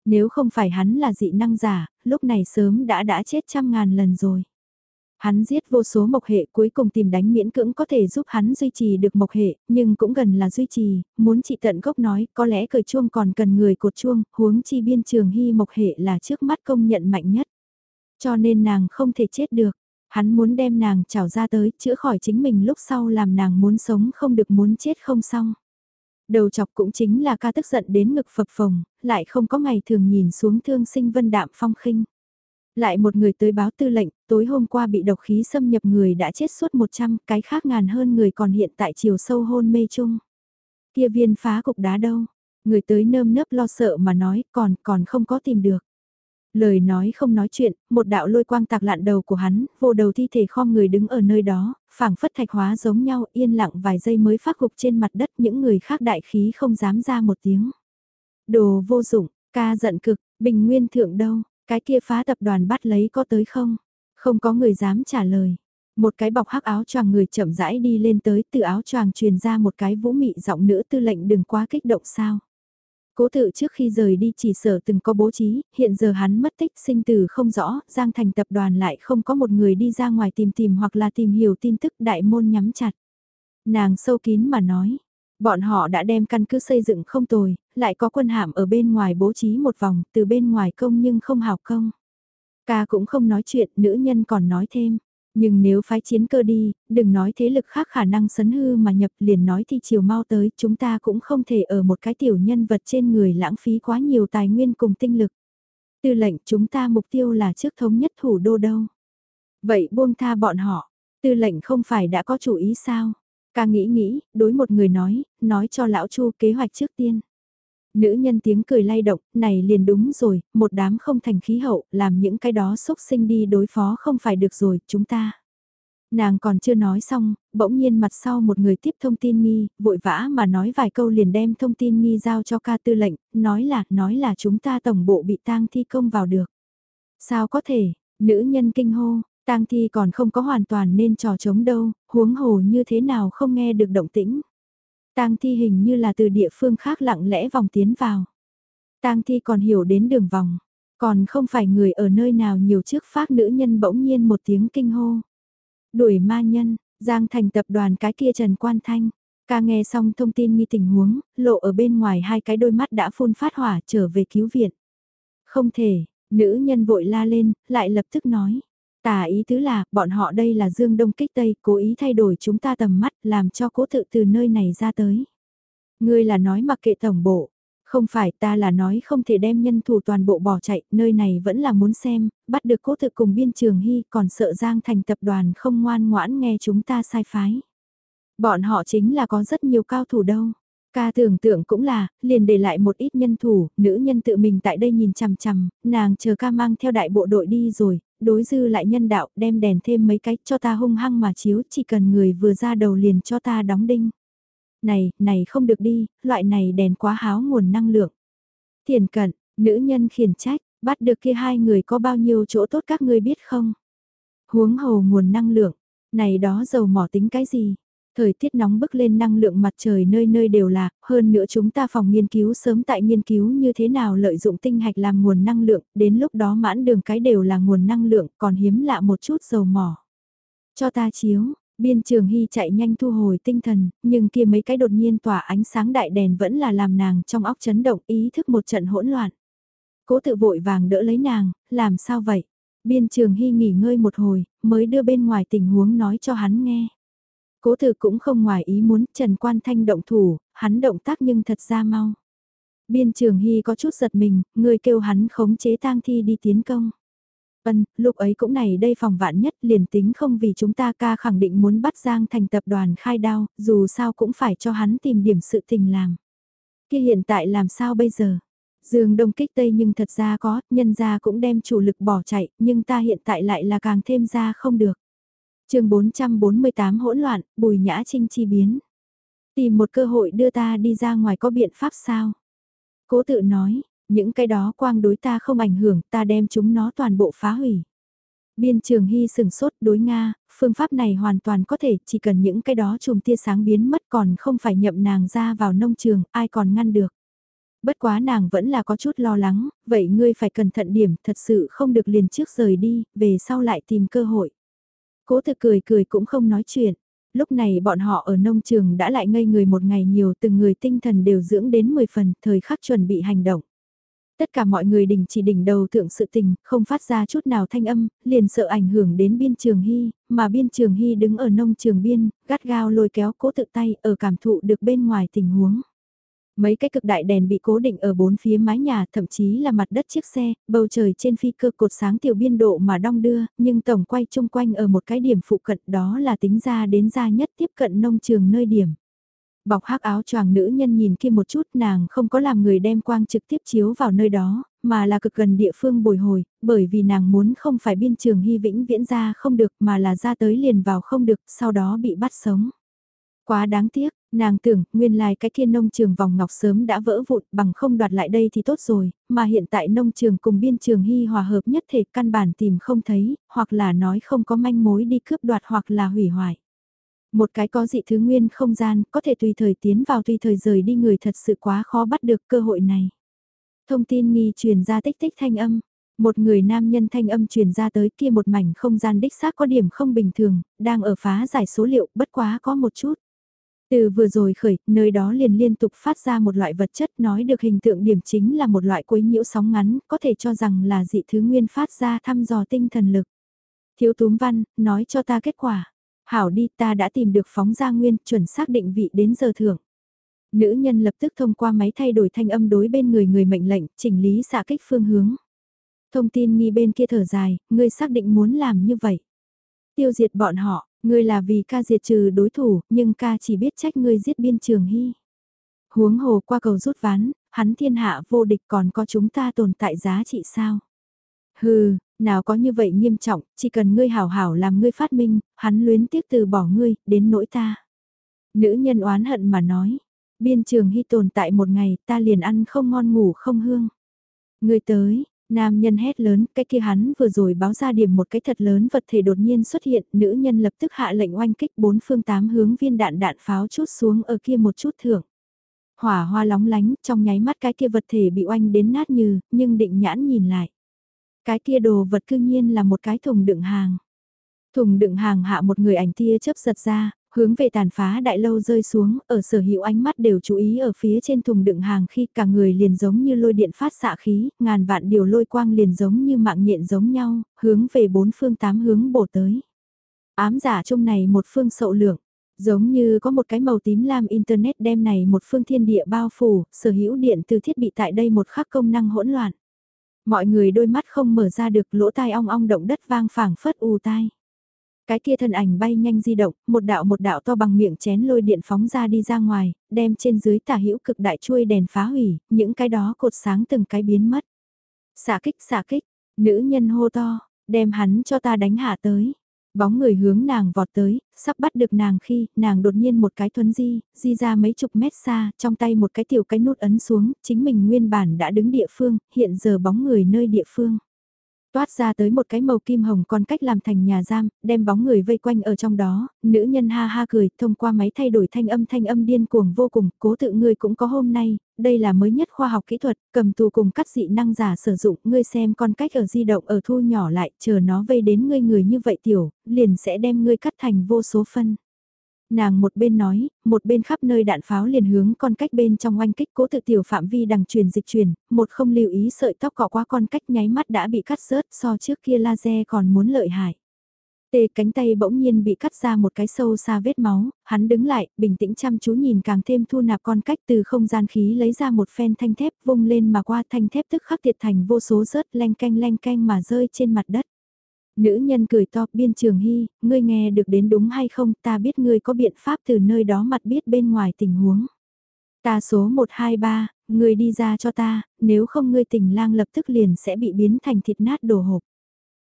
Nếu không phải hắn là dị năng giả, lúc này sớm đã đã chết trăm ngàn lần rồi. Hắn giết vô số mộc hệ cuối cùng tìm đánh miễn cưỡng có thể giúp hắn duy trì được mộc hệ, nhưng cũng gần là duy trì, muốn trị tận gốc nói, có lẽ cởi chuông còn cần người cột chuông, huống chi biên trường hy mộc hệ là trước mắt công nhận mạnh nhất. Cho nên nàng không thể chết được, hắn muốn đem nàng trảo ra tới, chữa khỏi chính mình lúc sau làm nàng muốn sống không được muốn chết không xong. Đầu chọc cũng chính là ca tức giận đến ngực phập phồng, lại không có ngày thường nhìn xuống thương sinh vân đạm phong khinh. Lại một người tới báo tư lệnh, tối hôm qua bị độc khí xâm nhập người đã chết suốt 100, cái khác ngàn hơn người còn hiện tại chiều sâu hôn mê chung. Kia viên phá cục đá đâu? Người tới nơm nớp lo sợ mà nói, còn, còn không có tìm được. Lời nói không nói chuyện, một đạo lôi quang tạc lạn đầu của hắn, vô đầu thi thể khom người đứng ở nơi đó, phảng phất thạch hóa giống nhau, yên lặng vài giây mới phát gục trên mặt đất những người khác đại khí không dám ra một tiếng. Đồ vô dụng, ca giận cực, bình nguyên thượng đâu, cái kia phá tập đoàn bắt lấy có tới không? Không có người dám trả lời. Một cái bọc hắc áo choàng người chậm rãi đi lên tới từ áo choàng truyền ra một cái vũ mị giọng nữ tư lệnh đừng quá kích động sao. Cố tự trước khi rời đi chỉ sở từng có bố trí, hiện giờ hắn mất tích sinh tử không rõ, Giang Thành tập đoàn lại không có một người đi ra ngoài tìm tìm hoặc là tìm hiểu tin tức đại môn nhắm chặt. Nàng sâu kín mà nói, bọn họ đã đem căn cứ xây dựng không tồi, lại có quân hạm ở bên ngoài bố trí một vòng, từ bên ngoài công nhưng không hào công. Ca cũng không nói chuyện, nữ nhân còn nói thêm. Nhưng nếu phái chiến cơ đi, đừng nói thế lực khác khả năng sấn hư mà nhập liền nói thì chiều mau tới, chúng ta cũng không thể ở một cái tiểu nhân vật trên người lãng phí quá nhiều tài nguyên cùng tinh lực. Tư lệnh chúng ta mục tiêu là trước thống nhất thủ đô đâu. Vậy buông tha bọn họ, tư lệnh không phải đã có chủ ý sao? Ca nghĩ nghĩ, đối một người nói, nói cho lão chu kế hoạch trước tiên. Nữ nhân tiếng cười lay động, này liền đúng rồi, một đám không thành khí hậu, làm những cái đó xúc sinh đi đối phó không phải được rồi, chúng ta. Nàng còn chưa nói xong, bỗng nhiên mặt sau một người tiếp thông tin nghi, vội vã mà nói vài câu liền đem thông tin nghi giao cho ca tư lệnh, nói là, nói là chúng ta tổng bộ bị tang thi công vào được. Sao có thể, nữ nhân kinh hô, tang thi còn không có hoàn toàn nên trò chống đâu, huống hồ như thế nào không nghe được động tĩnh. Tang thi hình như là từ địa phương khác lặng lẽ vòng tiến vào. Tang thi còn hiểu đến đường vòng, còn không phải người ở nơi nào nhiều trước phát nữ nhân bỗng nhiên một tiếng kinh hô. Đuổi ma nhân, Giang thành tập đoàn cái kia Trần Quan Thanh. Ca nghe xong thông tin nghi tình huống, lộ ở bên ngoài hai cái đôi mắt đã phun phát hỏa trở về cứu viện. Không thể, nữ nhân vội la lên, lại lập tức nói. Tà ý tứ là, bọn họ đây là dương đông kích tây, cố ý thay đổi chúng ta tầm mắt, làm cho cố tự từ nơi này ra tới. Ngươi là nói mặc kệ tổng bộ, không phải ta là nói không thể đem nhân thủ toàn bộ bỏ chạy, nơi này vẫn là muốn xem, bắt được cố tự cùng biên trường hy, còn sợ giang thành tập đoàn không ngoan ngoãn nghe chúng ta sai phái. Bọn họ chính là có rất nhiều cao thủ đâu. Ca tưởng tượng cũng là, liền để lại một ít nhân thủ, nữ nhân tự mình tại đây nhìn chằm chằm, nàng chờ ca mang theo đại bộ đội đi rồi, đối dư lại nhân đạo, đem đèn thêm mấy cách cho ta hung hăng mà chiếu, chỉ cần người vừa ra đầu liền cho ta đóng đinh. Này, này không được đi, loại này đèn quá háo nguồn năng lượng. Thiền cận, nữ nhân khiển trách, bắt được kia hai người có bao nhiêu chỗ tốt các ngươi biết không? Huống hồ nguồn năng lượng, này đó dầu mỏ tính cái gì? Thời tiết nóng bức lên năng lượng mặt trời nơi nơi đều là, hơn nữa chúng ta phòng nghiên cứu sớm tại nghiên cứu như thế nào lợi dụng tinh hạch làm nguồn năng lượng, đến lúc đó mãn đường cái đều là nguồn năng lượng, còn hiếm lạ một chút dầu mỏ. Cho ta chiếu, biên trường hy chạy nhanh thu hồi tinh thần, nhưng kia mấy cái đột nhiên tỏa ánh sáng đại đèn vẫn là làm nàng trong óc chấn động ý thức một trận hỗn loạn. Cố tự vội vàng đỡ lấy nàng, làm sao vậy? Biên trường hy nghỉ ngơi một hồi, mới đưa bên ngoài tình huống nói cho hắn nghe. Cố Từ cũng không ngoài ý muốn Trần Quan Thanh động thủ, hắn động tác nhưng thật ra mau. Biên trường hy có chút giật mình, người kêu hắn khống chế tang thi đi tiến công. Ân, lúc ấy cũng này đây phòng vạn nhất liền tính không vì chúng ta ca khẳng định muốn bắt Giang thành tập đoàn khai đao, dù sao cũng phải cho hắn tìm điểm sự tình làm. Kia hiện tại làm sao bây giờ? Dương đông kích tây nhưng thật ra có, nhân ra cũng đem chủ lực bỏ chạy, nhưng ta hiện tại lại là càng thêm ra không được chương 448 hỗn loạn, bùi nhã trinh chi biến. Tìm một cơ hội đưa ta đi ra ngoài có biện pháp sao? Cố tự nói, những cái đó quang đối ta không ảnh hưởng, ta đem chúng nó toàn bộ phá hủy. Biên trường hy sừng sốt đối Nga, phương pháp này hoàn toàn có thể, chỉ cần những cái đó chùm tia sáng biến mất còn không phải nhậm nàng ra vào nông trường, ai còn ngăn được. Bất quá nàng vẫn là có chút lo lắng, vậy ngươi phải cẩn thận điểm, thật sự không được liền trước rời đi, về sau lại tìm cơ hội. Cố thực cười cười cũng không nói chuyện. Lúc này bọn họ ở nông trường đã lại ngây người một ngày nhiều từng người tinh thần đều dưỡng đến 10 phần, thời khắc chuẩn bị hành động. Tất cả mọi người đình chỉ đỉnh đầu thượng sự tình, không phát ra chút nào thanh âm, liền sợ ảnh hưởng đến biên trường hy, mà biên trường hy đứng ở nông trường biên, gắt gao lôi kéo cố tự tay ở cảm thụ được bên ngoài tình huống. Mấy cái cực đại đèn bị cố định ở bốn phía mái nhà, thậm chí là mặt đất chiếc xe, bầu trời trên phi cơ cột sáng tiểu biên độ mà đong đưa, nhưng tổng quay chung quanh ở một cái điểm phụ cận đó là tính ra đến ra nhất tiếp cận nông trường nơi điểm. Bọc hắc áo choàng nữ nhân nhìn kia một chút nàng không có làm người đem quang trực tiếp chiếu vào nơi đó, mà là cực gần địa phương bồi hồi, bởi vì nàng muốn không phải biên trường hy vĩnh viễn ra không được mà là ra tới liền vào không được, sau đó bị bắt sống. Quá đáng tiếc, nàng tưởng nguyên lai cái kia nông trường vòng ngọc sớm đã vỡ vụn bằng không đoạt lại đây thì tốt rồi, mà hiện tại nông trường cùng biên trường hy hòa hợp nhất thể căn bản tìm không thấy, hoặc là nói không có manh mối đi cướp đoạt hoặc là hủy hoại. Một cái có dị thứ nguyên không gian, có thể tùy thời tiến vào tùy thời rời đi người thật sự quá khó bắt được cơ hội này. Thông tin nghi truyền ra tích tích thanh âm. Một người nam nhân thanh âm truyền ra tới kia một mảnh không gian đích xác có điểm không bình thường, đang ở phá giải số liệu, bất quá có một chút. Từ vừa rồi khởi, nơi đó liền liên tục phát ra một loại vật chất nói được hình tượng điểm chính là một loại quấy nhiễu sóng ngắn, có thể cho rằng là dị thứ nguyên phát ra thăm dò tinh thần lực. Thiếu túm văn, nói cho ta kết quả. Hảo đi ta đã tìm được phóng ra nguyên, chuẩn xác định vị đến giờ thưởng. Nữ nhân lập tức thông qua máy thay đổi thanh âm đối bên người người mệnh lệnh, chỉnh lý xạ kích phương hướng. Thông tin nghi bên kia thở dài, ngươi xác định muốn làm như vậy. Tiêu diệt bọn họ, ngươi là vì ca diệt trừ đối thủ, nhưng ca chỉ biết trách ngươi giết biên trường hy. Huống hồ qua cầu rút ván, hắn thiên hạ vô địch còn có chúng ta tồn tại giá trị sao? Hừ, nào có như vậy nghiêm trọng, chỉ cần ngươi hảo hảo làm ngươi phát minh, hắn luyến tiếc từ bỏ ngươi, đến nỗi ta. Nữ nhân oán hận mà nói, biên trường hy tồn tại một ngày, ta liền ăn không ngon ngủ không hương. Ngươi tới, nam nhân hét lớn, cái kia hắn vừa rồi báo ra điểm một cái thật lớn vật thể đột nhiên xuất hiện, nữ nhân lập tức hạ lệnh oanh kích bốn phương tám hướng viên đạn đạn pháo chút xuống ở kia một chút thưởng. Hỏa hoa lóng lánh, trong nháy mắt cái kia vật thể bị oanh đến nát như, nhưng định nhãn nhìn lại. Cái kia đồ vật cương nhiên là một cái thùng đựng hàng. Thùng đựng hàng hạ một người ảnh tia chớp giật ra, hướng về tàn phá đại lâu rơi xuống, ở sở hữu ánh mắt đều chú ý ở phía trên thùng đựng hàng khi cả người liền giống như lôi điện phát xạ khí, ngàn vạn điều lôi quang liền giống như mạng nhện giống nhau, hướng về bốn phương tám hướng bổ tới. Ám giả chung này một phương sậu lượng, giống như có một cái màu tím lam internet đem này một phương thiên địa bao phủ, sở hữu điện từ thiết bị tại đây một khắc công năng hỗn loạn. Mọi người đôi mắt không mở ra được lỗ tai ong ong động đất vang phảng phất ù tai. Cái kia thân ảnh bay nhanh di động, một đạo một đạo to bằng miệng chén lôi điện phóng ra đi ra ngoài, đem trên dưới tả hữu cực đại chuôi đèn phá hủy, những cái đó cột sáng từng cái biến mất. Xả kích xả kích, nữ nhân hô to, đem hắn cho ta đánh hạ tới. Bóng người hướng nàng vọt tới, sắp bắt được nàng khi nàng đột nhiên một cái thuấn di, di ra mấy chục mét xa, trong tay một cái tiểu cái nút ấn xuống, chính mình nguyên bản đã đứng địa phương, hiện giờ bóng người nơi địa phương. Toát ra tới một cái màu kim hồng còn cách làm thành nhà giam, đem bóng người vây quanh ở trong đó, nữ nhân ha ha cười, thông qua máy thay đổi thanh âm thanh âm điên cuồng vô cùng, cố tự ngươi cũng có hôm nay, đây là mới nhất khoa học kỹ thuật, cầm tù cùng cắt dị năng giả sử dụng, ngươi xem con cách ở di động ở thu nhỏ lại, chờ nó vây đến ngươi người như vậy tiểu, liền sẽ đem ngươi cắt thành vô số phân. Nàng một bên nói, một bên khắp nơi đạn pháo liền hướng con cách bên trong oanh kích cố tự tiểu phạm vi đằng truyền dịch truyền, một không lưu ý sợi tóc cọ qua con cách nháy mắt đã bị cắt rớt so trước kia laser còn muốn lợi hại. Tê cánh tay bỗng nhiên bị cắt ra một cái sâu xa vết máu, hắn đứng lại, bình tĩnh chăm chú nhìn càng thêm thu nạp con cách từ không gian khí lấy ra một phen thanh thép vung lên mà qua thanh thép tức khắc tiệt thành vô số rớt len canh len canh mà rơi trên mặt đất. Nữ nhân cười to, biên trường hy, ngươi nghe được đến đúng hay không, ta biết ngươi có biện pháp từ nơi đó mặt biết bên ngoài tình huống. Ta số 123, ngươi đi ra cho ta, nếu không ngươi tình lang lập tức liền sẽ bị biến thành thịt nát đổ hộp.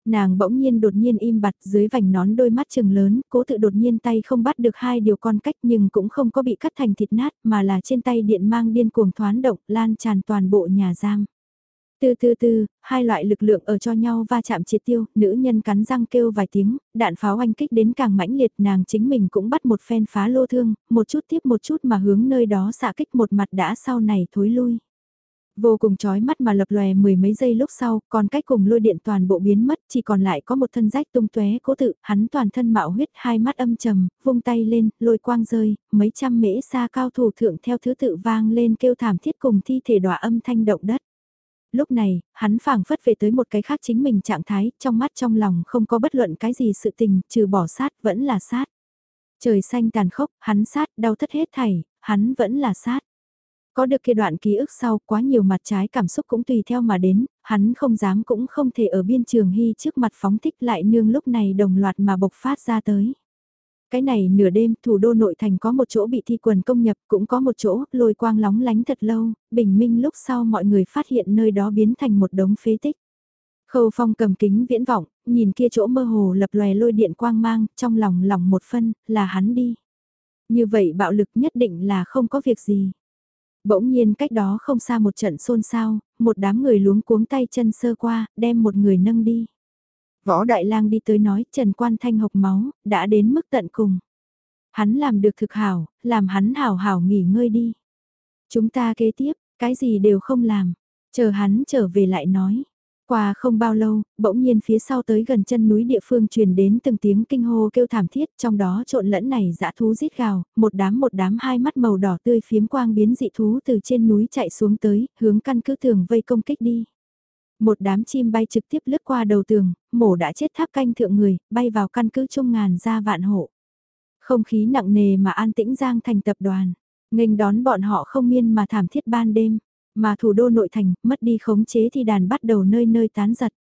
Nàng bỗng nhiên đột nhiên im bặt dưới vành nón đôi mắt trừng lớn, cố tự đột nhiên tay không bắt được hai điều con cách nhưng cũng không có bị cắt thành thịt nát mà là trên tay điện mang điên cuồng thoán động lan tràn toàn bộ nhà giam. Từ từ từ, hai loại lực lượng ở cho nhau va chạm triệt tiêu, nữ nhân cắn răng kêu vài tiếng, đạn pháo anh kích đến càng mãnh liệt nàng chính mình cũng bắt một phen phá lô thương, một chút tiếp một chút mà hướng nơi đó xạ kích một mặt đã sau này thối lui. Vô cùng chói mắt mà lập lòe mười mấy giây lúc sau, còn cách cùng lôi điện toàn bộ biến mất, chỉ còn lại có một thân rách tung tóe cố tự, hắn toàn thân mạo huyết, hai mắt âm trầm, vung tay lên, lôi quang rơi, mấy trăm mễ xa cao thủ thượng theo thứ tự vang lên kêu thảm thiết cùng thi thể đọa âm thanh động đất. Lúc này, hắn phảng phất về tới một cái khác chính mình trạng thái, trong mắt trong lòng không có bất luận cái gì sự tình, trừ bỏ sát, vẫn là sát. Trời xanh tàn khốc, hắn sát, đau thất hết thảy, hắn vẫn là sát. Có được kia đoạn ký ức sau quá nhiều mặt trái cảm xúc cũng tùy theo mà đến, hắn không dám cũng không thể ở biên trường hy trước mặt phóng thích lại nương lúc này đồng loạt mà bộc phát ra tới. Cái này nửa đêm thủ đô nội thành có một chỗ bị thi quần công nhập cũng có một chỗ lôi quang lóng lánh thật lâu, bình minh lúc sau mọi người phát hiện nơi đó biến thành một đống phế tích. Khâu phong cầm kính viễn vọng, nhìn kia chỗ mơ hồ lập lòe lôi điện quang mang, trong lòng lòng một phân, là hắn đi. Như vậy bạo lực nhất định là không có việc gì. Bỗng nhiên cách đó không xa một trận xôn xao, một đám người luống cuống tay chân sơ qua, đem một người nâng đi. Võ Đại Lang đi tới nói Trần Quan Thanh hộc máu, đã đến mức tận cùng. Hắn làm được thực hảo, làm hắn hảo hảo nghỉ ngơi đi. Chúng ta kế tiếp, cái gì đều không làm, chờ hắn trở về lại nói. Qua không bao lâu, bỗng nhiên phía sau tới gần chân núi địa phương truyền đến từng tiếng kinh hô kêu thảm thiết, trong đó trộn lẫn này dã thú rít gào, một đám một đám hai mắt màu đỏ tươi phiếm quang biến dị thú từ trên núi chạy xuống tới, hướng căn cứ tường vây công kích đi. Một đám chim bay trực tiếp lướt qua đầu tường, mổ đã chết tháp canh thượng người, bay vào căn cứ trung ngàn ra vạn hộ. Không khí nặng nề mà an tĩnh giang thành tập đoàn, nghênh đón bọn họ không miên mà thảm thiết ban đêm, mà thủ đô nội thành, mất đi khống chế thì đàn bắt đầu nơi nơi tán giật.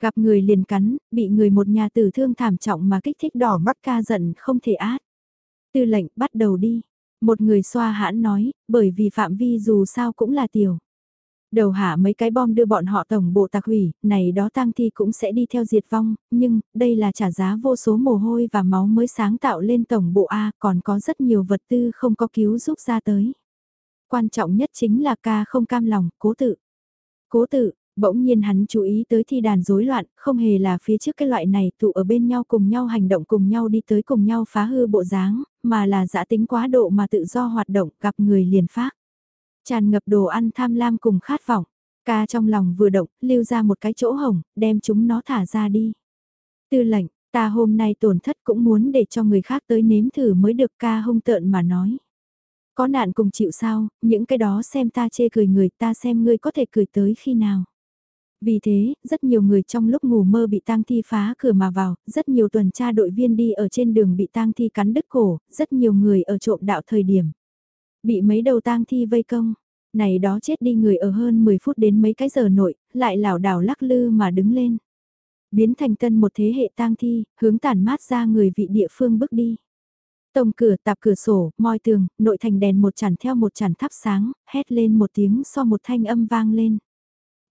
Gặp người liền cắn, bị người một nhà tử thương thảm trọng mà kích thích đỏ mắt ca giận không thể át. Tư lệnh bắt đầu đi. Một người xoa hãn nói, bởi vì phạm vi dù sao cũng là tiểu. Đầu hạ mấy cái bom đưa bọn họ tổng bộ tạc hủy, này đó tang thi cũng sẽ đi theo diệt vong, nhưng, đây là trả giá vô số mồ hôi và máu mới sáng tạo lên tổng bộ A, còn có rất nhiều vật tư không có cứu giúp ra tới. Quan trọng nhất chính là ca không cam lòng, cố tự. Cố tự, bỗng nhiên hắn chú ý tới thi đàn rối loạn, không hề là phía trước cái loại này tụ ở bên nhau cùng nhau hành động cùng nhau đi tới cùng nhau phá hư bộ dáng, mà là giã tính quá độ mà tự do hoạt động gặp người liền phát. Tràn ngập đồ ăn tham lam cùng khát vọng. Ca trong lòng vừa động, lưu ra một cái chỗ hồng, đem chúng nó thả ra đi. Tư lệnh, ta hôm nay tổn thất cũng muốn để cho người khác tới nếm thử mới được ca hung tợn mà nói. Có nạn cùng chịu sao, những cái đó xem ta chê cười người ta xem ngươi có thể cười tới khi nào. Vì thế, rất nhiều người trong lúc ngủ mơ bị tang thi phá cửa mà vào, rất nhiều tuần tra đội viên đi ở trên đường bị tang thi cắn đứt cổ, rất nhiều người ở trộm đạo thời điểm. Bị mấy đầu tang thi vây công, này đó chết đi người ở hơn 10 phút đến mấy cái giờ nội, lại lảo đảo lắc lư mà đứng lên. Biến thành tân một thế hệ tang thi, hướng tản mát ra người vị địa phương bước đi. Tông cửa tạp cửa sổ, moi tường, nội thành đèn một chản theo một chản thắp sáng, hét lên một tiếng so một thanh âm vang lên.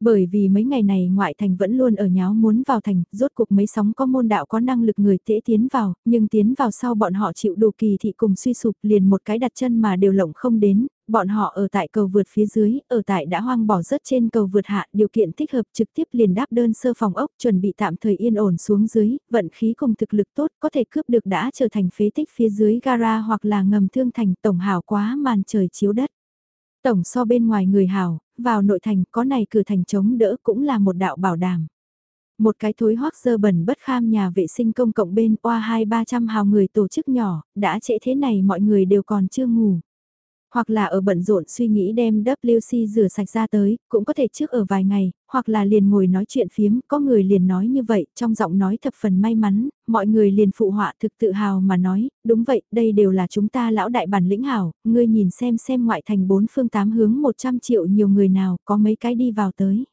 Bởi vì mấy ngày này ngoại thành vẫn luôn ở nháo muốn vào thành, rốt cuộc mấy sóng có môn đạo có năng lực người tễ tiến vào, nhưng tiến vào sau bọn họ chịu đủ kỳ thị cùng suy sụp liền một cái đặt chân mà đều lộng không đến, bọn họ ở tại cầu vượt phía dưới, ở tại đã hoang bỏ rớt trên cầu vượt hạ, điều kiện thích hợp trực tiếp liền đáp đơn sơ phòng ốc chuẩn bị tạm thời yên ổn xuống dưới, vận khí cùng thực lực tốt có thể cướp được đã trở thành phế tích phía dưới gara hoặc là ngầm thương thành tổng hảo quá màn trời chiếu đất. Tổng so bên ngoài người hảo, vào nội thành có này cửa thành chống đỡ cũng là một đạo bảo đảm. Một cái thối hoác dơ bẩn bất kham nhà vệ sinh công cộng bên qua hai ba trăm hào người tổ chức nhỏ, đã trễ thế này mọi người đều còn chưa ngủ. Hoặc là ở bận rộn suy nghĩ đem WC rửa sạch ra tới, cũng có thể trước ở vài ngày, hoặc là liền ngồi nói chuyện phiếm, có người liền nói như vậy, trong giọng nói thập phần may mắn, mọi người liền phụ họa thực tự hào mà nói, đúng vậy, đây đều là chúng ta lão đại bản lĩnh hảo, ngươi nhìn xem xem ngoại thành bốn phương tám hướng 100 triệu nhiều người nào, có mấy cái đi vào tới.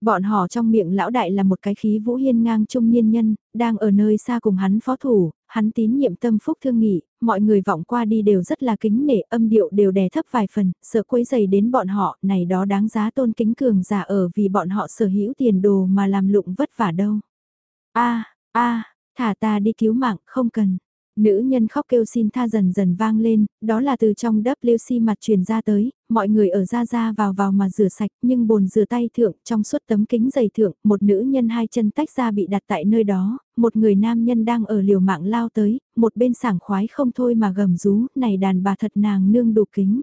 Bọn họ trong miệng lão đại là một cái khí vũ hiên ngang trung niên nhân, đang ở nơi xa cùng hắn phó thủ, hắn tín nhiệm tâm phúc thương nghị, mọi người vọng qua đi đều rất là kính nể âm điệu đều đè thấp vài phần, sợ quấy dày đến bọn họ, này đó đáng giá tôn kính cường giả ở vì bọn họ sở hữu tiền đồ mà làm lụng vất vả đâu. a a thả ta đi cứu mạng, không cần. Nữ nhân khóc kêu xin tha dần dần vang lên, đó là từ trong WC mặt truyền ra tới, mọi người ở ra ra vào vào mà rửa sạch, nhưng bồn rửa tay thượng, trong suốt tấm kính dày thượng, một nữ nhân hai chân tách ra bị đặt tại nơi đó, một người nam nhân đang ở liều mạng lao tới, một bên sảng khoái không thôi mà gầm rú, này đàn bà thật nàng nương đủ kính.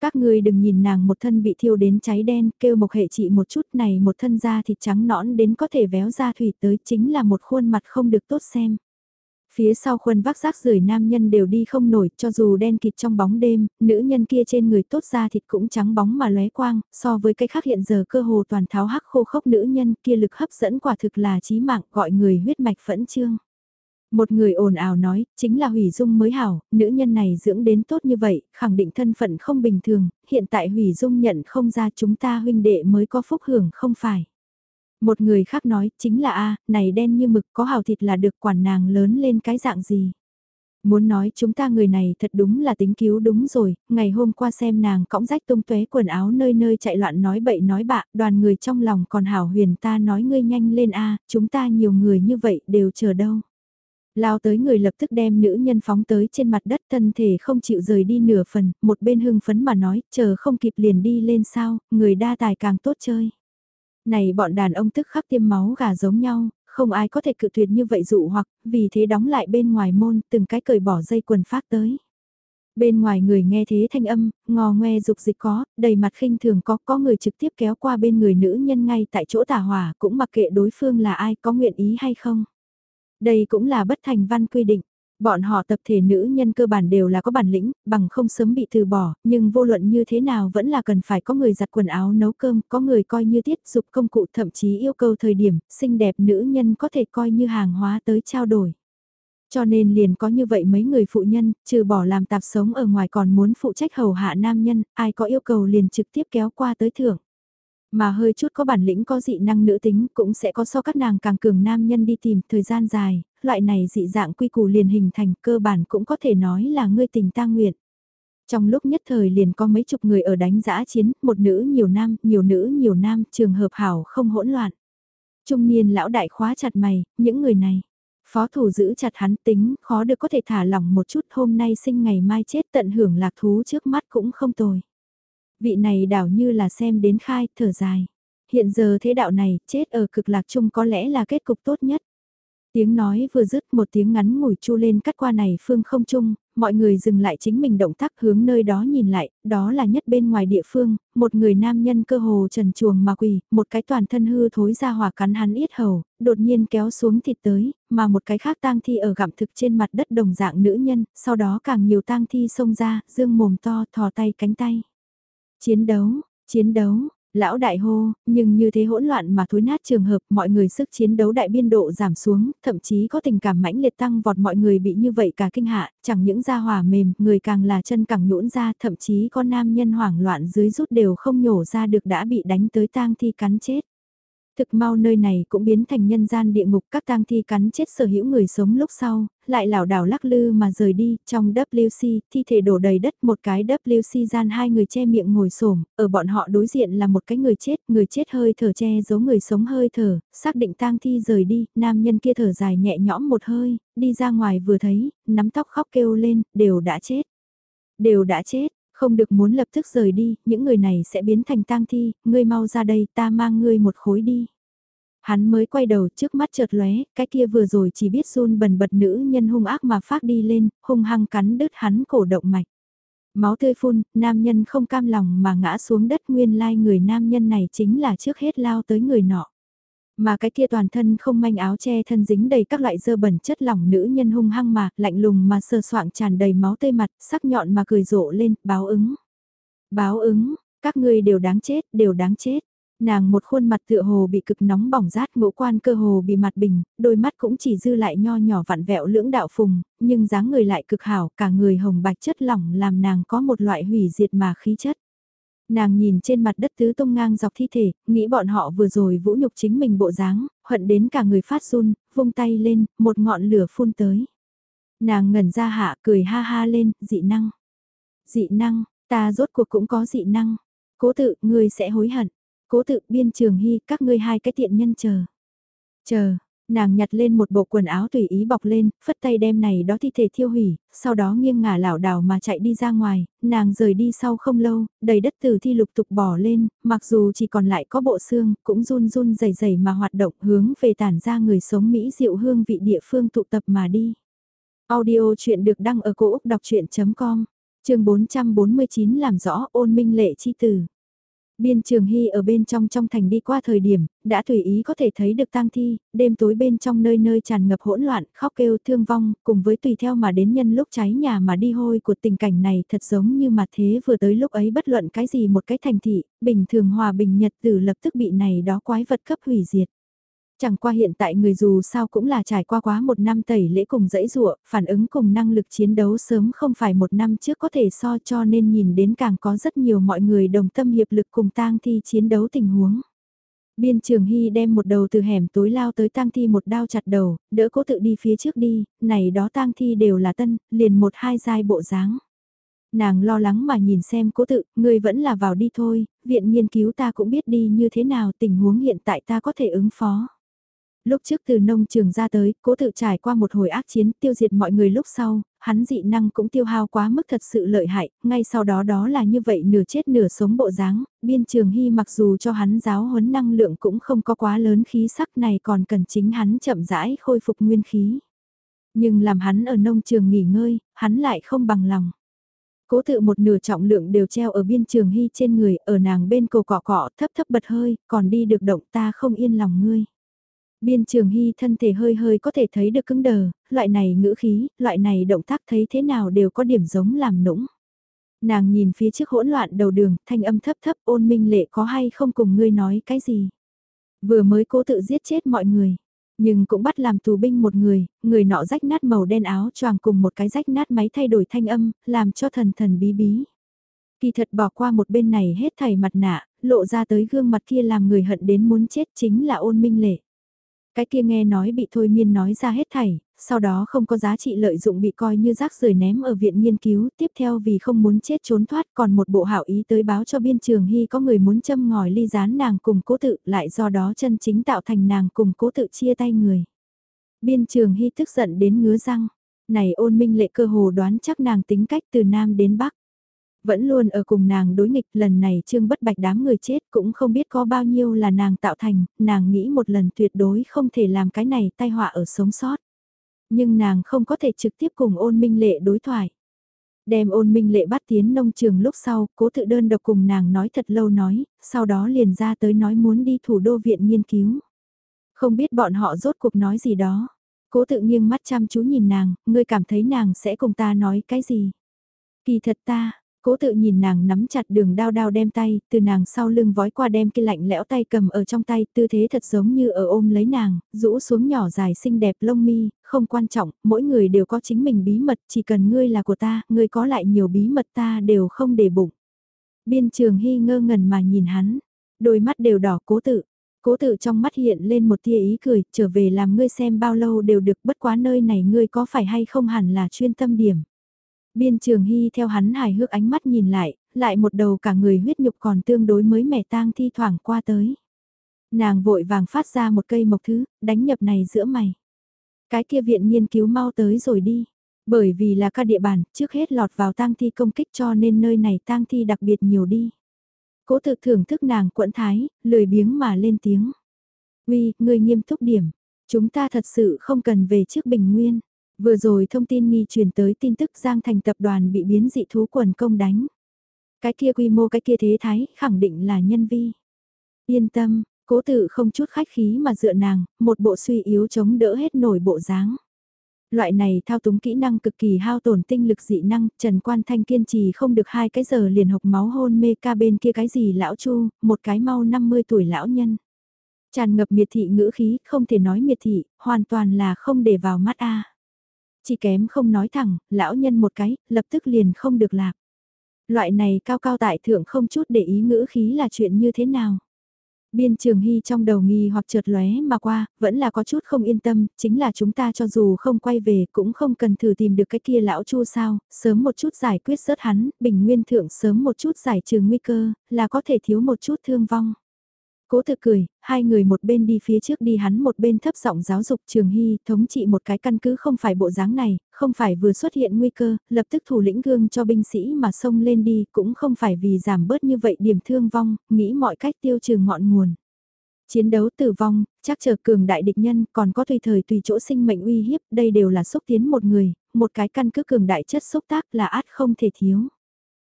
Các người đừng nhìn nàng một thân bị thiêu đến cháy đen, kêu một hệ trị một chút này một thân da thịt trắng nõn đến có thể véo ra thủy tới chính là một khuôn mặt không được tốt xem. Phía sau khuôn vác rác rưởi nam nhân đều đi không nổi, cho dù đen kịt trong bóng đêm, nữ nhân kia trên người tốt ra thịt cũng trắng bóng mà lóe quang, so với cái khác hiện giờ cơ hồ toàn tháo hắc khô khốc nữ nhân kia lực hấp dẫn quả thực là chí mạng gọi người huyết mạch phẫn trương. Một người ồn ào nói, chính là Hủy Dung mới hảo, nữ nhân này dưỡng đến tốt như vậy, khẳng định thân phận không bình thường, hiện tại Hủy Dung nhận không ra chúng ta huynh đệ mới có phúc hưởng không phải. Một người khác nói, chính là a này đen như mực có hào thịt là được quản nàng lớn lên cái dạng gì. Muốn nói chúng ta người này thật đúng là tính cứu đúng rồi, ngày hôm qua xem nàng cõng rách tung tuế quần áo nơi nơi chạy loạn nói bậy nói bạ, đoàn người trong lòng còn hảo huyền ta nói ngươi nhanh lên a chúng ta nhiều người như vậy đều chờ đâu. Lao tới người lập tức đem nữ nhân phóng tới trên mặt đất thân thể không chịu rời đi nửa phần, một bên hưng phấn mà nói, chờ không kịp liền đi lên sao, người đa tài càng tốt chơi. Này bọn đàn ông tức khắc tiêm máu gà giống nhau, không ai có thể cự tuyệt như vậy dụ hoặc, vì thế đóng lại bên ngoài môn, từng cái cởi bỏ dây quần phát tới. Bên ngoài người nghe thế thanh âm, ngò ngoe dục dịch có, đầy mặt khinh thường có, có người trực tiếp kéo qua bên người nữ nhân ngay tại chỗ tả hỏa, cũng mặc kệ đối phương là ai có nguyện ý hay không. Đây cũng là bất thành văn quy định. Bọn họ tập thể nữ nhân cơ bản đều là có bản lĩnh, bằng không sớm bị từ bỏ, nhưng vô luận như thế nào vẫn là cần phải có người giặt quần áo nấu cơm, có người coi như tiết dục công cụ thậm chí yêu cầu thời điểm, xinh đẹp nữ nhân có thể coi như hàng hóa tới trao đổi. Cho nên liền có như vậy mấy người phụ nhân, trừ bỏ làm tạp sống ở ngoài còn muốn phụ trách hầu hạ nam nhân, ai có yêu cầu liền trực tiếp kéo qua tới thưởng. Mà hơi chút có bản lĩnh có dị năng nữ tính cũng sẽ có so các nàng càng cường nam nhân đi tìm thời gian dài, loại này dị dạng quy củ liền hình thành cơ bản cũng có thể nói là ngươi tình ta nguyện. Trong lúc nhất thời liền có mấy chục người ở đánh giã chiến, một nữ nhiều nam, nhiều nữ nhiều nam, trường hợp hảo không hỗn loạn. Trung niên lão đại khóa chặt mày, những người này. Phó thủ giữ chặt hắn tính, khó được có thể thả lỏng một chút hôm nay sinh ngày mai chết tận hưởng lạc thú trước mắt cũng không tồi. Vị này đảo như là xem đến khai, thở dài. Hiện giờ thế đạo này, chết ở cực lạc chung có lẽ là kết cục tốt nhất. Tiếng nói vừa dứt một tiếng ngắn ngủi chu lên cắt qua này phương không chung, mọi người dừng lại chính mình động tác hướng nơi đó nhìn lại, đó là nhất bên ngoài địa phương, một người nam nhân cơ hồ trần chuồng mà quỳ, một cái toàn thân hư thối ra hỏa cắn hắn yết hầu, đột nhiên kéo xuống thịt tới, mà một cái khác tang thi ở gặm thực trên mặt đất đồng dạng nữ nhân, sau đó càng nhiều tang thi xông ra, dương mồm to thò tay cánh tay. Chiến đấu, chiến đấu, lão đại hô, nhưng như thế hỗn loạn mà thối nát trường hợp mọi người sức chiến đấu đại biên độ giảm xuống, thậm chí có tình cảm mãnh liệt tăng vọt mọi người bị như vậy cả kinh hạ, chẳng những da hỏa mềm, người càng là chân càng nhũn ra, thậm chí có nam nhân hoảng loạn dưới rút đều không nhổ ra được đã bị đánh tới tang thi cắn chết. Thực mau nơi này cũng biến thành nhân gian địa ngục các tang thi cắn chết sở hữu người sống lúc sau, lại lảo đảo lắc lư mà rời đi, trong WC, thi thể đổ đầy đất một cái WC gian hai người che miệng ngồi xổm ở bọn họ đối diện là một cái người chết, người chết hơi thở che giấu người sống hơi thở, xác định tang thi rời đi, nam nhân kia thở dài nhẹ nhõm một hơi, đi ra ngoài vừa thấy, nắm tóc khóc kêu lên, đều đã chết. Đều đã chết, không được muốn lập tức rời đi, những người này sẽ biến thành tang thi, ngươi mau ra đây ta mang ngươi một khối đi. Hắn mới quay đầu trước mắt chợt lóe, cái kia vừa rồi chỉ biết run bần bật nữ nhân hung ác mà phát đi lên, hung hăng cắn đứt hắn cổ động mạch. Máu tươi phun, nam nhân không cam lòng mà ngã xuống đất nguyên lai người nam nhân này chính là trước hết lao tới người nọ. Mà cái kia toàn thân không manh áo che thân dính đầy các loại dơ bẩn chất lỏng nữ nhân hung hăng mà, lạnh lùng mà sờ soạng tràn đầy máu tươi mặt, sắc nhọn mà cười rộ lên, báo ứng. Báo ứng, các ngươi đều đáng chết, đều đáng chết. Nàng một khuôn mặt tựa hồ bị cực nóng bỏng rát ngũ quan cơ hồ bị mặt bình, đôi mắt cũng chỉ dư lại nho nhỏ vặn vẹo lưỡng đạo phùng, nhưng dáng người lại cực hảo, cả người hồng bạch chất lỏng làm nàng có một loại hủy diệt mà khí chất. Nàng nhìn trên mặt đất tứ tung ngang dọc thi thể, nghĩ bọn họ vừa rồi vũ nhục chính mình bộ dáng, hận đến cả người phát run, vung tay lên, một ngọn lửa phun tới. Nàng ngẩn ra hạ cười ha ha lên, dị năng. Dị năng, ta rốt cuộc cũng có dị năng. Cố tự, ngươi sẽ hối hận. Cố tự biên trường hy, các ngươi hai cái tiện nhân chờ. Chờ, nàng nhặt lên một bộ quần áo tùy ý bọc lên, phất tay đem này đó thi thể thiêu hủy, sau đó nghiêng ngả lảo đảo mà chạy đi ra ngoài, nàng rời đi sau không lâu, đầy đất từ thi lục tục bỏ lên, mặc dù chỉ còn lại có bộ xương, cũng run run rẩy rẩy mà hoạt động hướng về tản ra người sống Mỹ diệu hương vị địa phương tụ tập mà đi. Audio chuyện được đăng ở cổ Úc đọc chuyện.com, trường 449 làm rõ ôn minh lệ chi tử. Biên Trường Hy ở bên trong trong thành đi qua thời điểm, đã tùy ý có thể thấy được tang thi, đêm tối bên trong nơi nơi tràn ngập hỗn loạn, khóc kêu thương vong, cùng với tùy theo mà đến nhân lúc cháy nhà mà đi hôi của tình cảnh này thật giống như mà thế vừa tới lúc ấy bất luận cái gì một cái thành thị, bình thường hòa bình nhật tử lập tức bị này đó quái vật cấp hủy diệt. Chẳng qua hiện tại người dù sao cũng là trải qua quá một năm tẩy lễ cùng dãy dụa, phản ứng cùng năng lực chiến đấu sớm không phải một năm trước có thể so cho nên nhìn đến càng có rất nhiều mọi người đồng tâm hiệp lực cùng tang thi chiến đấu tình huống. Biên trường Hy đem một đầu từ hẻm tối lao tới tang thi một đao chặt đầu, đỡ cố tự đi phía trước đi, này đó tang thi đều là tân, liền một hai giai bộ dáng. Nàng lo lắng mà nhìn xem cố tự, người vẫn là vào đi thôi, viện nghiên cứu ta cũng biết đi như thế nào tình huống hiện tại ta có thể ứng phó. Lúc trước từ nông trường ra tới, cố tự trải qua một hồi ác chiến tiêu diệt mọi người lúc sau, hắn dị năng cũng tiêu hao quá mức thật sự lợi hại, ngay sau đó đó là như vậy nửa chết nửa sống bộ dáng, biên trường hy mặc dù cho hắn giáo huấn năng lượng cũng không có quá lớn khí sắc này còn cần chính hắn chậm rãi khôi phục nguyên khí. Nhưng làm hắn ở nông trường nghỉ ngơi, hắn lại không bằng lòng. Cố tự một nửa trọng lượng đều treo ở biên trường hy trên người, ở nàng bên cầu cọ cọ thấp thấp bật hơi, còn đi được động ta không yên lòng ngươi. Biên trường hy thân thể hơi hơi có thể thấy được cứng đờ, loại này ngữ khí, loại này động tác thấy thế nào đều có điểm giống làm nũng. Nàng nhìn phía trước hỗn loạn đầu đường, thanh âm thấp thấp ôn minh lệ có hay không cùng ngươi nói cái gì. Vừa mới cố tự giết chết mọi người, nhưng cũng bắt làm tù binh một người, người nọ rách nát màu đen áo choàng cùng một cái rách nát máy thay đổi thanh âm, làm cho thần thần bí bí. Kỳ thật bỏ qua một bên này hết thảy mặt nạ, lộ ra tới gương mặt kia làm người hận đến muốn chết chính là ôn minh lệ. Cái kia nghe nói bị thôi miên nói ra hết thảy, sau đó không có giá trị lợi dụng bị coi như rác rời ném ở viện nghiên cứu, tiếp theo vì không muốn chết trốn thoát còn một bộ hảo ý tới báo cho biên trường hy có người muốn châm ngòi ly gián nàng cùng cố tự lại do đó chân chính tạo thành nàng cùng cố tự chia tay người. Biên trường hy tức giận đến ngứa răng, này ôn minh lệ cơ hồ đoán chắc nàng tính cách từ Nam đến Bắc vẫn luôn ở cùng nàng đối nghịch lần này trương bất bạch đám người chết cũng không biết có bao nhiêu là nàng tạo thành, nàng nghĩ một lần tuyệt đối không thể làm cái này tai họa ở sống sót. Nhưng nàng không có thể trực tiếp cùng ôn minh lệ đối thoại. Đem ôn minh lệ bắt tiến nông trường lúc sau, cố tự đơn độc cùng nàng nói thật lâu nói, sau đó liền ra tới nói muốn đi thủ đô viện nghiên cứu. Không biết bọn họ rốt cuộc nói gì đó. Cố tự nghiêng mắt chăm chú nhìn nàng, ngươi cảm thấy nàng sẽ cùng ta nói cái gì. Kỳ thật ta, Cố tự nhìn nàng nắm chặt đường đao đao đem tay, từ nàng sau lưng vói qua đem cái lạnh lẽo tay cầm ở trong tay, tư thế thật giống như ở ôm lấy nàng, rũ xuống nhỏ dài xinh đẹp lông mi, không quan trọng, mỗi người đều có chính mình bí mật, chỉ cần ngươi là của ta, ngươi có lại nhiều bí mật ta đều không để bụng. Biên trường hy ngơ ngẩn mà nhìn hắn, đôi mắt đều đỏ cố tự, Cố tự trong mắt hiện lên một tia ý cười, trở về làm ngươi xem bao lâu đều được bất quá nơi này ngươi có phải hay không hẳn là chuyên tâm điểm. Biên trường hy theo hắn hài hước ánh mắt nhìn lại, lại một đầu cả người huyết nhục còn tương đối mới mẻ tang thi thoảng qua tới. Nàng vội vàng phát ra một cây mộc thứ, đánh nhập này giữa mày. Cái kia viện nghiên cứu mau tới rồi đi. Bởi vì là ca địa bàn, trước hết lọt vào tang thi công kích cho nên nơi này tang thi đặc biệt nhiều đi. Cố thực thưởng thức nàng quẫn thái, lười biếng mà lên tiếng. Uy, người nghiêm túc điểm. Chúng ta thật sự không cần về trước bình nguyên. Vừa rồi thông tin nghi truyền tới tin tức Giang Thành tập đoàn bị biến dị thú quần công đánh. Cái kia quy mô cái kia thế thái, khẳng định là nhân vi. Yên tâm, cố tự không chút khách khí mà dựa nàng, một bộ suy yếu chống đỡ hết nổi bộ dáng. Loại này thao túng kỹ năng cực kỳ hao tổn tinh lực dị năng, Trần Quan Thanh kiên trì không được hai cái giờ liền hộc máu hôn mê ca bên kia cái gì lão chu, một cái mau 50 tuổi lão nhân. Tràn ngập miệt thị ngữ khí, không thể nói miệt thị, hoàn toàn là không để vào mắt a. Chỉ kém không nói thẳng, lão nhân một cái, lập tức liền không được lạc. Loại này cao cao tại thượng không chút để ý ngữ khí là chuyện như thế nào. Biên trường hy trong đầu nghi hoặc trượt lóe mà qua, vẫn là có chút không yên tâm, chính là chúng ta cho dù không quay về cũng không cần thử tìm được cái kia lão chu sao, sớm một chút giải quyết rớt hắn, bình nguyên thượng sớm một chút giải trừ nguy cơ, là có thể thiếu một chút thương vong. Cố thực cười, hai người một bên đi phía trước đi hắn một bên thấp giọng giáo dục Trường Hy, thống trị một cái căn cứ không phải bộ dáng này, không phải vừa xuất hiện nguy cơ, lập tức thủ lĩnh gương cho binh sĩ mà xông lên đi, cũng không phải vì giảm bớt như vậy điểm thương vong, nghĩ mọi cách tiêu trừ ngọn nguồn. Chiến đấu tử vong, chắc chờ cường đại địch nhân còn có tùy thời tùy chỗ sinh mệnh uy hiếp, đây đều là xúc tiến một người, một cái căn cứ cường đại chất xúc tác là át không thể thiếu.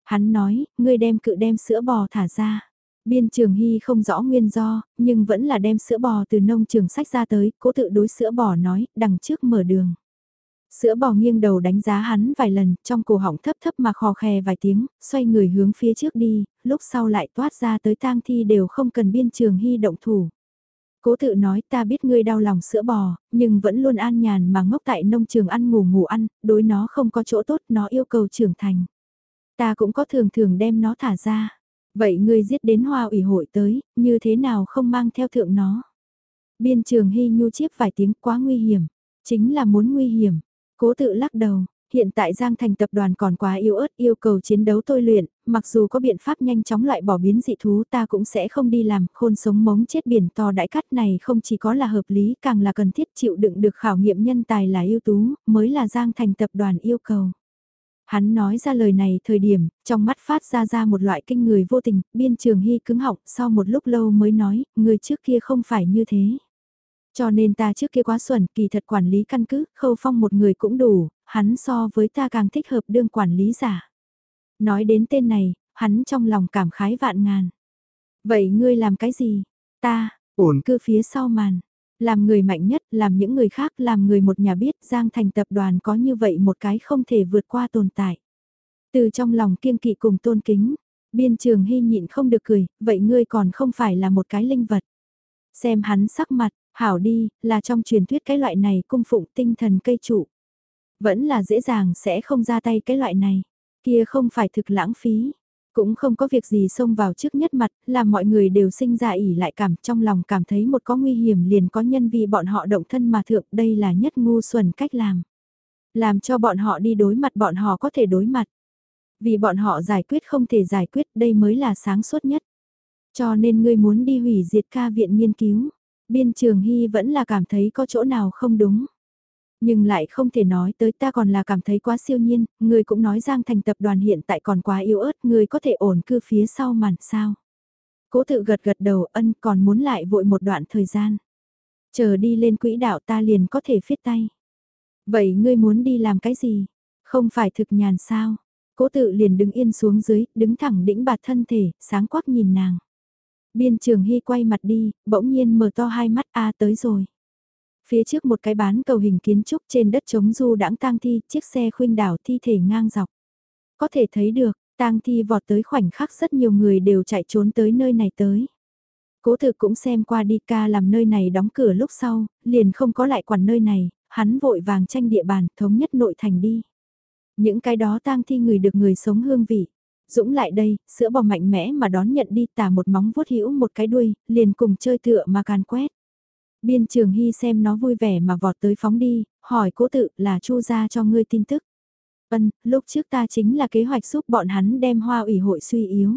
Hắn nói, ngươi đem cự đem sữa bò thả ra. Biên trường hy không rõ nguyên do, nhưng vẫn là đem sữa bò từ nông trường sách ra tới, cố tự đối sữa bò nói, đằng trước mở đường. Sữa bò nghiêng đầu đánh giá hắn vài lần, trong cổ họng thấp thấp mà khò khè vài tiếng, xoay người hướng phía trước đi, lúc sau lại toát ra tới tang thi đều không cần biên trường hy động thủ. Cố tự nói ta biết ngươi đau lòng sữa bò, nhưng vẫn luôn an nhàn mà ngốc tại nông trường ăn ngủ ngủ ăn, đối nó không có chỗ tốt, nó yêu cầu trưởng thành. Ta cũng có thường thường đem nó thả ra. Vậy ngươi giết đến hoa ủy hội tới, như thế nào không mang theo thượng nó? Biên trường hy nhu chiếp vài tiếng quá nguy hiểm, chính là muốn nguy hiểm. Cố tự lắc đầu, hiện tại Giang Thành tập đoàn còn quá yếu ớt yêu cầu chiến đấu tôi luyện, mặc dù có biện pháp nhanh chóng loại bỏ biến dị thú ta cũng sẽ không đi làm, khôn sống mống chết biển to đại cắt này không chỉ có là hợp lý càng là cần thiết chịu đựng được khảo nghiệm nhân tài là ưu tú, mới là Giang Thành tập đoàn yêu cầu. Hắn nói ra lời này thời điểm, trong mắt phát ra ra một loại kinh người vô tình, biên trường hy cứng họng sau một lúc lâu mới nói, người trước kia không phải như thế. Cho nên ta trước kia quá xuẩn, kỳ thật quản lý căn cứ, khâu phong một người cũng đủ, hắn so với ta càng thích hợp đương quản lý giả. Nói đến tên này, hắn trong lòng cảm khái vạn ngàn. Vậy ngươi làm cái gì? Ta, ổn cư phía sau màn. Làm người mạnh nhất, làm những người khác, làm người một nhà biết Giang Thành tập đoàn có như vậy một cái không thể vượt qua tồn tại. Từ trong lòng kiên kỵ cùng tôn kính, biên trường hy nhịn không được cười, vậy ngươi còn không phải là một cái linh vật. Xem hắn sắc mặt, hảo đi, là trong truyền thuyết cái loại này cung phụng tinh thần cây trụ. Vẫn là dễ dàng sẽ không ra tay cái loại này, kia không phải thực lãng phí. Cũng không có việc gì xông vào trước nhất mặt, làm mọi người đều sinh ra ỉ lại cảm trong lòng cảm thấy một có nguy hiểm liền có nhân vì bọn họ động thân mà thượng đây là nhất ngu xuẩn cách làm. Làm cho bọn họ đi đối mặt bọn họ có thể đối mặt. Vì bọn họ giải quyết không thể giải quyết đây mới là sáng suốt nhất. Cho nên ngươi muốn đi hủy diệt ca viện nghiên cứu. Biên trường hy vẫn là cảm thấy có chỗ nào không đúng. Nhưng lại không thể nói tới ta còn là cảm thấy quá siêu nhiên, người cũng nói Giang Thành tập đoàn hiện tại còn quá yếu ớt, người có thể ổn cư phía sau màn sao. Cố tự gật gật đầu ân còn muốn lại vội một đoạn thời gian. Chờ đi lên quỹ đạo ta liền có thể phiết tay. Vậy ngươi muốn đi làm cái gì? Không phải thực nhàn sao? Cố tự liền đứng yên xuống dưới, đứng thẳng đĩnh bạt thân thể, sáng quắc nhìn nàng. Biên trường hy quay mặt đi, bỗng nhiên mở to hai mắt a tới rồi. Phía trước một cái bán cầu hình kiến trúc trên đất trống du đãng tang thi, chiếc xe khuynh đảo thi thể ngang dọc. Có thể thấy được, tang thi vọt tới khoảnh khắc rất nhiều người đều chạy trốn tới nơi này tới. Cố thực cũng xem qua đi ca làm nơi này đóng cửa lúc sau, liền không có lại quản nơi này, hắn vội vàng tranh địa bàn thống nhất nội thành đi. Những cái đó tang thi người được người sống hương vị. Dũng lại đây, sữa bò mạnh mẽ mà đón nhận đi tả một móng vuốt hữu một cái đuôi, liền cùng chơi tựa mà càn quét. Biên trường hy xem nó vui vẻ mà vọt tới phóng đi, hỏi cố tự là chu ra cho ngươi tin tức. Vân, lúc trước ta chính là kế hoạch giúp bọn hắn đem hoa ủy hội suy yếu.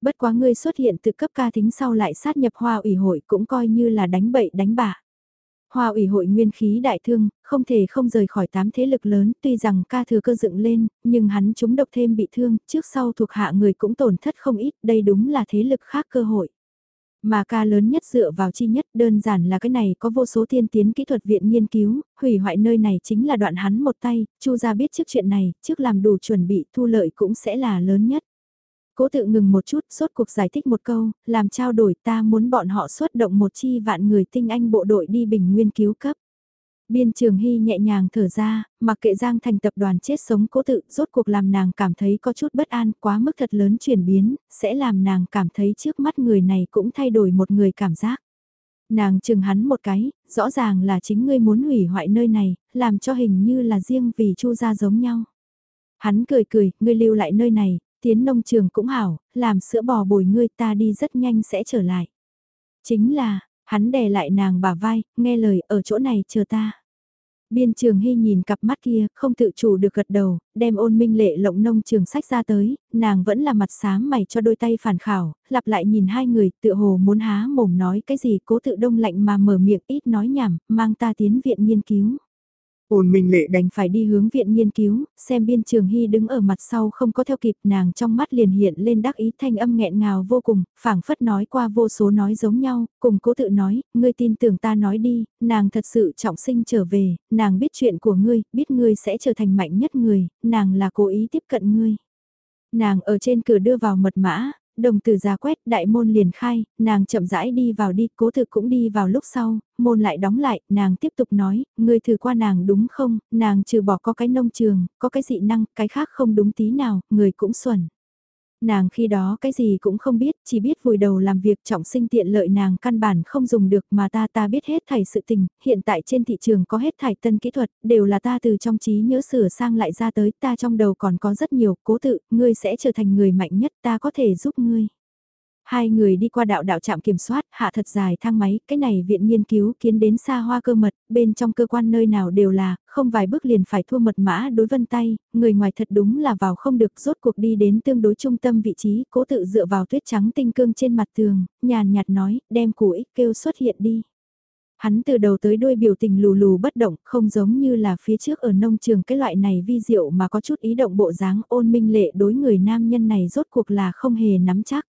Bất quá ngươi xuất hiện từ cấp ca thính sau lại sát nhập hoa ủy hội cũng coi như là đánh bậy đánh bạ. Hoa ủy hội nguyên khí đại thương, không thể không rời khỏi tám thế lực lớn, tuy rằng ca thừa cơ dựng lên, nhưng hắn chúng độc thêm bị thương, trước sau thuộc hạ người cũng tổn thất không ít, đây đúng là thế lực khác cơ hội. Mà ca lớn nhất dựa vào chi nhất đơn giản là cái này có vô số tiên tiến kỹ thuật viện nghiên cứu, hủy hoại nơi này chính là đoạn hắn một tay, chu ra biết trước chuyện này, trước làm đủ chuẩn bị thu lợi cũng sẽ là lớn nhất. Cố tự ngừng một chút, suốt cuộc giải thích một câu, làm trao đổi ta muốn bọn họ xuất động một chi vạn người tinh anh bộ đội đi bình nguyên cứu cấp. Biên trường hy nhẹ nhàng thở ra, mặc kệ Giang thành tập đoàn chết sống cố tự, rốt cuộc làm nàng cảm thấy có chút bất an, quá mức thật lớn chuyển biến, sẽ làm nàng cảm thấy trước mắt người này cũng thay đổi một người cảm giác. Nàng chừng hắn một cái, rõ ràng là chính ngươi muốn hủy hoại nơi này, làm cho hình như là riêng vì chu gia giống nhau. Hắn cười cười, ngươi lưu lại nơi này, tiến nông trường cũng hảo, làm sữa bò bồi ngươi ta đi rất nhanh sẽ trở lại. Chính là, hắn đè lại nàng bả vai, nghe lời ở chỗ này chờ ta. Biên trường hy nhìn cặp mắt kia, không tự chủ được gật đầu, đem ôn minh lệ lộng nông trường sách ra tới, nàng vẫn là mặt xám mày cho đôi tay phản khảo, lặp lại nhìn hai người, tự hồ muốn há mồm nói cái gì cố tự đông lạnh mà mở miệng ít nói nhảm, mang ta tiến viện nghiên cứu. Ôn Minh Lệ đành phải đi hướng viện nghiên cứu, xem biên trường hy đứng ở mặt sau không có theo kịp nàng trong mắt liền hiện lên đắc ý thanh âm nghẹn ngào vô cùng, phảng phất nói qua vô số nói giống nhau, cùng cố tự nói, ngươi tin tưởng ta nói đi, nàng thật sự trọng sinh trở về, nàng biết chuyện của ngươi, biết ngươi sẽ trở thành mạnh nhất người, nàng là cố ý tiếp cận ngươi. Nàng ở trên cửa đưa vào mật mã, đồng tử ra quét, đại môn liền khai, nàng chậm rãi đi vào đi, cố thực cũng đi vào lúc sau, môn lại đóng lại, nàng tiếp tục nói, người thử qua nàng đúng không, nàng trừ bỏ có cái nông trường, có cái dị năng, cái khác không đúng tí nào, người cũng xuẩn. Nàng khi đó cái gì cũng không biết, chỉ biết vùi đầu làm việc trọng sinh tiện lợi nàng căn bản không dùng được mà ta ta biết hết thảy sự tình, hiện tại trên thị trường có hết thảy tân kỹ thuật, đều là ta từ trong trí nhớ sửa sang lại ra tới, ta trong đầu còn có rất nhiều, cố tự, ngươi sẽ trở thành người mạnh nhất, ta có thể giúp ngươi. Hai người đi qua đạo đạo trạm kiểm soát, hạ thật dài thang máy, cái này viện nghiên cứu kiến đến xa hoa cơ mật, bên trong cơ quan nơi nào đều là, không vài bước liền phải thua mật mã đối vân tay, người ngoài thật đúng là vào không được rốt cuộc đi đến tương đối trung tâm vị trí, cố tự dựa vào tuyết trắng tinh cương trên mặt tường, nhàn nhạt nói, đem củ ích kêu xuất hiện đi. Hắn từ đầu tới đuôi biểu tình lù lù bất động, không giống như là phía trước ở nông trường cái loại này vi diệu mà có chút ý động bộ dáng ôn minh lệ đối người nam nhân này rốt cuộc là không hề nắm chắc.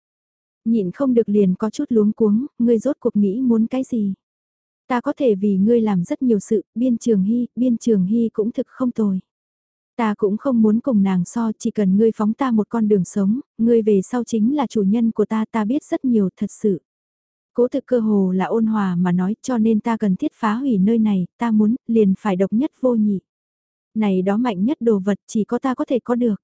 Nhịn không được liền có chút luống cuống, ngươi rốt cuộc nghĩ muốn cái gì? Ta có thể vì ngươi làm rất nhiều sự, biên trường hy, biên trường hy cũng thực không tồi. Ta cũng không muốn cùng nàng so, chỉ cần ngươi phóng ta một con đường sống, ngươi về sau chính là chủ nhân của ta, ta biết rất nhiều thật sự. Cố thực cơ hồ là ôn hòa mà nói cho nên ta cần thiết phá hủy nơi này, ta muốn, liền phải độc nhất vô nhị. Này đó mạnh nhất đồ vật chỉ có ta có thể có được.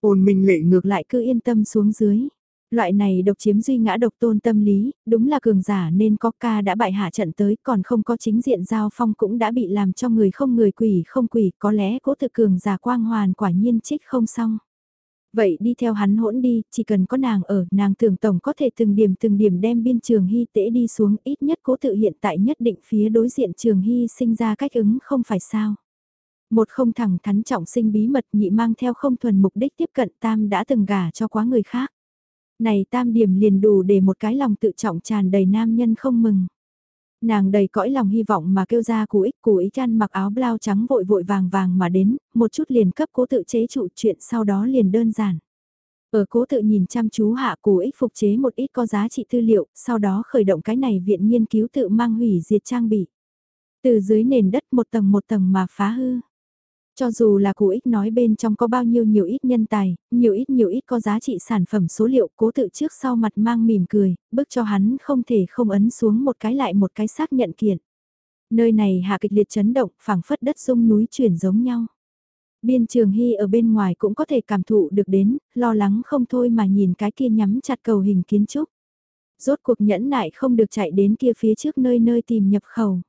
Ôn minh lệ ngược lại cứ yên tâm xuống dưới. Loại này độc chiếm duy ngã độc tôn tâm lý, đúng là cường giả nên có ca đã bại hạ trận tới còn không có chính diện giao phong cũng đã bị làm cho người không người quỷ không quỷ có lẽ cố thực cường giả quang hoàn quả nhiên trích không xong. Vậy đi theo hắn hỗn đi, chỉ cần có nàng ở, nàng tưởng tổng có thể từng điểm từng điểm đem biên trường hy tễ đi xuống, ít nhất cố tự hiện tại nhất định phía đối diện trường hy sinh ra cách ứng không phải sao. Một không thẳng thắn trọng sinh bí mật nhị mang theo không thuần mục đích tiếp cận tam đã từng gả cho quá người khác. Này tam điểm liền đủ để một cái lòng tự trọng tràn đầy nam nhân không mừng. Nàng đầy cõi lòng hy vọng mà kêu ra cú ích cú ý chăn mặc áo blau trắng vội vội vàng vàng mà đến, một chút liền cấp cố tự chế trụ chuyện sau đó liền đơn giản. Ở cố tự nhìn chăm chú hạ cú ích phục chế một ít có giá trị tư liệu, sau đó khởi động cái này viện nghiên cứu tự mang hủy diệt trang bị. Từ dưới nền đất một tầng một tầng mà phá hư. Cho dù là cụ ích nói bên trong có bao nhiêu nhiều ít nhân tài, nhiều ít nhiều ít có giá trị sản phẩm số liệu cố tự trước sau mặt mang mỉm cười, bức cho hắn không thể không ấn xuống một cái lại một cái xác nhận kiện. Nơi này hạ kịch liệt chấn động, phảng phất đất sung núi chuyển giống nhau. Biên trường hy ở bên ngoài cũng có thể cảm thụ được đến, lo lắng không thôi mà nhìn cái kia nhắm chặt cầu hình kiến trúc. Rốt cuộc nhẫn nại không được chạy đến kia phía trước nơi nơi tìm nhập khẩu.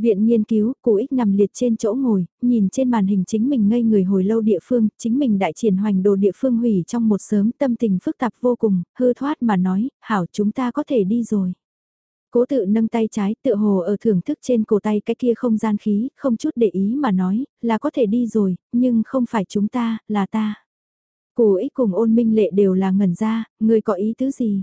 Viện nghiên cứu, cố ích nằm liệt trên chỗ ngồi, nhìn trên màn hình chính mình ngây người hồi lâu địa phương, chính mình đại triển hoành đồ địa phương hủy trong một sớm tâm tình phức tạp vô cùng, hư thoát mà nói, hảo chúng ta có thể đi rồi. Cố tự nâng tay trái tự hồ ở thưởng thức trên cổ tay cái kia không gian khí, không chút để ý mà nói, là có thể đi rồi, nhưng không phải chúng ta, là ta. Cố ích cùng ôn minh lệ đều là ngẩn ra, người có ý tứ gì?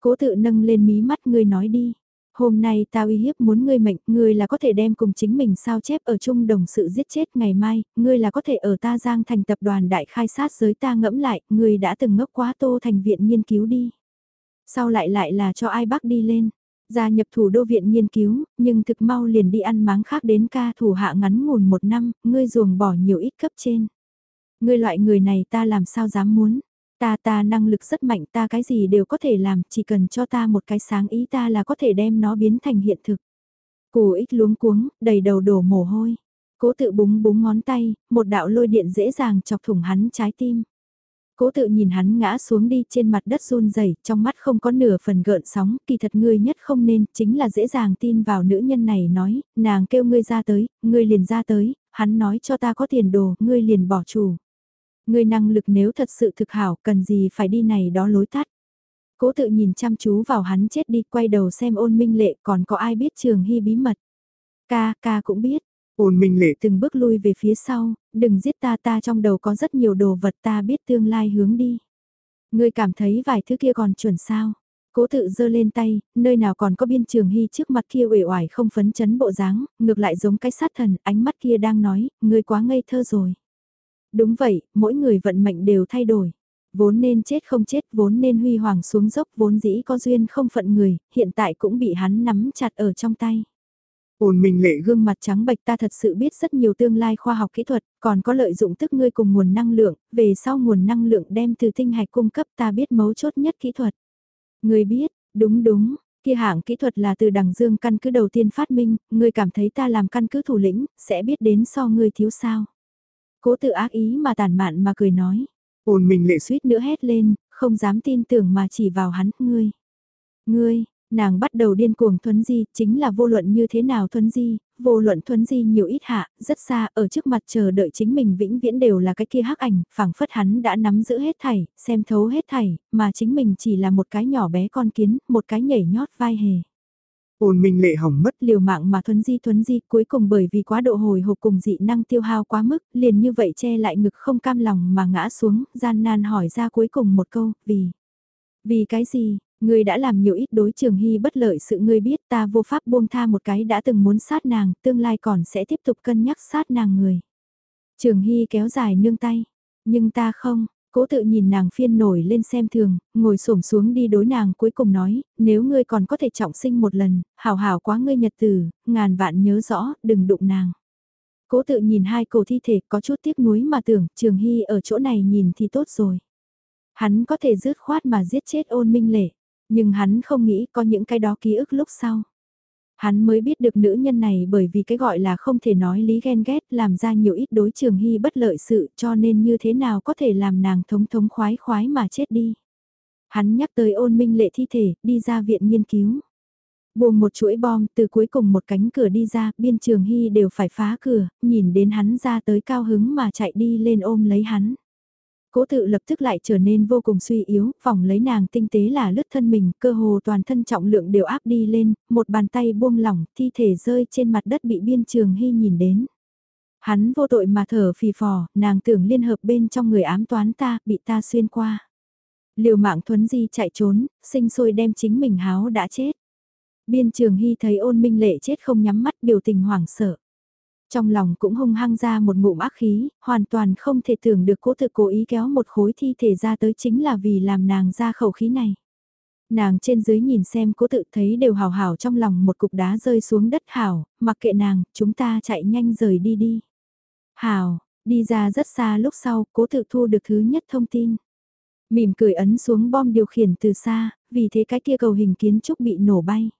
Cố tự nâng lên mí mắt người nói đi. Hôm nay ta uy hiếp muốn ngươi mệnh, ngươi là có thể đem cùng chính mình sao chép ở chung đồng sự giết chết ngày mai, ngươi là có thể ở ta giang thành tập đoàn đại khai sát giới ta ngẫm lại, ngươi đã từng ngốc quá tô thành viện nghiên cứu đi. Sau lại lại là cho ai bác đi lên, gia nhập thủ đô viện nghiên cứu, nhưng thực mau liền đi ăn máng khác đến ca thủ hạ ngắn ngủn một năm, ngươi ruồng bỏ nhiều ít cấp trên. Ngươi loại người này ta làm sao dám muốn, Ta ta năng lực rất mạnh ta cái gì đều có thể làm, chỉ cần cho ta một cái sáng ý ta là có thể đem nó biến thành hiện thực. Cổ ích luống cuống, đầy đầu đổ mồ hôi. Cố tự búng búng ngón tay, một đạo lôi điện dễ dàng chọc thủng hắn trái tim. Cố tự nhìn hắn ngã xuống đi trên mặt đất run rẩy trong mắt không có nửa phần gợn sóng, kỳ thật ngươi nhất không nên, chính là dễ dàng tin vào nữ nhân này nói, nàng kêu ngươi ra tới, ngươi liền ra tới, hắn nói cho ta có tiền đồ, ngươi liền bỏ chủ. Ngươi năng lực nếu thật sự thực hảo, cần gì phải đi này đó lối tắt. Cố tự nhìn chăm chú vào hắn chết đi, quay đầu xem ôn minh lệ còn có ai biết trường hy bí mật. Ca, ca cũng biết. Ôn minh lệ từng bước lui về phía sau, đừng giết ta ta trong đầu có rất nhiều đồ vật ta biết tương lai hướng đi. Ngươi cảm thấy vài thứ kia còn chuẩn sao. Cố tự giơ lên tay, nơi nào còn có biên trường hy trước mặt kia uể oải không phấn chấn bộ dáng, ngược lại giống cái sát thần, ánh mắt kia đang nói, ngươi quá ngây thơ rồi. Đúng vậy, mỗi người vận mệnh đều thay đổi. Vốn nên chết không chết, vốn nên huy hoàng xuống dốc, vốn dĩ có duyên không phận người, hiện tại cũng bị hắn nắm chặt ở trong tay. Ôn minh lệ gương mặt trắng bệch ta thật sự biết rất nhiều tương lai khoa học kỹ thuật, còn có lợi dụng tức ngươi cùng nguồn năng lượng, về sau nguồn năng lượng đem từ tinh hạch cung cấp ta biết mấu chốt nhất kỹ thuật. Ngươi biết, đúng đúng, kia hạng kỹ thuật là từ đằng dương căn cứ đầu tiên phát minh, ngươi cảm thấy ta làm căn cứ thủ lĩnh, sẽ biết đến so ngươi thiếu sao. Cố tự ác ý mà tàn mạn mà cười nói. Ôn mình lệ suýt nữa hét lên, không dám tin tưởng mà chỉ vào hắn, ngươi. Ngươi, nàng bắt đầu điên cuồng thuấn di, chính là vô luận như thế nào thuấn di, vô luận thuấn di nhiều ít hạ, rất xa, ở trước mặt chờ đợi chính mình vĩnh viễn đều là cái kia hắc ảnh, phảng phất hắn đã nắm giữ hết thảy, xem thấu hết thảy, mà chính mình chỉ là một cái nhỏ bé con kiến, một cái nhảy nhót vai hề. Ôn minh lệ hỏng mất. Liều mạng mà thuấn di thuấn di cuối cùng bởi vì quá độ hồi hộp cùng dị năng tiêu hao quá mức, liền như vậy che lại ngực không cam lòng mà ngã xuống, gian nan hỏi ra cuối cùng một câu, vì, vì cái gì, ngươi đã làm nhiều ít đối trường hy bất lợi sự ngươi biết ta vô pháp buông tha một cái đã từng muốn sát nàng, tương lai còn sẽ tiếp tục cân nhắc sát nàng người. Trường hy kéo dài nương tay, nhưng ta không, Cố tự nhìn nàng phiên nổi lên xem thường, ngồi xổm xuống đi đối nàng cuối cùng nói, nếu ngươi còn có thể trọng sinh một lần, hảo hảo quá ngươi nhật tử, ngàn vạn nhớ rõ, đừng đụng nàng. Cố tự nhìn hai cổ thi thể có chút tiếc nuối mà tưởng, Trường Hy ở chỗ này nhìn thì tốt rồi. Hắn có thể rứt khoát mà giết chết ôn minh lệ, nhưng hắn không nghĩ có những cái đó ký ức lúc sau. Hắn mới biết được nữ nhân này bởi vì cái gọi là không thể nói lý ghen ghét làm ra nhiều ít đối trường hy bất lợi sự cho nên như thế nào có thể làm nàng thống thống khoái khoái mà chết đi. Hắn nhắc tới ôn minh lệ thi thể, đi ra viện nghiên cứu. Buông một chuỗi bom từ cuối cùng một cánh cửa đi ra, biên trường hy đều phải phá cửa, nhìn đến hắn ra tới cao hứng mà chạy đi lên ôm lấy hắn. Cố tự lập tức lại trở nên vô cùng suy yếu, vòng lấy nàng tinh tế là lướt thân mình, cơ hồ toàn thân trọng lượng đều áp đi lên, một bàn tay buông lỏng, thi thể rơi trên mặt đất bị biên trường hy nhìn đến. Hắn vô tội mà thở phì phò, nàng tưởng liên hợp bên trong người ám toán ta, bị ta xuyên qua. Liều mạng thuấn di chạy trốn, sinh sôi đem chính mình háo đã chết. Biên trường hy thấy ôn minh lệ chết không nhắm mắt biểu tình hoảng sợ. Trong lòng cũng hung hăng ra một ngụm ác khí, hoàn toàn không thể tưởng được cố thực cố ý kéo một khối thi thể ra tới chính là vì làm nàng ra khẩu khí này. Nàng trên dưới nhìn xem cố tự thấy đều hào hào trong lòng một cục đá rơi xuống đất hào, mặc kệ nàng, chúng ta chạy nhanh rời đi đi. Hào, đi ra rất xa lúc sau, cố tự thu được thứ nhất thông tin. Mỉm cười ấn xuống bom điều khiển từ xa, vì thế cái kia cầu hình kiến trúc bị nổ bay.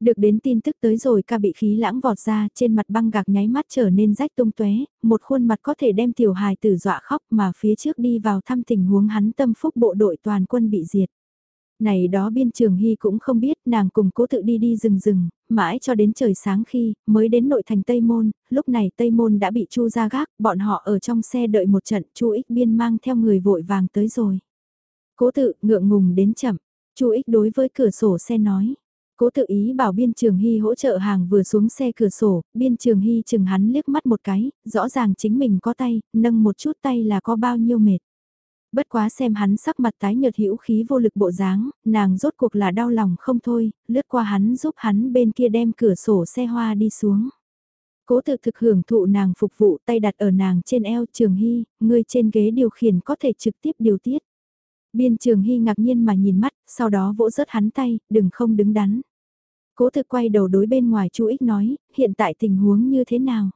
Được đến tin tức tới rồi ca bị khí lãng vọt ra trên mặt băng gạc nháy mắt trở nên rách tung tóe một khuôn mặt có thể đem tiểu hài tử dọa khóc mà phía trước đi vào thăm tình huống hắn tâm phúc bộ đội toàn quân bị diệt. Này đó biên trường hy cũng không biết nàng cùng cố tự đi đi rừng rừng, mãi cho đến trời sáng khi mới đến nội thành Tây Môn, lúc này Tây Môn đã bị chu ra gác, bọn họ ở trong xe đợi một trận chu ích biên mang theo người vội vàng tới rồi. Cố tự ngượng ngùng đến chậm, chu ích đối với cửa sổ xe nói. Cố tự ý bảo biên trường hy hỗ trợ hàng vừa xuống xe cửa sổ, biên trường hy chừng hắn liếc mắt một cái, rõ ràng chính mình có tay, nâng một chút tay là có bao nhiêu mệt. Bất quá xem hắn sắc mặt tái nhợt hữu khí vô lực bộ dáng, nàng rốt cuộc là đau lòng không thôi, lướt qua hắn giúp hắn bên kia đem cửa sổ xe hoa đi xuống. Cố tự thực hưởng thụ nàng phục vụ tay đặt ở nàng trên eo trường hy, người trên ghế điều khiển có thể trực tiếp điều tiết. Biên trường hy ngạc nhiên mà nhìn mắt, sau đó vỗ rớt hắn tay, đừng không đứng đắn. Cố thực quay đầu đối bên ngoài chú ích nói, hiện tại tình huống như thế nào?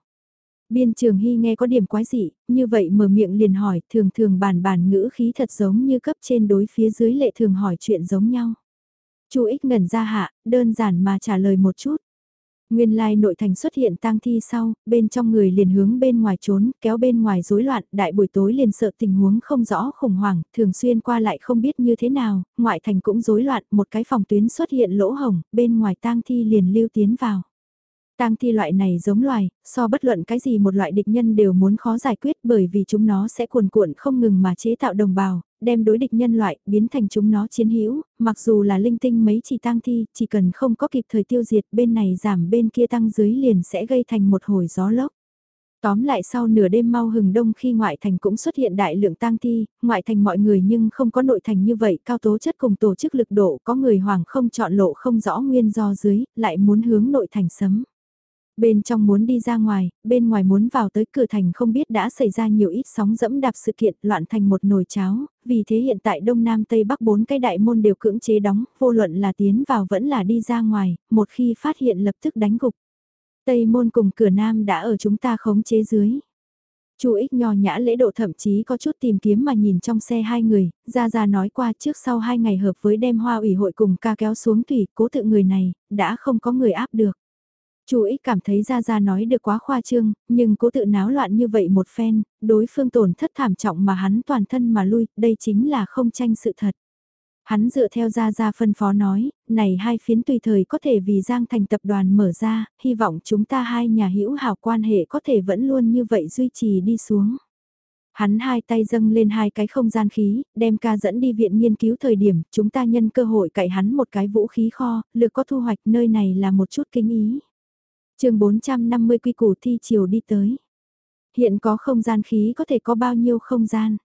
Biên trường hy nghe có điểm quái dị, như vậy mở miệng liền hỏi, thường thường bản bản ngữ khí thật giống như cấp trên đối phía dưới lệ thường hỏi chuyện giống nhau. Chú ích ngẩn ra hạ, đơn giản mà trả lời một chút. Nguyên lai nội thành xuất hiện tang thi sau, bên trong người liền hướng bên ngoài trốn, kéo bên ngoài rối loạn, đại buổi tối liền sợ tình huống không rõ khủng hoảng, thường xuyên qua lại không biết như thế nào, ngoại thành cũng rối loạn, một cái phòng tuyến xuất hiện lỗ hồng, bên ngoài tang thi liền lưu tiến vào. Tang thi loại này giống loài, so bất luận cái gì một loại địch nhân đều muốn khó giải quyết bởi vì chúng nó sẽ cuồn cuộn không ngừng mà chế tạo đồng bào, đem đối địch nhân loại biến thành chúng nó chiến hữu, mặc dù là linh tinh mấy chỉ tang thi, chỉ cần không có kịp thời tiêu diệt bên này giảm bên kia tăng dưới liền sẽ gây thành một hồi gió lốc. Tóm lại sau nửa đêm mau hừng đông khi ngoại thành cũng xuất hiện đại lượng tang thi, ngoại thành mọi người nhưng không có nội thành như vậy, cao tố chất cùng tổ chức lực độ có người hoàng không chọn lộ không rõ nguyên do dưới, lại muốn hướng nội thành sấm. Bên trong muốn đi ra ngoài, bên ngoài muốn vào tới cửa thành không biết đã xảy ra nhiều ít sóng dẫm đạp sự kiện loạn thành một nồi cháo, vì thế hiện tại Đông Nam Tây Bắc bốn cái đại môn đều cưỡng chế đóng, vô luận là tiến vào vẫn là đi ra ngoài, một khi phát hiện lập tức đánh gục. Tây môn cùng cửa Nam đã ở chúng ta khống chế dưới. Chu ích nho nhã lễ độ thậm chí có chút tìm kiếm mà nhìn trong xe hai người, ra ra nói qua trước sau hai ngày hợp với đem hoa ủy hội cùng ca kéo xuống thủy, cố tự người này, đã không có người áp được. Chu ích cảm thấy ra ra nói được quá khoa trương, nhưng cố tự náo loạn như vậy một phen, đối phương tổn thất thảm trọng mà hắn toàn thân mà lui, đây chính là không tranh sự thật. Hắn dựa theo ra ra phân phó nói, này hai phiến tùy thời có thể vì Giang thành tập đoàn mở ra, hy vọng chúng ta hai nhà hữu hảo quan hệ có thể vẫn luôn như vậy duy trì đi xuống. Hắn hai tay dâng lên hai cái không gian khí, đem ca dẫn đi viện nghiên cứu thời điểm, chúng ta nhân cơ hội cậy hắn một cái vũ khí kho, lực có thu hoạch nơi này là một chút kính ý chương 450 quy củ thi chiều đi tới. Hiện có không gian khí có thể có bao nhiêu không gian?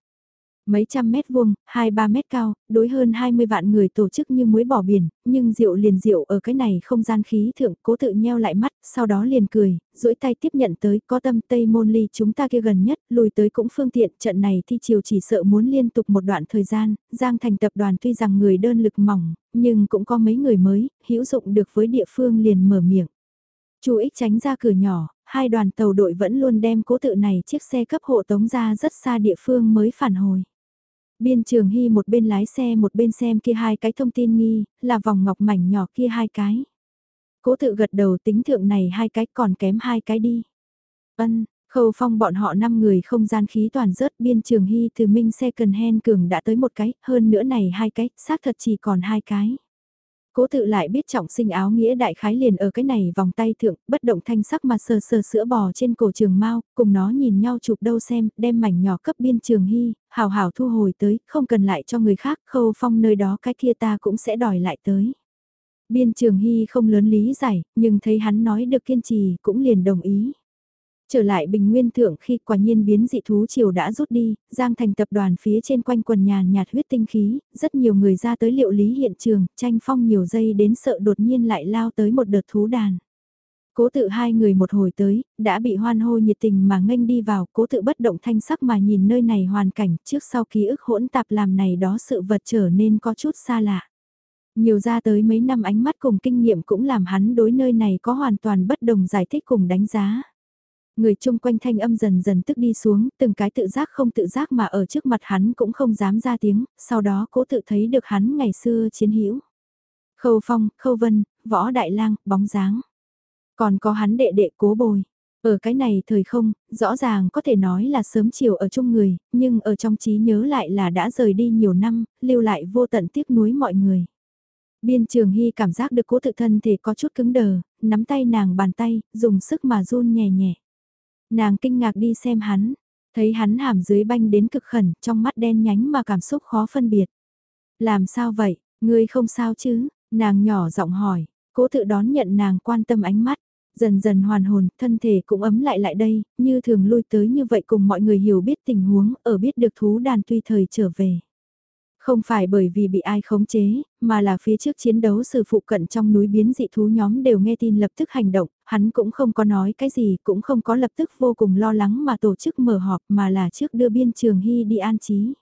Mấy trăm mét vuông, hai ba mét cao, đối hơn 20 vạn người tổ chức như muối bỏ biển, nhưng rượu liền rượu ở cái này không gian khí thượng cố tự nheo lại mắt, sau đó liền cười, duỗi tay tiếp nhận tới, có tâm tây môn ly chúng ta kia gần nhất, lùi tới cũng phương tiện, trận này thi chiều chỉ sợ muốn liên tục một đoạn thời gian, Giang thành tập đoàn tuy rằng người đơn lực mỏng, nhưng cũng có mấy người mới, hữu dụng được với địa phương liền mở miệng. Chu ích tránh ra cửa nhỏ, hai đoàn tàu đội vẫn luôn đem cố tự này chiếc xe cấp hộ tống ra rất xa địa phương mới phản hồi. Biên trường hy một bên lái xe một bên xem kia hai cái thông tin nghi, là vòng ngọc mảnh nhỏ kia hai cái. Cố tự gật đầu tính thượng này hai cái còn kém hai cái đi. Ân, khâu phong bọn họ năm người không gian khí toàn rớt biên trường hy từ minh xe cần hen cường đã tới một cái, hơn nữa này hai cái, xác thật chỉ còn hai cái. Cố tự lại biết trọng sinh áo nghĩa đại khái liền ở cái này vòng tay thượng, bất động thanh sắc mà sờ sờ sữa bò trên cổ trường mau, cùng nó nhìn nhau chụp đâu xem, đem mảnh nhỏ cấp biên trường hy, hào hào thu hồi tới, không cần lại cho người khác, khâu phong nơi đó cái kia ta cũng sẽ đòi lại tới. Biên trường hy không lớn lý giải, nhưng thấy hắn nói được kiên trì, cũng liền đồng ý. Trở lại bình nguyên thượng khi quả nhiên biến dị thú chiều đã rút đi, Giang thành tập đoàn phía trên quanh quần nhàn nhạt huyết tinh khí, rất nhiều người ra tới liệu lý hiện trường, tranh phong nhiều giây đến sợ đột nhiên lại lao tới một đợt thú đàn. Cố tự hai người một hồi tới, đã bị hoan hô nhiệt tình mà nghênh đi vào, cố tự bất động thanh sắc mà nhìn nơi này hoàn cảnh trước sau ký ức hỗn tạp làm này đó sự vật trở nên có chút xa lạ. Nhiều ra tới mấy năm ánh mắt cùng kinh nghiệm cũng làm hắn đối nơi này có hoàn toàn bất đồng giải thích cùng đánh giá. Người chung quanh thanh âm dần dần tức đi xuống, từng cái tự giác không tự giác mà ở trước mặt hắn cũng không dám ra tiếng, sau đó cố tự thấy được hắn ngày xưa chiến hữu Khâu Phong, Khâu Vân, Võ Đại Lang, bóng dáng. Còn có hắn đệ đệ cố bồi. Ở cái này thời không, rõ ràng có thể nói là sớm chiều ở chung người, nhưng ở trong trí nhớ lại là đã rời đi nhiều năm, lưu lại vô tận tiếc nuối mọi người. Biên trường hy cảm giác được cố tự thân thể có chút cứng đờ, nắm tay nàng bàn tay, dùng sức mà run nhẹ nhẹ. Nàng kinh ngạc đi xem hắn, thấy hắn hàm dưới banh đến cực khẩn, trong mắt đen nhánh mà cảm xúc khó phân biệt. Làm sao vậy, ngươi không sao chứ, nàng nhỏ giọng hỏi, cố tự đón nhận nàng quan tâm ánh mắt, dần dần hoàn hồn, thân thể cũng ấm lại lại đây, như thường lui tới như vậy cùng mọi người hiểu biết tình huống, ở biết được thú đàn tuy thời trở về. Không phải bởi vì bị ai khống chế, mà là phía trước chiến đấu sự phụ cận trong núi biến dị thú nhóm đều nghe tin lập tức hành động, hắn cũng không có nói cái gì, cũng không có lập tức vô cùng lo lắng mà tổ chức mở họp mà là trước đưa biên trường hy đi an trí.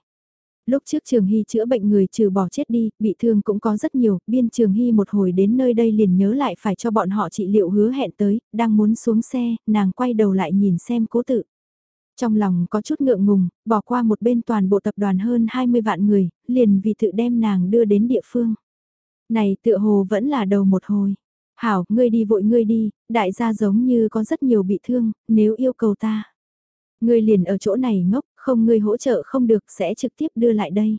Lúc trước Trường Hy chữa bệnh người trừ bỏ chết đi, bị thương cũng có rất nhiều, biên Trường Hy một hồi đến nơi đây liền nhớ lại phải cho bọn họ trị liệu hứa hẹn tới, đang muốn xuống xe, nàng quay đầu lại nhìn xem cố tự. Trong lòng có chút ngượng ngùng, bỏ qua một bên toàn bộ tập đoàn hơn 20 vạn người, liền vì tự đem nàng đưa đến địa phương. Này tựa hồ vẫn là đầu một hồi. Hảo, ngươi đi vội ngươi đi, đại gia giống như có rất nhiều bị thương, nếu yêu cầu ta. Ngươi liền ở chỗ này ngốc, không ngươi hỗ trợ không được sẽ trực tiếp đưa lại đây.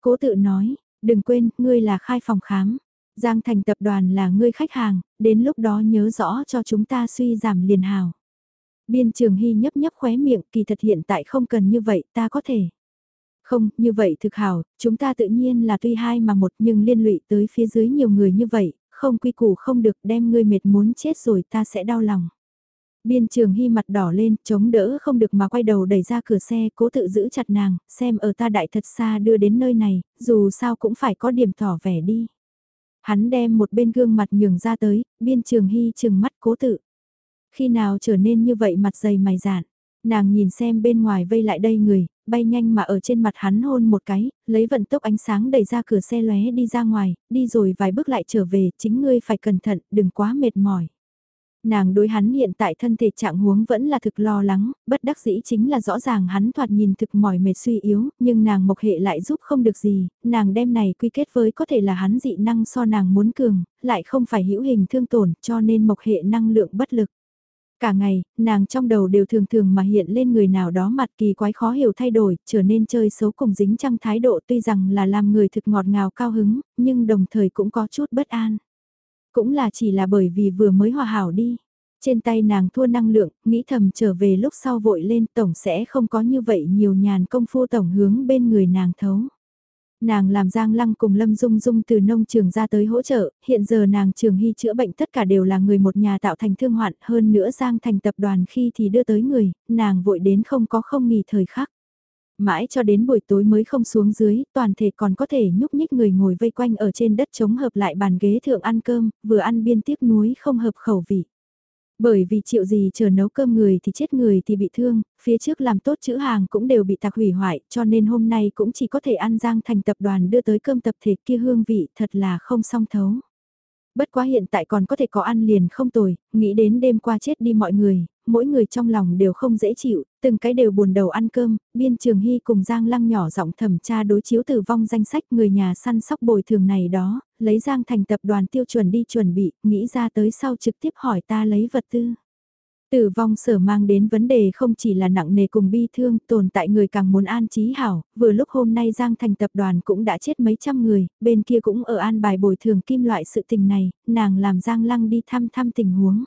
Cố tự nói, đừng quên, ngươi là khai phòng khám. Giang thành tập đoàn là ngươi khách hàng, đến lúc đó nhớ rõ cho chúng ta suy giảm liền hào. Biên trường hy nhấp nhấp khóe miệng, kỳ thật hiện tại không cần như vậy, ta có thể. Không, như vậy thực hảo, chúng ta tự nhiên là tuy hai mà một nhưng liên lụy tới phía dưới nhiều người như vậy, không quy củ không được đem ngươi mệt muốn chết rồi ta sẽ đau lòng. Biên trường hy mặt đỏ lên, chống đỡ không được mà quay đầu đẩy ra cửa xe, cố tự giữ chặt nàng, xem ở ta đại thật xa đưa đến nơi này, dù sao cũng phải có điểm tỏ vẻ đi. Hắn đem một bên gương mặt nhường ra tới, biên trường hy chừng mắt cố tự. Khi nào trở nên như vậy mặt dày mày dạn, nàng nhìn xem bên ngoài vây lại đây người, bay nhanh mà ở trên mặt hắn hôn một cái, lấy vận tốc ánh sáng đẩy ra cửa xe lóe đi ra ngoài, đi rồi vài bước lại trở về, chính ngươi phải cẩn thận, đừng quá mệt mỏi. Nàng đối hắn hiện tại thân thể trạng huống vẫn là thực lo lắng, bất đắc dĩ chính là rõ ràng hắn thoạt nhìn thực mỏi mệt suy yếu, nhưng nàng mộc hệ lại giúp không được gì, nàng đem này quy kết với có thể là hắn dị năng so nàng muốn cường, lại không phải hữu hình thương tổn cho nên mộc hệ năng lượng bất lực. Cả ngày, nàng trong đầu đều thường thường mà hiện lên người nào đó mặt kỳ quái khó hiểu thay đổi, trở nên chơi xấu cùng dính trăng thái độ tuy rằng là làm người thực ngọt ngào cao hứng, nhưng đồng thời cũng có chút bất an. Cũng là chỉ là bởi vì vừa mới hòa hảo đi. Trên tay nàng thua năng lượng, nghĩ thầm trở về lúc sau vội lên tổng sẽ không có như vậy nhiều nhàn công phu tổng hướng bên người nàng thấu. Nàng làm Giang Lăng cùng Lâm Dung Dung từ nông trường ra tới hỗ trợ, hiện giờ nàng trường hy chữa bệnh tất cả đều là người một nhà tạo thành thương hoạn, hơn nữa Giang thành tập đoàn khi thì đưa tới người, nàng vội đến không có không nghỉ thời khắc. Mãi cho đến buổi tối mới không xuống dưới, toàn thể còn có thể nhúc nhích người ngồi vây quanh ở trên đất chống hợp lại bàn ghế thượng ăn cơm, vừa ăn biên tiếc nuối không hợp khẩu vị. Bởi vì chịu gì chờ nấu cơm người thì chết người thì bị thương, phía trước làm tốt chữ hàng cũng đều bị tạc hủy hoại, cho nên hôm nay cũng chỉ có thể ăn giang thành tập đoàn đưa tới cơm tập thể kia hương vị thật là không song thấu. Bất quá hiện tại còn có thể có ăn liền không tồi, nghĩ đến đêm qua chết đi mọi người, mỗi người trong lòng đều không dễ chịu, từng cái đều buồn đầu ăn cơm, biên trường hy cùng Giang Lăng nhỏ giọng thẩm tra đối chiếu tử vong danh sách người nhà săn sóc bồi thường này đó, lấy Giang thành tập đoàn tiêu chuẩn đi chuẩn bị, nghĩ ra tới sau trực tiếp hỏi ta lấy vật tư. Tử vong sở mang đến vấn đề không chỉ là nặng nề cùng bi thương, tồn tại người càng muốn an trí hảo, vừa lúc hôm nay Giang thành tập đoàn cũng đã chết mấy trăm người, bên kia cũng ở an bài bồi thường kim loại sự tình này, nàng làm Giang Lăng đi thăm thăm tình huống.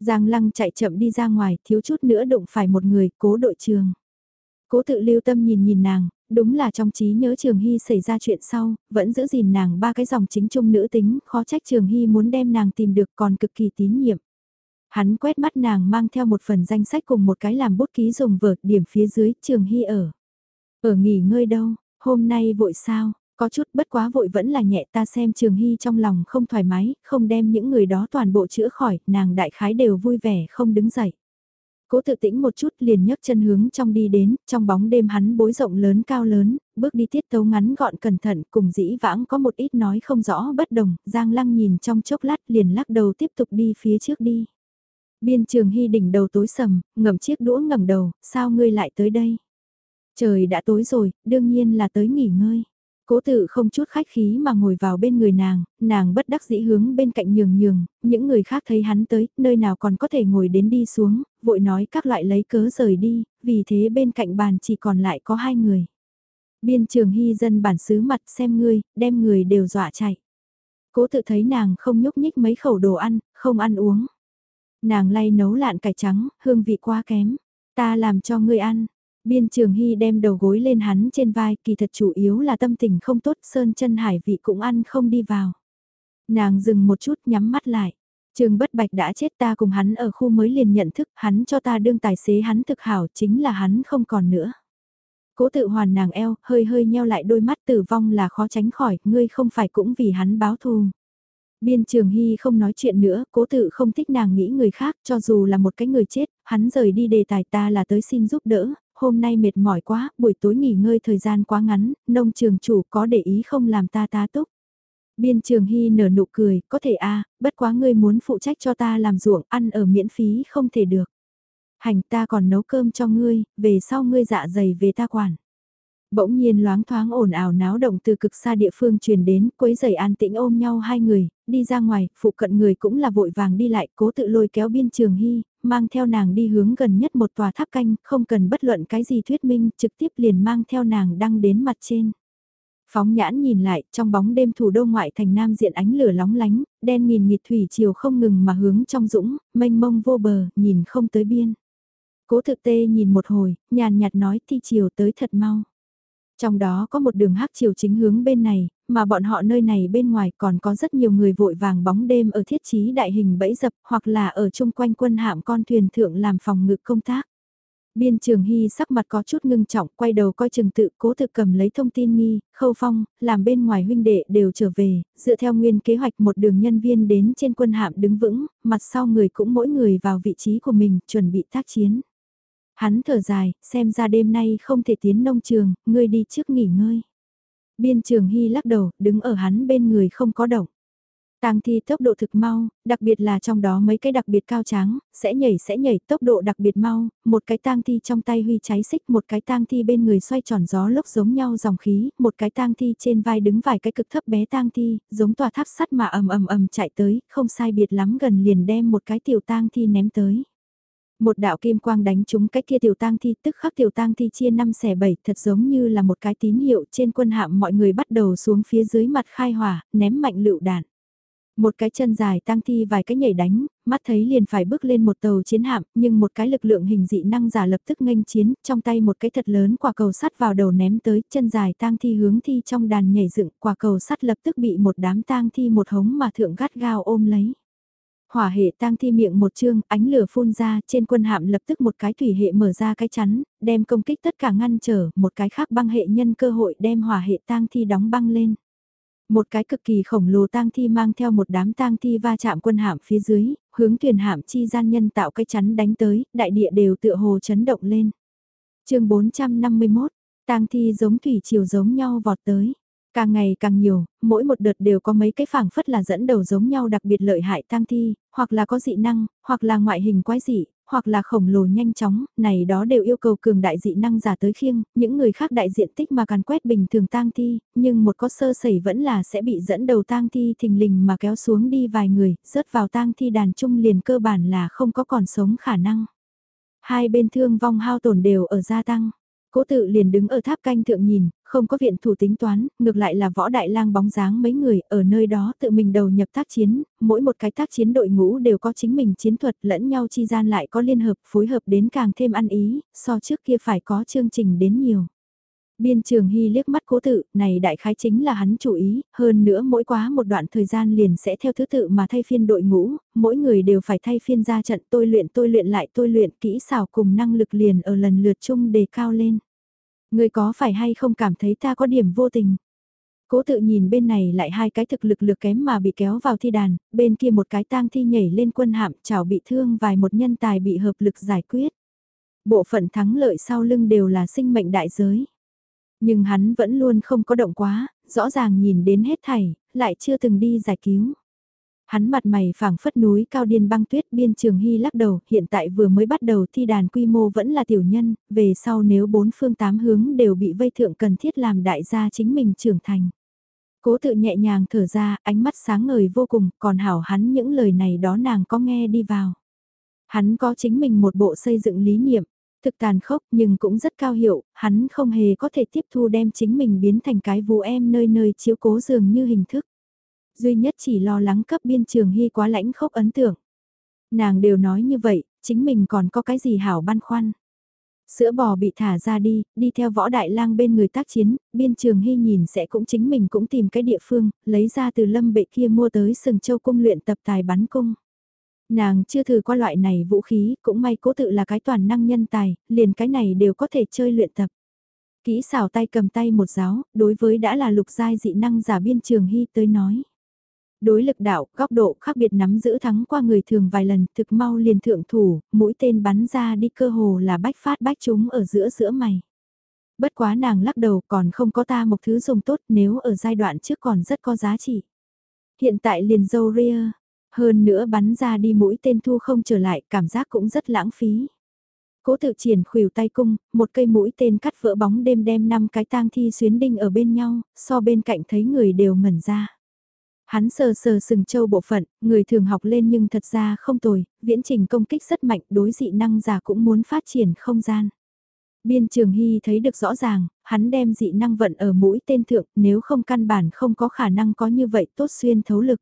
Giang Lăng chạy chậm đi ra ngoài, thiếu chút nữa đụng phải một người, cố đội trường. Cố tự lưu tâm nhìn nhìn nàng, đúng là trong trí nhớ Trường Hy xảy ra chuyện sau, vẫn giữ gìn nàng ba cái dòng chính trung nữ tính, khó trách Trường Hy muốn đem nàng tìm được còn cực kỳ tín nhiệm. Hắn quét mắt nàng mang theo một phần danh sách cùng một cái làm bút ký dùng vợt điểm phía dưới Trường Hy ở. Ở nghỉ ngơi đâu, hôm nay vội sao, có chút bất quá vội vẫn là nhẹ ta xem Trường Hy trong lòng không thoải mái, không đem những người đó toàn bộ chữa khỏi, nàng đại khái đều vui vẻ không đứng dậy. Cố tự tĩnh một chút liền nhấc chân hướng trong đi đến, trong bóng đêm hắn bối rộng lớn cao lớn, bước đi tiết tấu ngắn gọn cẩn thận cùng dĩ vãng có một ít nói không rõ bất đồng, Giang Lăng nhìn trong chốc lát liền lắc đầu tiếp tục đi phía trước đi. Biên trường hy đỉnh đầu tối sầm, ngầm chiếc đũa ngẩng đầu, sao ngươi lại tới đây? Trời đã tối rồi, đương nhiên là tới nghỉ ngơi. Cố tự không chút khách khí mà ngồi vào bên người nàng, nàng bất đắc dĩ hướng bên cạnh nhường nhường, những người khác thấy hắn tới, nơi nào còn có thể ngồi đến đi xuống, vội nói các loại lấy cớ rời đi, vì thế bên cạnh bàn chỉ còn lại có hai người. Biên trường hy dân bản xứ mặt xem ngươi, đem người đều dọa chạy. Cố tự thấy nàng không nhúc nhích mấy khẩu đồ ăn, không ăn uống. Nàng lay nấu lạn cải trắng, hương vị quá kém. Ta làm cho ngươi ăn, Biên Trường Hy đem đầu gối lên hắn trên vai, kỳ thật chủ yếu là tâm tình không tốt, sơn chân hải vị cũng ăn không đi vào. Nàng dừng một chút nhắm mắt lại. Trường Bất Bạch đã chết ta cùng hắn ở khu mới liền nhận thức, hắn cho ta đương tài xế hắn thực hảo, chính là hắn không còn nữa. Cố tự hoàn nàng eo, hơi hơi nheo lại đôi mắt tử vong là khó tránh khỏi, ngươi không phải cũng vì hắn báo thù. Biên Trường Hy không nói chuyện nữa, cố tự không thích nàng nghĩ người khác, cho dù là một cái người chết, hắn rời đi đề tài ta là tới xin giúp đỡ, hôm nay mệt mỏi quá, buổi tối nghỉ ngơi thời gian quá ngắn, nông trường chủ có để ý không làm ta tá túc. Biên trường hy nở nụ cười, có thể a bất quá ngươi muốn phụ trách cho ta làm ruộng, ăn ở miễn phí không thể được. Hành ta còn nấu cơm cho ngươi, về sau ngươi dạ dày về ta quản. Bỗng nhiên loáng thoáng ồn ào náo động từ cực xa địa phương truyền đến, quấy giày an tĩnh ôm nhau hai người, đi ra ngoài, phụ cận người cũng là vội vàng đi lại, cố tự lôi kéo biên trường hy, mang theo nàng đi hướng gần nhất một tòa tháp canh, không cần bất luận cái gì thuyết minh, trực tiếp liền mang theo nàng đăng đến mặt trên. Phóng nhãn nhìn lại, trong bóng đêm thủ đô ngoại thành nam diện ánh lửa lóng lánh, đen nghìn nghịt thủy chiều không ngừng mà hướng trong dũng, mênh mông vô bờ, nhìn không tới biên. Cố thực tê nhìn một hồi, nhàn nhạt nói thi chiều tới thật mau. Trong đó có một đường hắc chiều chính hướng bên này, mà bọn họ nơi này bên ngoài còn có rất nhiều người vội vàng bóng đêm ở thiết trí đại hình bẫy dập hoặc là ở chung quanh quân hạm con thuyền thượng làm phòng ngự công tác. Biên trường hy sắc mặt có chút ngưng trọng, quay đầu coi chừng tự cố thực cầm lấy thông tin nghi, khâu phong, làm bên ngoài huynh đệ đều trở về, dựa theo nguyên kế hoạch một đường nhân viên đến trên quân hạm đứng vững, mặt sau người cũng mỗi người vào vị trí của mình, chuẩn bị tác chiến. Hắn thở dài, xem ra đêm nay không thể tiến nông trường, ngươi đi trước nghỉ ngơi. Biên trường hy lắc đầu, đứng ở hắn bên người không có động. Tang thi tốc độ thực mau, đặc biệt là trong đó mấy cái đặc biệt cao tráng, sẽ nhảy sẽ nhảy tốc độ đặc biệt mau, một cái tang thi trong tay huy cháy xích, một cái tang thi bên người xoay tròn gió lốc giống nhau dòng khí, một cái tang thi trên vai đứng vài cái cực thấp bé tang thi, giống tòa tháp sắt mà ầm ầm ầm chạy tới, không sai biệt lắm gần liền đem một cái tiểu tang thi ném tới. Một đạo kim quang đánh trúng cái kia tiểu tang thi tức khắc tiểu tang thi chia năm xẻ bảy thật giống như là một cái tín hiệu trên quân hạm mọi người bắt đầu xuống phía dưới mặt khai hỏa, ném mạnh lựu đạn. Một cái chân dài tang thi vài cái nhảy đánh, mắt thấy liền phải bước lên một tàu chiến hạm, nhưng một cái lực lượng hình dị năng giả lập tức nghênh chiến, trong tay một cái thật lớn quả cầu sắt vào đầu ném tới, chân dài tang thi hướng thi trong đàn nhảy dựng, quả cầu sắt lập tức bị một đám tang thi một hống mà thượng gắt gao ôm lấy. Hỏa hệ tang thi miệng một chương, ánh lửa phun ra, trên quân hạm lập tức một cái thủy hệ mở ra cái chắn, đem công kích tất cả ngăn trở, một cái khác băng hệ nhân cơ hội đem hỏa hệ tang thi đóng băng lên. Một cái cực kỳ khổng lồ tang thi mang theo một đám tang thi va chạm quân hạm phía dưới, hướng thuyền hạm chi gian nhân tạo cái chắn đánh tới, đại địa đều tựa hồ chấn động lên. chương 451, tang thi giống thủy chiều giống nhau vọt tới. Càng ngày càng nhiều, mỗi một đợt đều có mấy cái phảng phất là dẫn đầu giống nhau đặc biệt lợi hại tang thi, hoặc là có dị năng, hoặc là ngoại hình quái dị, hoặc là khổng lồ nhanh chóng, này đó đều yêu cầu cường đại dị năng giả tới khiêng, những người khác đại diện tích mà càn quét bình thường tang thi, nhưng một có sơ sẩy vẫn là sẽ bị dẫn đầu tang thi thình lình mà kéo xuống đi vài người, rớt vào tang thi đàn trung liền cơ bản là không có còn sống khả năng. Hai bên thương vong hao tổn đều ở gia tăng. Cố tự liền đứng ở tháp canh thượng nhìn, không có viện thủ tính toán, ngược lại là võ đại lang bóng dáng mấy người ở nơi đó tự mình đầu nhập tác chiến, mỗi một cái tác chiến đội ngũ đều có chính mình chiến thuật lẫn nhau chi gian lại có liên hợp phối hợp đến càng thêm ăn ý, so trước kia phải có chương trình đến nhiều. Biên trường hy liếc mắt cố tự, này đại khái chính là hắn chủ ý, hơn nữa mỗi quá một đoạn thời gian liền sẽ theo thứ tự mà thay phiên đội ngũ, mỗi người đều phải thay phiên ra trận tôi luyện tôi luyện lại tôi luyện kỹ xảo cùng năng lực liền ở lần lượt chung đề cao lên. Người có phải hay không cảm thấy ta có điểm vô tình? Cố tự nhìn bên này lại hai cái thực lực lực kém mà bị kéo vào thi đàn, bên kia một cái tang thi nhảy lên quân hạm chảo bị thương vài một nhân tài bị hợp lực giải quyết. Bộ phận thắng lợi sau lưng đều là sinh mệnh đại giới. Nhưng hắn vẫn luôn không có động quá, rõ ràng nhìn đến hết thảy, lại chưa từng đi giải cứu. Hắn mặt mày phảng phất núi cao điên băng tuyết biên trường hy lắc đầu, hiện tại vừa mới bắt đầu thi đàn quy mô vẫn là tiểu nhân, về sau nếu bốn phương tám hướng đều bị vây thượng cần thiết làm đại gia chính mình trưởng thành. Cố tự nhẹ nhàng thở ra, ánh mắt sáng ngời vô cùng, còn hảo hắn những lời này đó nàng có nghe đi vào. Hắn có chính mình một bộ xây dựng lý niệm, thực tàn khốc nhưng cũng rất cao hiệu, hắn không hề có thể tiếp thu đem chính mình biến thành cái vũ em nơi nơi chiếu cố dường như hình thức. Duy nhất chỉ lo lắng cấp biên trường hy quá lãnh khốc ấn tượng. Nàng đều nói như vậy, chính mình còn có cái gì hảo băn khoăn. Sữa bò bị thả ra đi, đi theo võ đại lang bên người tác chiến, biên trường hy nhìn sẽ cũng chính mình cũng tìm cái địa phương, lấy ra từ lâm bệ kia mua tới sừng châu cung luyện tập tài bắn cung. Nàng chưa thử qua loại này vũ khí, cũng may cố tự là cái toàn năng nhân tài, liền cái này đều có thể chơi luyện tập. Kỹ xảo tay cầm tay một giáo, đối với đã là lục giai dị năng giả biên trường hy tới nói. Đối lực đạo, góc độ khác biệt nắm giữ thắng qua người thường vài lần, thực mau liền thượng thủ, mũi tên bắn ra đi cơ hồ là bách phát bách chúng ở giữa giữa mày. Bất quá nàng lắc đầu còn không có ta một thứ dùng tốt nếu ở giai đoạn trước còn rất có giá trị. Hiện tại liền dâu ria, hơn nữa bắn ra đi mũi tên thu không trở lại, cảm giác cũng rất lãng phí. Cố tự triển khuỷu tay cung, một cây mũi tên cắt vỡ bóng đêm đem năm cái tang thi xuyến đinh ở bên nhau, so bên cạnh thấy người đều ngẩn ra. Hắn sờ sờ sừng châu bộ phận, người thường học lên nhưng thật ra không tồi, viễn trình công kích rất mạnh, đối dị năng giả cũng muốn phát triển không gian. Biên trường hy thấy được rõ ràng, hắn đem dị năng vận ở mũi tên thượng, nếu không căn bản không có khả năng có như vậy tốt xuyên thấu lực.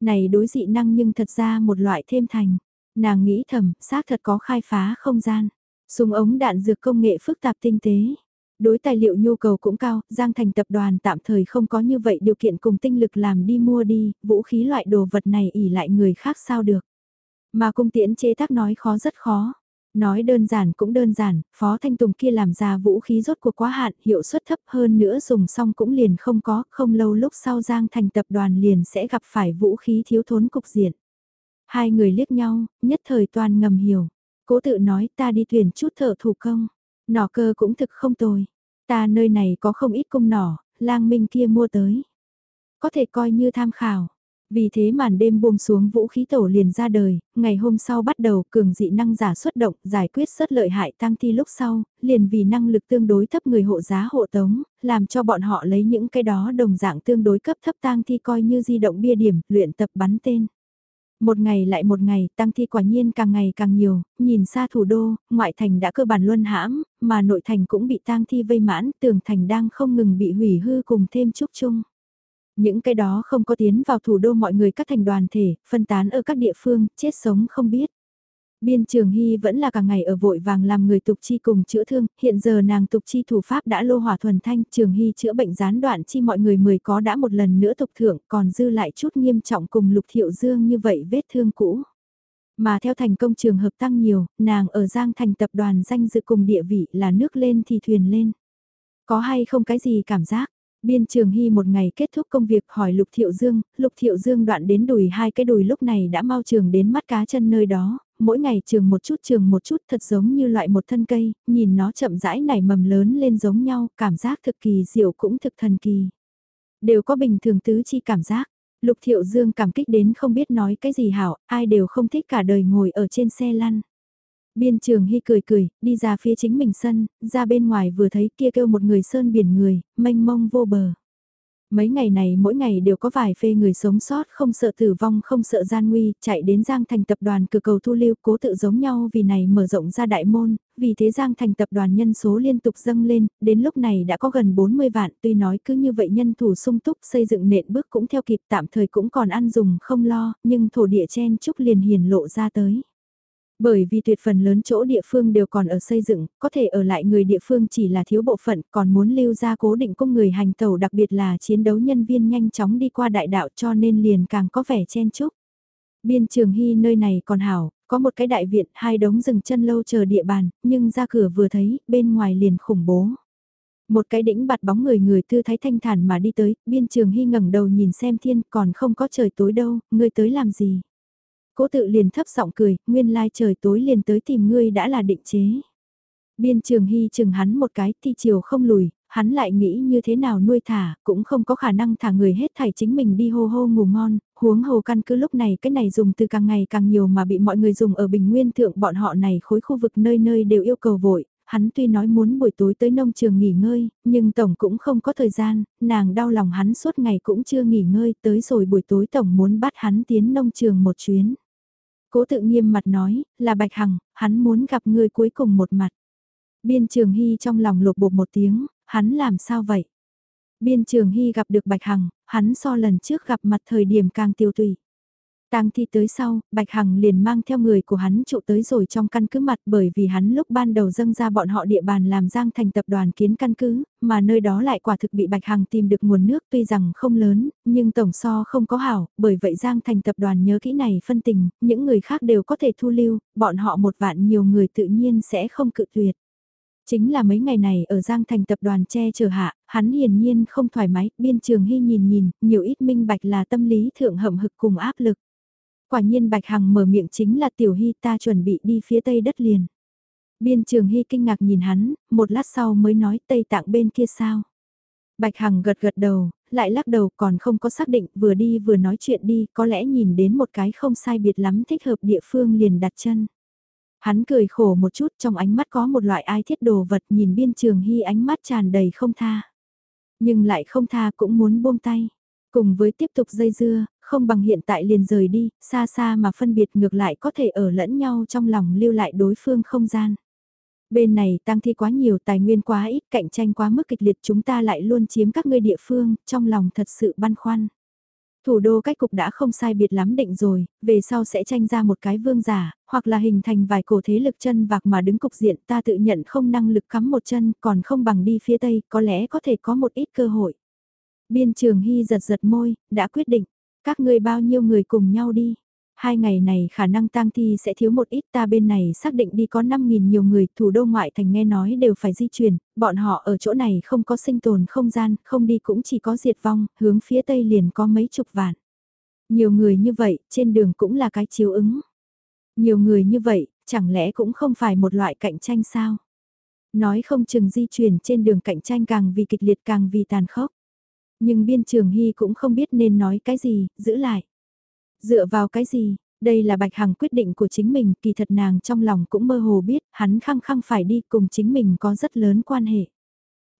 Này đối dị năng nhưng thật ra một loại thêm thành. Nàng nghĩ thầm, xác thật có khai phá không gian. Súng ống đạn dược công nghệ phức tạp tinh tế. Đối tài liệu nhu cầu cũng cao, Giang Thành tập đoàn tạm thời không có như vậy điều kiện cùng tinh lực làm đi mua đi, vũ khí loại đồ vật này ỉ lại người khác sao được. Mà cung tiễn chế tác nói khó rất khó. Nói đơn giản cũng đơn giản, Phó Thanh Tùng kia làm ra vũ khí rốt cuộc quá hạn, hiệu suất thấp hơn nữa dùng xong cũng liền không có, không lâu lúc sau Giang Thành tập đoàn liền sẽ gặp phải vũ khí thiếu thốn cục diện. Hai người liếc nhau, nhất thời toàn ngầm hiểu. Cố tự nói ta đi thuyền chút thợ thủ công. Nỏ cơ cũng thực không tồi. Ta nơi này có không ít cung nỏ, lang minh kia mua tới. Có thể coi như tham khảo. Vì thế màn đêm buông xuống vũ khí tổ liền ra đời, ngày hôm sau bắt đầu cường dị năng giả xuất động, giải quyết rất lợi hại tăng thi lúc sau, liền vì năng lực tương đối thấp người hộ giá hộ tống, làm cho bọn họ lấy những cái đó đồng dạng tương đối cấp thấp tăng thi coi như di động bia điểm, luyện tập bắn tên. Một ngày lại một ngày, tăng thi quả nhiên càng ngày càng nhiều, nhìn xa thủ đô, ngoại thành đã cơ bản luân hãm, mà nội thành cũng bị tang thi vây mãn, tường thành đang không ngừng bị hủy hư cùng thêm chúc chung. Những cái đó không có tiến vào thủ đô mọi người các thành đoàn thể, phân tán ở các địa phương, chết sống không biết. Biên Trường Hy vẫn là cả ngày ở vội vàng làm người tục chi cùng chữa thương, hiện giờ nàng tục chi thủ pháp đã lô hỏa thuần thanh, Trường Hy chữa bệnh gián đoạn chi mọi người mười có đã một lần nữa tục thưởng, còn dư lại chút nghiêm trọng cùng Lục Thiệu Dương như vậy vết thương cũ. Mà theo thành công trường hợp tăng nhiều, nàng ở Giang thành tập đoàn danh dự cùng địa vị là nước lên thì thuyền lên. Có hay không cái gì cảm giác? Biên Trường Hy một ngày kết thúc công việc hỏi Lục Thiệu Dương, Lục Thiệu Dương đoạn đến đùi hai cái đùi lúc này đã mau trường đến mắt cá chân nơi đó, mỗi ngày trường một chút trường một chút thật giống như loại một thân cây, nhìn nó chậm rãi nảy mầm lớn lên giống nhau, cảm giác thực kỳ diệu cũng thực thần kỳ. Đều có bình thường tứ chi cảm giác, Lục Thiệu Dương cảm kích đến không biết nói cái gì hảo, ai đều không thích cả đời ngồi ở trên xe lăn. Biên trường hy cười cười, đi ra phía chính mình sân, ra bên ngoài vừa thấy kia kêu một người sơn biển người, mênh mông vô bờ. Mấy ngày này mỗi ngày đều có vài phê người sống sót không sợ tử vong không sợ gian nguy, chạy đến Giang Thành tập đoàn cửa cầu thu lưu cố tự giống nhau vì này mở rộng ra đại môn, vì thế Giang Thành tập đoàn nhân số liên tục dâng lên, đến lúc này đã có gần 40 vạn, tuy nói cứ như vậy nhân thủ sung túc xây dựng nện bước cũng theo kịp tạm thời cũng còn ăn dùng không lo, nhưng thổ địa chen chúc liền hiền lộ ra tới. Bởi vì tuyệt phần lớn chỗ địa phương đều còn ở xây dựng, có thể ở lại người địa phương chỉ là thiếu bộ phận, còn muốn lưu ra cố định cung người hành tàu đặc biệt là chiến đấu nhân viên nhanh chóng đi qua đại đạo cho nên liền càng có vẻ chen chúc. Biên trường hy nơi này còn hảo, có một cái đại viện, hai đống rừng chân lâu chờ địa bàn, nhưng ra cửa vừa thấy, bên ngoài liền khủng bố. Một cái đỉnh bạt bóng người người tư thái thanh thản mà đi tới, biên trường hy ngẩng đầu nhìn xem thiên còn không có trời tối đâu, ngươi tới làm gì. Cố tự liền thấp giọng cười, nguyên lai trời tối liền tới tìm ngươi đã là định chế. Biên trường hy chừng hắn một cái, thi chiều không lùi, hắn lại nghĩ như thế nào nuôi thả, cũng không có khả năng thả người hết thảy chính mình đi hô hô ngủ ngon, huống hồ căn cứ lúc này cái này dùng từ càng ngày càng nhiều mà bị mọi người dùng ở bình nguyên thượng bọn họ này khối khu vực nơi nơi đều yêu cầu vội, hắn tuy nói muốn buổi tối tới nông trường nghỉ ngơi, nhưng tổng cũng không có thời gian, nàng đau lòng hắn suốt ngày cũng chưa nghỉ ngơi, tới rồi buổi tối tổng muốn bắt hắn tiến nông trường một chuyến. Cố tự nghiêm mặt nói, là Bạch Hằng, hắn muốn gặp người cuối cùng một mặt. Biên trường hy trong lòng lột bột một tiếng, hắn làm sao vậy? Biên trường hy gặp được Bạch Hằng, hắn so lần trước gặp mặt thời điểm càng tiêu tùy. Tang thi tới sau, Bạch Hằng liền mang theo người của hắn trụ tới rồi trong căn cứ mặt bởi vì hắn lúc ban đầu dâng ra bọn họ địa bàn làm giang thành tập đoàn kiến căn cứ, mà nơi đó lại quả thực bị Bạch Hằng tìm được nguồn nước tuy rằng không lớn, nhưng tổng so không có hảo, bởi vậy giang thành tập đoàn nhớ kỹ này phân tình, những người khác đều có thể thu lưu, bọn họ một vạn nhiều người tự nhiên sẽ không cự tuyệt. Chính là mấy ngày này ở Giang Thành tập đoàn che chở hạ, hắn hiển nhiên không thoải mái, biên trường hy nhìn nhìn, nhiều ít minh bạch là tâm lý thượng hậm hực cùng áp lực. Quả nhiên Bạch Hằng mở miệng chính là Tiểu Hy ta chuẩn bị đi phía tây đất liền. Biên trường Hy kinh ngạc nhìn hắn, một lát sau mới nói Tây Tạng bên kia sao. Bạch Hằng gật gật đầu, lại lắc đầu còn không có xác định vừa đi vừa nói chuyện đi, có lẽ nhìn đến một cái không sai biệt lắm thích hợp địa phương liền đặt chân. Hắn cười khổ một chút trong ánh mắt có một loại ai thiết đồ vật nhìn biên trường hy ánh mắt tràn đầy không tha. Nhưng lại không tha cũng muốn buông tay. Cùng với tiếp tục dây dưa, không bằng hiện tại liền rời đi, xa xa mà phân biệt ngược lại có thể ở lẫn nhau trong lòng lưu lại đối phương không gian. Bên này tăng thi quá nhiều tài nguyên quá ít cạnh tranh quá mức kịch liệt chúng ta lại luôn chiếm các ngươi địa phương, trong lòng thật sự băn khoăn. Thủ đô cách cục đã không sai biệt lắm định rồi, về sau sẽ tranh ra một cái vương giả, hoặc là hình thành vài cổ thế lực chân vạc mà đứng cục diện ta tự nhận không năng lực cắm một chân còn không bằng đi phía tây, có lẽ có thể có một ít cơ hội. Biên trường hy giật giật môi, đã quyết định, các ngươi bao nhiêu người cùng nhau đi. Hai ngày này khả năng tang thi sẽ thiếu một ít ta bên này xác định đi có 5.000 nhiều người, thủ đô ngoại thành nghe nói đều phải di chuyển, bọn họ ở chỗ này không có sinh tồn không gian, không đi cũng chỉ có diệt vong, hướng phía tây liền có mấy chục vạn. Nhiều người như vậy, trên đường cũng là cái chiếu ứng. Nhiều người như vậy, chẳng lẽ cũng không phải một loại cạnh tranh sao? Nói không chừng di chuyển trên đường cạnh tranh càng vì kịch liệt càng vì tàn khốc. Nhưng biên trường hy cũng không biết nên nói cái gì, giữ lại. Dựa vào cái gì, đây là Bạch Hằng quyết định của chính mình, kỳ thật nàng trong lòng cũng mơ hồ biết, hắn khăng khăng phải đi cùng chính mình có rất lớn quan hệ.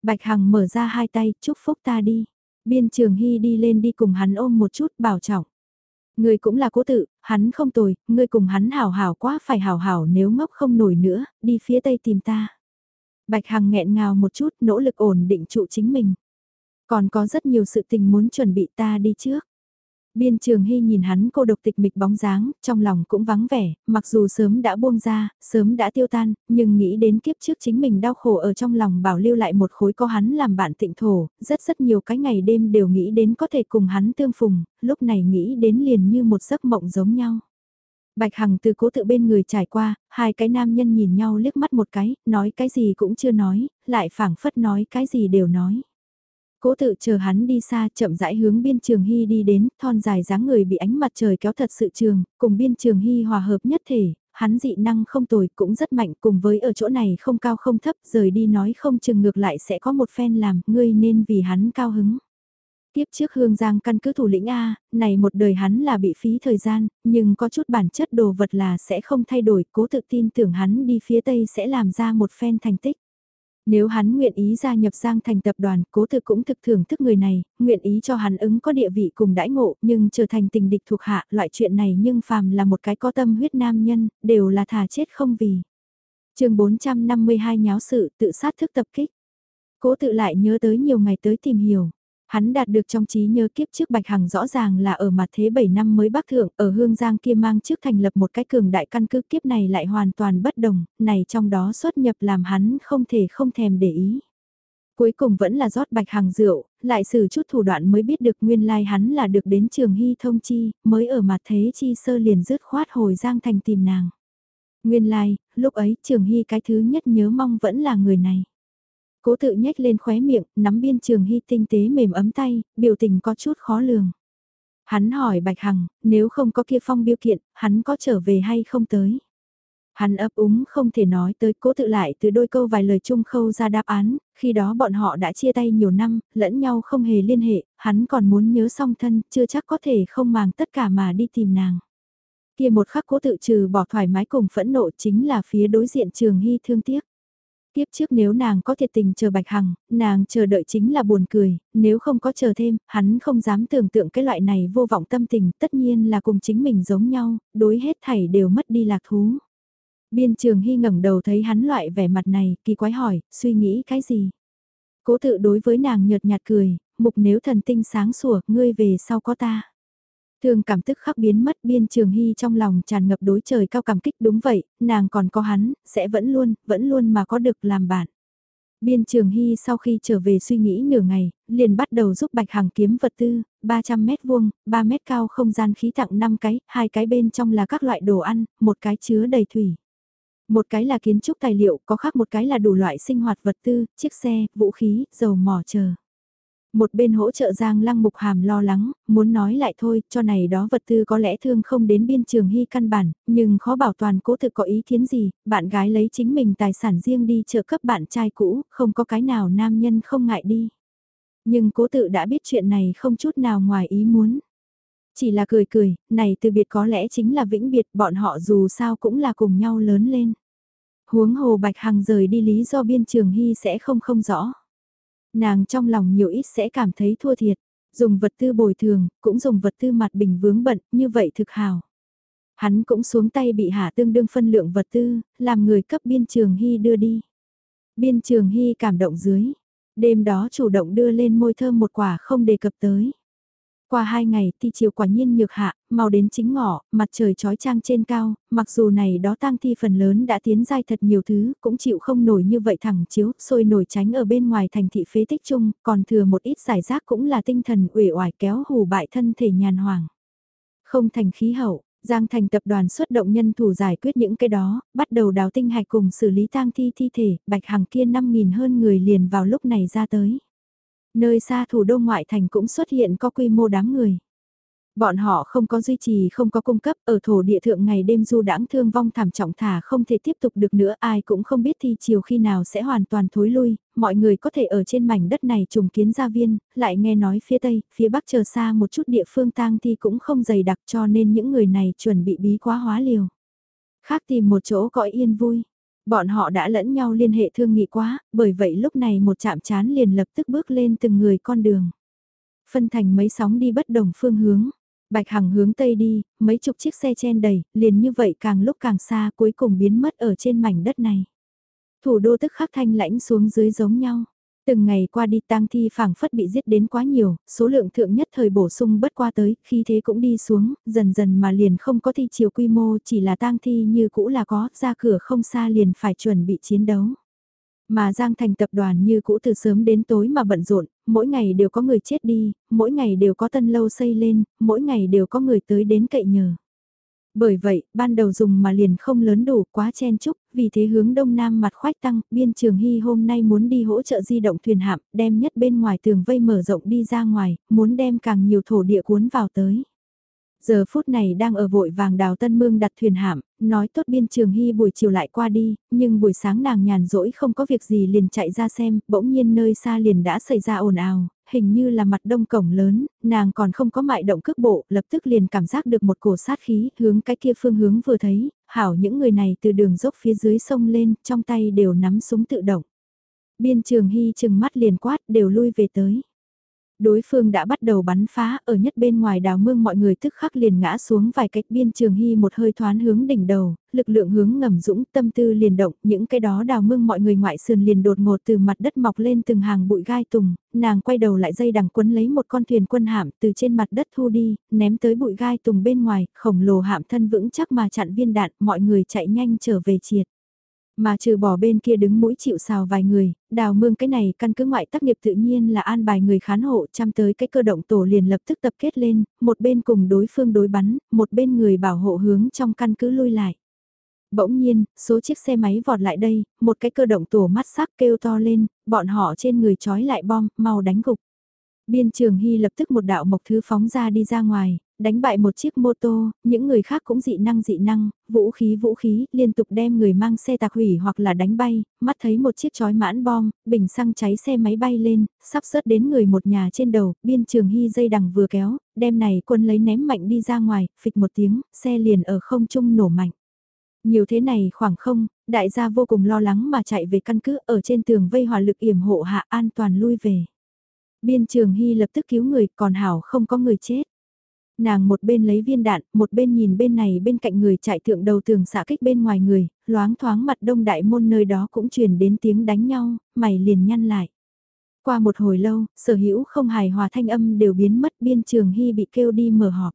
Bạch Hằng mở ra hai tay, chúc phúc ta đi. Biên trường hy đi lên đi cùng hắn ôm một chút, bảo trọng. Ngươi cũng là cố tự, hắn không tồi, ngươi cùng hắn hảo hảo quá phải hảo hảo nếu ngốc không nổi nữa, đi phía tây tìm ta. Bạch Hằng nghẹn ngào một chút, nỗ lực ổn định trụ chính mình. Còn có rất nhiều sự tình muốn chuẩn bị ta đi trước. Biên trường hy nhìn hắn cô độc tịch mịch bóng dáng, trong lòng cũng vắng vẻ, mặc dù sớm đã buông ra, sớm đã tiêu tan, nhưng nghĩ đến kiếp trước chính mình đau khổ ở trong lòng bảo lưu lại một khối có hắn làm bạn tịnh thổ, rất rất nhiều cái ngày đêm đều nghĩ đến có thể cùng hắn tương phùng, lúc này nghĩ đến liền như một giấc mộng giống nhau. Bạch Hằng từ cố tự bên người trải qua, hai cái nam nhân nhìn nhau liếc mắt một cái, nói cái gì cũng chưa nói, lại phảng phất nói cái gì đều nói. Cố tự chờ hắn đi xa chậm rãi hướng biên trường hy đi đến, thon dài dáng người bị ánh mặt trời kéo thật sự trường, cùng biên trường hy hòa hợp nhất thể, hắn dị năng không tồi cũng rất mạnh cùng với ở chỗ này không cao không thấp rời đi nói không chừng ngược lại sẽ có một phen làm, ngươi nên vì hắn cao hứng. Tiếp trước Hương Giang căn cứ thủ lĩnh A, này một đời hắn là bị phí thời gian, nhưng có chút bản chất đồ vật là sẽ không thay đổi, cố tự tin tưởng hắn đi phía Tây sẽ làm ra một phen thành tích. Nếu hắn nguyện ý gia nhập Giang thành tập đoàn, cố thực cũng thực thưởng thức người này, nguyện ý cho hắn ứng có địa vị cùng đãi ngộ, nhưng trở thành tình địch thuộc hạ, loại chuyện này nhưng phàm là một cái có tâm huyết nam nhân, đều là thà chết không vì. chương 452 nháo sự tự sát thức tập kích. Cố tự lại nhớ tới nhiều ngày tới tìm hiểu. Hắn đạt được trong trí nhớ kiếp trước Bạch Hằng rõ ràng là ở mặt thế 7 năm mới bắc thượng, ở Hương Giang kia mang trước thành lập một cái cường đại căn cứ kiếp này lại hoàn toàn bất đồng, này trong đó xuất nhập làm hắn không thể không thèm để ý. Cuối cùng vẫn là rót Bạch Hằng rượu, lại xử chút thủ đoạn mới biết được nguyên lai hắn là được đến trường hy thông chi, mới ở mặt thế chi sơ liền dứt khoát hồi Giang thành tìm nàng. Nguyên lai, lúc ấy trường hy cái thứ nhất nhớ mong vẫn là người này. Cố tự nhếch lên khóe miệng, nắm biên trường hy tinh tế mềm ấm tay, biểu tình có chút khó lường. Hắn hỏi Bạch Hằng, nếu không có kia phong biêu kiện, hắn có trở về hay không tới? Hắn ấp úng không thể nói tới cố tự lại từ đôi câu vài lời chung khâu ra đáp án, khi đó bọn họ đã chia tay nhiều năm, lẫn nhau không hề liên hệ, hắn còn muốn nhớ song thân, chưa chắc có thể không màng tất cả mà đi tìm nàng. Kia một khắc cố tự trừ bỏ thoải mái cùng phẫn nộ chính là phía đối diện trường hy thương tiếc. Tiếp trước nếu nàng có thiệt tình chờ Bạch Hằng, nàng chờ đợi chính là buồn cười, nếu không có chờ thêm, hắn không dám tưởng tượng cái loại này vô vọng tâm tình, tất nhiên là cùng chính mình giống nhau, đối hết thảy đều mất đi lạc thú. Biên trường hy ngẩng đầu thấy hắn loại vẻ mặt này, kỳ quái hỏi, suy nghĩ cái gì? Cố tự đối với nàng nhợt nhạt cười, mục nếu thần tinh sáng sủa, ngươi về sau có ta. Thường cảm tức khắc biến mất biên trường hy trong lòng tràn ngập đối trời cao cảm kích đúng vậy, nàng còn có hắn, sẽ vẫn luôn, vẫn luôn mà có được làm bạn. Biên trường hy sau khi trở về suy nghĩ nửa ngày, liền bắt đầu giúp Bạch Hằng kiếm vật tư, 300 mét vuông, 3 mét cao không gian khí tặng 5 cái, hai cái bên trong là các loại đồ ăn, một cái chứa đầy thủy. Một cái là kiến trúc tài liệu, có khác một cái là đủ loại sinh hoạt vật tư, chiếc xe, vũ khí, dầu mỏ chờ. Một bên hỗ trợ Giang Lăng Mục Hàm lo lắng, muốn nói lại thôi, cho này đó vật tư có lẽ thương không đến biên trường hy căn bản, nhưng khó bảo toàn cố thực có ý kiến gì, bạn gái lấy chính mình tài sản riêng đi trợ cấp bạn trai cũ, không có cái nào nam nhân không ngại đi. Nhưng cố tự đã biết chuyện này không chút nào ngoài ý muốn. Chỉ là cười cười, này từ biệt có lẽ chính là vĩnh biệt bọn họ dù sao cũng là cùng nhau lớn lên. Huống hồ Bạch Hằng rời đi lý do biên trường hy sẽ không không rõ. Nàng trong lòng nhiều ít sẽ cảm thấy thua thiệt, dùng vật tư bồi thường, cũng dùng vật tư mặt bình vướng bận, như vậy thực hào. Hắn cũng xuống tay bị hạ tương đương phân lượng vật tư, làm người cấp biên trường hy đưa đi. Biên trường hy cảm động dưới, đêm đó chủ động đưa lên môi thơm một quả không đề cập tới. Qua hai ngày thì chiều quả nhiên nhược hạ, mau đến chính ngọ, mặt trời trói trang trên cao, mặc dù này đó tang thi phần lớn đã tiến giai thật nhiều thứ, cũng chịu không nổi như vậy thẳng chiếu, sôi nổi tránh ở bên ngoài thành thị phế tích chung, còn thừa một ít giải rác cũng là tinh thần uể oải kéo hù bại thân thể nhàn hoàng. Không thành khí hậu, Giang thành tập đoàn xuất động nhân thủ giải quyết những cái đó, bắt đầu đào tinh hạch cùng xử lý tang thi thi thể, bạch hàng kia 5.000 hơn người liền vào lúc này ra tới. Nơi xa thủ đô ngoại thành cũng xuất hiện có quy mô đám người. Bọn họ không có duy trì không có cung cấp ở thổ địa thượng ngày đêm du đãng thương vong thảm trọng thả không thể tiếp tục được nữa ai cũng không biết thi chiều khi nào sẽ hoàn toàn thối lui, mọi người có thể ở trên mảnh đất này trùng kiến gia viên, lại nghe nói phía tây, phía bắc chờ xa một chút địa phương tang thì cũng không dày đặc cho nên những người này chuẩn bị bí quá hóa liều. Khác tìm một chỗ cõi yên vui. Bọn họ đã lẫn nhau liên hệ thương nghị quá, bởi vậy lúc này một chạm chán liền lập tức bước lên từng người con đường. Phân thành mấy sóng đi bất đồng phương hướng. Bạch Hằng hướng tây đi, mấy chục chiếc xe chen đầy, liền như vậy càng lúc càng xa cuối cùng biến mất ở trên mảnh đất này. Thủ đô tức khắc thanh lãnh xuống dưới giống nhau. Từng ngày qua đi tang thi phảng phất bị giết đến quá nhiều, số lượng thượng nhất thời bổ sung bất qua tới, khi thế cũng đi xuống, dần dần mà liền không có thi chiều quy mô, chỉ là tang thi như cũ là có, ra cửa không xa liền phải chuẩn bị chiến đấu. Mà Giang Thành tập đoàn như cũ từ sớm đến tối mà bận rộn, mỗi ngày đều có người chết đi, mỗi ngày đều có tân lâu xây lên, mỗi ngày đều có người tới đến cậy nhờ. Bởi vậy, ban đầu dùng mà liền không lớn đủ quá chen chúc, vì thế hướng đông nam mặt khoách tăng, biên trường hy hôm nay muốn đi hỗ trợ di động thuyền hạm, đem nhất bên ngoài tường vây mở rộng đi ra ngoài, muốn đem càng nhiều thổ địa cuốn vào tới. Giờ phút này đang ở vội vàng đào tân mương đặt thuyền hạm, nói tốt biên trường hy buổi chiều lại qua đi, nhưng buổi sáng nàng nhàn rỗi không có việc gì liền chạy ra xem, bỗng nhiên nơi xa liền đã xảy ra ồn ào, hình như là mặt đông cổng lớn, nàng còn không có mại động cước bộ, lập tức liền cảm giác được một cổ sát khí, hướng cái kia phương hướng vừa thấy, hảo những người này từ đường dốc phía dưới sông lên, trong tay đều nắm súng tự động. Biên trường hy chừng mắt liền quát, đều lui về tới đối phương đã bắt đầu bắn phá ở nhất bên ngoài đào mương mọi người tức khắc liền ngã xuống vài cách biên trường hy một hơi thoán hướng đỉnh đầu, lực lượng hướng ngầm dũng tâm tư liền động, những cái đó đào mương mọi người ngoại sườn liền đột ngột từ mặt đất mọc lên từng hàng bụi gai tùng, nàng quay đầu lại dây đằng quấn lấy một con thuyền quân hạm từ trên mặt đất thu đi, ném tới bụi gai tùng bên ngoài, khổng lồ hạm thân vững chắc mà chặn viên đạn, mọi người chạy nhanh trở về triệt. Mà trừ bỏ bên kia đứng mũi chịu xào vài người, đào mương cái này căn cứ ngoại tác nghiệp tự nhiên là an bài người khán hộ chăm tới cái cơ động tổ liền lập tức tập kết lên, một bên cùng đối phương đối bắn, một bên người bảo hộ hướng trong căn cứ lui lại. Bỗng nhiên, số chiếc xe máy vọt lại đây, một cái cơ động tổ mắt sắc kêu to lên, bọn họ trên người trói lại bom, mau đánh gục. Biên trường Hy lập tức một đạo mộc thứ phóng ra đi ra ngoài, đánh bại một chiếc mô tô, những người khác cũng dị năng dị năng, vũ khí vũ khí, liên tục đem người mang xe tạc hủy hoặc là đánh bay, mắt thấy một chiếc chói mãn bom, bình xăng cháy xe máy bay lên, sắp sớt đến người một nhà trên đầu, biên trường hy dây đằng vừa kéo, đem này quân lấy ném mạnh đi ra ngoài, phịch một tiếng, xe liền ở không trung nổ mạnh. Nhiều thế này khoảng không, đại gia vô cùng lo lắng mà chạy về căn cứ ở trên tường vây hỏa lực yểm hộ hạ an toàn lui về. Biên trường hy lập tức cứu người còn hảo không có người chết. Nàng một bên lấy viên đạn, một bên nhìn bên này bên cạnh người chạy thượng đầu tường xạ kích bên ngoài người, loáng thoáng mặt đông đại môn nơi đó cũng truyền đến tiếng đánh nhau, mày liền nhăn lại. Qua một hồi lâu, sở hữu không hài hòa thanh âm đều biến mất biên trường hy bị kêu đi mở họp.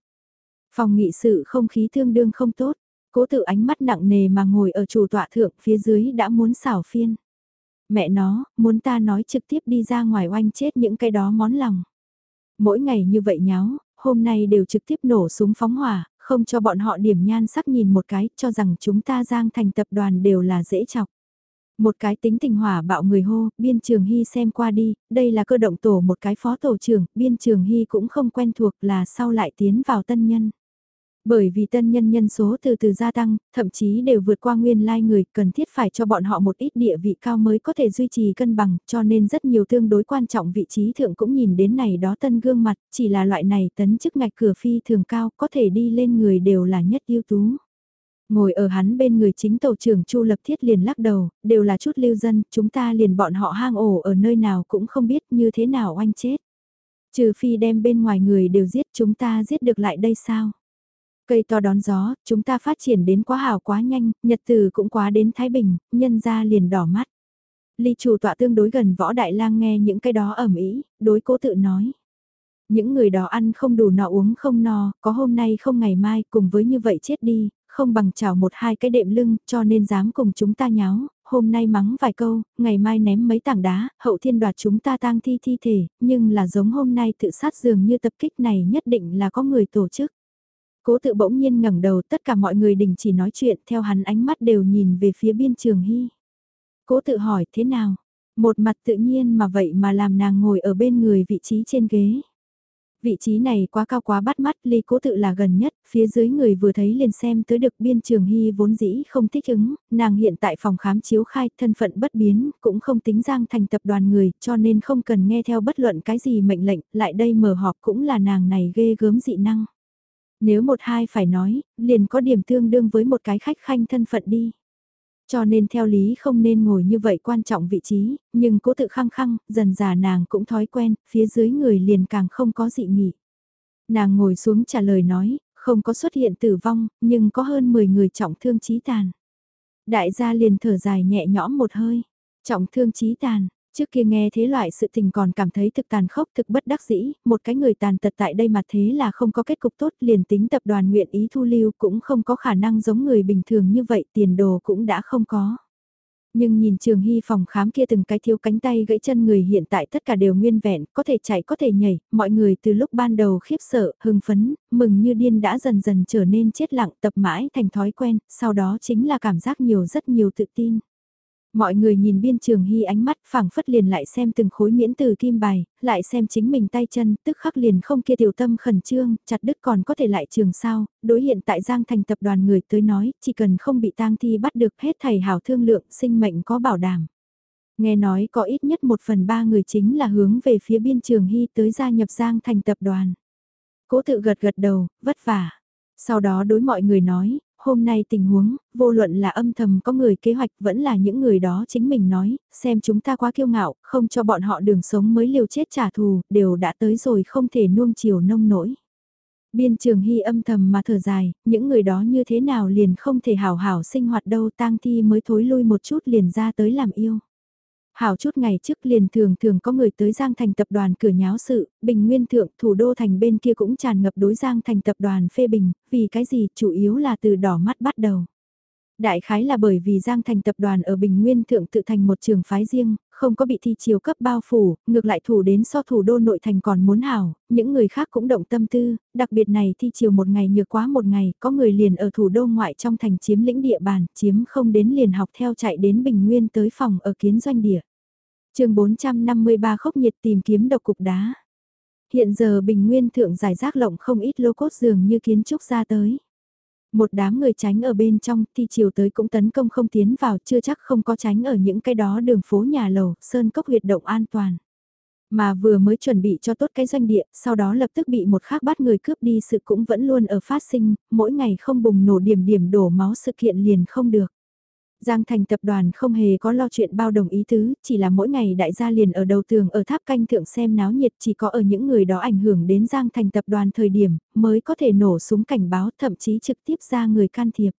Phòng nghị sự không khí thương đương không tốt, cố tự ánh mắt nặng nề mà ngồi ở chủ tọa thượng phía dưới đã muốn xảo phiên. Mẹ nó, muốn ta nói trực tiếp đi ra ngoài oanh chết những cái đó món lòng. Mỗi ngày như vậy nháo, hôm nay đều trực tiếp nổ súng phóng hỏa, không cho bọn họ điểm nhan sắc nhìn một cái, cho rằng chúng ta giang thành tập đoàn đều là dễ chọc. Một cái tính tình hỏa bạo người hô, biên trường hy xem qua đi, đây là cơ động tổ một cái phó tổ trưởng, biên trường hy cũng không quen thuộc là sau lại tiến vào tân nhân. Bởi vì tân nhân nhân số từ từ gia tăng, thậm chí đều vượt qua nguyên lai like người, cần thiết phải cho bọn họ một ít địa vị cao mới có thể duy trì cân bằng, cho nên rất nhiều tương đối quan trọng vị trí thượng cũng nhìn đến này đó tân gương mặt, chỉ là loại này tấn chức ngạch cửa phi thường cao, có thể đi lên người đều là nhất ưu tú. Ngồi ở hắn bên người chính tổ trưởng Chu Lập Thiết liền lắc đầu, đều là chút lưu dân, chúng ta liền bọn họ hang ổ ở nơi nào cũng không biết như thế nào oanh chết. Trừ phi đem bên ngoài người đều giết chúng ta giết được lại đây sao? Cây to đón gió, chúng ta phát triển đến quá hào quá nhanh, nhật từ cũng quá đến Thái Bình, nhân ra liền đỏ mắt. Ly chủ tọa tương đối gần võ đại lang nghe những cái đó ẩm ý, đối cố tự nói. Những người đó ăn không đủ nọ uống không no, có hôm nay không ngày mai, cùng với như vậy chết đi, không bằng chảo một hai cái đệm lưng, cho nên dám cùng chúng ta nháo, hôm nay mắng vài câu, ngày mai ném mấy tảng đá, hậu thiên đoạt chúng ta tang thi thi thể, nhưng là giống hôm nay tự sát dường như tập kích này nhất định là có người tổ chức. Cố tự bỗng nhiên ngẩng đầu tất cả mọi người đình chỉ nói chuyện theo hắn ánh mắt đều nhìn về phía biên trường hy. Cố tự hỏi thế nào? Một mặt tự nhiên mà vậy mà làm nàng ngồi ở bên người vị trí trên ghế. Vị trí này quá cao quá bắt mắt, ly cố tự là gần nhất, phía dưới người vừa thấy liền xem tới được biên trường hy vốn dĩ không thích ứng, nàng hiện tại phòng khám chiếu khai thân phận bất biến, cũng không tính giang thành tập đoàn người, cho nên không cần nghe theo bất luận cái gì mệnh lệnh, lại đây mở họp cũng là nàng này ghê gớm dị năng. Nếu một hai phải nói, liền có điểm tương đương với một cái khách khanh thân phận đi. Cho nên theo lý không nên ngồi như vậy quan trọng vị trí, nhưng cố tự khăng khăng, dần già nàng cũng thói quen, phía dưới người liền càng không có dị nghị. Nàng ngồi xuống trả lời nói, không có xuất hiện tử vong, nhưng có hơn 10 người trọng thương chí tàn. Đại gia liền thở dài nhẹ nhõm một hơi, trọng thương chí tàn, Trước kia nghe thế loại sự tình còn cảm thấy thực tàn khốc thực bất đắc dĩ, một cái người tàn tật tại đây mà thế là không có kết cục tốt liền tính tập đoàn nguyện ý thu lưu cũng không có khả năng giống người bình thường như vậy tiền đồ cũng đã không có. Nhưng nhìn trường hy phòng khám kia từng cái thiếu cánh tay gãy chân người hiện tại tất cả đều nguyên vẹn, có thể chạy có thể nhảy, mọi người từ lúc ban đầu khiếp sợ, hưng phấn, mừng như điên đã dần dần trở nên chết lặng tập mãi thành thói quen, sau đó chính là cảm giác nhiều rất nhiều tự tin. Mọi người nhìn biên trường hy ánh mắt phảng phất liền lại xem từng khối miễn từ kim bài, lại xem chính mình tay chân, tức khắc liền không kia tiểu tâm khẩn trương, chặt đứt còn có thể lại trường sao, đối hiện tại Giang thành tập đoàn người tới nói, chỉ cần không bị tang thi bắt được hết thầy hảo thương lượng, sinh mệnh có bảo đảm. Nghe nói có ít nhất một phần ba người chính là hướng về phía biên trường hy tới gia nhập Giang thành tập đoàn. Cố tự gật gật đầu, vất vả. Sau đó đối mọi người nói, hôm nay tình huống, vô luận là âm thầm có người kế hoạch vẫn là những người đó chính mình nói, xem chúng ta quá kiêu ngạo, không cho bọn họ đường sống mới liều chết trả thù, đều đã tới rồi không thể nuông chiều nông nổi. Biên trường hy âm thầm mà thở dài, những người đó như thế nào liền không thể hào hảo sinh hoạt đâu tang thi mới thối lui một chút liền ra tới làm yêu. Hảo chút ngày trước liền thường thường có người tới Giang Thành tập đoàn cửa nháo sự, Bình Nguyên Thượng thủ đô thành bên kia cũng tràn ngập đối Giang Thành tập đoàn phê bình, vì cái gì chủ yếu là từ đỏ mắt bắt đầu. Đại khái là bởi vì Giang Thành tập đoàn ở Bình Nguyên Thượng tự thành một trường phái riêng, không có bị thi chiều cấp bao phủ, ngược lại thủ đến so thủ đô nội thành còn muốn hảo, những người khác cũng động tâm tư, đặc biệt này thi chiều một ngày nhược quá một ngày, có người liền ở thủ đô ngoại trong thành chiếm lĩnh địa bàn, chiếm không đến liền học theo chạy đến Bình Nguyên tới phòng ở kiến doanh địa. chương 453 khốc nhiệt tìm kiếm độc cục đá. Hiện giờ bình nguyên thượng giải rác lộng không ít lô cốt dường như kiến trúc ra tới. Một đám người tránh ở bên trong thì chiều tới cũng tấn công không tiến vào chưa chắc không có tránh ở những cái đó đường phố nhà lầu, sơn cốc huyệt động an toàn. Mà vừa mới chuẩn bị cho tốt cái doanh địa, sau đó lập tức bị một khác bắt người cướp đi sự cũng vẫn luôn ở phát sinh, mỗi ngày không bùng nổ điểm điểm đổ máu sự kiện liền không được. Giang Thành tập đoàn không hề có lo chuyện bao đồng ý tứ, chỉ là mỗi ngày đại gia liền ở đầu tường ở tháp canh thượng xem náo nhiệt chỉ có ở những người đó ảnh hưởng đến Giang Thành tập đoàn thời điểm mới có thể nổ súng cảnh báo thậm chí trực tiếp ra người can thiệp.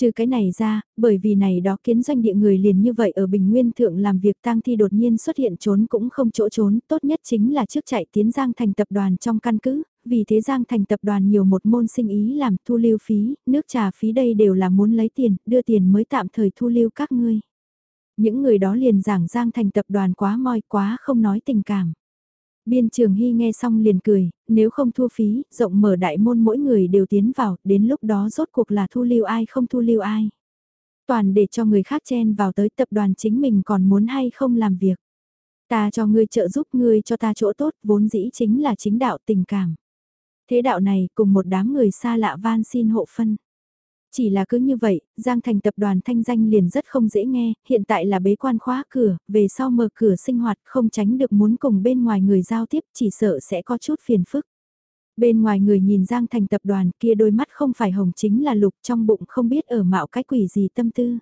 Trừ cái này ra, bởi vì này đó kiến doanh địa người liền như vậy ở Bình Nguyên Thượng làm việc tang thi đột nhiên xuất hiện trốn cũng không chỗ trốn, tốt nhất chính là trước chạy tiến Giang thành tập đoàn trong căn cứ, vì thế Giang thành tập đoàn nhiều một môn sinh ý làm thu lưu phí, nước trà phí đây đều là muốn lấy tiền, đưa tiền mới tạm thời thu lưu các ngươi. Những người đó liền giảng Giang thành tập đoàn quá moi quá không nói tình cảm. Biên trường Hy nghe xong liền cười, nếu không thua phí, rộng mở đại môn mỗi người đều tiến vào, đến lúc đó rốt cuộc là thu lưu ai không thu lưu ai. Toàn để cho người khác chen vào tới tập đoàn chính mình còn muốn hay không làm việc. Ta cho ngươi trợ giúp ngươi cho ta chỗ tốt, vốn dĩ chính là chính đạo tình cảm. Thế đạo này cùng một đám người xa lạ van xin hộ phân. Chỉ là cứ như vậy, Giang Thành tập đoàn thanh danh liền rất không dễ nghe, hiện tại là bế quan khóa cửa, về sau mở cửa sinh hoạt không tránh được muốn cùng bên ngoài người giao tiếp chỉ sợ sẽ có chút phiền phức. Bên ngoài người nhìn Giang Thành tập đoàn kia đôi mắt không phải hồng chính là lục trong bụng không biết ở mạo cái quỷ gì tâm tư.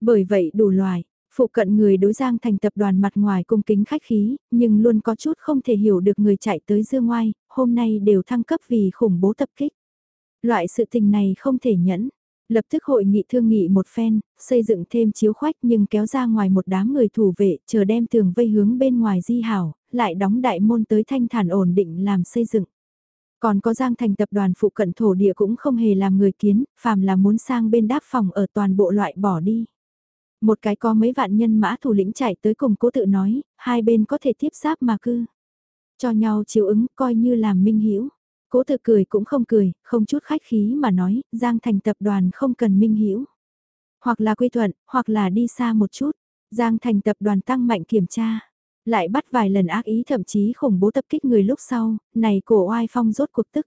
Bởi vậy đủ loài, phụ cận người đối Giang Thành tập đoàn mặt ngoài cung kính khách khí, nhưng luôn có chút không thể hiểu được người chạy tới dương ngoai, hôm nay đều thăng cấp vì khủng bố tập kích. Loại sự tình này không thể nhẫn. Lập tức hội nghị thương nghị một phen, xây dựng thêm chiếu khoách nhưng kéo ra ngoài một đám người thủ vệ, chờ đem tường vây hướng bên ngoài di hảo, lại đóng đại môn tới thanh thản ổn định làm xây dựng. Còn có Giang Thành tập đoàn phụ cận thổ địa cũng không hề làm người kiến, phàm là muốn sang bên đáp phòng ở toàn bộ loại bỏ đi. Một cái có mấy vạn nhân mã thủ lĩnh chạy tới cùng cố tự nói, hai bên có thể tiếp giáp mà cư. Cho nhau chiếu ứng coi như làm minh hiểu Cố tự cười cũng không cười, không chút khách khí mà nói, Giang Thành tập đoàn không cần minh hiểu Hoặc là quy thuận, hoặc là đi xa một chút. Giang Thành tập đoàn tăng mạnh kiểm tra. Lại bắt vài lần ác ý thậm chí khủng bố tập kích người lúc sau, này cổ oai phong rốt cuộc tức.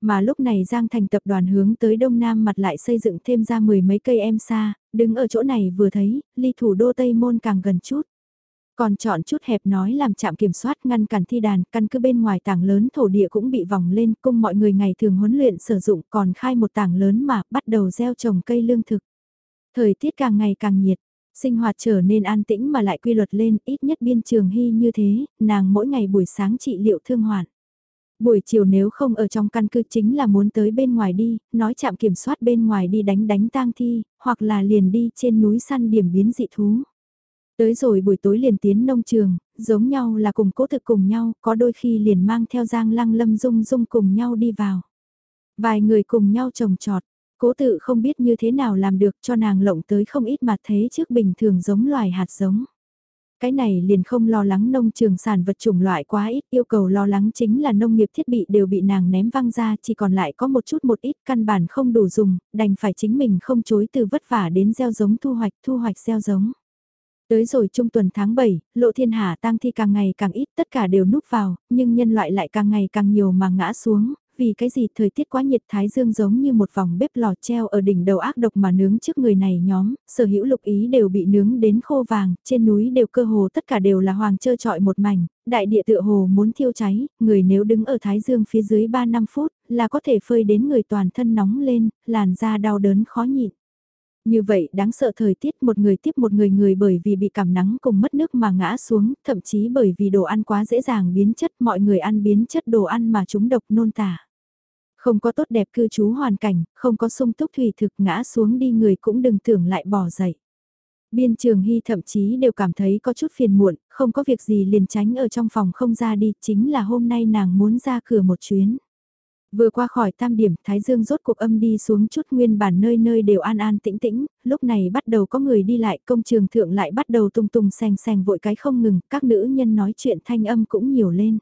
Mà lúc này Giang Thành tập đoàn hướng tới đông nam mặt lại xây dựng thêm ra mười mấy cây em xa, đứng ở chỗ này vừa thấy, ly thủ đô Tây Môn càng gần chút. Còn chọn chút hẹp nói làm chạm kiểm soát ngăn cản thi đàn, căn cứ bên ngoài tảng lớn thổ địa cũng bị vòng lên, cung mọi người ngày thường huấn luyện sử dụng còn khai một tảng lớn mà bắt đầu gieo trồng cây lương thực. Thời tiết càng ngày càng nhiệt, sinh hoạt trở nên an tĩnh mà lại quy luật lên, ít nhất biên trường hy như thế, nàng mỗi ngày buổi sáng trị liệu thương hoạn. Buổi chiều nếu không ở trong căn cứ chính là muốn tới bên ngoài đi, nói chạm kiểm soát bên ngoài đi đánh đánh tang thi, hoặc là liền đi trên núi săn điểm biến dị thú. Tới rồi buổi tối liền tiến nông trường, giống nhau là cùng cố thực cùng nhau, có đôi khi liền mang theo Giang Lăng Lâm Dung Dung cùng nhau đi vào. Vài người cùng nhau trồng trọt, cố tự không biết như thế nào làm được cho nàng lộng tới không ít mặt thế trước bình thường giống loài hạt giống. Cái này liền không lo lắng nông trường sản vật chủng loại quá ít, yêu cầu lo lắng chính là nông nghiệp thiết bị đều bị nàng ném văng ra, chỉ còn lại có một chút một ít căn bản không đủ dùng, đành phải chính mình không chối từ vất vả đến gieo giống thu hoạch, thu hoạch gieo giống. Tới rồi trung tuần tháng 7, lộ thiên hạ tang thi càng ngày càng ít tất cả đều núp vào, nhưng nhân loại lại càng ngày càng nhiều mà ngã xuống, vì cái gì thời tiết quá nhiệt thái dương giống như một vòng bếp lò treo ở đỉnh đầu ác độc mà nướng trước người này nhóm, sở hữu lục ý đều bị nướng đến khô vàng, trên núi đều cơ hồ tất cả đều là hoàng trơ trọi một mảnh, đại địa tựa hồ muốn thiêu cháy, người nếu đứng ở thái dương phía dưới 3 năm phút là có thể phơi đến người toàn thân nóng lên, làn da đau đớn khó nhịn. Như vậy đáng sợ thời tiết một người tiếp một người người bởi vì bị cảm nắng cùng mất nước mà ngã xuống, thậm chí bởi vì đồ ăn quá dễ dàng biến chất mọi người ăn biến chất đồ ăn mà chúng độc nôn tả. Không có tốt đẹp cư trú hoàn cảnh, không có sung túc thủy thực ngã xuống đi người cũng đừng tưởng lại bỏ dậy. Biên trường hy thậm chí đều cảm thấy có chút phiền muộn, không có việc gì liền tránh ở trong phòng không ra đi, chính là hôm nay nàng muốn ra cửa một chuyến. Vừa qua khỏi tam điểm, Thái Dương rốt cuộc âm đi xuống chút nguyên bản nơi nơi đều an an tĩnh tĩnh, lúc này bắt đầu có người đi lại, công trường thượng lại bắt đầu tung tung xèng xèng vội cái không ngừng, các nữ nhân nói chuyện thanh âm cũng nhiều lên.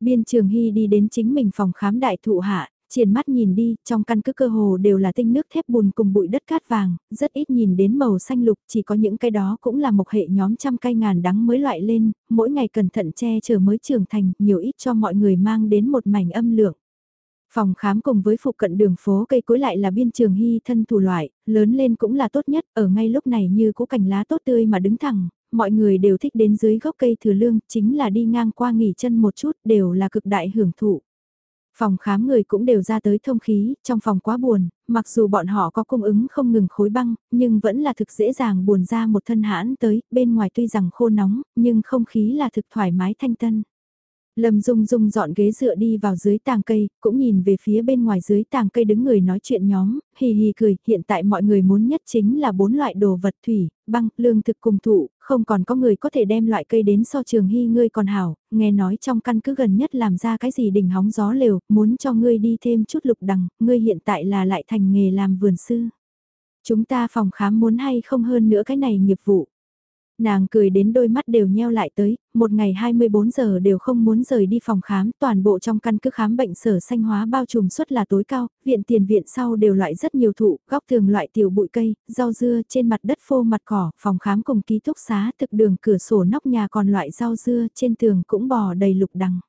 Biên trường hy đi đến chính mình phòng khám đại thụ hạ, Triển mắt nhìn đi, trong căn cứ cơ hồ đều là tinh nước thép bùn cùng bụi đất cát vàng, rất ít nhìn đến màu xanh lục, chỉ có những cái đó cũng là một hệ nhóm trăm cây ngàn đắng mới loại lên, mỗi ngày cẩn thận che chở mới trưởng thành, nhiều ít cho mọi người mang đến một mảnh âm lượng. Phòng khám cùng với phụ cận đường phố cây cối lại là biên trường hy thân thủ loại, lớn lên cũng là tốt nhất, ở ngay lúc này như cũ cành lá tốt tươi mà đứng thẳng, mọi người đều thích đến dưới gốc cây thừa lương, chính là đi ngang qua nghỉ chân một chút đều là cực đại hưởng thụ. Phòng khám người cũng đều ra tới thông khí, trong phòng quá buồn, mặc dù bọn họ có cung ứng không ngừng khối băng, nhưng vẫn là thực dễ dàng buồn ra một thân hãn tới, bên ngoài tuy rằng khô nóng, nhưng không khí là thực thoải mái thanh tân. Lâm Dung Dung dọn ghế dựa đi vào dưới tàng cây, cũng nhìn về phía bên ngoài dưới tàng cây đứng người nói chuyện nhóm, hì hì cười, hiện tại mọi người muốn nhất chính là bốn loại đồ vật thủy, băng, lương thực cùng thụ, không còn có người có thể đem loại cây đến so trường hy ngươi còn hảo, nghe nói trong căn cứ gần nhất làm ra cái gì đỉnh hóng gió lều, muốn cho ngươi đi thêm chút lục đằng, ngươi hiện tại là lại thành nghề làm vườn sư. Chúng ta phòng khám muốn hay không hơn nữa cái này nghiệp vụ. Nàng cười đến đôi mắt đều nheo lại tới, một ngày 24 giờ đều không muốn rời đi phòng khám, toàn bộ trong căn cứ khám bệnh sở xanh hóa bao trùm suất là tối cao, viện tiền viện sau đều loại rất nhiều thụ, góc thường loại tiểu bụi cây, rau dưa trên mặt đất phô mặt cỏ, phòng khám cùng ký túc xá thực đường cửa sổ nóc nhà còn loại rau dưa trên tường cũng bò đầy lục đằng.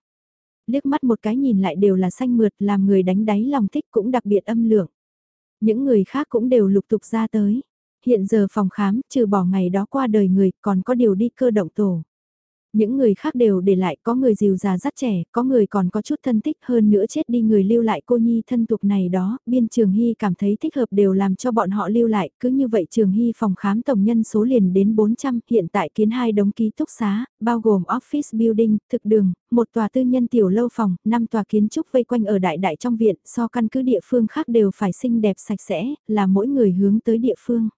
Liếc mắt một cái nhìn lại đều là xanh mượt làm người đánh đáy lòng thích cũng đặc biệt âm lượng. Những người khác cũng đều lục tục ra tới hiện giờ phòng khám, trừ bỏ ngày đó qua đời người, còn có điều đi cơ động tổ. Những người khác đều để lại, có người dìu già dắt trẻ, có người còn có chút thân tích hơn nữa chết đi người lưu lại cô nhi thân tục này đó, biên trường hy cảm thấy thích hợp đều làm cho bọn họ lưu lại, cứ như vậy trường hy phòng khám tổng nhân số liền đến 400, hiện tại kiến hai đống ký túc xá, bao gồm office building, thực đường, một tòa tư nhân tiểu lâu phòng, năm tòa kiến trúc vây quanh ở đại đại trong viện, so căn cứ địa phương khác đều phải xinh đẹp sạch sẽ, là mỗi người hướng tới địa phương.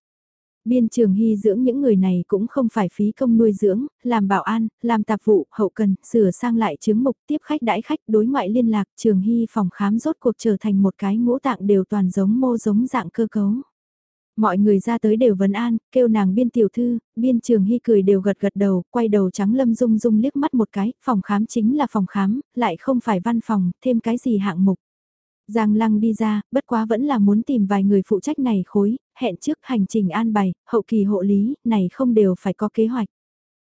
Biên trường hy dưỡng những người này cũng không phải phí công nuôi dưỡng, làm bảo an, làm tạp vụ, hậu cần, sửa sang lại chứng mục tiếp khách đãi khách đối ngoại liên lạc trường hy phòng khám rốt cuộc trở thành một cái ngũ tạng đều toàn giống mô giống dạng cơ cấu. Mọi người ra tới đều vấn an, kêu nàng biên tiểu thư, biên trường hy cười đều gật gật đầu, quay đầu trắng lâm dung dung liếc mắt một cái, phòng khám chính là phòng khám, lại không phải văn phòng, thêm cái gì hạng mục. Giang Lăng đi ra, bất quá vẫn là muốn tìm vài người phụ trách này khối, hẹn trước hành trình an bày, hậu kỳ hộ lý, này không đều phải có kế hoạch.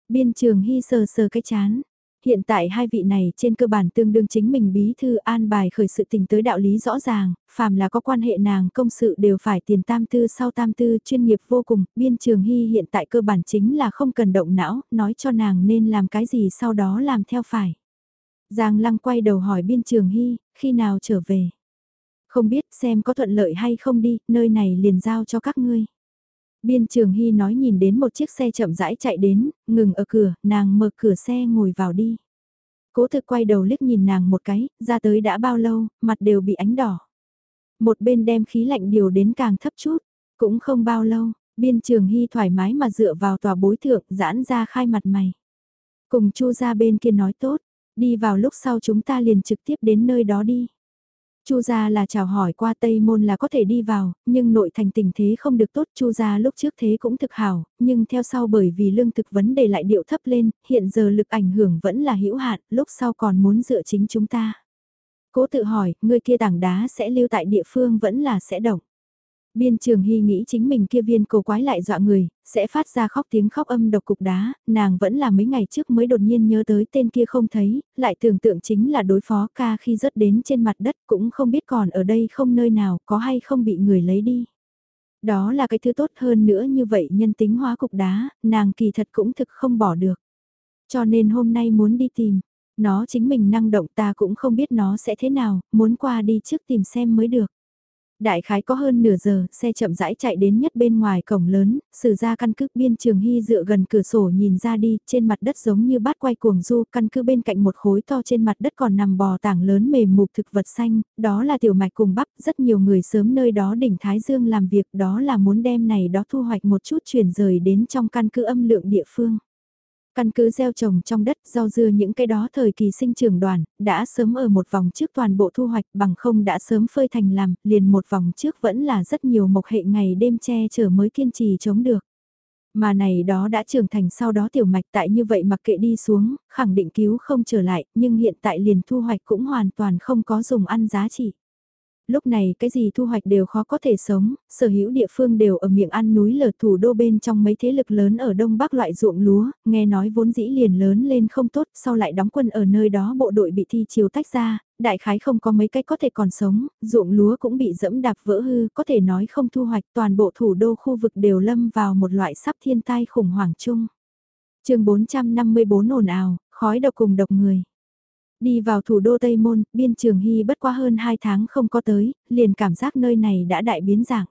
Biên trường hy sờ sờ cái chán. Hiện tại hai vị này trên cơ bản tương đương chính mình bí thư an bài khởi sự tình tới đạo lý rõ ràng, phàm là có quan hệ nàng công sự đều phải tiền tam tư sau tam tư chuyên nghiệp vô cùng, biên trường hy hiện tại cơ bản chính là không cần động não, nói cho nàng nên làm cái gì sau đó làm theo phải. Giang lăng quay đầu hỏi biên trường hy, khi nào trở về. Không biết xem có thuận lợi hay không đi, nơi này liền giao cho các ngươi. Biên Trường Hy nói nhìn đến một chiếc xe chậm rãi chạy đến, ngừng ở cửa, nàng mở cửa xe ngồi vào đi. Cố thực quay đầu liếc nhìn nàng một cái, ra tới đã bao lâu, mặt đều bị ánh đỏ. Một bên đem khí lạnh điều đến càng thấp chút, cũng không bao lâu, biên trường hy thoải mái mà dựa vào tòa bối thượng, giãn ra khai mặt mày. Cùng chu ra bên kia nói tốt, đi vào lúc sau chúng ta liền trực tiếp đến nơi đó đi. Chu gia là chào hỏi qua Tây Môn là có thể đi vào, nhưng nội thành tình thế không được tốt, Chu gia lúc trước thế cũng thực hảo, nhưng theo sau bởi vì lương thực vấn đề lại điệu thấp lên, hiện giờ lực ảnh hưởng vẫn là hữu hạn, lúc sau còn muốn dựa chính chúng ta. Cố tự hỏi, người kia tảng đá sẽ lưu tại địa phương vẫn là sẽ động. Biên trường hy nghĩ chính mình kia viên cổ quái lại dọa người, sẽ phát ra khóc tiếng khóc âm độc cục đá, nàng vẫn là mấy ngày trước mới đột nhiên nhớ tới tên kia không thấy, lại tưởng tượng chính là đối phó ca khi rớt đến trên mặt đất cũng không biết còn ở đây không nơi nào có hay không bị người lấy đi. Đó là cái thứ tốt hơn nữa như vậy nhân tính hóa cục đá, nàng kỳ thật cũng thực không bỏ được. Cho nên hôm nay muốn đi tìm, nó chính mình năng động ta cũng không biết nó sẽ thế nào, muốn qua đi trước tìm xem mới được. Đại khái có hơn nửa giờ, xe chậm rãi chạy đến nhất bên ngoài cổng lớn, sử ra căn cứ biên trường hy dựa gần cửa sổ nhìn ra đi, trên mặt đất giống như bát quay cuồng du, căn cứ bên cạnh một khối to trên mặt đất còn nằm bò tảng lớn mềm mục thực vật xanh, đó là tiểu mạch cùng bắp, rất nhiều người sớm nơi đó đỉnh Thái Dương làm việc, đó là muốn đem này đó thu hoạch một chút chuyển rời đến trong căn cứ âm lượng địa phương. Căn cứ gieo trồng trong đất rau dưa những cái đó thời kỳ sinh trưởng đoàn, đã sớm ở một vòng trước toàn bộ thu hoạch bằng không đã sớm phơi thành làm, liền một vòng trước vẫn là rất nhiều mộc hệ ngày đêm che chở mới kiên trì chống được. Mà này đó đã trưởng thành sau đó tiểu mạch tại như vậy mặc kệ đi xuống, khẳng định cứu không trở lại, nhưng hiện tại liền thu hoạch cũng hoàn toàn không có dùng ăn giá trị. Lúc này cái gì thu hoạch đều khó có thể sống, sở hữu địa phương đều ở miệng ăn núi lở thủ đô bên trong mấy thế lực lớn ở Đông Bắc loại ruộng lúa, nghe nói vốn dĩ liền lớn lên không tốt, sau lại đóng quân ở nơi đó bộ đội bị thi chiều tách ra, đại khái không có mấy cách có thể còn sống, ruộng lúa cũng bị dẫm đạp vỡ hư, có thể nói không thu hoạch toàn bộ thủ đô khu vực đều lâm vào một loại sắp thiên tai khủng hoảng chung. chương 454 ồn ào, khói độc cùng độc người. Đi vào thủ đô Tây Môn, biên trường hy bất quá hơn 2 tháng không có tới, liền cảm giác nơi này đã đại biến dạng.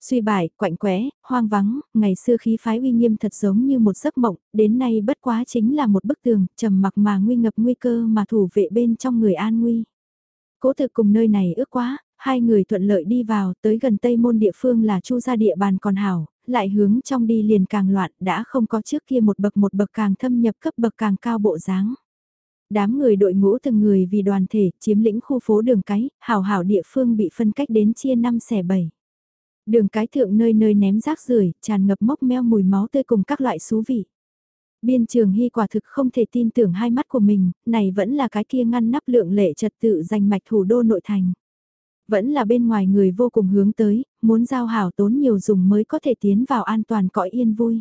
Suy bại, quạnh quẽ, hoang vắng, ngày xưa khí phái uy nghiêm thật giống như một giấc mộng, đến nay bất quá chính là một bức tường, trầm mặc mà nguy ngập nguy cơ mà thủ vệ bên trong người an nguy. Cố thực cùng nơi này ước quá, hai người thuận lợi đi vào, tới gần Tây Môn địa phương là chu gia địa bàn còn hảo, lại hướng trong đi liền càng loạn, đã không có trước kia một bậc một bậc càng thâm nhập cấp bậc càng cao bộ dáng. Đám người đội ngũ từng người vì đoàn thể chiếm lĩnh khu phố đường cái, hào hảo địa phương bị phân cách đến chia năm xẻ bảy. Đường cái thượng nơi nơi ném rác rưởi tràn ngập mốc meo mùi máu tươi cùng các loại xú vị. Biên trường hy quả thực không thể tin tưởng hai mắt của mình, này vẫn là cái kia ngăn nắp lượng lệ trật tự giành mạch thủ đô nội thành. Vẫn là bên ngoài người vô cùng hướng tới, muốn giao hảo tốn nhiều dùng mới có thể tiến vào an toàn cõi yên vui.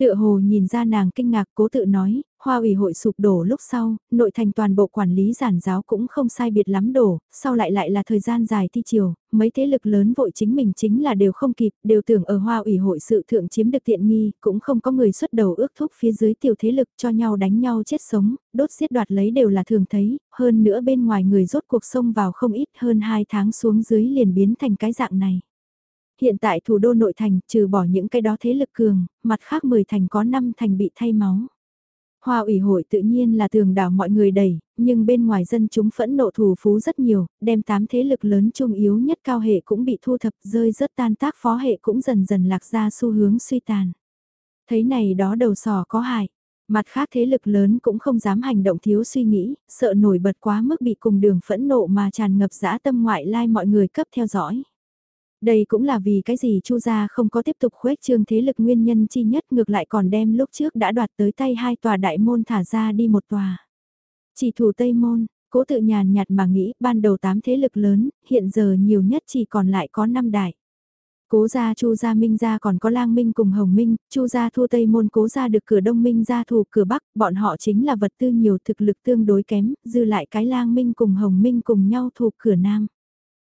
Tựa hồ nhìn ra nàng kinh ngạc cố tự nói, hoa ủy hội sụp đổ lúc sau, nội thành toàn bộ quản lý giản giáo cũng không sai biệt lắm đổ, sau lại lại là thời gian dài thi chiều, mấy thế lực lớn vội chính mình chính là đều không kịp, đều tưởng ở hoa ủy hội sự thượng chiếm được tiện nghi, cũng không có người xuất đầu ước thúc phía dưới tiểu thế lực cho nhau đánh nhau chết sống, đốt giết đoạt lấy đều là thường thấy, hơn nữa bên ngoài người rốt cuộc sông vào không ít hơn 2 tháng xuống dưới liền biến thành cái dạng này. Hiện tại thủ đô nội thành, trừ bỏ những cái đó thế lực cường, mặt khác 10 thành có 5 thành bị thay máu. Hoa ủy hội tự nhiên là tường đảo mọi người đẩy, nhưng bên ngoài dân chúng phẫn nộ thủ phú rất nhiều, đem tám thế lực lớn trung yếu nhất cao hệ cũng bị thu thập rơi rất tan tác phó hệ cũng dần dần lạc ra xu hướng suy tàn. Thấy này đó đầu sò có hại, mặt khác thế lực lớn cũng không dám hành động thiếu suy nghĩ, sợ nổi bật quá mức bị cùng đường phẫn nộ mà tràn ngập dã tâm ngoại lai mọi người cấp theo dõi. Đây cũng là vì cái gì Chu gia không có tiếp tục khuếch trương thế lực nguyên nhân chi nhất ngược lại còn đem lúc trước đã đoạt tới tay hai tòa đại môn thả ra đi một tòa. Chỉ thủ Tây môn, cố tự nhàn nhạt mà nghĩ ban đầu tám thế lực lớn, hiện giờ nhiều nhất chỉ còn lại có năm đại. Cố gia Chu gia Minh gia còn có Lang Minh cùng Hồng Minh, Chu gia thua Tây môn Cố gia được cửa Đông Minh gia thủ cửa Bắc, bọn họ chính là vật tư nhiều thực lực tương đối kém, dư lại cái Lang Minh cùng Hồng Minh cùng nhau thủ cửa Nam.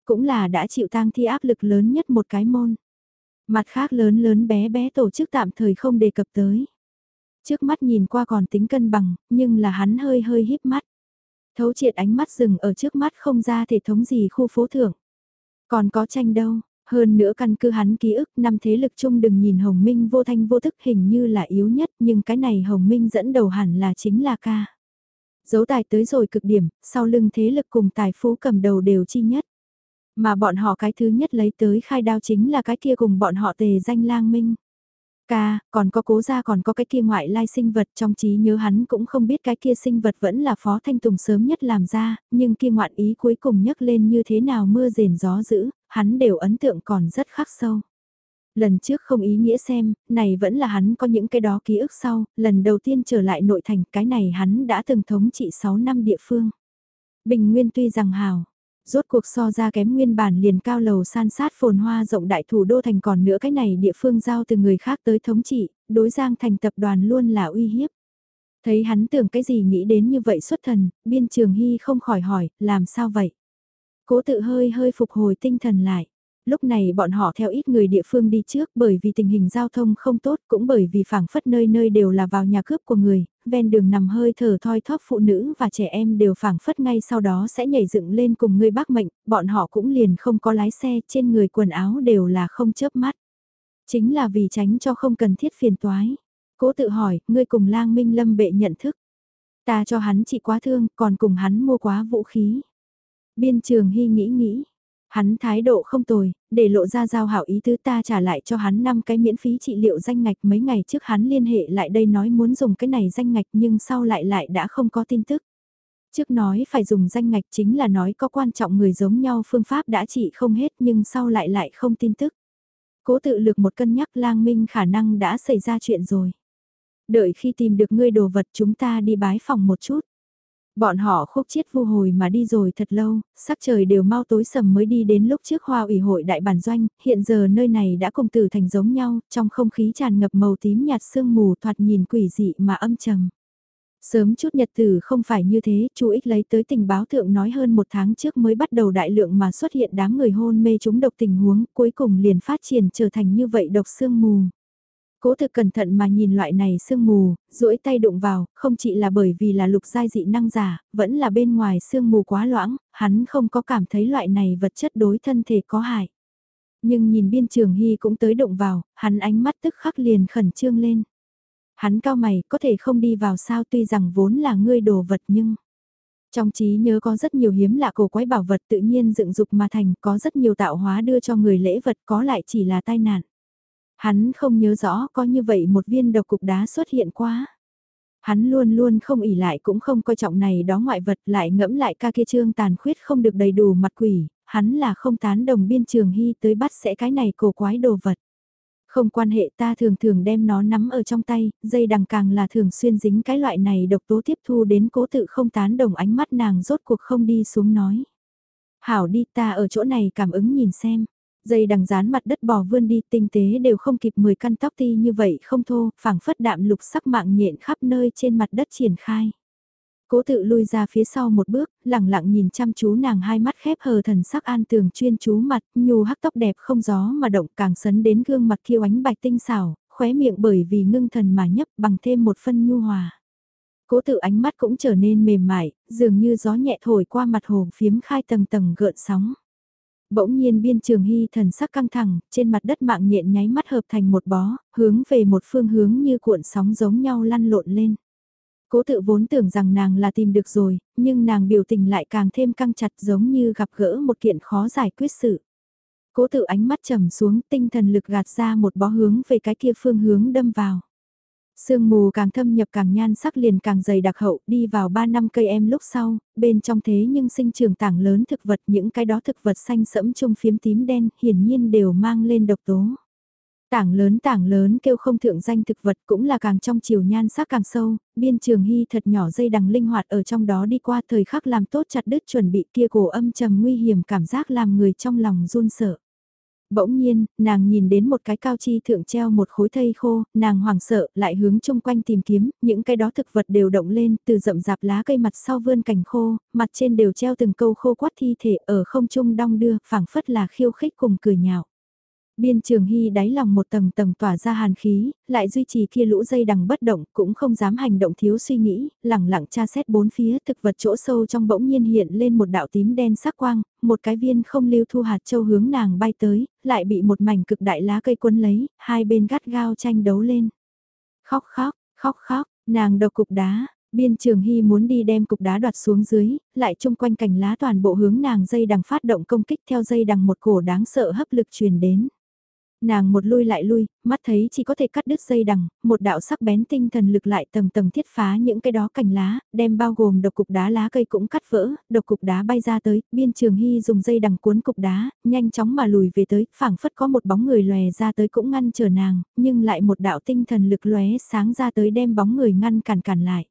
Cũng là đã chịu tang thi áp lực lớn nhất một cái môn. Mặt khác lớn lớn bé bé tổ chức tạm thời không đề cập tới. Trước mắt nhìn qua còn tính cân bằng, nhưng là hắn hơi hơi híp mắt. Thấu triệt ánh mắt dừng ở trước mắt không ra thể thống gì khu phố thưởng. Còn có tranh đâu, hơn nữa căn cứ hắn ký ức năm thế lực chung đừng nhìn Hồng Minh vô thanh vô thức hình như là yếu nhất nhưng cái này Hồng Minh dẫn đầu hẳn là chính là ca. Dấu tài tới rồi cực điểm, sau lưng thế lực cùng tài phú cầm đầu đều chi nhất. Mà bọn họ cái thứ nhất lấy tới khai đao chính là cái kia cùng bọn họ tề danh lang minh. Ca, còn có cố gia còn có cái kia ngoại lai sinh vật trong trí nhớ hắn cũng không biết cái kia sinh vật vẫn là Phó Thanh Tùng sớm nhất làm ra, nhưng kia ngoạn ý cuối cùng nhấc lên như thế nào mưa rền gió dữ, hắn đều ấn tượng còn rất khắc sâu. Lần trước không ý nghĩa xem, này vẫn là hắn có những cái đó ký ức sau, lần đầu tiên trở lại nội thành cái này hắn đã từng thống trị 6 năm địa phương. Bình Nguyên tuy rằng hào, Rốt cuộc so ra kém nguyên bản liền cao lầu san sát phồn hoa rộng đại thủ đô thành còn nữa cái này địa phương giao từ người khác tới thống trị, đối giang thành tập đoàn luôn là uy hiếp. Thấy hắn tưởng cái gì nghĩ đến như vậy xuất thần, biên trường hy không khỏi hỏi, làm sao vậy? Cố tự hơi hơi phục hồi tinh thần lại lúc này bọn họ theo ít người địa phương đi trước bởi vì tình hình giao thông không tốt cũng bởi vì phảng phất nơi nơi đều là vào nhà cướp của người, ven đường nằm hơi thở thoi thóp phụ nữ và trẻ em đều phảng phất ngay sau đó sẽ nhảy dựng lên cùng người bác mệnh, bọn họ cũng liền không có lái xe trên người quần áo đều là không chớp mắt. Chính là vì tránh cho không cần thiết phiền toái. Cố tự hỏi, ngươi cùng lang minh lâm bệ nhận thức. Ta cho hắn chỉ quá thương, còn cùng hắn mua quá vũ khí. Biên trường hy nghĩ nghĩ, Hắn thái độ không tồi, để lộ ra giao hảo ý tứ ta trả lại cho hắn 5 cái miễn phí trị liệu danh ngạch mấy ngày trước hắn liên hệ lại đây nói muốn dùng cái này danh ngạch nhưng sau lại lại đã không có tin tức. Trước nói phải dùng danh ngạch chính là nói có quan trọng người giống nhau phương pháp đã trị không hết nhưng sau lại lại không tin tức. Cố tự lược một cân nhắc lang minh khả năng đã xảy ra chuyện rồi. Đợi khi tìm được ngươi đồ vật chúng ta đi bái phòng một chút. Bọn họ khúc chiết vu hồi mà đi rồi thật lâu, sắc trời đều mau tối sầm mới đi đến lúc trước hoa ủy hội đại bản doanh, hiện giờ nơi này đã cùng tử thành giống nhau, trong không khí tràn ngập màu tím nhạt sương mù thoạt nhìn quỷ dị mà âm trầm. Sớm chút nhật tử không phải như thế, chú ích lấy tới tình báo thượng nói hơn một tháng trước mới bắt đầu đại lượng mà xuất hiện đám người hôn mê chúng độc tình huống, cuối cùng liền phát triển trở thành như vậy độc sương mù. Cố thực cẩn thận mà nhìn loại này sương mù, duỗi tay đụng vào, không chỉ là bởi vì là lục giai dị năng giả, vẫn là bên ngoài sương mù quá loãng, hắn không có cảm thấy loại này vật chất đối thân thể có hại. Nhưng nhìn biên trường hy cũng tới đụng vào, hắn ánh mắt tức khắc liền khẩn trương lên. Hắn cao mày có thể không đi vào sao tuy rằng vốn là ngươi đồ vật nhưng... Trong trí nhớ có rất nhiều hiếm lạ cổ quái bảo vật tự nhiên dựng dục mà thành, có rất nhiều tạo hóa đưa cho người lễ vật có lại chỉ là tai nạn. Hắn không nhớ rõ có như vậy một viên độc cục đá xuất hiện quá. Hắn luôn luôn không ỉ lại cũng không coi trọng này đó ngoại vật lại ngẫm lại ca kia trương tàn khuyết không được đầy đủ mặt quỷ, hắn là không tán đồng biên trường hy tới bắt sẽ cái này cổ quái đồ vật. Không quan hệ ta thường thường đem nó nắm ở trong tay, dây đằng càng là thường xuyên dính cái loại này độc tố tiếp thu đến cố tự không tán đồng ánh mắt nàng rốt cuộc không đi xuống nói. Hảo đi ta ở chỗ này cảm ứng nhìn xem. Dây đằng dán mặt đất bò vươn đi tinh tế đều không kịp 10 căn tóc ti như vậy không thô, phảng phất đạm lục sắc mạng nhện khắp nơi trên mặt đất triển khai. Cố tự lui ra phía sau một bước, lặng lặng nhìn chăm chú nàng hai mắt khép hờ thần sắc an tường chuyên chú mặt, nhu hắc tóc đẹp không gió mà động càng sấn đến gương mặt kiêu ánh bạch tinh xảo, khóe miệng bởi vì ngưng thần mà nhấp bằng thêm một phân nhu hòa. Cố tự ánh mắt cũng trở nên mềm mại, dường như gió nhẹ thổi qua mặt hồ phiếm khai tầng tầng gợn sóng. Bỗng nhiên biên trường hy thần sắc căng thẳng, trên mặt đất mạng nhện nháy mắt hợp thành một bó, hướng về một phương hướng như cuộn sóng giống nhau lăn lộn lên. Cố tự vốn tưởng rằng nàng là tìm được rồi, nhưng nàng biểu tình lại càng thêm căng chặt giống như gặp gỡ một kiện khó giải quyết sự. Cố tự ánh mắt trầm xuống tinh thần lực gạt ra một bó hướng về cái kia phương hướng đâm vào. Sương mù càng thâm nhập càng nhan sắc liền càng dày đặc hậu đi vào 3 năm cây em lúc sau, bên trong thế nhưng sinh trường tảng lớn thực vật những cái đó thực vật xanh sẫm chung phiếm tím đen hiển nhiên đều mang lên độc tố. Tảng lớn tảng lớn kêu không thượng danh thực vật cũng là càng trong chiều nhan sắc càng sâu, biên trường hy thật nhỏ dây đằng linh hoạt ở trong đó đi qua thời khắc làm tốt chặt đứt chuẩn bị kia cổ âm trầm nguy hiểm cảm giác làm người trong lòng run sợ. Bỗng nhiên, nàng nhìn đến một cái cao chi thượng treo một khối thây khô, nàng hoảng sợ, lại hướng chung quanh tìm kiếm, những cái đó thực vật đều động lên, từ rậm rạp lá cây mặt sau vươn cành khô, mặt trên đều treo từng câu khô quát thi thể ở không trung đong đưa, phảng phất là khiêu khích cùng cười nhạo. Biên trường hy đáy lòng một tầng tầng tỏa ra hàn khí, lại duy trì kia lũ dây đằng bất động, cũng không dám hành động thiếu suy nghĩ, lẳng lặng tra xét bốn phía thực vật chỗ sâu trong bỗng nhiên hiện lên một đạo tím đen sắc quang, một cái viên không lưu thu hạt châu hướng nàng bay tới, lại bị một mảnh cực đại lá cây quấn lấy, hai bên gắt gao tranh đấu lên. Khóc khóc, khóc khóc, nàng đầu cục đá, Biên Trường Hy muốn đi đem cục đá đoạt xuống dưới, lại chung quanh cành lá toàn bộ hướng nàng dây đằng phát động công kích theo dây đằng một cổ đáng sợ hấp lực truyền đến. Nàng một lui lại lui, mắt thấy chỉ có thể cắt đứt dây đằng, một đạo sắc bén tinh thần lực lại tầng tầng thiết phá những cái đó cành lá, đem bao gồm độc cục đá lá cây cũng cắt vỡ, độc cục đá bay ra tới, biên trường hy dùng dây đằng cuốn cục đá, nhanh chóng mà lùi về tới, phảng phất có một bóng người lòe ra tới cũng ngăn chờ nàng, nhưng lại một đạo tinh thần lực lóe sáng ra tới đem bóng người ngăn cản cản lại.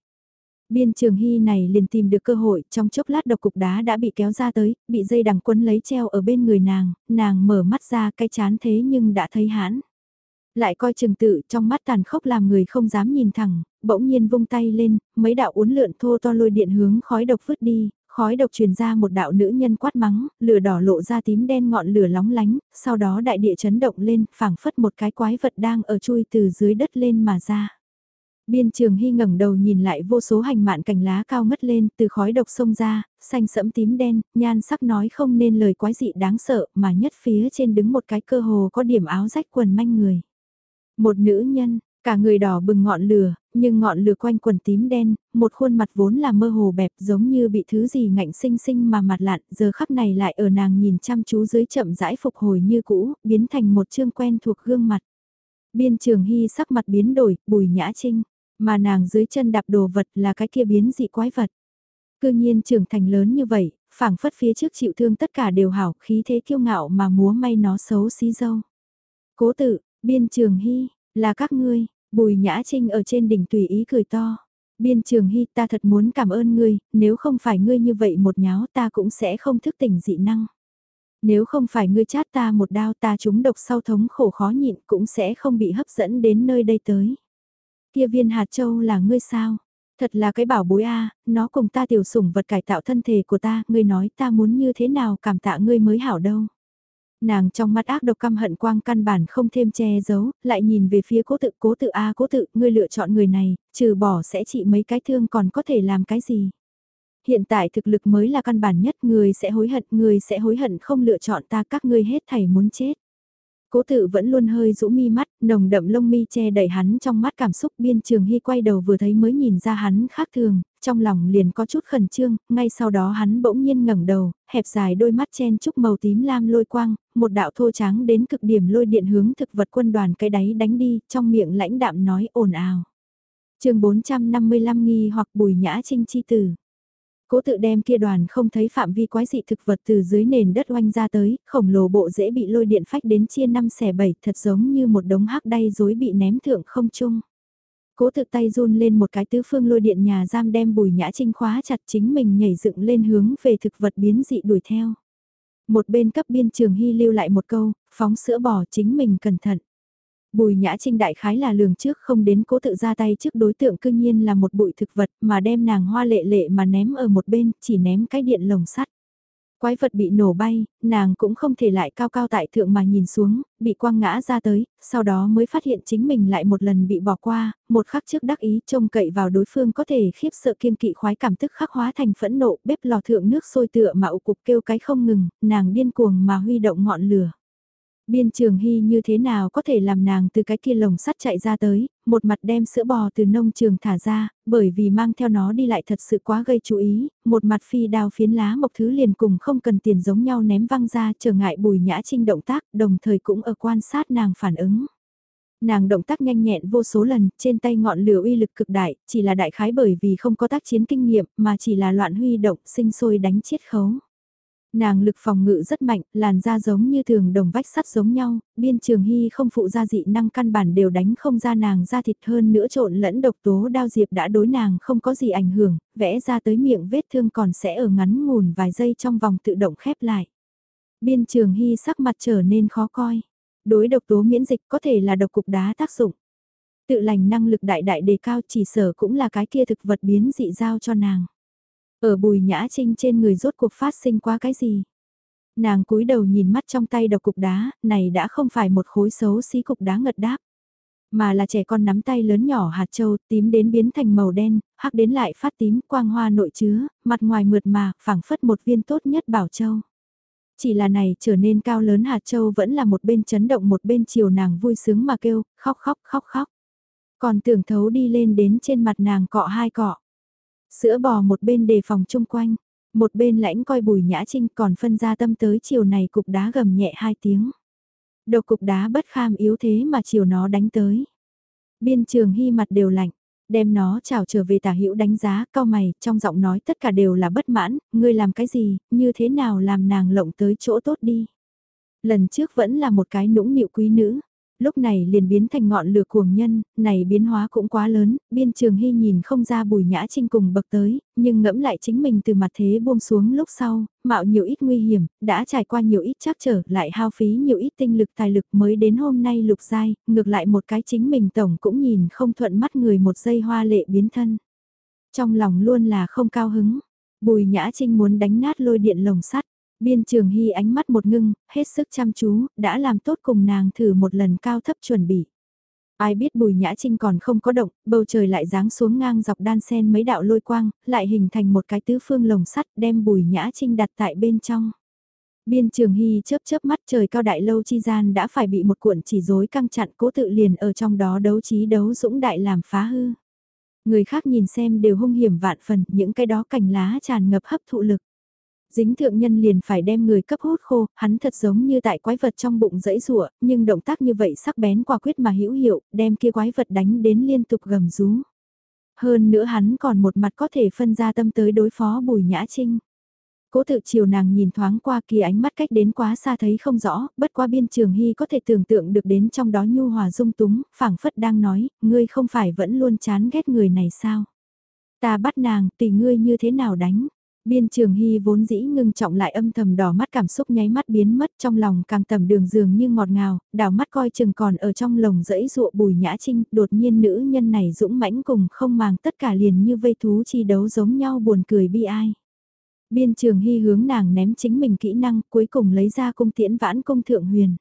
Biên trường hy này liền tìm được cơ hội, trong chốc lát độc cục đá đã bị kéo ra tới, bị dây đằng quấn lấy treo ở bên người nàng, nàng mở mắt ra cái chán thế nhưng đã thấy hãn. Lại coi chừng tự trong mắt tàn khốc làm người không dám nhìn thẳng, bỗng nhiên vung tay lên, mấy đạo uốn lượn thô to lôi điện hướng khói độc vứt đi, khói độc truyền ra một đạo nữ nhân quát mắng, lửa đỏ lộ ra tím đen ngọn lửa lóng lánh, sau đó đại địa chấn động lên, phảng phất một cái quái vật đang ở chui từ dưới đất lên mà ra. Biên trường hy ngẩng đầu nhìn lại vô số hành mạn cành lá cao ngất lên từ khói độc sông ra, xanh sẫm tím đen, nhan sắc nói không nên lời quái dị đáng sợ mà nhất phía trên đứng một cái cơ hồ có điểm áo rách quần manh người. Một nữ nhân, cả người đỏ bừng ngọn lửa, nhưng ngọn lửa quanh quần tím đen, một khuôn mặt vốn là mơ hồ bẹp giống như bị thứ gì ngạnh sinh sinh mà mặt lạn, giờ khắc này lại ở nàng nhìn chăm chú dưới chậm rãi phục hồi như cũ, biến thành một chương quen thuộc gương mặt. Biên trường hy sắc mặt biến đổi, bùi nhã trinh. Mà nàng dưới chân đạp đồ vật là cái kia biến dị quái vật. Cư nhiên trưởng thành lớn như vậy, phảng phất phía trước chịu thương tất cả đều hảo khí thế kiêu ngạo mà múa may nó xấu xí dâu. Cố tự, biên trường hy, là các ngươi, bùi nhã trinh ở trên đỉnh tùy ý cười to. Biên trường hy ta thật muốn cảm ơn ngươi, nếu không phải ngươi như vậy một nháo ta cũng sẽ không thức tỉnh dị năng. Nếu không phải ngươi chát ta một đao ta trúng độc sau thống khổ khó nhịn cũng sẽ không bị hấp dẫn đến nơi đây tới. Kia viên hạt châu là ngươi sao? Thật là cái bảo bối a, nó cùng ta tiểu sủng vật cải tạo thân thể của ta, ngươi nói ta muốn như thế nào cảm tạ ngươi mới hảo đâu. Nàng trong mắt ác độc căm hận quang căn bản không thêm che giấu, lại nhìn về phía cố tự cố tự a cố tự, ngươi lựa chọn người này, trừ bỏ sẽ trị mấy cái thương còn có thể làm cái gì. Hiện tại thực lực mới là căn bản nhất, người sẽ hối hận, người sẽ hối hận không lựa chọn ta các ngươi hết thảy muốn chết. Cố tự vẫn luôn hơi rũ mi mắt, nồng đậm lông mi che đẩy hắn trong mắt cảm xúc biên trường hy quay đầu vừa thấy mới nhìn ra hắn khác thường, trong lòng liền có chút khẩn trương, ngay sau đó hắn bỗng nhiên ngẩng đầu, hẹp dài đôi mắt chen chúc màu tím lam lôi quang, một đạo thô trắng đến cực điểm lôi điện hướng thực vật quân đoàn cái đáy đánh đi, trong miệng lãnh đạm nói ồn ào. chương 455 nghi hoặc bùi nhã trinh chi tử. Cố tự đem kia đoàn không thấy phạm vi quái dị thực vật từ dưới nền đất oanh ra tới, khổng lồ bộ dễ bị lôi điện phách đến chia năm xẻ bảy thật giống như một đống hắc đay dối bị ném thượng không trung. Cố tự tay run lên một cái tứ phương lôi điện nhà giam đem bùi nhã trinh khóa chặt chính mình nhảy dựng lên hướng về thực vật biến dị đuổi theo. Một bên cấp biên trường hy lưu lại một câu, phóng sữa bò chính mình cẩn thận. Bùi Nhã Trinh đại khái là lường trước không đến cố tự ra tay trước đối tượng cương nhiên là một bụi thực vật mà đem nàng hoa lệ lệ mà ném ở một bên, chỉ ném cái điện lồng sắt. Quái vật bị nổ bay, nàng cũng không thể lại cao cao tại thượng mà nhìn xuống, bị quăng ngã ra tới, sau đó mới phát hiện chính mình lại một lần bị bỏ qua, một khắc trước đắc ý trông cậy vào đối phương có thể khiếp sợ kiên kỵ khoái cảm tức khắc hóa thành phẫn nộ, bếp lò thượng nước sôi tựa mà ụ cục kêu cái không ngừng, nàng điên cuồng mà huy động ngọn lửa. Biên trường hy như thế nào có thể làm nàng từ cái kia lồng sắt chạy ra tới, một mặt đem sữa bò từ nông trường thả ra, bởi vì mang theo nó đi lại thật sự quá gây chú ý, một mặt phi đào phiến lá mộc thứ liền cùng không cần tiền giống nhau ném văng ra trở ngại bùi nhã trinh động tác, đồng thời cũng ở quan sát nàng phản ứng. Nàng động tác nhanh nhẹn vô số lần, trên tay ngọn lửa uy lực cực đại, chỉ là đại khái bởi vì không có tác chiến kinh nghiệm mà chỉ là loạn huy động sinh sôi đánh chết khấu. Nàng lực phòng ngự rất mạnh, làn da giống như thường đồng vách sắt giống nhau, biên trường hy không phụ ra dị năng căn bản đều đánh không ra nàng ra thịt hơn nữa trộn lẫn độc tố đao diệp đã đối nàng không có gì ảnh hưởng, vẽ ra tới miệng vết thương còn sẽ ở ngắn ngủn vài giây trong vòng tự động khép lại. Biên trường hy sắc mặt trở nên khó coi. Đối độc tố miễn dịch có thể là độc cục đá tác dụng. Tự lành năng lực đại đại đề cao chỉ sở cũng là cái kia thực vật biến dị giao cho nàng. Ở bùi nhã trinh trên người rốt cuộc phát sinh qua cái gì? Nàng cúi đầu nhìn mắt trong tay độc cục đá, này đã không phải một khối xấu xí cục đá ngật đáp mà là trẻ con nắm tay lớn nhỏ hạt châu, tím đến biến thành màu đen, hắc đến lại phát tím, quang hoa nội chứa, mặt ngoài mượt mà, phẳng phất một viên tốt nhất bảo châu. Chỉ là này trở nên cao lớn hạt châu vẫn là một bên chấn động một bên chiều nàng vui sướng mà kêu, khóc khóc khóc khóc. Còn tưởng thấu đi lên đến trên mặt nàng cọ hai cọ. Sữa bò một bên đề phòng chung quanh, một bên lãnh coi bùi nhã trinh còn phân ra tâm tới chiều này cục đá gầm nhẹ hai tiếng. Đầu cục đá bất kham yếu thế mà chiều nó đánh tới. Biên trường hy mặt đều lạnh, đem nó chào trở về tả hữu đánh giá cao mày, trong giọng nói tất cả đều là bất mãn, ngươi làm cái gì, như thế nào làm nàng lộng tới chỗ tốt đi. Lần trước vẫn là một cái nũng nịu quý nữ, lúc này liền biến thành ngọn lửa cuồng nhân, này biến hóa cũng quá lớn, biên trường hy nhìn không ra bùi nhã trinh cùng bậc tới, nhưng ngẫm lại chính mình từ mặt thế buông xuống lúc sau, mạo nhiều ít nguy hiểm, đã trải qua nhiều ít chắc trở, lại hao phí nhiều ít tinh lực tài lực mới đến hôm nay lục giai, ngược lại một cái chính mình tổng cũng nhìn không thuận mắt người một giây hoa lệ biến thân. Trong lòng luôn là không cao hứng, bùi nhã trinh muốn đánh nát lôi điện lồng sắt Biên trường hy ánh mắt một ngưng, hết sức chăm chú, đã làm tốt cùng nàng thử một lần cao thấp chuẩn bị. Ai biết bùi nhã trinh còn không có động, bầu trời lại giáng xuống ngang dọc đan sen mấy đạo lôi quang, lại hình thành một cái tứ phương lồng sắt đem bùi nhã trinh đặt tại bên trong. Biên trường hy chớp chớp mắt trời cao đại lâu chi gian đã phải bị một cuộn chỉ rối căng chặn cố tự liền ở trong đó đấu trí đấu dũng đại làm phá hư. Người khác nhìn xem đều hung hiểm vạn phần, những cái đó cành lá tràn ngập hấp thụ lực dính thượng nhân liền phải đem người cấp hút khô, hắn thật giống như tại quái vật trong bụng dẫy rụa, nhưng động tác như vậy sắc bén quả quyết mà hữu hiệu, đem kia quái vật đánh đến liên tục gầm rú. Hơn nữa hắn còn một mặt có thể phân ra tâm tới đối phó bùi nhã trinh. Cố tự chiều nàng nhìn thoáng qua kia ánh mắt cách đến quá xa thấy không rõ, bất qua biên trường hy có thể tưởng tượng được đến trong đó nhu hòa dung túng, phảng phất đang nói, ngươi không phải vẫn luôn chán ghét người này sao? Ta bắt nàng, tùy ngươi như thế nào đánh. Biên trường hy vốn dĩ ngưng trọng lại âm thầm đỏ mắt cảm xúc nháy mắt biến mất trong lòng càng tầm đường dường như ngọt ngào, đảo mắt coi chừng còn ở trong lồng dẫy ruộ bùi nhã trinh, đột nhiên nữ nhân này dũng mãnh cùng không màng tất cả liền như vây thú chi đấu giống nhau buồn cười bi ai. Biên trường hy hướng nàng ném chính mình kỹ năng cuối cùng lấy ra cung tiễn vãn cung thượng huyền.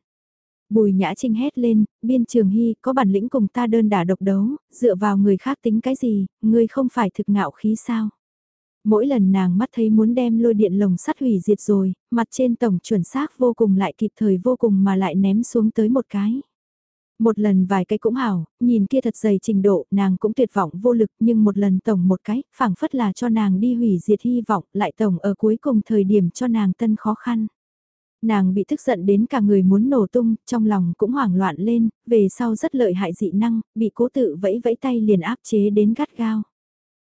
Bùi Nhã Trinh hét lên, biên trường hy có bản lĩnh cùng ta đơn đả độc đấu, dựa vào người khác tính cái gì, ngươi không phải thực ngạo khí sao. Mỗi lần nàng mắt thấy muốn đem lôi điện lồng sắt hủy diệt rồi, mặt trên tổng chuẩn xác vô cùng lại kịp thời vô cùng mà lại ném xuống tới một cái. Một lần vài cái cũng hảo, nhìn kia thật dày trình độ, nàng cũng tuyệt vọng vô lực nhưng một lần tổng một cái, phảng phất là cho nàng đi hủy diệt hy vọng, lại tổng ở cuối cùng thời điểm cho nàng tân khó khăn. Nàng bị tức giận đến cả người muốn nổ tung, trong lòng cũng hoảng loạn lên, về sau rất lợi hại dị năng, bị cố tự vẫy vẫy tay liền áp chế đến gắt gao.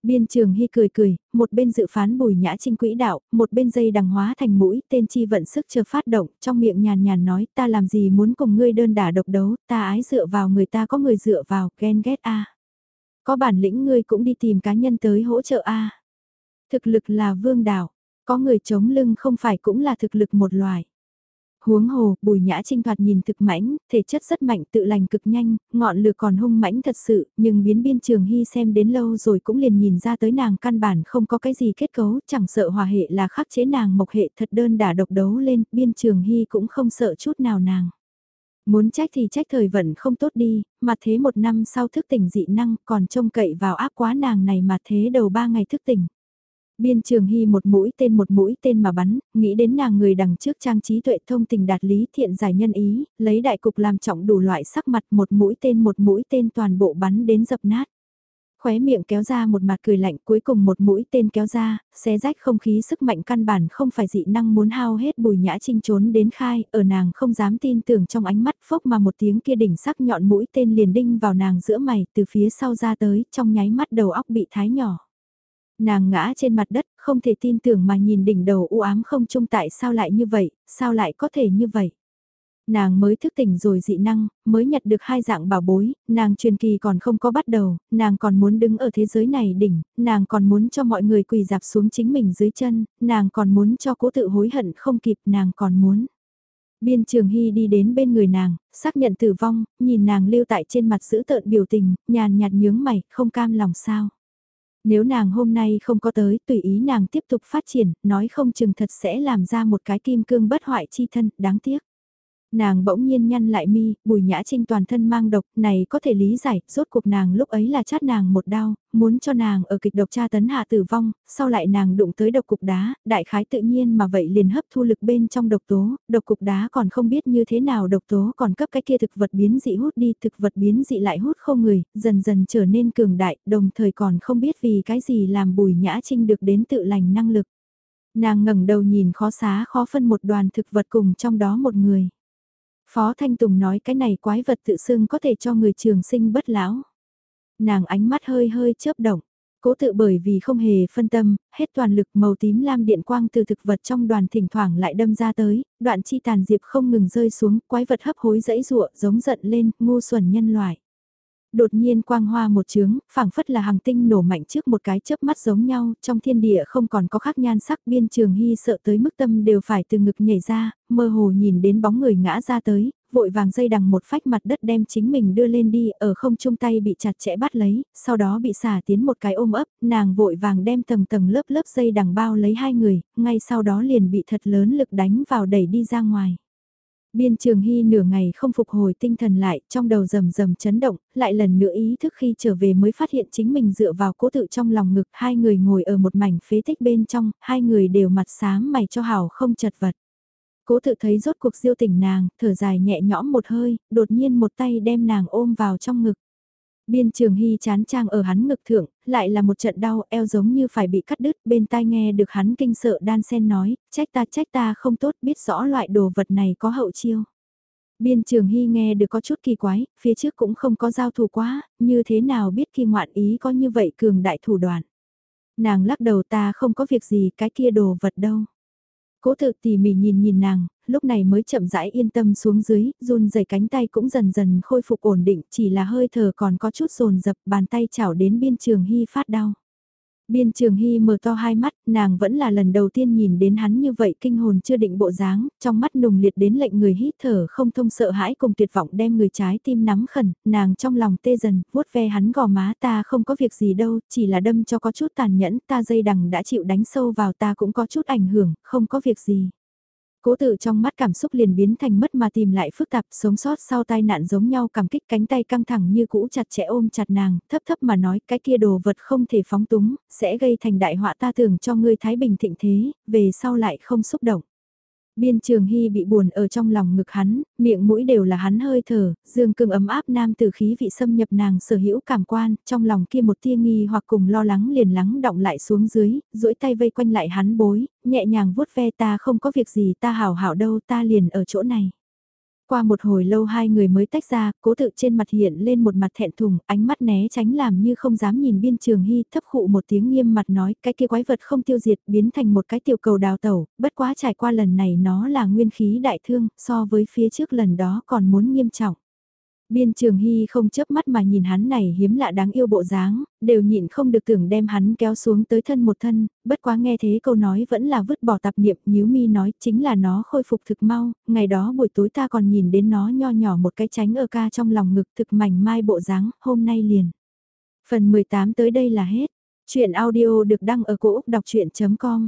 Biên trường hy cười cười, một bên dự phán bùi nhã trinh quỹ đạo, một bên dây đằng hóa thành mũi, tên chi vận sức chờ phát động, trong miệng nhàn nhàn nói ta làm gì muốn cùng ngươi đơn đả độc đấu, ta ái dựa vào người ta có người dựa vào, ghen ghét a Có bản lĩnh ngươi cũng đi tìm cá nhân tới hỗ trợ a Thực lực là vương đạo, có người chống lưng không phải cũng là thực lực một loài. Huống hồ, bùi nhã trinh thoạt nhìn thực mãnh, thể chất rất mạnh tự lành cực nhanh, ngọn lửa còn hung mãnh thật sự, nhưng biến biên trường hy xem đến lâu rồi cũng liền nhìn ra tới nàng căn bản không có cái gì kết cấu, chẳng sợ hòa hệ là khắc chế nàng mộc hệ thật đơn đả độc đấu lên, biên trường hy cũng không sợ chút nào nàng. Muốn trách thì trách thời vận không tốt đi, mà thế một năm sau thức tỉnh dị năng còn trông cậy vào áp quá nàng này mà thế đầu ba ngày thức tỉnh. Biên trường hy một mũi tên một mũi tên mà bắn, nghĩ đến nàng người đằng trước trang trí tuệ thông tình đạt lý thiện giải nhân ý, lấy đại cục làm trọng đủ loại sắc mặt một mũi tên một mũi tên toàn bộ bắn đến dập nát. Khóe miệng kéo ra một mặt cười lạnh cuối cùng một mũi tên kéo ra, xé rách không khí sức mạnh căn bản không phải dị năng muốn hao hết bùi nhã trinh trốn đến khai, ở nàng không dám tin tưởng trong ánh mắt phốc mà một tiếng kia đỉnh sắc nhọn mũi tên liền đinh vào nàng giữa mày từ phía sau ra tới trong nháy mắt đầu óc bị thái nhỏ. Nàng ngã trên mặt đất, không thể tin tưởng mà nhìn đỉnh đầu u ám không trung tại sao lại như vậy, sao lại có thể như vậy. Nàng mới thức tỉnh rồi dị năng, mới nhặt được hai dạng bảo bối, nàng truyền kỳ còn không có bắt đầu, nàng còn muốn đứng ở thế giới này đỉnh, nàng còn muốn cho mọi người quỳ dạp xuống chính mình dưới chân, nàng còn muốn cho cố tự hối hận không kịp, nàng còn muốn. Biên Trường Hy đi đến bên người nàng, xác nhận tử vong, nhìn nàng lưu tại trên mặt giữ tợn biểu tình, nhàn nhạt nhướng mày, không cam lòng sao. Nếu nàng hôm nay không có tới, tùy ý nàng tiếp tục phát triển, nói không chừng thật sẽ làm ra một cái kim cương bất hoại chi thân, đáng tiếc. Nàng bỗng nhiên nhăn lại mi, bùi nhã trinh toàn thân mang độc, này có thể lý giải, rốt cuộc nàng lúc ấy là chát nàng một đau, muốn cho nàng ở kịch độc tra tấn hạ tử vong, sau lại nàng đụng tới độc cục đá, đại khái tự nhiên mà vậy liền hấp thu lực bên trong độc tố, độc cục đá còn không biết như thế nào độc tố còn cấp cái kia thực vật biến dị hút đi, thực vật biến dị lại hút không người, dần dần trở nên cường đại, đồng thời còn không biết vì cái gì làm bùi nhã trinh được đến tự lành năng lực. Nàng ngẩng đầu nhìn khó xá khó phân một đoàn thực vật cùng trong đó một người. Phó Thanh Tùng nói cái này quái vật tự xưng có thể cho người trường sinh bất lão. Nàng ánh mắt hơi hơi chớp động. Cố tự bởi vì không hề phân tâm, hết toàn lực màu tím lam điện quang từ thực vật trong đoàn thỉnh thoảng lại đâm ra tới, đoạn chi tàn diệp không ngừng rơi xuống, quái vật hấp hối dẫy rụa, giống giận lên, ngu xuẩn nhân loại. Đột nhiên quang hoa một chướng, phảng phất là hàng tinh nổ mạnh trước một cái chớp mắt giống nhau, trong thiên địa không còn có khác nhan sắc biên trường hy sợ tới mức tâm đều phải từ ngực nhảy ra, mơ hồ nhìn đến bóng người ngã ra tới, vội vàng dây đằng một phách mặt đất đem chính mình đưa lên đi, ở không chung tay bị chặt chẽ bắt lấy, sau đó bị xả tiến một cái ôm ấp, nàng vội vàng đem tầng tầng lớp lớp dây đằng bao lấy hai người, ngay sau đó liền bị thật lớn lực đánh vào đẩy đi ra ngoài. Biên trường hy nửa ngày không phục hồi tinh thần lại, trong đầu rầm rầm chấn động, lại lần nữa ý thức khi trở về mới phát hiện chính mình dựa vào cố tự trong lòng ngực, hai người ngồi ở một mảnh phế tích bên trong, hai người đều mặt xám mày cho hảo không chật vật. Cố tự thấy rốt cuộc diêu tỉnh nàng, thở dài nhẹ nhõm một hơi, đột nhiên một tay đem nàng ôm vào trong ngực. Biên trường hy chán trang ở hắn ngực thượng, lại là một trận đau eo giống như phải bị cắt đứt, bên tai nghe được hắn kinh sợ đan sen nói, trách ta trách ta không tốt biết rõ loại đồ vật này có hậu chiêu. Biên trường hy nghe được có chút kỳ quái, phía trước cũng không có giao thủ quá, như thế nào biết khi ngoạn ý có như vậy cường đại thủ đoạn. Nàng lắc đầu ta không có việc gì cái kia đồ vật đâu. Cố tự tỉ mỉ nhìn nhìn nàng, lúc này mới chậm rãi yên tâm xuống dưới, run rẩy cánh tay cũng dần dần khôi phục ổn định, chỉ là hơi thở còn có chút rồn dập bàn tay chảo đến biên trường hy phát đau. Biên Trường Hy mở to hai mắt, nàng vẫn là lần đầu tiên nhìn đến hắn như vậy kinh hồn chưa định bộ dáng, trong mắt nùng liệt đến lệnh người hít thở không thông sợ hãi cùng tuyệt vọng đem người trái tim nắm khẩn, nàng trong lòng tê dần, vuốt ve hắn gò má ta không có việc gì đâu, chỉ là đâm cho có chút tàn nhẫn, ta dây đằng đã chịu đánh sâu vào ta cũng có chút ảnh hưởng, không có việc gì. Cố tự trong mắt cảm xúc liền biến thành mất mà tìm lại phức tạp, sống sót sau tai nạn giống nhau cảm kích cánh tay căng thẳng như cũ chặt chẽ ôm chặt nàng, thấp thấp mà nói cái kia đồ vật không thể phóng túng, sẽ gây thành đại họa ta tưởng cho ngươi thái bình thịnh thế, về sau lại không xúc động. Biên trường hy bị buồn ở trong lòng ngực hắn, miệng mũi đều là hắn hơi thở, dương cương ấm áp nam từ khí vị xâm nhập nàng sở hữu cảm quan, trong lòng kia một tia nghi hoặc cùng lo lắng liền lắng động lại xuống dưới, duỗi tay vây quanh lại hắn bối, nhẹ nhàng vuốt ve ta không có việc gì ta hảo hảo đâu ta liền ở chỗ này. Qua một hồi lâu hai người mới tách ra, cố tự trên mặt hiện lên một mặt thẹn thùng, ánh mắt né tránh làm như không dám nhìn biên trường hy thấp khụ một tiếng nghiêm mặt nói cái kia quái vật không tiêu diệt biến thành một cái tiểu cầu đào tẩu, bất quá trải qua lần này nó là nguyên khí đại thương, so với phía trước lần đó còn muốn nghiêm trọng. Biên trường hy không chớp mắt mà nhìn hắn này hiếm lạ đáng yêu bộ dáng, đều nhịn không được tưởng đem hắn kéo xuống tới thân một thân, bất quá nghe thế câu nói vẫn là vứt bỏ tạp niệm nhíu mi nói chính là nó khôi phục thực mau, ngày đó buổi tối ta còn nhìn đến nó nho nhỏ một cái tránh ở ca trong lòng ngực thực mảnh mai bộ dáng, hôm nay liền. Phần 18 tới đây là hết. Chuyện audio được đăng ở cổ Úc đọc chuyện.com